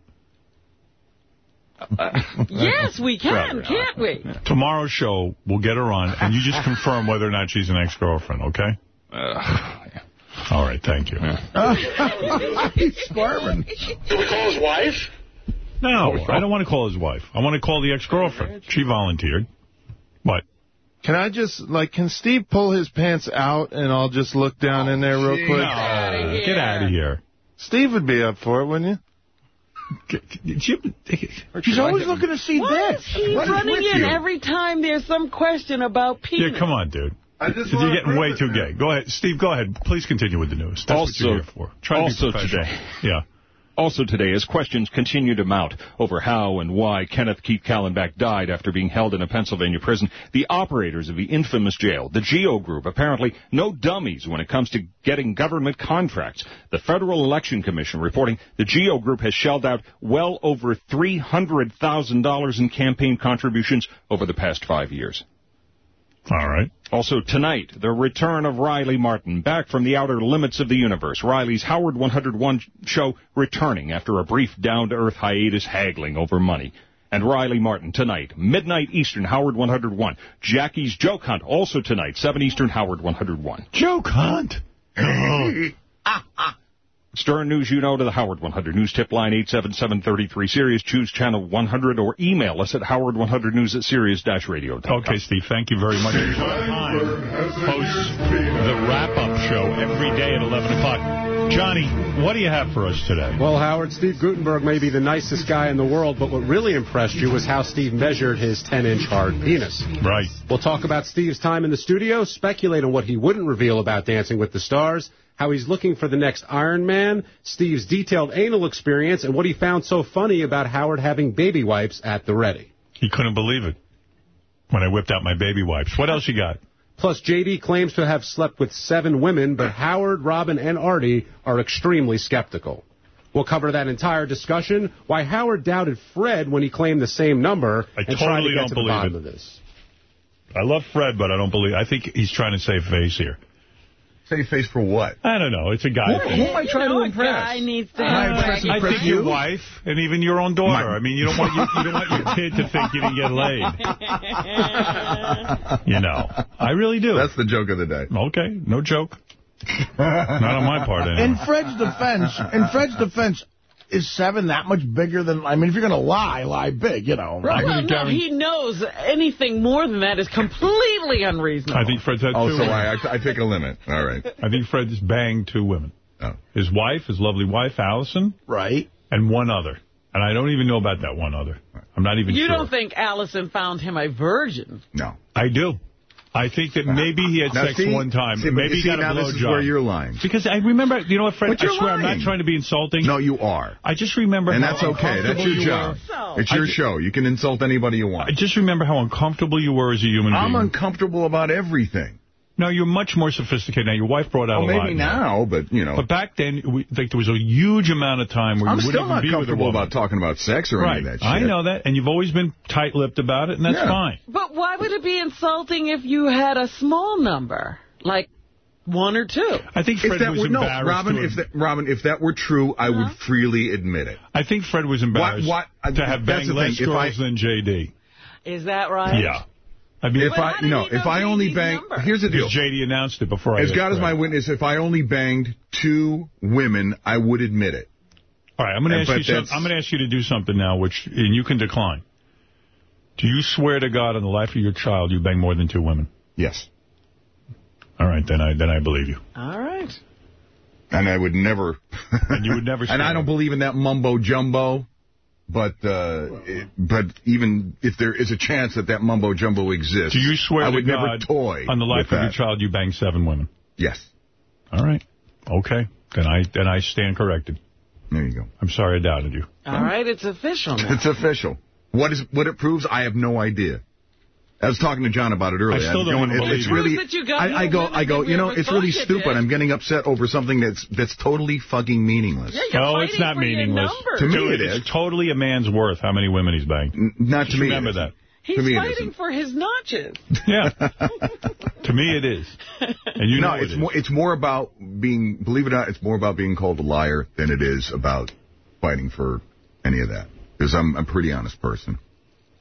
Uh, uh, yes, we can, Right, right. can't we? Tomorrow's show, we'll get her on, and you just confirm whether or not she's an ex-girlfriend, okay? All right, thank you. [laughs] He's squirming. Do we call his wife? No, I don't want to call his wife. I want to call the ex-girlfriend. She volunteered. What? Can I just, like, can Steve pull his pants out and I'll just look down in there real quick? No, get out of here. Steve would be up for it, wouldn't you? She's always looking to see Why dick. is he What is running in you? every time there's some question about penis? Yeah, come on, dude. I just You're getting way too man. gay. Go ahead. Steve, go ahead. Please continue with the news. That's what you're Also- here for. Try to also professional. today. Yeah. Also today, as questions continue to mount over how and why Kenneth Keith Kallenbach died after being held in a Pennsylvania prison, the operators of the infamous jail, the GEO Group, apparently no dummies when it comes to getting government contracts. The Federal Election Commission reporting the GEO Group has shelled out well over $300,000 in campaign contributions over the past five years. All right. Also tonight, the return of Riley Martin, back from the outer limits of the universe. Riley's Howard 101 show returning after a brief down-to-earth hiatus haggling over money. And Riley Martin tonight, midnight Eastern, Howard 101. Jackie's Joke Hunt also tonight, 7 Eastern, Howard 101. Joke hunt. [laughs] [laughs] Stern News, you know, to the Howard 100 News tip line 877-33 Sirius. Choose channel 100 or email us at howard100news at sirius-radio.com. Okay, Steve, thank you very much. Time hosts the wrap-up show every day at 11 o'clock. Johnny, what do you have for us today? Well, Howard, Steve Guttenberg may be the nicest guy in the world, but what really impressed you was how Steve measured his 10-inch hard penis. Right. We'll talk about Steve's time in the studio, speculate on what he wouldn't reveal about Dancing with the Stars, how he's looking for the next Iron Man, Steve's detailed anal experience, and what he found so funny about Howard having baby wipes at the ready. He couldn't believe it when I whipped out my baby wipes. What else you got? Plus, J.D. claims to have slept with seven women, but Howard, Robin, and Artie are extremely skeptical. We'll cover that entire discussion, why Howard doubted Fred when he claimed the same number, I and try to get don't to the bottom it. of this. I love Fred, but I don't believe. I think he's trying to save face here. Save face for what? I don't know. It's a guy. Who, who am I trying You know to a impress? guy needs to Am I have impressing I Chris think you? your wife and even your own daughter. I mean, you don't want you, you don't want your [laughs] kid to think you didn't get laid. You know, I really do. That's the joke of the day. Okay, no joke. Not on my part, anyway. In Fred's defense, in Fred's defense, is seven that much bigger than? I mean, if you're gonna lie, lie big. You know. I'm Well, no, he knows anything more than that is completely unreasonable. I think Fred's had Oh, two. so I, I, I take a limit. All right. I think Fred's banged two women. Oh. His wife, his lovely wife, Allison, Right. and one other. And I don't even know about that one other. I'm not even You sure. don't think Allison found him a virgin? No. I do. I think that maybe he had Now, sex see? one time. See, maybe you he see, got a now blowjob. this is where you're lying. Because I remember, you know what, Fred? But you're I swear I'm not trying to be insulting. No, you are. I just remember And how that's okay. That's your you job. were. It's your I show. You can insult anybody you want. I just remember how uncomfortable you were as a human I'm being. uncomfortable about everything. No, you're much more sophisticated now. Your wife brought out Well, a lot. maybe now, but, you know. But back then, we, like, there was a huge amount of time where I'm you wouldn't still even not be with a comfortable about talking about sex or right. any of that shit. I know that, and you've always been tight-lipped about it, and that's Yeah. fine. But why would it be insulting if you had a small number? Like one or two. I think If Fred that was were, no, embarrassed. Robin, to if that, Robin, if that were true, I would uh-huh. freely admit it. I think Fred was embarrassed What- what- to have that's banged the less thing, if I- girls than JD. Is that right? Yeah. I mean, if I no, if I only bang, here's the deal. Because JD announced it before I As asked God is my witness, if I only banged two women, I would admit it. All right, I'm going to ask you something. that's- I'm going to ask you to do something now, which and you can decline. Do you swear to God on the life of your child you bang more than two women? Yes. All right, then I then I believe you. All right. And I would never. and you would never. [laughs] and I don't believe in that mumbo jumbo. But uh, it, but even if there is a chance that that mumbo jumbo exists, Do you swear I would God never toy on the life with of your child you bang seven women? Yes. All right. Okay. Then I then I stand corrected. There you go. I'm sorry I doubted you. All right, it's official now. It's official. What is what it proves? I have no idea. I was talking to John about it earlier. I still don't going, believe it's you. really. Proves you got I, I go. I go. You know, it's really stupid. did. I'm getting upset over something that's that's totally fucking meaningless. Yeah, you're oh, it's not for meaningless. To me Dude, it it's totally a man's worth how many women he's banged. Not Just to me. remember it that. isn't. He's to me, it fighting isn't. for his notches. [laughs] Yeah. to me, it is. And you no, know it's it is. more. It's more about being. Believe it or not, it's more about being called a liar than it is about fighting for any of that. Because I'm, I'm a pretty honest person.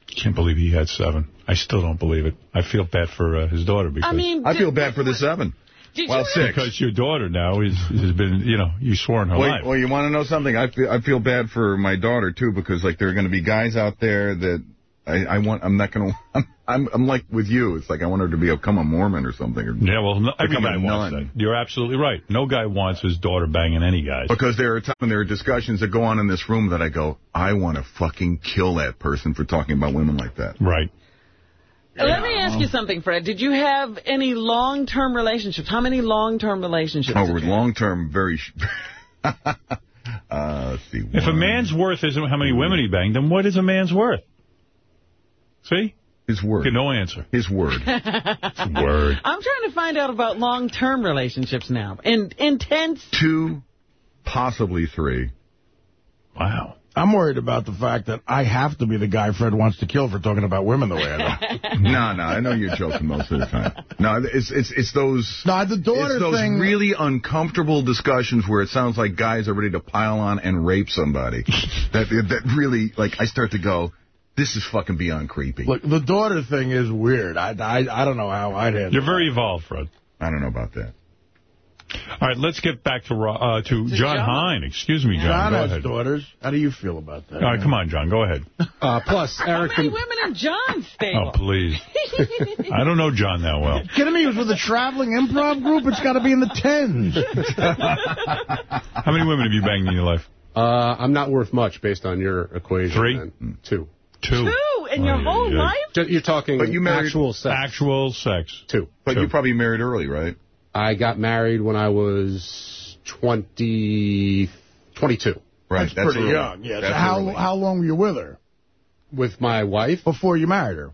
Can't believe he had seven. I still don't believe it. I feel bad for uh, his daughter because I mean, I feel bad for the seven. Did well, you six. because your daughter now is has been you know you swore in her Well, life. well, you want to know something? I feel I feel bad for my daughter too because like there are going to be guys out there that I, I want. I'm not going to. I'm, I'm I'm like with you. It's like I want her to become a Mormon or something. Or Yeah, well, no, every guy wants nun. that. You're absolutely right. No guy wants his daughter banging any guys. Because there are times there are discussions that go on in this room that I go, I want to fucking kill that person for talking about women like that. Right. Let me ask you something, Fred. Did you have any long-term relationships? How many long-term relationships? Oh, did with you long term, very. Sh- [laughs] uh, let's see. If a man's worth isn't how many women he banged, then what is a man's worth? See? his word, Get no answer. his word. [laughs] have? Word. I'm trying to find out about long-term relationships now. In intense. Two, possibly three. Wow. I'm worried about the fact that I have to be the guy Fred wants to kill for talking about women the way I [laughs] do. No, no, I know you're joking most of the time. No, it's it's it's those. No, the daughter it's those thing- really uncomfortable discussions where it sounds like guys are ready to pile on and rape somebody. [laughs] that that really like I start to go, this is fucking beyond creepy. Look, the daughter thing is weird. I, I, I don't know how I'd handle it. You're it. very evolved, Fred. I don't know about that. All right, let's get back to uh, to John, John. Hein. Excuse me, John. John Go has ahead. daughters. How do you feel about that? All right, come on, John. Go ahead. [laughs] Uh, plus, How many the, women in John's [laughs] Oh, please. I don't know John that well. [laughs] Kidding me? He was with a traveling improv group. It's got to be in the tens. How many women have you banged in your life? uh, I'm not worth much based on your equation. Three? then. Two. Two. Two in your Oh, yeah, whole yeah. life? You're talking But you married- actual sex. Actual sex. Two. But Two. you probably married early, right? I got married when I was 20, 22 Right. That's, pretty early. young. Yeah. So how early. how long were you with her with my wife. before you married her?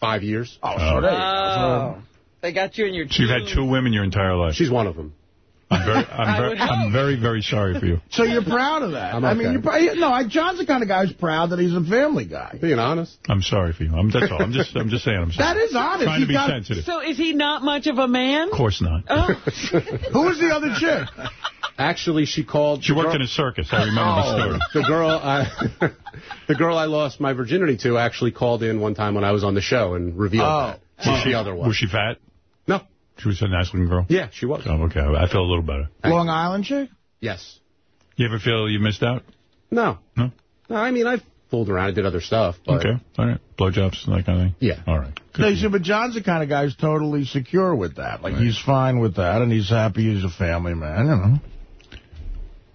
Five years. Oh, Oh. so there you go. Oh. They got you in your So you've had two women your entire life. She's one of them. I'm very, I I'm very, I'm very, very sorry for you. [laughs] So you're proud of that? I'm I mean, you're, probably- no. I, John's the kind of guy who's proud that he's a family guy. Being honest. I'm sorry for you. I'm, that's all. I'm just, I'm just saying. I'm sorry. That is honest. Trying to be got- sensitive. So is he not much of a man? Of course not. Oh. [laughs] Who was the other chick? Actually, she called. She worked girl- in a circus. I remember the oh. story. The girl, I, [laughs] the girl I lost my virginity to, actually called in one time when I was on the show and revealed Oh. that. She's the other one. Was she fat? No. She was a nice looking girl? Yeah, she was. Oh, okay. I feel a little better. Long Island chick? Yes. You ever feel you missed out? No. No? No, I mean, I fooled around. I did other stuff. But Okay. All right. Blowjobs, that kind of thing? Yeah. All right. No, you see, but John's the kind of guy who's totally secure with that. Like, he's fine with that, and he's happy he's a family man, you know.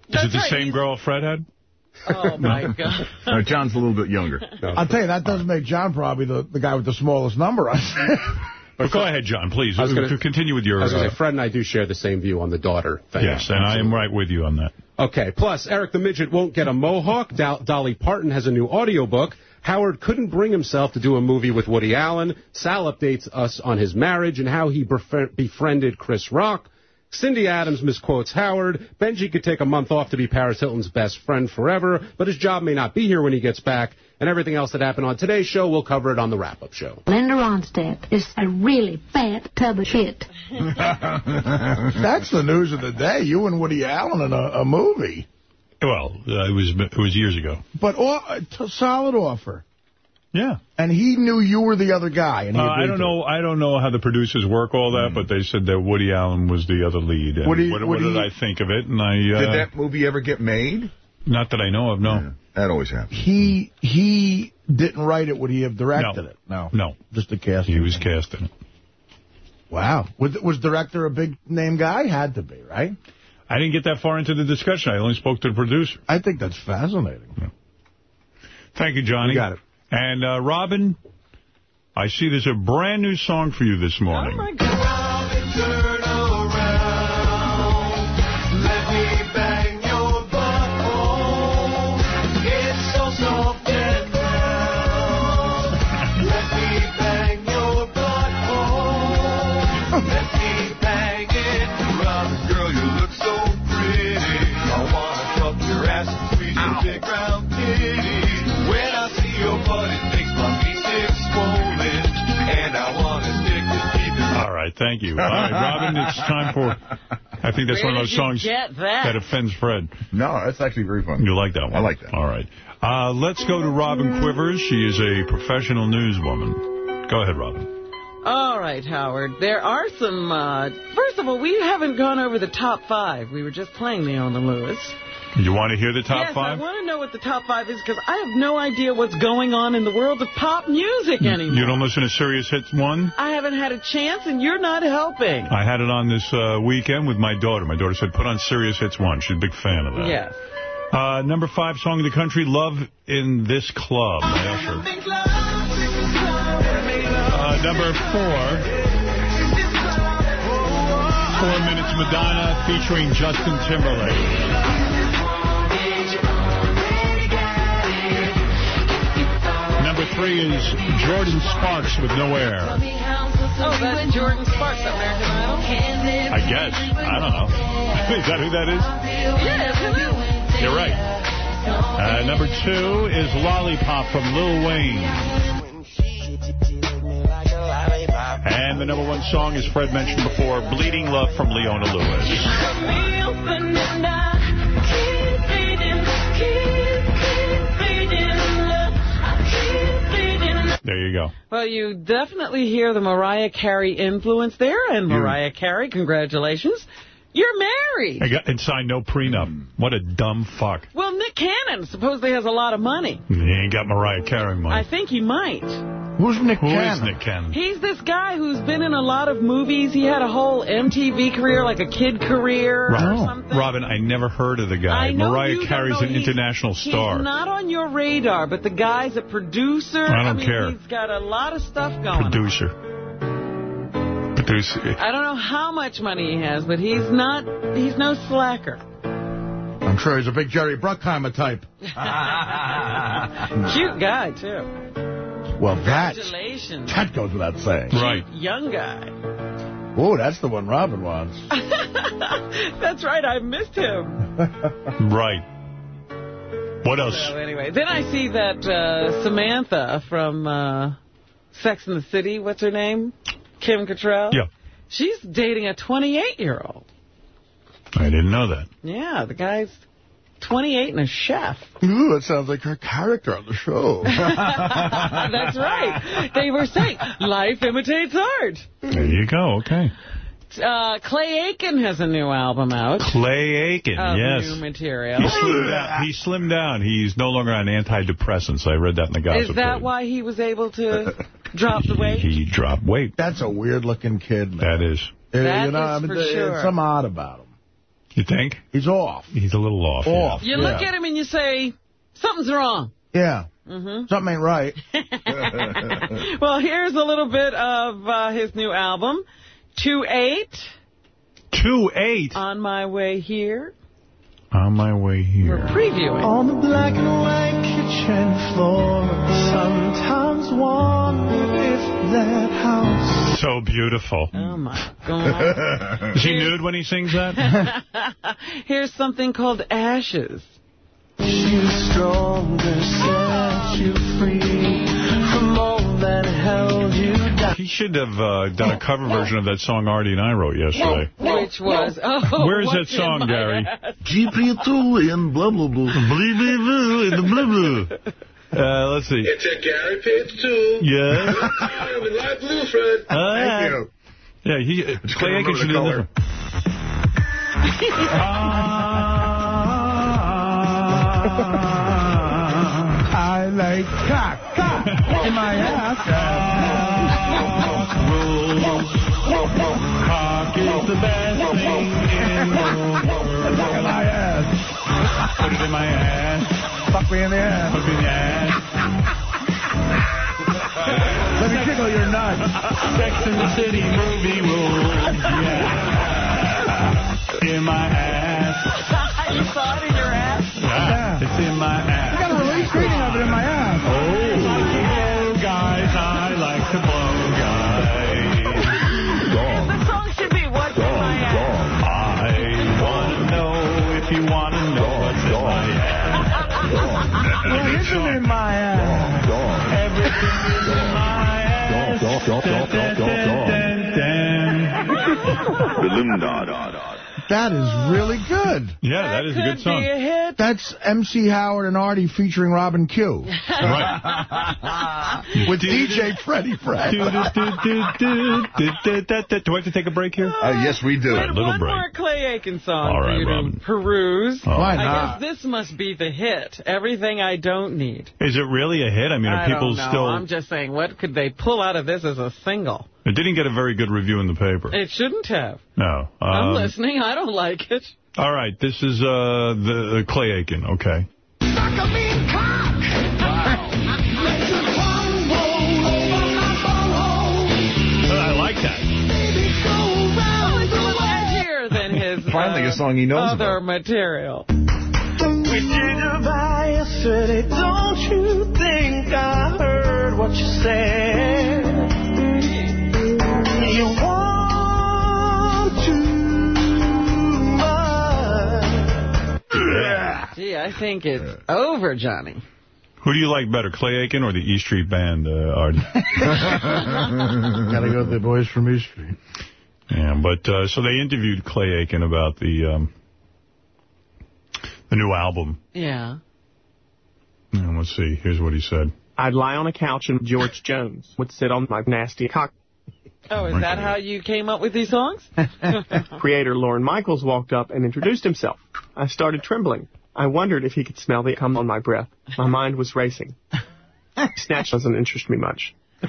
Is it the right, same girl Fred had? Oh, my God. [laughs] No, John's a little bit younger. I'll tell you, that does make John probably the, the guy with the smallest number. I said. But go ahead, John, please. I was gonna- continue with your... I was going uh, to say, Fred and I do share the same view on the daughter thing. yes, and I am right with you on that. Okay. Plus, Eric the Midget won't get a mohawk. Do- Dolly Parton has a new audiobook. Howard couldn't bring himself to do a movie with Woody Allen. Sal updates us on his marriage and how he befri- befriended Chris Rock. Cindy Adams misquotes Howard. Benji could take a month off to be Paris Hilton's best friend forever, but his job may not be here when he gets back. And everything else that happened on today's show, we'll cover it on the wrap-up show. Linda Ronstadt is a really fat tub of shit. [laughs] That's the news of the day. You and Woody Allen in a, a movie. Well, uh, it was it was years ago. But uh, solid offer. Yeah. And he knew you were the other guy. And he Uh, I don't to know. I don't know how the producers work all that, but they said that Woody Allen was the other lead. And Woody- what, what did I think of it? And I uh, Did that movie ever get made? Not that I know of. No. That always happens. He he didn't write it. Would he have directed No. it? No. No. Just the cast. He was cast in it. Wow. Was, was director a big name guy? Had to be, right? I didn't get that far into the discussion. I only spoke to the producer. I think that's fascinating. Thank you, Johnny. You got it. And uh, Robin, I see there's a brand new song for you this morning. Oh, my God. Right, thank you. All right, Robin, it's time for, I think that's Where one of those songs get that? offends Fred. No, that's actually very fun. You like that one? I like that. All right. Uh, let's go to Robin Quivers. She is a professional newswoman. Go ahead, Robin. All right, Howard. There are some, uh, first of all, we haven't gone over the top five. We were just playing the Leona Lewis. You want to hear the top yes, five? I want to know what the top five is because I have no idea what's going on in the world of pop music anymore. You don't listen to Sirius Hits 1? I haven't had a chance, and you're not helping. I had it on this uh, weekend with my daughter. My daughter said, put on Sirius Hits 1. She's a big fan of that. Yes. Uh, number five song in the country, Love in This Club. Uh, number four, Four Minutes Madonna featuring Justin Timberlake. Three is Jordin Sparks with No Air. Oh, that's Jordin Sparks, American Idol? I guess. I don't know. [laughs] is that who that is? Yes, it is. You're right. Uh, number two is Lollipop from Lil Wayne. And the number one song, as Fred mentioned before, Bleeding Love from Leona Lewis. There you go. Well, you definitely hear the Mariah Carey influence there, and Mariah Carey, congratulations. You're married. I got and signed no prenup. What a dumb fuck. Well, Nick Cannon supposedly has a lot of money. He ain't got Mariah Carey money. I think he might. Who's Nick Who is Cannon? Nick Cannon? He's this guy who's been in a lot of movies. He had a whole MTV career, like a kid career or Robin, something. Robin, I never heard of the guy. I know Mariah you don't Carey's know. an He's- international star. He's not on your radar, but the guy's a producer. I don't mean, care. He's got a lot of stuff going on. Producer. I don't know how much money he has, but he's not, he's no slacker. I'm sure he's a big Jerry Bruckheimer type. [laughs] Cute guy, too. Well, that, Congratulations. that goes without saying. Right. Young guy. Oh, that's the one Robin wants. [laughs] That's right, I missed him. [laughs] Right. What else? So anyway, then I see that uh, Samantha from uh, Sex and the City, what's her name? Kim Cattrall? Yeah. She's dating a 28-year-old. I didn't know that. Yeah, the guy's 28 and a chef. Ooh, that sounds like her character on the show. [laughs] That's right. They were saying, life imitates art. There you go. Okay. Uh, Clay Aiken has a new album out. Clay Aiken, of yes. new material. He slimmed, down. he slimmed down. He's no longer on antidepressants. I read that in the gossip. Is that why he was able to [laughs] drop the weight? He dropped weight. That's a weird-looking kid, man. That is. Uh, That you know, is I mean, for there's sure. something odd about him. You think? He's off. He's a little off. Off. You look at him and you say, something's wrong. Yeah. hmm Something ain't right. [laughs] [laughs] Well, here's a little bit of uh, his new album, 2-8. 2-8? On My Way Here. On my way here. We're Previewing. On the black and white kitchen floor, sometimes wonder if that house. So beautiful. Oh, my God. [laughs] Is he nude when he sings that? [laughs] Here's something called Ashes. You stronger, set you free from all that held you down. He should have uh, done a cover version of that song Artie and I wrote yesterday. Which was, oh, Where is that song, Gary? ass? GP2 and blah, blah, blah. [laughs] Blah, blah, blah, [laughs] and blah, blah. Uh, let's see. It's a Gary Pitts, too. Yeah. I'm in live blue, Fred. Thank you. Yeah, he, uh, Clay remember Aiken the should have color. [laughs] I like cock, cock in my ass. Cock is the best thing in the world. Look at my ass. Put it in my ass. Fuck me in the ass. Put it in the ass. Let me tickle your nuts. Sex in the City movie rules. Yeah. In my ass. you saw it in your ass? Yeah. It's in my ass. I got a release reading of it in my ass. Oh, my ass? Everything is in my ass. Dun, dun. That is really good. Yeah, that, that is a good song. A That's MC Howard and Artie featuring Robin Q. right. [laughs] With DJ Freddie Fred. do, do, do, do, I have to take a break here? Uh, yes, we do. A little one break. more Clay Aiken song All right, Robin. peruse. Oh. Why not? I guess this must be the hit. Everything I don't need. Is it really a hit? I mean, are I people still... I'm just saying, what could they pull out of this as a single? It didn't get a very good review in the paper. It shouldn't have. No. I'm Um, listening. I don't like it. All right, this is uh, the uh, Clay Aiken, okay. I like that. Oh, a little edgier than [laughs] Finally, uh, a song he knows other about. material. We did goodbye yesterday. Don't you think I heard what you said? Too much. Gee, I think it's over, Johnny. Who do you like better, Clay Aiken or the E Street Band, uh, Artie? [laughs] Gotta go with the boys from East Street. yeah, but uh, so they interviewed Clay Aiken about the um, the new album. Yeah. And let's see, here's what he said. I'd lie on a couch and George Jones would sit on my nasty cock. Oh, is that how you came up with these songs? [laughs] Creator Lorne Michaels walked up and introduced himself. I started trembling. I wondered if he could smell the cum on my breath. My mind was racing. [laughs] Snatch doesn't interest me much. [laughs]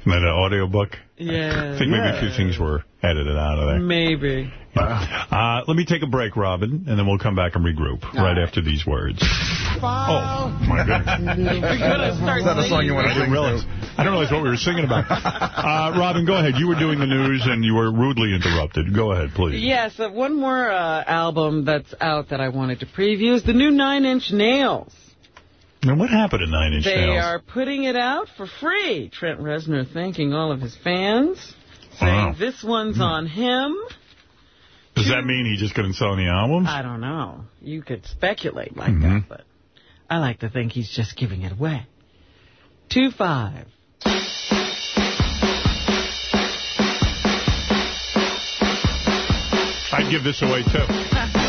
Isn't that an audio book? Yeah. I think maybe a few things were edited out of there. Maybe. Uh, let me take a break, Robin, and then we'll come back and regroup right, after these words. Oh, my goodness. [laughs] Is that a song you want I to didn't sing? realize. I don't realize what we were singing about. Uh, Robin, go ahead. You were doing the news, and you were rudely interrupted. Go ahead, please. Yes, uh, one more uh, album that's out that I wanted to preview is the new Nine Inch Nails. Now, what happened to Nine Inch Nails? They are putting it out for free. Trent Reznor thanking all of his fans, saying Wow. this one's on him. Does that mean he just couldn't sell any albums? I don't know. You could speculate like Mhm. that, but I like to think he's just giving it away. Two five. I'd give this away, too. [laughs]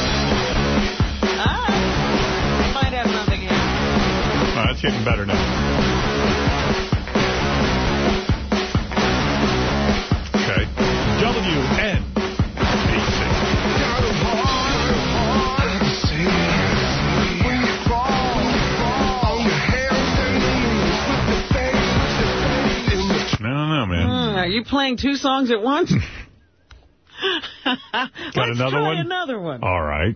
Getting better now. Okay. WN. Don't know, man. Hmm, are you playing two songs at once? [laughs] Got [laughs] Let's another try one? another one. All right.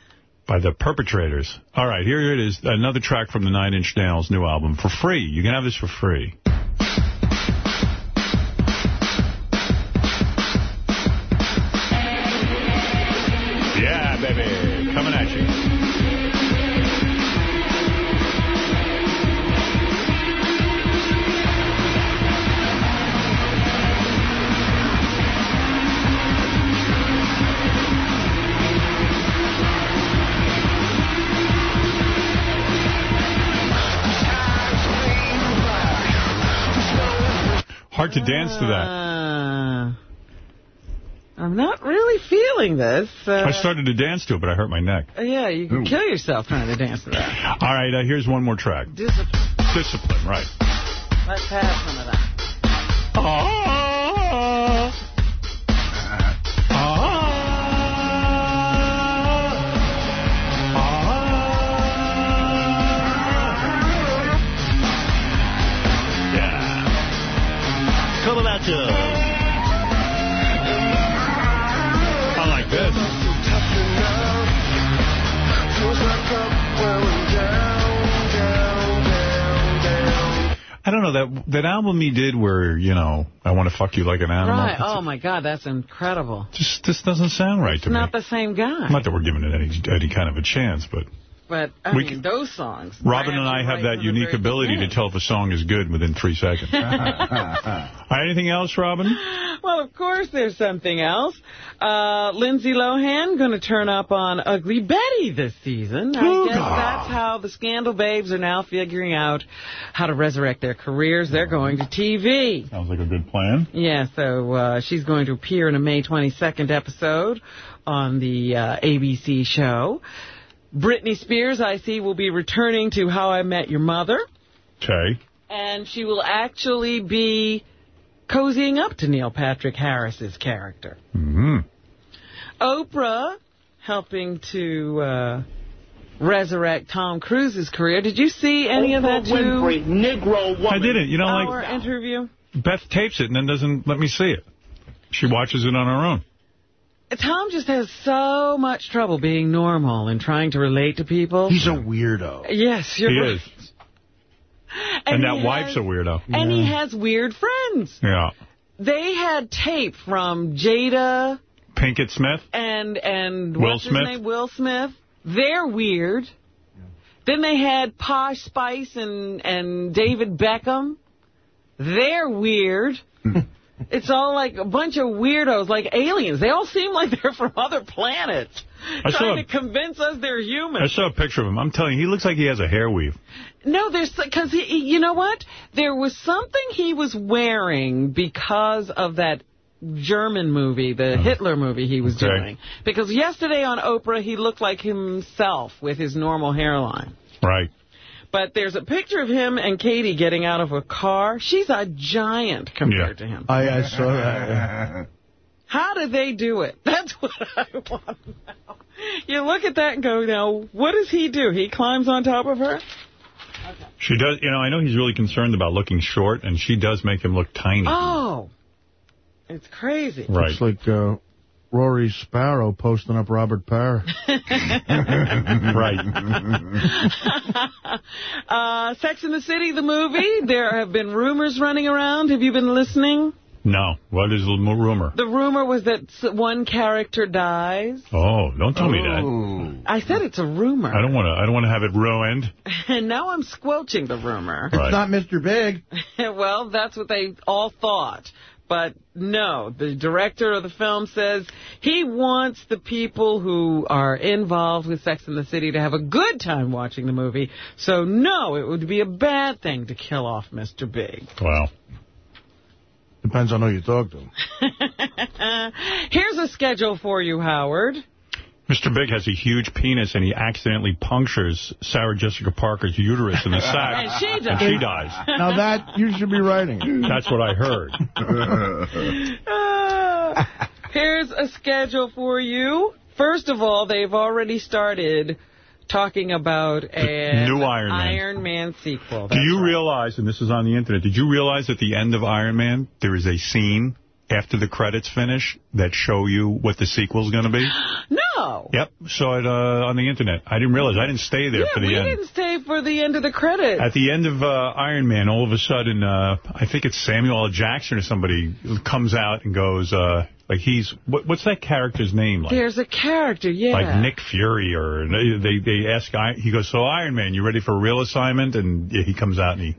By the perpetrators. All right, here it is. Another track from the Nine Inch Nails new album for free. You can have this for free. To that. Uh, I'm not really feeling this. Uh, I started to dance to it, but I hurt my neck. yeah, you can kill yourself trying to dance to that. [laughs] All right, uh, here's one more track. Discipline. Discipline, right. Let's have some of that. Coming at you. I like this. I don't know, that that album he did where, you know, I want to fuck you like an animal. Right. It's- Oh, my God, that's incredible. Just this doesn't sound right It's to me. not the same guy. Not that we're giving it any any kind of a chance, but But, I We mean, those songs. Robin and I have that unique very ability to tell if a song is good within three seconds. [laughs] Anything else, Robin? Well, of course there's something else. Uh, Lindsay Lohan going to turn up on Ugly Betty this season. I guess God. that's how the Scandal Babes are now figuring out how to resurrect their careers. They're going to TV. Sounds like a good plan. Yeah, so uh, she's going to appear in a May 22nd episode on the uh, ABC show. Britney Spears, I see, will be returning to How I Met Your Mother. Okay. And she will actually be cozying up to Neil Patrick Harris's character. Mm-hmm. Oprah helping to uh, resurrect Tom Cruise's career. Did you see any of that, too? Winfrey, Negro woman. I didn't. You know, Our like, interview? Beth tapes it and then doesn't let me see it. She watches it on her own. Tom just has so much trouble being normal and trying to relate to people. He's a weirdo. Yes, you're he right. is. [laughs] And, he that has- wife's a weirdo. And he has weird friends. Yeah. They had tape from Jada Pinkett Smith. and and Will what's Smith? his name? Will Smith. They're weird. Then they had Posh Spice and and David Beckham. They're weird. [laughs] it's all like a bunch of weirdos, like aliens. They all seem like they're from other planets, I trying a- to convince us they're human. I saw a picture of him. I'm telling you, he looks like he has a hair weave. No, there's because he, you know what? There was something he was wearing because of that German movie, the oh. Hitler movie he was Okay. doing. Because yesterday on Oprah, he looked like himself with his normal hairline. Right. But there's a picture of him and Katie getting out of a car. She's a giant compared to him. I, I saw that. yeah. [laughs] How do they do it? [laughs] That's what I want to know. You look at that and go, now, what does he do? He climbs on top of her? She does, you know, I know he's really concerned about looking short, and she does make him look tiny. Oh, it's crazy. Right. It's like uh, Rory Sparrow posting up Robert Parr. [laughs] right. [laughs] uh, Sex in the City, the movie. There have been rumors running around. Have you been listening? No. What is the rumor? The rumor was that one character dies. Oh, don't tell me that. I said it's a rumor. I don't want to. I don't want to have it ruined. And [laughs] now I'm squelching the rumor. Right. It's not Mr. Big. well, that's what they all thought. But no, the director of the film says he wants the people who are involved with Sex in the City to have a good time watching the movie. So no, it would be a bad thing to kill off Mr. Big. Wow. Depends on who you talk to. [laughs] Here's a schedule for you, Howard. Mr. Big has a huge penis, and he accidentally punctures Sarah Jessica Parker's uterus in the [laughs] sack. And she And dies. she dies. Now that, you should be writing. That's what I heard. Ah, [laughs] here's a schedule for you. First of all, they've already started talking about a new Iron Man. Iron Man sequel. Do you realize, and this is on the internet, did you realize at the end of Iron Man, there is a scene after the credits finish that show you what the sequel's going to be? [gasps] No. Yep, saw it uh, on the internet. I didn't realize. I didn't stay there Yeah, for the end. Yeah, we didn't stay for the end of the credits. At the end of uh, Iron Man, all of a sudden, uh, I think it's Samuel L. Jackson or somebody comes out and goes, uh, like he's, what, what's that character's name? Like, There's a character, yeah. like Nick Fury, or they they, they ask, he goes, so Iron Man, you ready for a real assignment? And he comes out and he,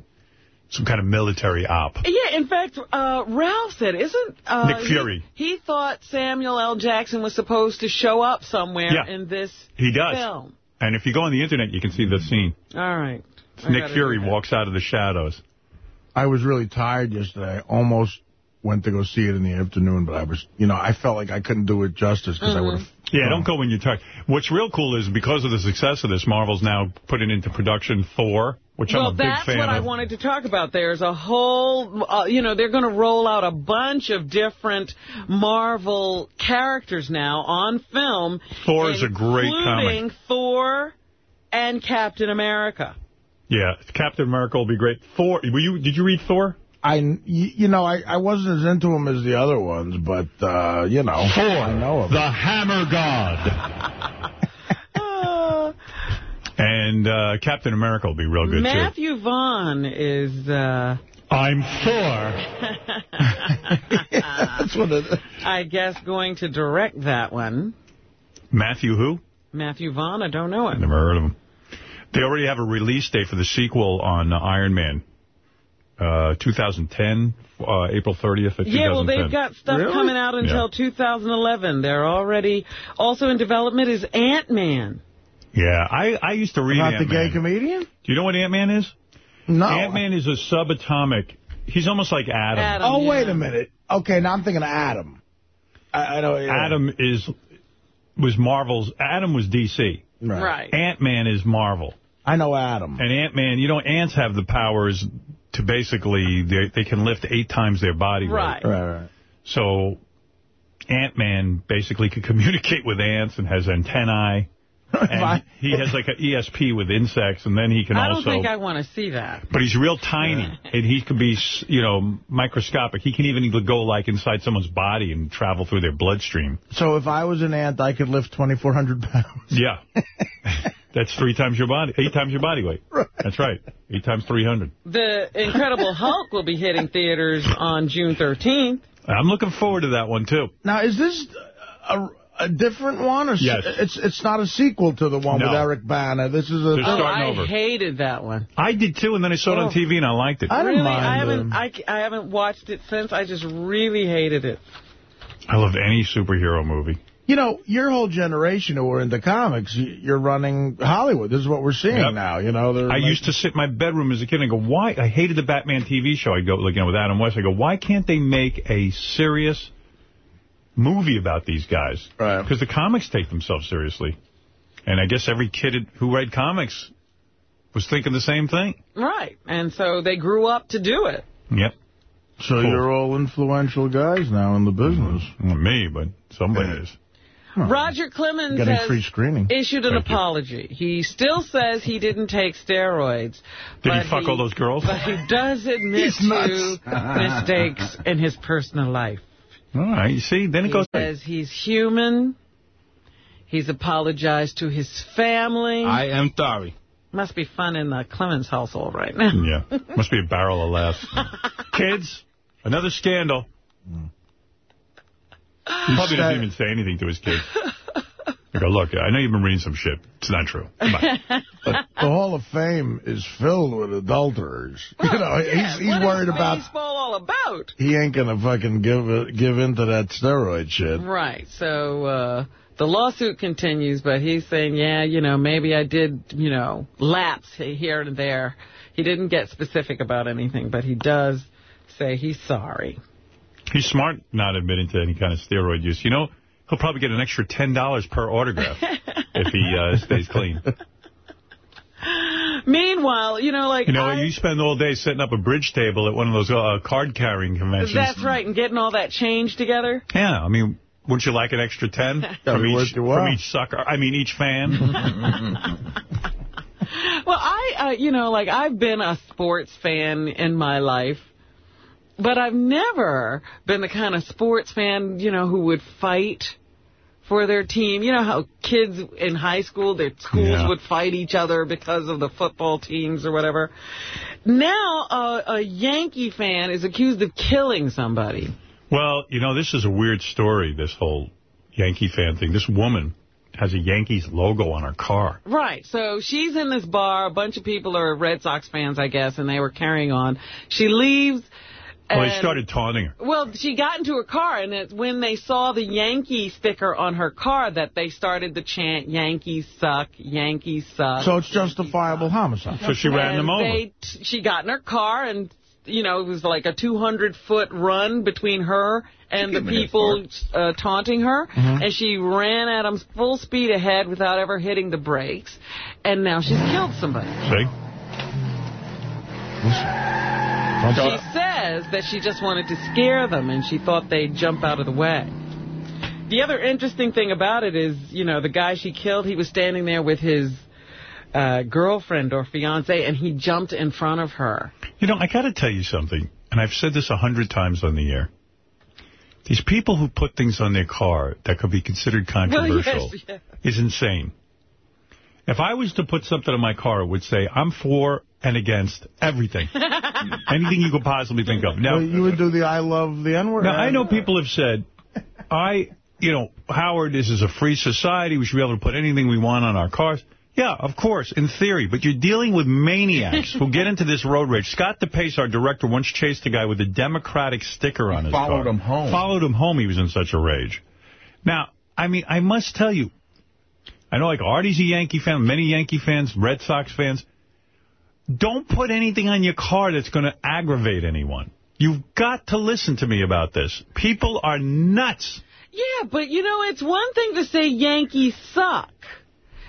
some kind of military op. Yeah, in fact, uh, Ralph said, isn't... Uh, Nick Fury. He, he thought Samuel L. Jackson was supposed to show up somewhere Yeah. in this He does. film. And if you go on the internet, you can see the scene. All right. I Nick Fury walks out of the shadows. I was really tired yesterday. I almost went to go see it in the afternoon, but I was, you know, I felt like I couldn't do it justice because I would have. Yeah, don't go when you're tired. What's real cool is because of the success of this, Marvel's now putting into production Thor, which well, I'm a big that's fan what I wanted to talk about. There's a whole, uh, you know, they're going to roll out a bunch of different Marvel characters now on film. Thor is a great comic. Including comic. Thor and Captain America. Yeah, Captain America will be great. Thor, were you? Did you read Thor? I, y- you know, I, I wasn't as into him as the other ones, but, uh, you know, I know him. the Hammer God. [laughs] and uh, Captain America will be real good, too. Matthew Vaughn is... Uh, I'm Thor. [laughs] That's what it I guess going to direct that one. Matthew who? Matthew Vaughn, I don't know him. Never heard of him. They already have a release date for the sequel on uh, Iron Man. Uh, 2010, uh, April 30th of 2010. Yeah, well, they've got stuff coming out until 2011. They're already... Also in development is Ant-Man. Yeah, I, I used to read About the Ant-Man. gay comedian? Do you know what Ant-Man is? No. Ant-Man is a subatomic. He's almost like Atom. oh, wait a minute. Okay, now I'm thinking of Atom. I, I know. yeah. Atom is was Marvel's. Atom was DC. Right. Right. Ant-Man is Marvel. I know Atom. And Ant-Man, you know, ants have the powers to basically, they, they can lift eight times their body weight. Right. Right, right. So Ant-Man basically can [laughs] communicate with ants and has antennae. [laughs] And he has like an ESP with insects, and then he can I don't think I want to see that. But he's real tiny, and he can be, you know, microscopic. He can even go, like, inside someone's body and travel through their bloodstream. So if I was an ant, I could lift 2,400 pounds. Yeah. [laughs] That's three times your body, eight times your body weight. That's right. Eight times 300. The Incredible Hulk will be hitting theaters on June 13th. I'm looking forward to that one, too. Now, is this a, a different one? Or s- Yes. It's it's not a sequel to the one No. with Eric Bana. This is a... They're Oh, I over. hated that one. I did, too, and then I saw it on Oh. TV, and I liked it. I didn't really, mind I haven't. them. I, I haven't watched it since. I just really hated it. I love any superhero movie. You know, your whole generation who were into comics, you're running Hollywood. This is what we're seeing Yep. now. You know, I like- used to sit in my bedroom as a kid and go, why? I hated the Batman TV show. I go, like, you know, with Adam West. I go, why can't they make a serious movie about these guys? Right. Because the comics take themselves seriously. And I guess every kid who read comics was thinking the same thing. Right. And so they grew up to do it. Yep. So you're all influential guys now in the business. Mm-hmm. Not me, but somebody is. Roger Clemens Getting has free screening. issued an Thank you. apology. He still says he didn't take steroids. Did he fuck all those girls? But he does admit [laughs] He's to [laughs] mistakes in his personal life. All right, you see, then it He goes... says he's human. He's apologized to his family. I am sorry. Must be fun in the Clemens household right now. Yeah, must be a barrel of laughs. [laughs] Kids, another scandal. Mm. He probably doesn't even say anything to his kids. I go, look, I know you've been reading some shit. It's not true. Come on. [laughs] But the Hall of Fame is filled with adulterers. You know, Yeah, he's he's worried about baseball all about? he ain't gonna fucking give it, give in to that steroid shit. Right. So uh, the lawsuit continues, but he's saying, yeah, you know, maybe I did, you know, lapse here and there. He didn't get specific about anything, but he does say he's sorry. He's smart not admitting to any kind of steroid use. You know, he'll probably get an extra $10 per autograph [laughs] if he uh, stays clean. Meanwhile, you know, like You know, I- you spend all day setting up a bridge table at one of those uh, card-carrying conventions. that's right, and getting all that change together. Yeah, I mean, wouldn't you like an extra 10 [laughs] from each, from each sucker? I mean, each fan? [laughs] Well, I, uh, you know, like I've been a sports fan in my life. But I've never been the kind of sports fan, you know, who would fight for their team. You know how kids in high school, their schools Yeah. would fight each other because of the football teams or whatever. Now uh, a Yankee fan is accused of killing somebody. Well, you know, this is a weird story, this whole Yankee fan thing. This woman has a Yankees logo on her car. Right. So she's in this bar. A bunch of people are Red Sox fans, I guess, and they were carrying on. She leaves. Well, they and- started taunting her. Well, she got into her car, and it's when they saw the Yankee sticker on her car that they started to chant, Yankees suck, Yankees suck. So it's justifiable homicide. So she ran And them over. They, she got in her car, and, you know, it was like a 200-foot run between her and the give me a people uh, taunting her. Mm-hmm. And she ran at them full speed ahead without ever hitting the brakes. And now she's killed somebody. See? She says that she just wanted to scare them and she thought they'd jump out of the way. The other interesting thing about it is, you know, the guy she killed, he was standing there with his uh, girlfriend or fiance and he jumped in front of her. You know, I got to tell you something, and I've said this a hundred times on the air. These people who put things on their car that could be considered controversial [laughs] Well, yes, yeah. is insane. If I was to put something on my car, it would say, I'm for and against everything. [laughs] Anything you could possibly think of. Now, Well, you would do the I love the N-word? now, I know people have said, I, you know, Howard, this is a free society. We should be able to put anything we want on our cars. Yeah, of course, in theory. But you're dealing with maniacs who get into this road rage. Scott DePace, our director, once chased a guy with a Democratic sticker on his car. Followed him home. Followed him home. He was in such a rage. Now, I mean, I must tell you, I know like Artie's a Yankee fan, many Yankee fans, Red Sox fans. Don't put anything on your car that's going to aggravate anyone. You've got to listen to me about this. People are nuts. Yeah, but you know, it's one thing to say Yankees suck.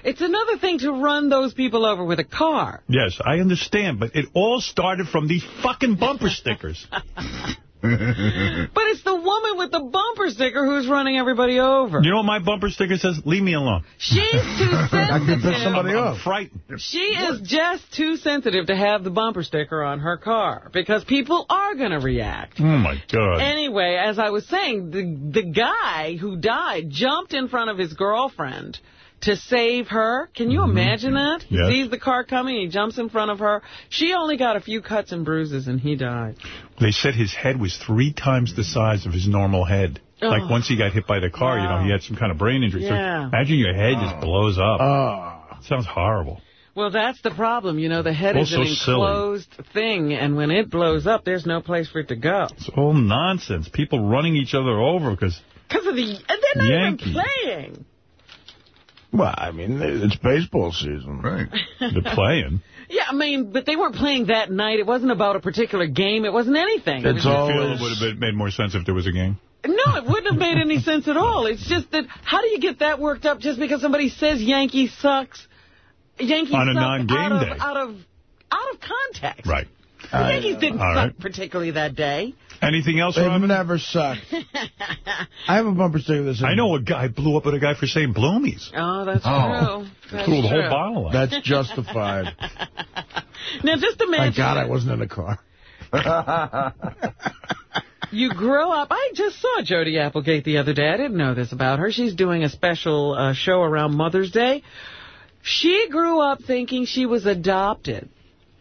It's another thing to run those people over with a car. Yes, I understand, but it all started from these fucking bumper stickers. [laughs] [laughs] But it's the woman with the bumper sticker who's running everybody over. You know what my bumper sticker says? Leave me alone. She's too sensitive. [laughs] I could sensitive. somebody I'm up. frightened. She is just too sensitive to have the bumper sticker on her car because people are going to react. Oh, my God. Anyway, as I was saying, the the guy who died jumped in front of his girlfriend to save her. Can you mm-hmm. imagine that? He. Yes. sees the car coming, he jumps in front of her. She only got a few cuts and bruises, and he died. They said his head was three times the size of his normal head. Oh. Like once he got hit by the car, you know, he had some kind of brain injury. Yeah. So imagine your head just ah. blows up. Oh. Sounds horrible. Well, that's the problem. You know, the head is an Also silly. enclosed thing, and when it blows up, there's no place for it to go. It's all nonsense. People running each other over because Because of the... And they're not Yankees. even playing. Well, I mean, it's baseball season. Right. they're [laughs] playing. Yeah, I mean, but they weren't playing that night. It wasn't about a particular game. It wasn't anything. It was It's just- all- I feel it would have been, made more sense if there was a game. No, it wouldn't have made any sense at all. It's just that, how do you get that worked up just because somebody says Yankees sucks? Yankees On a non-game out of, day. Out of, out of context. Right. The Yankees didn't All suck right. particularly that day. Anything else, They've Robin? never sucked. [laughs] I have a bumper sticker that says... I know a guy blew up at a guy for saying bloomies. Oh, that's Oh. true. That's Threw the whole bottle out. That's justified. [laughs] Now, just imagine Thank God I wasn't in the car. [laughs] you grow up. I just saw Jody Applegate the other day. I didn't know this about her. She's doing a special uh, show around Mother's Day. She grew up thinking she was adopted.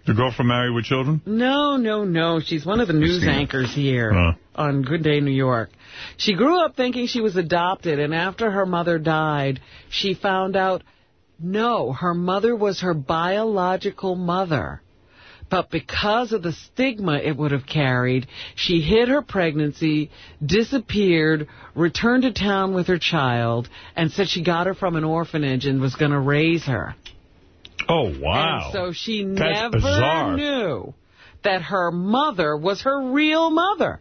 The girl from Married with Children? No, no, no. She's one of the news anchors here Huh. on Good Day New York. She grew up thinking she was adopted, and after her mother died, she found out, no, her mother was her biological mother. But because of the stigma it would have carried, she hid her pregnancy, disappeared, returned to town with her child, and said she got her from an orphanage and was going to raise her. Oh, wow. And so she That's never bizarre. knew that her mother was her real mother.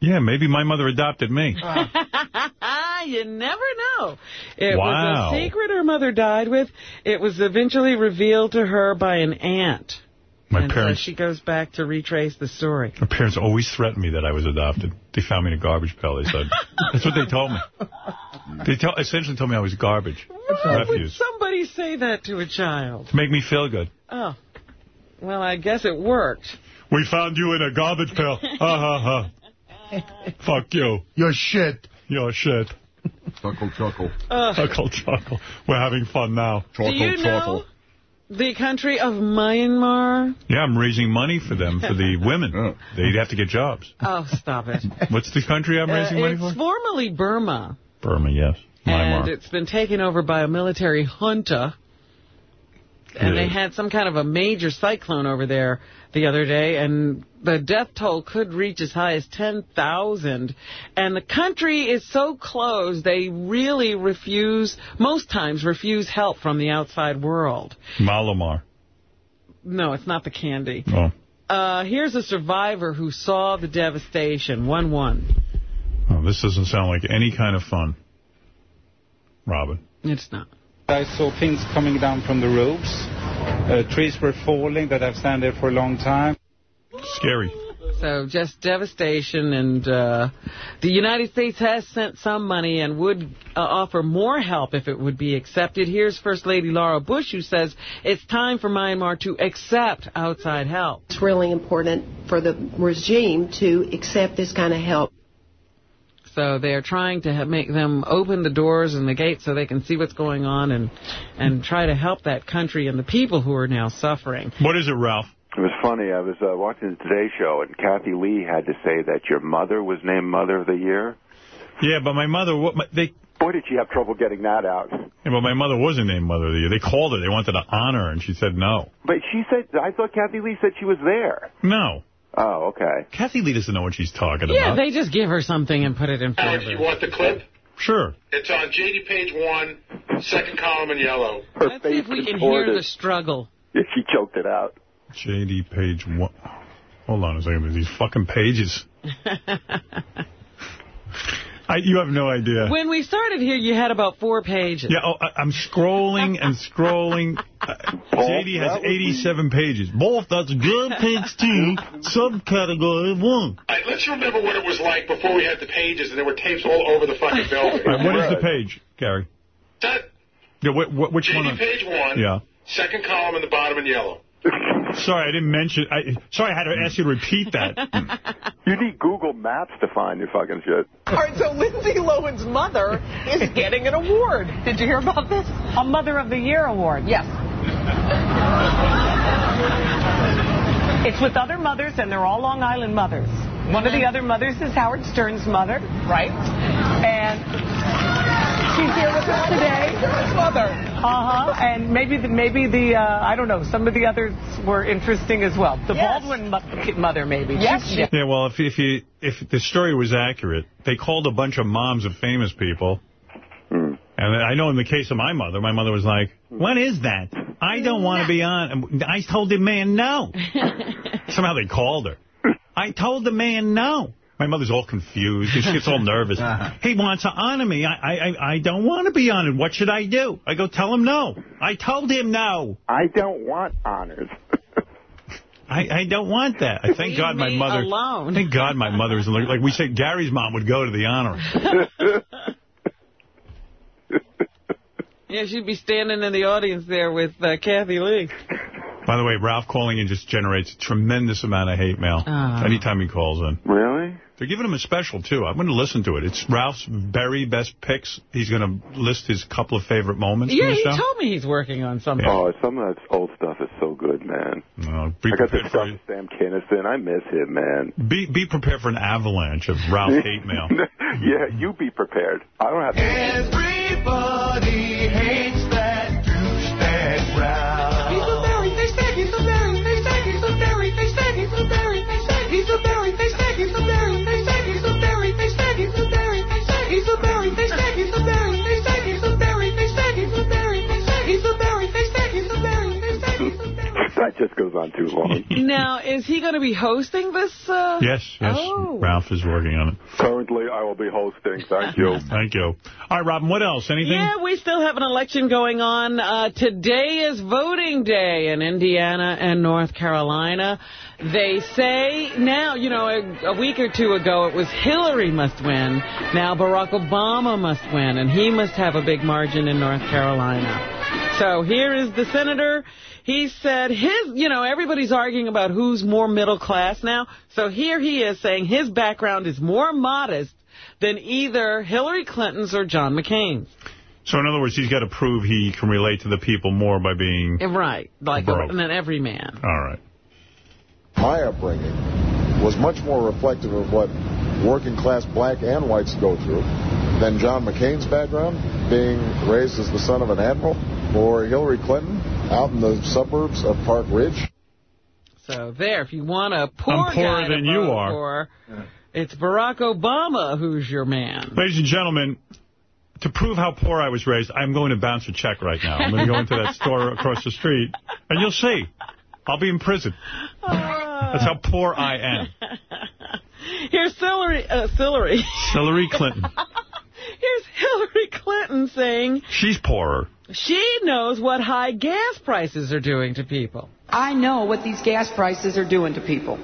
Yeah, maybe my mother adopted me. [laughs] you never know. It Wow. was a secret her mother died with. It was eventually revealed to her by an aunt. My and parents so she goes back to retrace the story. My parents always threatened me that I was adopted. They found me in a garbage pail, they said. [laughs] That's what they told me. They tell, essentially told me I was garbage. Why Refuse. Somebody say that to a child? To make me feel good. Oh. Well, I guess it worked. We found you in a garbage pail. [laughs] Ha ha ha. Fuck you. You're shit. You're shit. Chuckle, chuckle. Ugh. Chuckle, chuckle. We're having fun now. Do you know the country of Myanmar? Yeah, I'm raising money for them, for the [laughs] women. They'd have to get jobs. Oh, stop it. What's the country I'm raising Uh, money for? it's for? formerly Burma, Burma, yes. And it's been taken over by a military junta. And they had some kind of a major cyclone over there the other day, and the death toll could reach as high as 10,000. And the country is so closed, they really refuse, most times refuse help from the outside world. Mallomar. No, it's not the candy. Oh. Uh, here's a survivor who saw the devastation. 1-1. oh, this doesn't sound like any kind of fun. Robin. It's not. I saw things coming down from the roofs. Uh, trees were falling that I've stand there for a long time. Scary. So just devastation, and uh, the United States has sent some money and would uh, offer more help if it would be accepted. Here's First Lady Laura Bush, who says it's time for Myanmar to accept outside help. It's really important for the regime to accept this kind of help. So they're trying to make them open the doors and the gates so they can see what's going on and and try to help that country and the people who are now suffering. What is it, Ralph? It was funny. I was uh, watching the Today Show, and Kathie Lee had to say that your mother was named Mother of the Year. Yeah, but my mother, what my, they. Boy, did she have trouble getting that out. Yeah, but my mother wasn't named Mother of the Year. They called her. They wanted to honor her, and she said no. But she said, I thought Kathie Lee said she was there. No. Oh, okay. Kathie Lee doesn't know what she's talking Yeah, about. Yeah, they just give her something and put it in front Alex, of you want the clip? Sure. It's on JD page one, second column in yellow. Let's see if we can hear the struggle. Yeah, she choked it out. JD page one. Hold on a second. These fucking pages. [laughs] I, you have no idea. When we started here, you had about four pages. Yeah, oh, I, I'm scrolling and scrolling. [laughs] Uh, JD has 87 pages. Both, that's good, [laughs] page two, subcategory one. All right, let's remember what it was like before we had the pages and there were tapes all over the fucking [laughs] building. All right, what is the page, Gary? That Yeah, wh wh which one? JD page one, Yeah. second column in the bottom in yellow. Sorry, I didn't mention. I, sorry, I had to ask you to repeat that. [laughs] You need Google Maps to find your fucking shit. All right, so Lindsay Lohan's mother is getting an award. Did you hear about this? A Mother of the Year award, yes. It's with other mothers, and they're all Long Island mothers. One of the other mothers is Howard Stern's mother, right? And she's here with us today. Stern's mother. Uh-huh. And maybe the, maybe the uh, I don't know, some of the others were interesting as well. The Yes. Baldwin mo- mother, maybe. Yes. She's- Yeah, well, if if you if the story was accurate, they called a bunch of moms of famous people. And I know in the case of my mother, my mother was like, "What is that? I don't want to be on." I told the man no. [laughs] Somehow they called her. I told the man no. My mother's all confused. She gets all [laughs] nervous. He wants to honor me. I, I, I- I don't want to be honored. What should I do? I go, tell him no. I told him no. I don't want honors. I, I don't want that. I thank Leave God my me mother. alone. Thank God my mother is like, like we said. Gary's mom would go to the honor. [laughs] Yeah, she'd be standing in the audience there with uh, Kathie Lee. By the way, Ralph calling in just generates a tremendous amount of hate mail Ah. anytime he calls in. Really? They're giving him a special, too. I'm going to listen to it. It's Ralph's very best picks. He's going to list his couple of favorite moments Yeah, from the he show. told me he's working on something. Oh, some of that old stuff is so good, man. No, I got prepared this for stuff with Sam Kinison. I miss him, man. Be be prepared for an avalanche of Ralph [laughs] hate mail. yeah, you be prepared. I don't have to. Everybody hates that douchebag Ralph. That just goes on too long. [laughs] Now, is he going to be hosting this? Uh... Yes, yes. Oh. Ralph is working on it. Currently, I will be hosting. Thank you. [laughs] Thank you. All right, Robin, what else? Anything? Yeah, we still have an election going on. Uh, today is voting day in Indiana and North Carolina. They say now, you know, a, a week or two ago it was Hillary must win. Now Barack Obama must win, and he must have a big margin in North Carolina. So here is the senator. He said his, you know, everybody's arguing about who's more middle class now. So here he is saying his background is more modest than either Hillary Clinton's or John McCain's. So in other words, he's got to prove he can relate to the people more by being... Eh, right, like Broke. than every man. All right. My upbringing was much more reflective of what working class black and whites go through than John McCain's background, being raised as the son of an admiral, or Hillary Clinton out in the suburbs of Park Ridge. So there, if you want a poor I'm poorer guy to than you vote are. for, it's Barack Obama who's your man. Ladies and gentlemen, to prove how poor I was raised, I'm going to bounce a check right now. I'm going to go into that [laughs] store across the street, and you'll see. I'll be in prison. That's how poor I am. [laughs] Here's Hillary, uh, Hillary. Hillary Clinton. [laughs] Here's Hillary Clinton saying She's poorer. she knows what high gas prices are doing to people. I know what these gas prices are doing to people.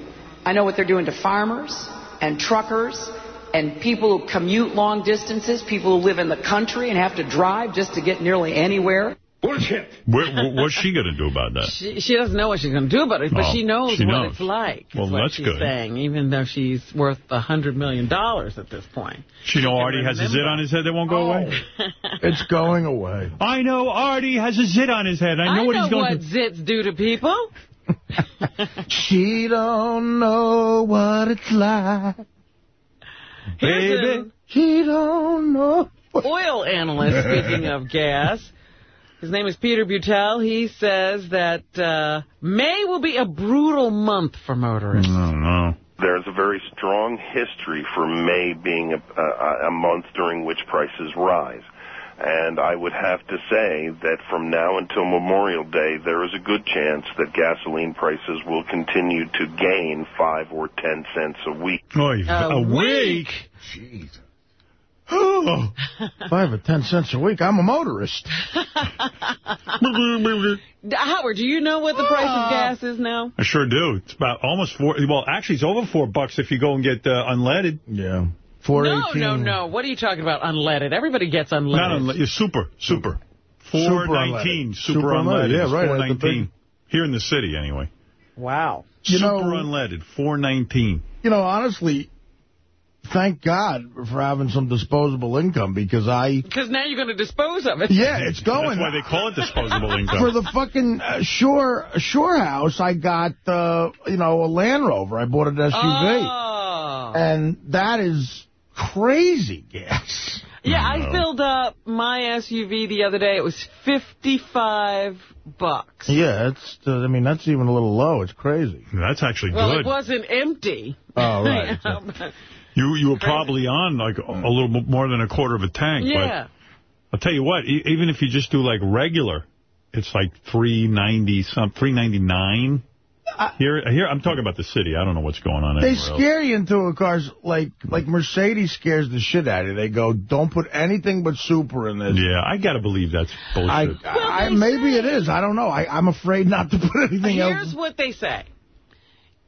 I know what they're doing to farmers and truckers and people who commute long distances, people who live in the country and have to drive just to get nearly anywhere. Bullshit. what's she going to do about that? She, she doesn't know what she's going to do about it, but Oh, she knows she what knows. it's like. is Well, what that's she's good. saying, even though she's worth a $100 million at this point. She know can Artie has a zit on his head that won't go away? Oh. It's going away. [laughs] I know Artie has a zit on his head. I know what he's going what to... zits do to people. [laughs] She don't know what it's like. Here's She don't know. oil analyst, speaking of gas. His name is Peter Beutel. He says that uh, May will be a brutal month for motorists. Oh, no. There's a very strong history for May being a, a, a month during which prices rise. And I would have to say that from now until Memorial Day, there is a good chance that gasoline prices will continue to gain 5 or 10 cents a week. Oy, A a week? week? Jeez. Oh. Five or ten cents a week. I'm a motorist. [laughs] Howard, do you know what the price of gas is now? I sure do. It's about almost four. Well, actually, it's over four bucks if you go and get uh, unleaded. Yeah. No, no, no. What are you talking about, unleaded? Everybody gets unleaded. Not unleaded. Super. Super. Super Four nineteen. unleaded. Super, Super unleaded. unleaded, yeah, right, Four at the nineteen. big- Here in the city, anyway. Wow. You Super know- unleaded. Four nineteen. You know, honestly, thank God for having some disposable income because I... Because now you're going to dispose of it. Yeah, it's going. That's why they call it disposable [laughs] income. For the fucking uh, shore shore house, I got, uh, you know, a Land Rover. I bought an SUV. Oh. And that is crazy gas. Yeah, I filled up my SUV the other day. It was 55 bucks. Yeah, it's. Uh, I mean, that's even a little low. It's crazy. That's actually Well, good. it wasn't empty. Oh, right. [laughs] You You you were probably on like a, a little more than a quarter of a tank. yeah. But I'll tell you what, e even if you just do like regular, it's like three ninety some three ninety nine. Here, here, I'm talking about the city. I don't know what's going on They anywhere else. scare you into a cars like like Mercedes scares the shit out of you. They go, don't put anything but super in this. Yeah, I got to believe that's I, bullshit. I, maybe it is. I don't know. I, I'm afraid not to put anything Here's else. Here's what they say.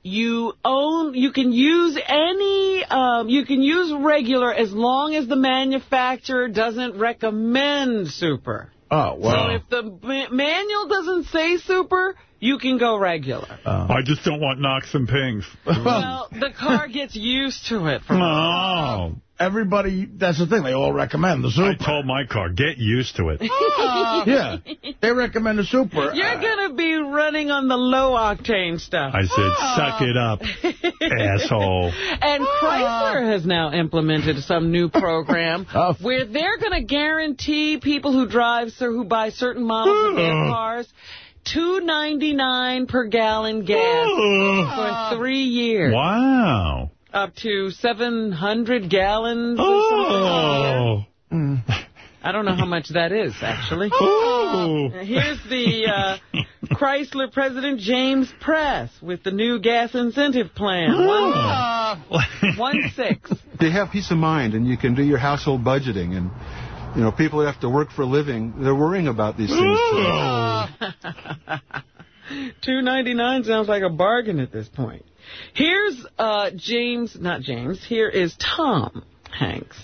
You own, you can use any, um, you can use regular as long as the manufacturer doesn't recommend super. Oh, So well. if the ma- manual doesn't say super, you can go regular. I just don't want knocks and pings. Well, the car gets used to it. For [laughs] No. Everybody, that's the thing. They all recommend the I super. told my car, get used to it. [laughs] Oh. yeah. They recommend the super. You're going to be running on the low-octane stuff. I said, ah. suck it up, [laughs] asshole. And ah. Chrysler has now implemented some new [laughs] program oh. where they're going to guarantee people who drive or who buy certain models of their ah. cars $2.99 per gallon gas for three years. Wow. Up to 700 gallons or Oh. something. I don't know how much that is, actually. Oh. Here's the uh, Chrysler president, James Press, with the new gas incentive plan. One, [laughs] one six. They have peace of mind, and you can do your household budgeting. And, you know, people that have to work for a living, they're worrying about these things. [laughs] Two ninety nine sounds like a bargain at this point. Here's uh, James, not James. Here is Tom Hanks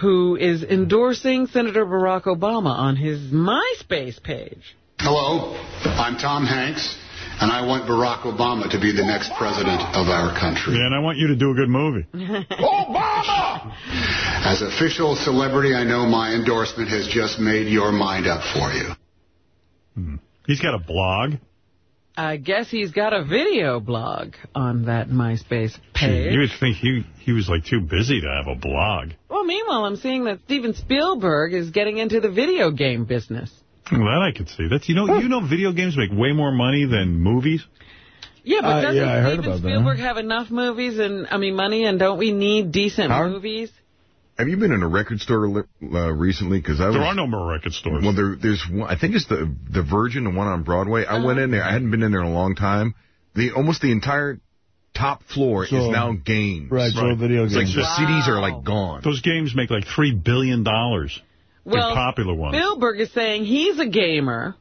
who is endorsing Senator Barack Obama on his MySpace page. Hello, I'm Tom Hanks, and I want Barack Obama to be the next president of our country. Yeah, and I want you to do a good movie. [laughs] Obama! As official celebrity, I know my endorsement has just made your mind up for you. He's got a blog. I guess he's got a video blog on that MySpace page. You would think he he was like too busy to have a blog. Well, meanwhile, I'm seeing that Steven Spielberg is getting into the video game business. Well, that I could see. That's you know you know video games make way more money than movies. Yeah, but Uh, doesn't yeah, Steven about that. Spielberg have enough movies and, I mean, money, and don't we need decent Howard? movies? Have you been in a record store uh, recently? Because I was, There are no more record stores. Well, there, there's one. I think it's the the Virgin, the one on Broadway. I went in there. I hadn't been in there in a long time. The almost the entire top floor So- is now games. Right, so video It's like games. the CDs are like gone. Those games make like $3 billion. dollars. Well, the popular ones. Spielberg is saying he's a gamer.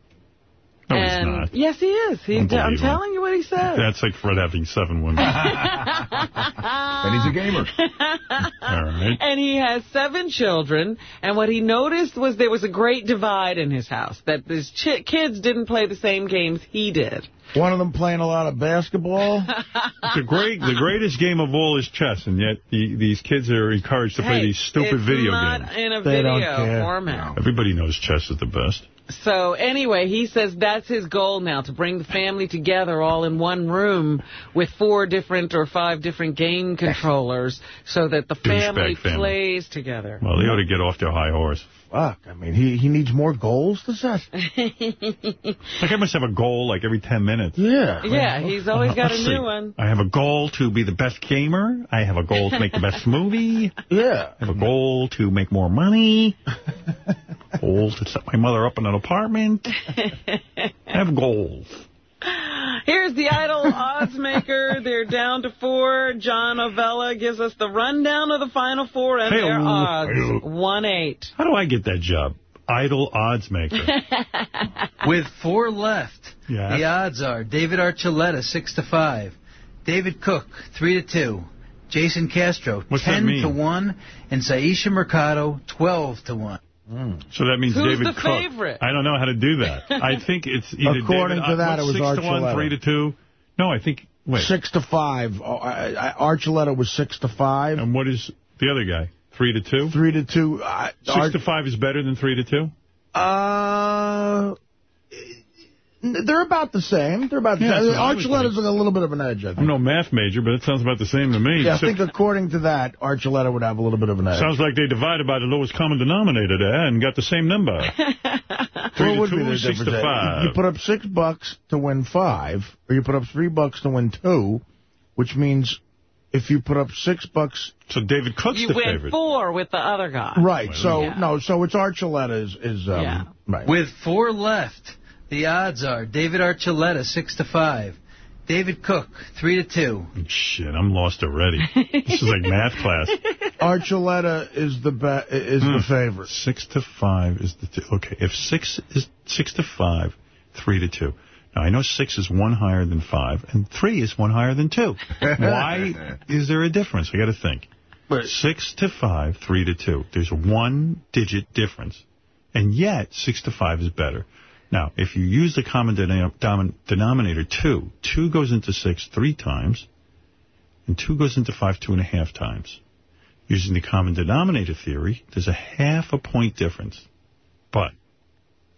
No, he's not. Yes, he is. He, I'm telling you what he said. [laughs] That's like Fred having seven women. [laughs] and he's a gamer. All right. And he has seven children, and what he noticed was there was a great divide in his house, that his ch kids didn't play the same games he did. One of them playing a lot of basketball. The great, the greatest game of all is chess, and yet the, these kids are encouraged to play these stupid it's video not games. in a They don't video care. format. Everybody knows chess is the best. So anyway, he says that's his goal now, to bring the family together all in one room with four different or five different game controllers so that the family, family. plays together. Well, they ought to get off their high horse. Fuck, I mean, he, he needs more goals to set. [laughs] Like I must have a goal like every 10 minutes. Yeah. yeah, he's always got a Let's see. new one. I have a goal to be the best gamer. I have a goal to make the best [laughs] movie. Yeah. I have a goal to make more money. [laughs] goal to set my mother up in an apartment. I have goals. Here's the Idol odds maker. They're down to four. John Avello gives us the rundown of the final four and their Hey-o. odds. One eight. How do I get that job? Idol odds maker. [laughs] With four left, Yeah. the odds are David Archuleta, 6 to 5. David Cook, 3 to 2. Jason Castro, What's 10 to 1. And Syesha Mercado, 12 to 1. So that means Who's David the Cook. favorite? I don't know how to do that. [laughs] I think it's either According David, to that, uh, it was six to one, Archuleta. three to two. No, I think. Wait. Six to five. Oh, I, I, Archuleta was six to five. And what is the other guy? Three to two. Three to two. Uh, Six Arch- to five is better than three to two. Uh, they're about the same. They're about the Yeah, same. that's what I was Archuleta's a little bit of an edge, I think. I'm no math major, but it sounds about the same to me. Yeah, I So- think according to that, Archuleta would have a little bit of an edge. Sounds like they divided by the lowest common denominator there and got the same number. [laughs] Three What to would two, be the six to five. You put up six bucks to win five, or you put up three bucks to win two, which means if you put up six bucks... So David Cook's the favorite. You win four with the other guy. Right, so, Yeah. no, so it's Archuleta is... is um, Yeah. Right. With four left, the odds are David Archuleta, 6 to 5. David Cook, 3 to 2. Shit, I'm lost already. this is like math class. [laughs] Archuleta is the be- is the Hmm. favorite. Six to five is the two. Okay, if six is six to five, three to two. Now, I know six is one higher than five, and three is one higher than two. [laughs] Why is there a difference? I got to think. Six to five, three to two. There's a one-digit difference, and yet six to five is better. Now, if you use the common denom- denominator two, two goes into six three times, and two goes into five two and a half times. Using the common denominator theory, there's a half a point difference. But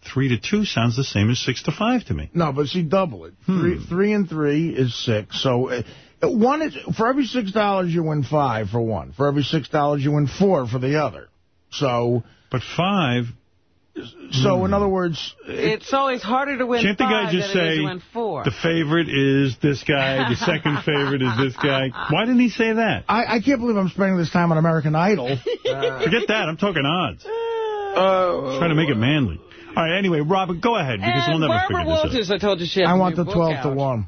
three to two sounds the same as six to five to me. No, but see, double it. Hmm. Three, three and three is six. So uh, one is for every six dollars you win five for one. For every six dollars you win four for the other. So, but five. So in other words, It's always harder to win Can't the guy just than it is say to win four. the favorite is this guy, the second [laughs] favorite is this guy? Why didn't he say that? I, I can't believe I'm spending this time on American Idol. [laughs] Forget that. I'm talking odds. [laughs] trying to make it manly. All right, anyway, Robert, go ahead, because and we'll never Barbara figure this Walters, I told you she has I a want the book 12 to out. 1.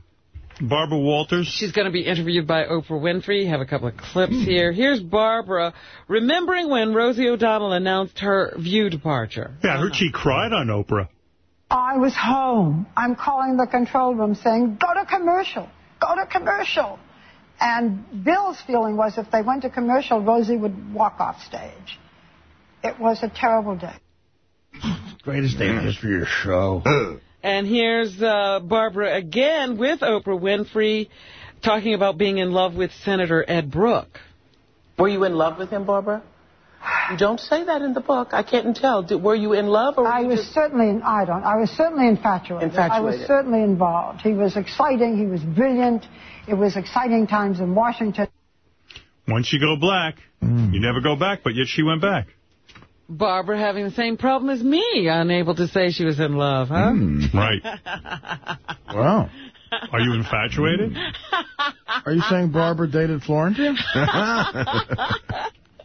Barbara Walters? She's going to be interviewed by Oprah Winfrey. Have a couple of clips here. Here's Barbara remembering when Rosie O'Donnell announced her View departure. Yeah, I heard she cried on Oprah. I was home. I'm calling the control room saying, go to commercial, go to commercial. And Bill's feeling was if they went to commercial, Rosie would walk off stage. It was a terrible day. Greatest day in the history of your show. [clears throat] And here's uh, Barbara again with Oprah Winfrey talking about being in love with Senator Ed Brooke. Were you in love with him, Barbara? You don't say that in the book. I can't tell. Did, were you in love or were I was just... certainly, I don't, I was certainly infatuated. infatuated. I was certainly involved. He was exciting. He was brilliant. It was exciting times in Washington. Once you go black, you never go back, but yet she went back. Barbara having the same problem as me, unable to say she was in love, huh? Right. [laughs] Wow. Are you infatuated? Are you saying Barbara dated Florence? [laughs]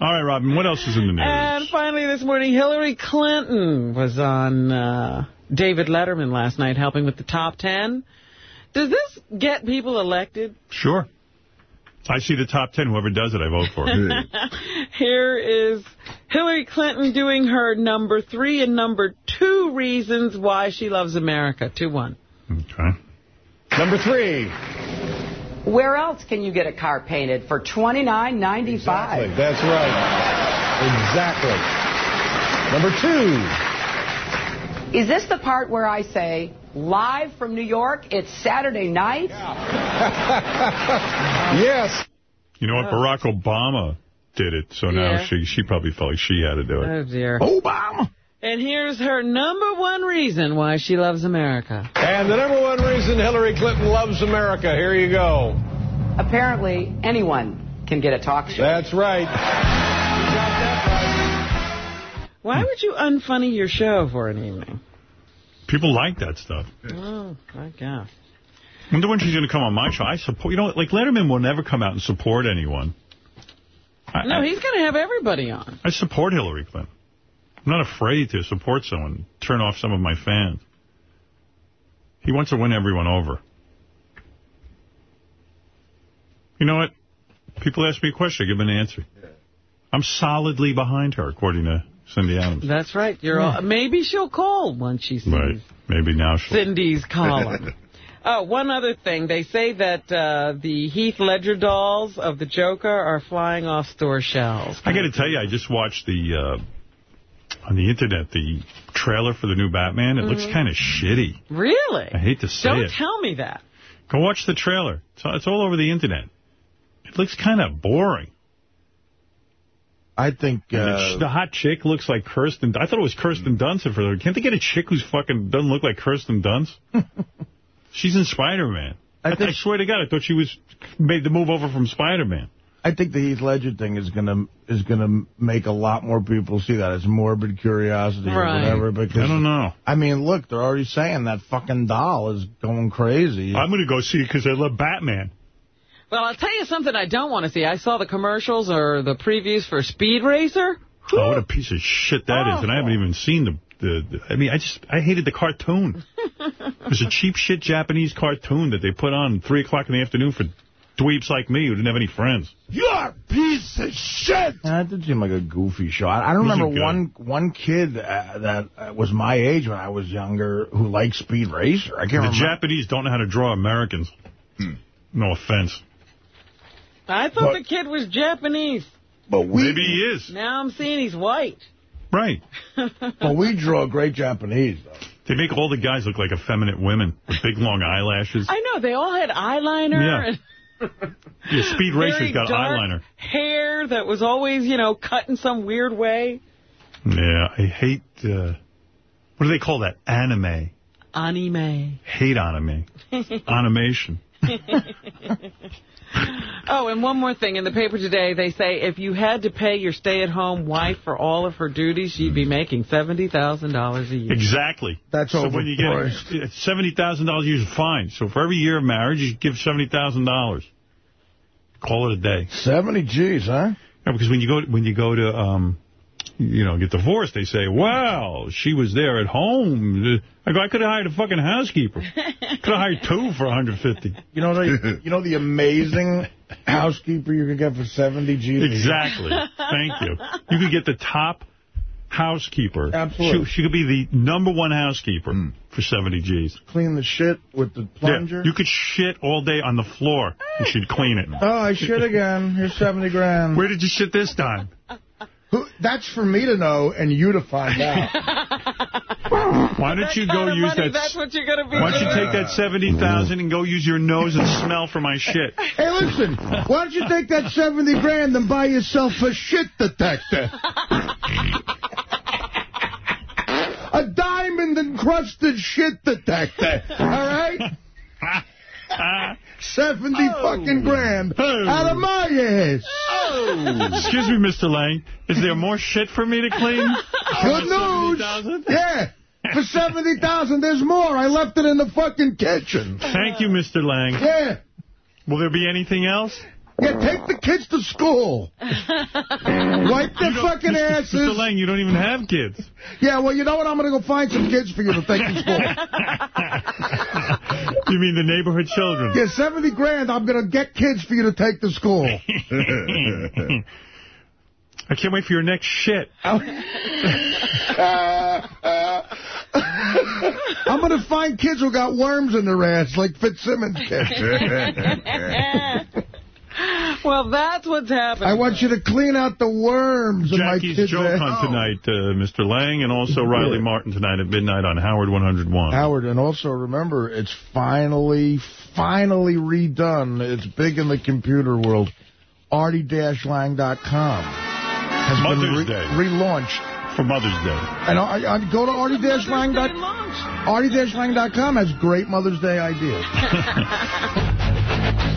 All right, Robin, what else is in the news? And finally this morning, Hillary Clinton was on uh, David Letterman last night helping with the top ten. Does this get people elected? Sure. I see the top ten. Whoever does it, I vote for. [laughs] Here is Hillary Clinton doing her number three and number two reasons why she loves America. 2-1. Okay. Number three. Where else can you get a car painted for twenty nine ninety five? Exactly. That's right. Exactly. Number two. Is this the part where I say, live from New York, it's Saturday night? [laughs] yes. You know what? Barack Obama did it, so now Yeah. she she probably felt like she had to do it. Oh, dear. Obama. And here's her number one reason why she loves America. And the number one reason Hillary Clinton loves America. Here you go. Apparently, anyone can get a talk show. That's right. Why would you unfunny your show for an evening? People like that stuff. Oh, my God. wonder when she's going to come on my show. I support, you know, what like Letterman will never come out and support anyone. I, No, I, he's going to have everybody on. I support Hillary Clinton. I'm not afraid to support someone, turn off some of my fans. He wants to win everyone over. You know what? People ask me a question, I give them an answer. I'm solidly behind her, according to Cindy Adams. That's right. You're all, maybe she'll call once she sees Right. Maybe now she'll... Cindy's calling. [laughs] Oh, one other thing. They say that uh, the Heath Ledger dolls of the Joker are flying off store shelves. I got to tell you, I just watched the uh, on the internet the trailer for the new Batman. It looks Mhm. kind of shitty. Really? I hate to say it. Don't tell me that. Go watch the trailer. It's, it's all over the internet. It looks kind of boring. I think And the, uh, the hot chick looks like Kirsten. I thought it was Kirsten Dunst. at first. Can't they get a chick who's fucking doesn't look like Kirsten Dunst? [laughs] She's in Spider-Man. I, I swear to God, I thought she was made the move over from Spider-Man. I think the Heath Ledger thing is gonna is gonna make a lot more people see that as morbid curiosity or whatever. Because I don't know. I mean, look, they're already saying that fucking doll is going crazy. I'm going to go see it because I love Batman. Well, I'll tell you something I don't want to see. I saw the commercials or the previews for Speed Racer. Oh, what a piece of shit that is! And I haven't even seen the, the, the... I mean, I just... I hated the cartoon. [laughs] it was a cheap shit Japanese cartoon that they put on 3 o'clock in the afternoon for dweebs like me who didn't have any friends. You're a piece of shit. That did seem like a goofy show. I, I don't Wasn't remember one one kid uh, that uh, was my age when I was younger who liked Speed Racer. I can't the remember. Japanese don't know how to draw Americans. No offense. I thought the kid was Japanese. But we, Maybe he is. Now I'm seeing he's white. Right. [laughs] Well, we draw great Japanese, though. They make all the guys look like effeminate women with big, long eyelashes. I know, they all had eyeliner Yeah. and Yeah, Speed Racer's very got dark eyeliner. hair that was always, you know, cut in some weird way. Yeah, I hate... Uh, what do they call that? Anime. Anime. Hate anime. [laughs] Animation. [laughs] Oh, and one more thing. In the paper today, they say if you had to pay your stay-at-home wife for all of her duties, she'd be making $70,000 a year. Exactly. That's so when you get $70,000 a year is fine. So for every year of marriage, you give $70,000. Call it a day. 70 G's, huh? Yeah, because when you go when you go to um you know get divorced, they say, "Well, she was there at home." I go, I could have hired a fucking housekeeper. Could have hired two for 150. You know the [laughs] you know the amazing housekeeper you can get for 70 G's. Exactly. Thank you. You could get the top housekeeper. Absolutely. She, she could be the number one housekeeper hmm. for 70 G's. Clean the shit with the plunger. Yeah, you could shit all day on the floor and she'd clean it. Oh, I shit again. Here's 70 grand. Where did you shit this time? [laughs] Who, that's for me to know and you to find out. [laughs] Why don't you go Kind of use money, that... That's what you're going to be Why don't you take that 70000 and go use your nose and smell for my shit? [laughs] Hey, listen, why don't you take that 70 grand and buy yourself a shit detector? a diamond-encrusted shit detector, all right? [laughs] 70 fucking grand oh. out of my ass. Oh. Excuse me, Mr. Lange. Is there more shit for me to clean? [laughs] Good news. 70,000? Yeah. For 70000 there's more. I left it in the fucking kitchen. Thank you, Mr. Lange. Yeah. Will there be anything else? Yeah, take the kids to school. Wipe their fucking Mr. asses. Mr. Lange, you don't even have kids. Yeah, well, you know what? I'm going to go find some kids for you to take to school. [laughs] You mean the neighborhood children? Yeah, 70 grand, I'm going to get kids for you to take to school. [laughs] [laughs] I can't wait for your next shit. I'm going to find kids who got worms in their ass, like Fitzsimmons kids. [laughs] well, that's what's happening. I want you to clean out the worms in my Jackie's joke ass. hunt tonight, uh, Mr. Lange, and also Riley Martin tonight at midnight on Howard 101. Howard, and also remember, it's finally, finally redone. It's big in the computer world. Artie-Lange.com has Mother's been re Day. relaunched. For Mother's Day. And I, I, go to Artie-Lange. Artie-Lange.com has great Mother's Day ideas. [laughs]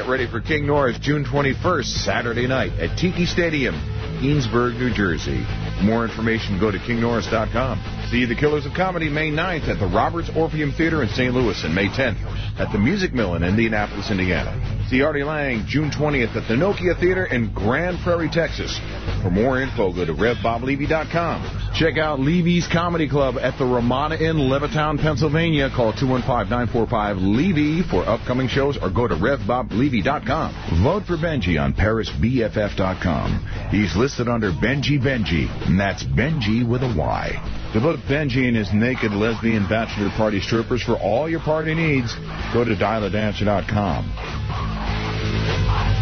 Get ready for King Norris June 21st, Saturday night at Tiki Stadium, Keansburg, New Jersey. For more information, go to kingnorris.com. See The Killers of Comedy May 9th at the Roberts Orpheum Theater in St. Louis and May 10th at the Music Mill in Indianapolis, Indiana. See Artie Lange June 20th at the Nokia Theater in Grand Prairie, Texas. For more info, go to RevBobLevy.com. Check out Levy's Comedy Club at the Ramada Inn, Levittown, Pennsylvania. Call 215-945-LEVY for upcoming shows or go to RevBobLevy.com. Vote for Benji on ParisBFF.com. He's listed under Benji Benji, and that's Benji with a Y. Book Benji and his naked lesbian bachelor party strippers for all your party needs. Go to dialadance.com.